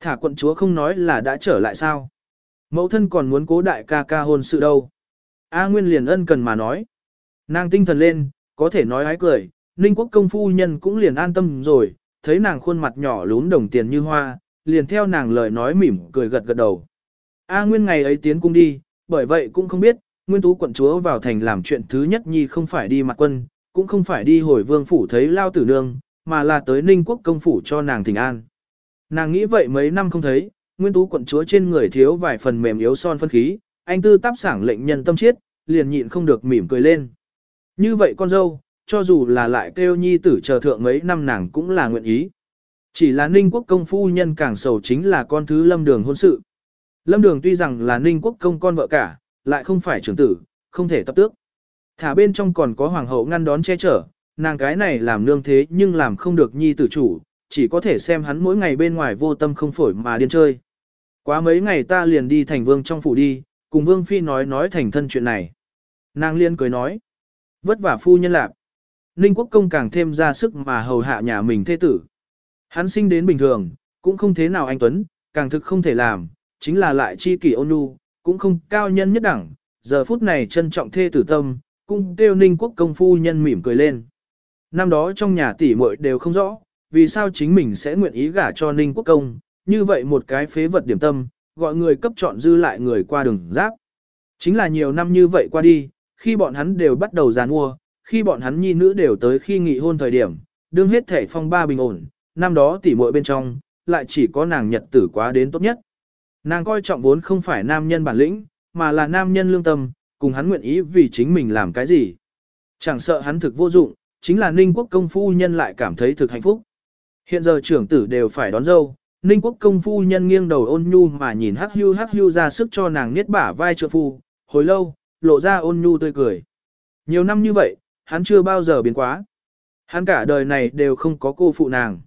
Thả quận chúa không nói là đã trở lại sao. Mẫu thân còn muốn cố đại ca ca hôn sự đâu. A Nguyên liền ân cần mà nói. Nàng tinh thần lên, có thể nói ái cười, Ninh Quốc công phu nhân cũng liền an tâm rồi, thấy nàng khuôn mặt nhỏ lún đồng tiền như hoa, liền theo nàng lời nói mỉm cười gật gật đầu. A Nguyên ngày ấy tiến cung đi, bởi vậy cũng không biết, Nguyên Tú quận chúa vào thành làm chuyện thứ nhất nhi không phải đi mặt quân, cũng không phải đi hồi vương phủ thấy lao tử nương, mà là tới Ninh Quốc công phủ cho nàng thỉnh an. Nàng nghĩ vậy mấy năm không thấy, Nguyên Tú quận chúa trên người thiếu vài phần mềm yếu son phân khí, anh tư táp sảng lệnh nhân tâm chiết, liền nhịn không được mỉm cười lên. Như vậy con dâu, cho dù là lại kêu nhi tử chờ thượng mấy năm nàng cũng là nguyện ý. Chỉ là Ninh Quốc công phu nhân càng sầu chính là con thứ lâm đường hôn sự. Lâm Đường tuy rằng là Ninh Quốc công con vợ cả, lại không phải trưởng tử, không thể tập tước. Thả bên trong còn có hoàng hậu ngăn đón che chở, nàng cái này làm nương thế nhưng làm không được nhi tử chủ, chỉ có thể xem hắn mỗi ngày bên ngoài vô tâm không phổi mà điên chơi. Quá mấy ngày ta liền đi thành vương trong phủ đi, cùng vương phi nói nói thành thân chuyện này. Nàng liên cười nói, vất vả phu nhân lạc. Ninh quốc công càng thêm ra sức mà hầu hạ nhà mình thế tử. Hắn sinh đến bình thường, cũng không thế nào anh Tuấn, càng thực không thể làm, chính là lại chi kỷ ôn nhu, cũng không cao nhân nhất đẳng, giờ phút này trân trọng thê tử tâm, cũng kêu ninh quốc công phu nhân mỉm cười lên. Năm đó trong nhà tỷ muội đều không rõ, vì sao chính mình sẽ nguyện ý gả cho ninh quốc công, như vậy một cái phế vật điểm tâm, gọi người cấp chọn dư lại người qua đường giáp. Chính là nhiều năm như vậy qua đi, khi bọn hắn đều bắt đầu giàn mua, khi bọn hắn nhi nữ đều tới khi nghị hôn thời điểm, đương hết thể phong ba bình ổn, năm đó tỷ muội bên trong, lại chỉ có nàng nhật tử quá đến tốt nhất. Nàng coi trọng vốn không phải nam nhân bản lĩnh, mà là nam nhân lương tâm, cùng hắn nguyện ý vì chính mình làm cái gì. Chẳng sợ hắn thực vô dụng, chính là Ninh Quốc công phu nhân lại cảm thấy thực hạnh phúc. Hiện giờ trưởng tử đều phải đón dâu, Ninh Quốc công phu nhân nghiêng đầu ôn nhu mà nhìn hắc hưu hắc hưu ra sức cho nàng niết bả vai trợ phu, hồi lâu, lộ ra ôn nhu tươi cười. Nhiều năm như vậy, hắn chưa bao giờ biến quá. Hắn cả đời này đều không có cô phụ nàng.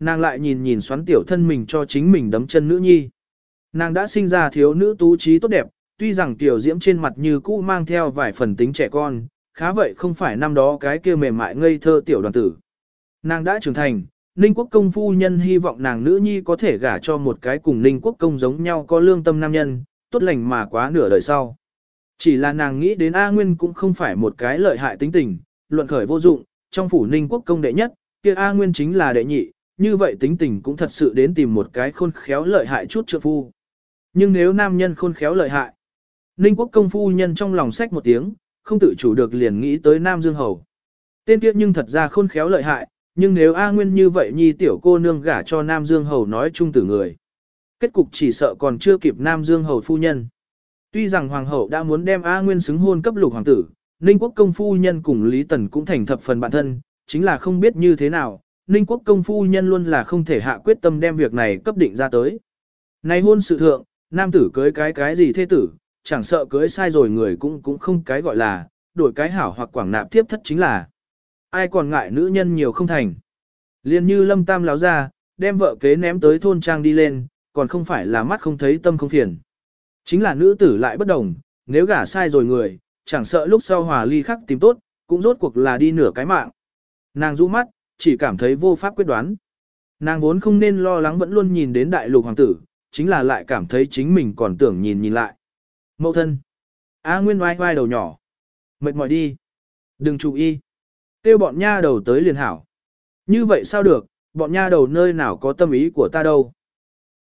Nàng lại nhìn nhìn xoắn tiểu thân mình cho chính mình đấm chân nữ nhi. Nàng đã sinh ra thiếu nữ tú trí tốt đẹp, tuy rằng tiểu diễm trên mặt như cũ mang theo vài phần tính trẻ con, khá vậy không phải năm đó cái kia mềm mại ngây thơ tiểu đoàn tử. Nàng đã trưởng thành, Ninh Quốc công phu nhân hy vọng nàng nữ nhi có thể gả cho một cái cùng Ninh Quốc công giống nhau có lương tâm nam nhân, tốt lành mà quá nửa đời sau. Chỉ là nàng nghĩ đến A Nguyên cũng không phải một cái lợi hại tính tình, luận khởi vô dụng, trong phủ Ninh Quốc công đệ nhất, kia A Nguyên chính là đệ nhị, như vậy tính tình cũng thật sự đến tìm một cái khôn khéo lợi hại chút trợ phu. Nhưng nếu nam nhân khôn khéo lợi hại, Ninh quốc công phu nhân trong lòng sách một tiếng, không tự chủ được liền nghĩ tới Nam Dương Hầu. Tên kia nhưng thật ra khôn khéo lợi hại, nhưng nếu A Nguyên như vậy nhi tiểu cô nương gả cho Nam Dương Hầu nói chung tử người. Kết cục chỉ sợ còn chưa kịp Nam Dương Hầu phu nhân. Tuy rằng hoàng hậu đã muốn đem A Nguyên xứng hôn cấp lục hoàng tử, Ninh quốc công phu nhân cùng Lý Tần cũng thành thập phần bản thân, chính là không biết như thế nào, Ninh quốc công phu nhân luôn là không thể hạ quyết tâm đem việc này cấp định ra tới. Này hôn sự thượng, nam tử cưới cái cái gì thế tử, chẳng sợ cưới sai rồi người cũng cũng không cái gọi là, đổi cái hảo hoặc quảng nạp tiếp thất chính là. Ai còn ngại nữ nhân nhiều không thành. Liên như lâm tam láo ra, đem vợ kế ném tới thôn trang đi lên, còn không phải là mắt không thấy tâm không phiền. Chính là nữ tử lại bất đồng, nếu gả sai rồi người, chẳng sợ lúc sau hòa ly khắc tìm tốt, cũng rốt cuộc là đi nửa cái mạng. Nàng rũ mắt, chỉ cảm thấy vô pháp quyết đoán. Nàng vốn không nên lo lắng vẫn luôn nhìn đến đại lục hoàng tử, chính là lại cảm thấy chính mình còn tưởng nhìn nhìn lại. Mậu thân. A Nguyên oai oai đầu nhỏ. Mệt mỏi đi. Đừng chú ý. Tiêu bọn nha đầu tới liền hảo. Như vậy sao được, bọn nha đầu nơi nào có tâm ý của ta đâu.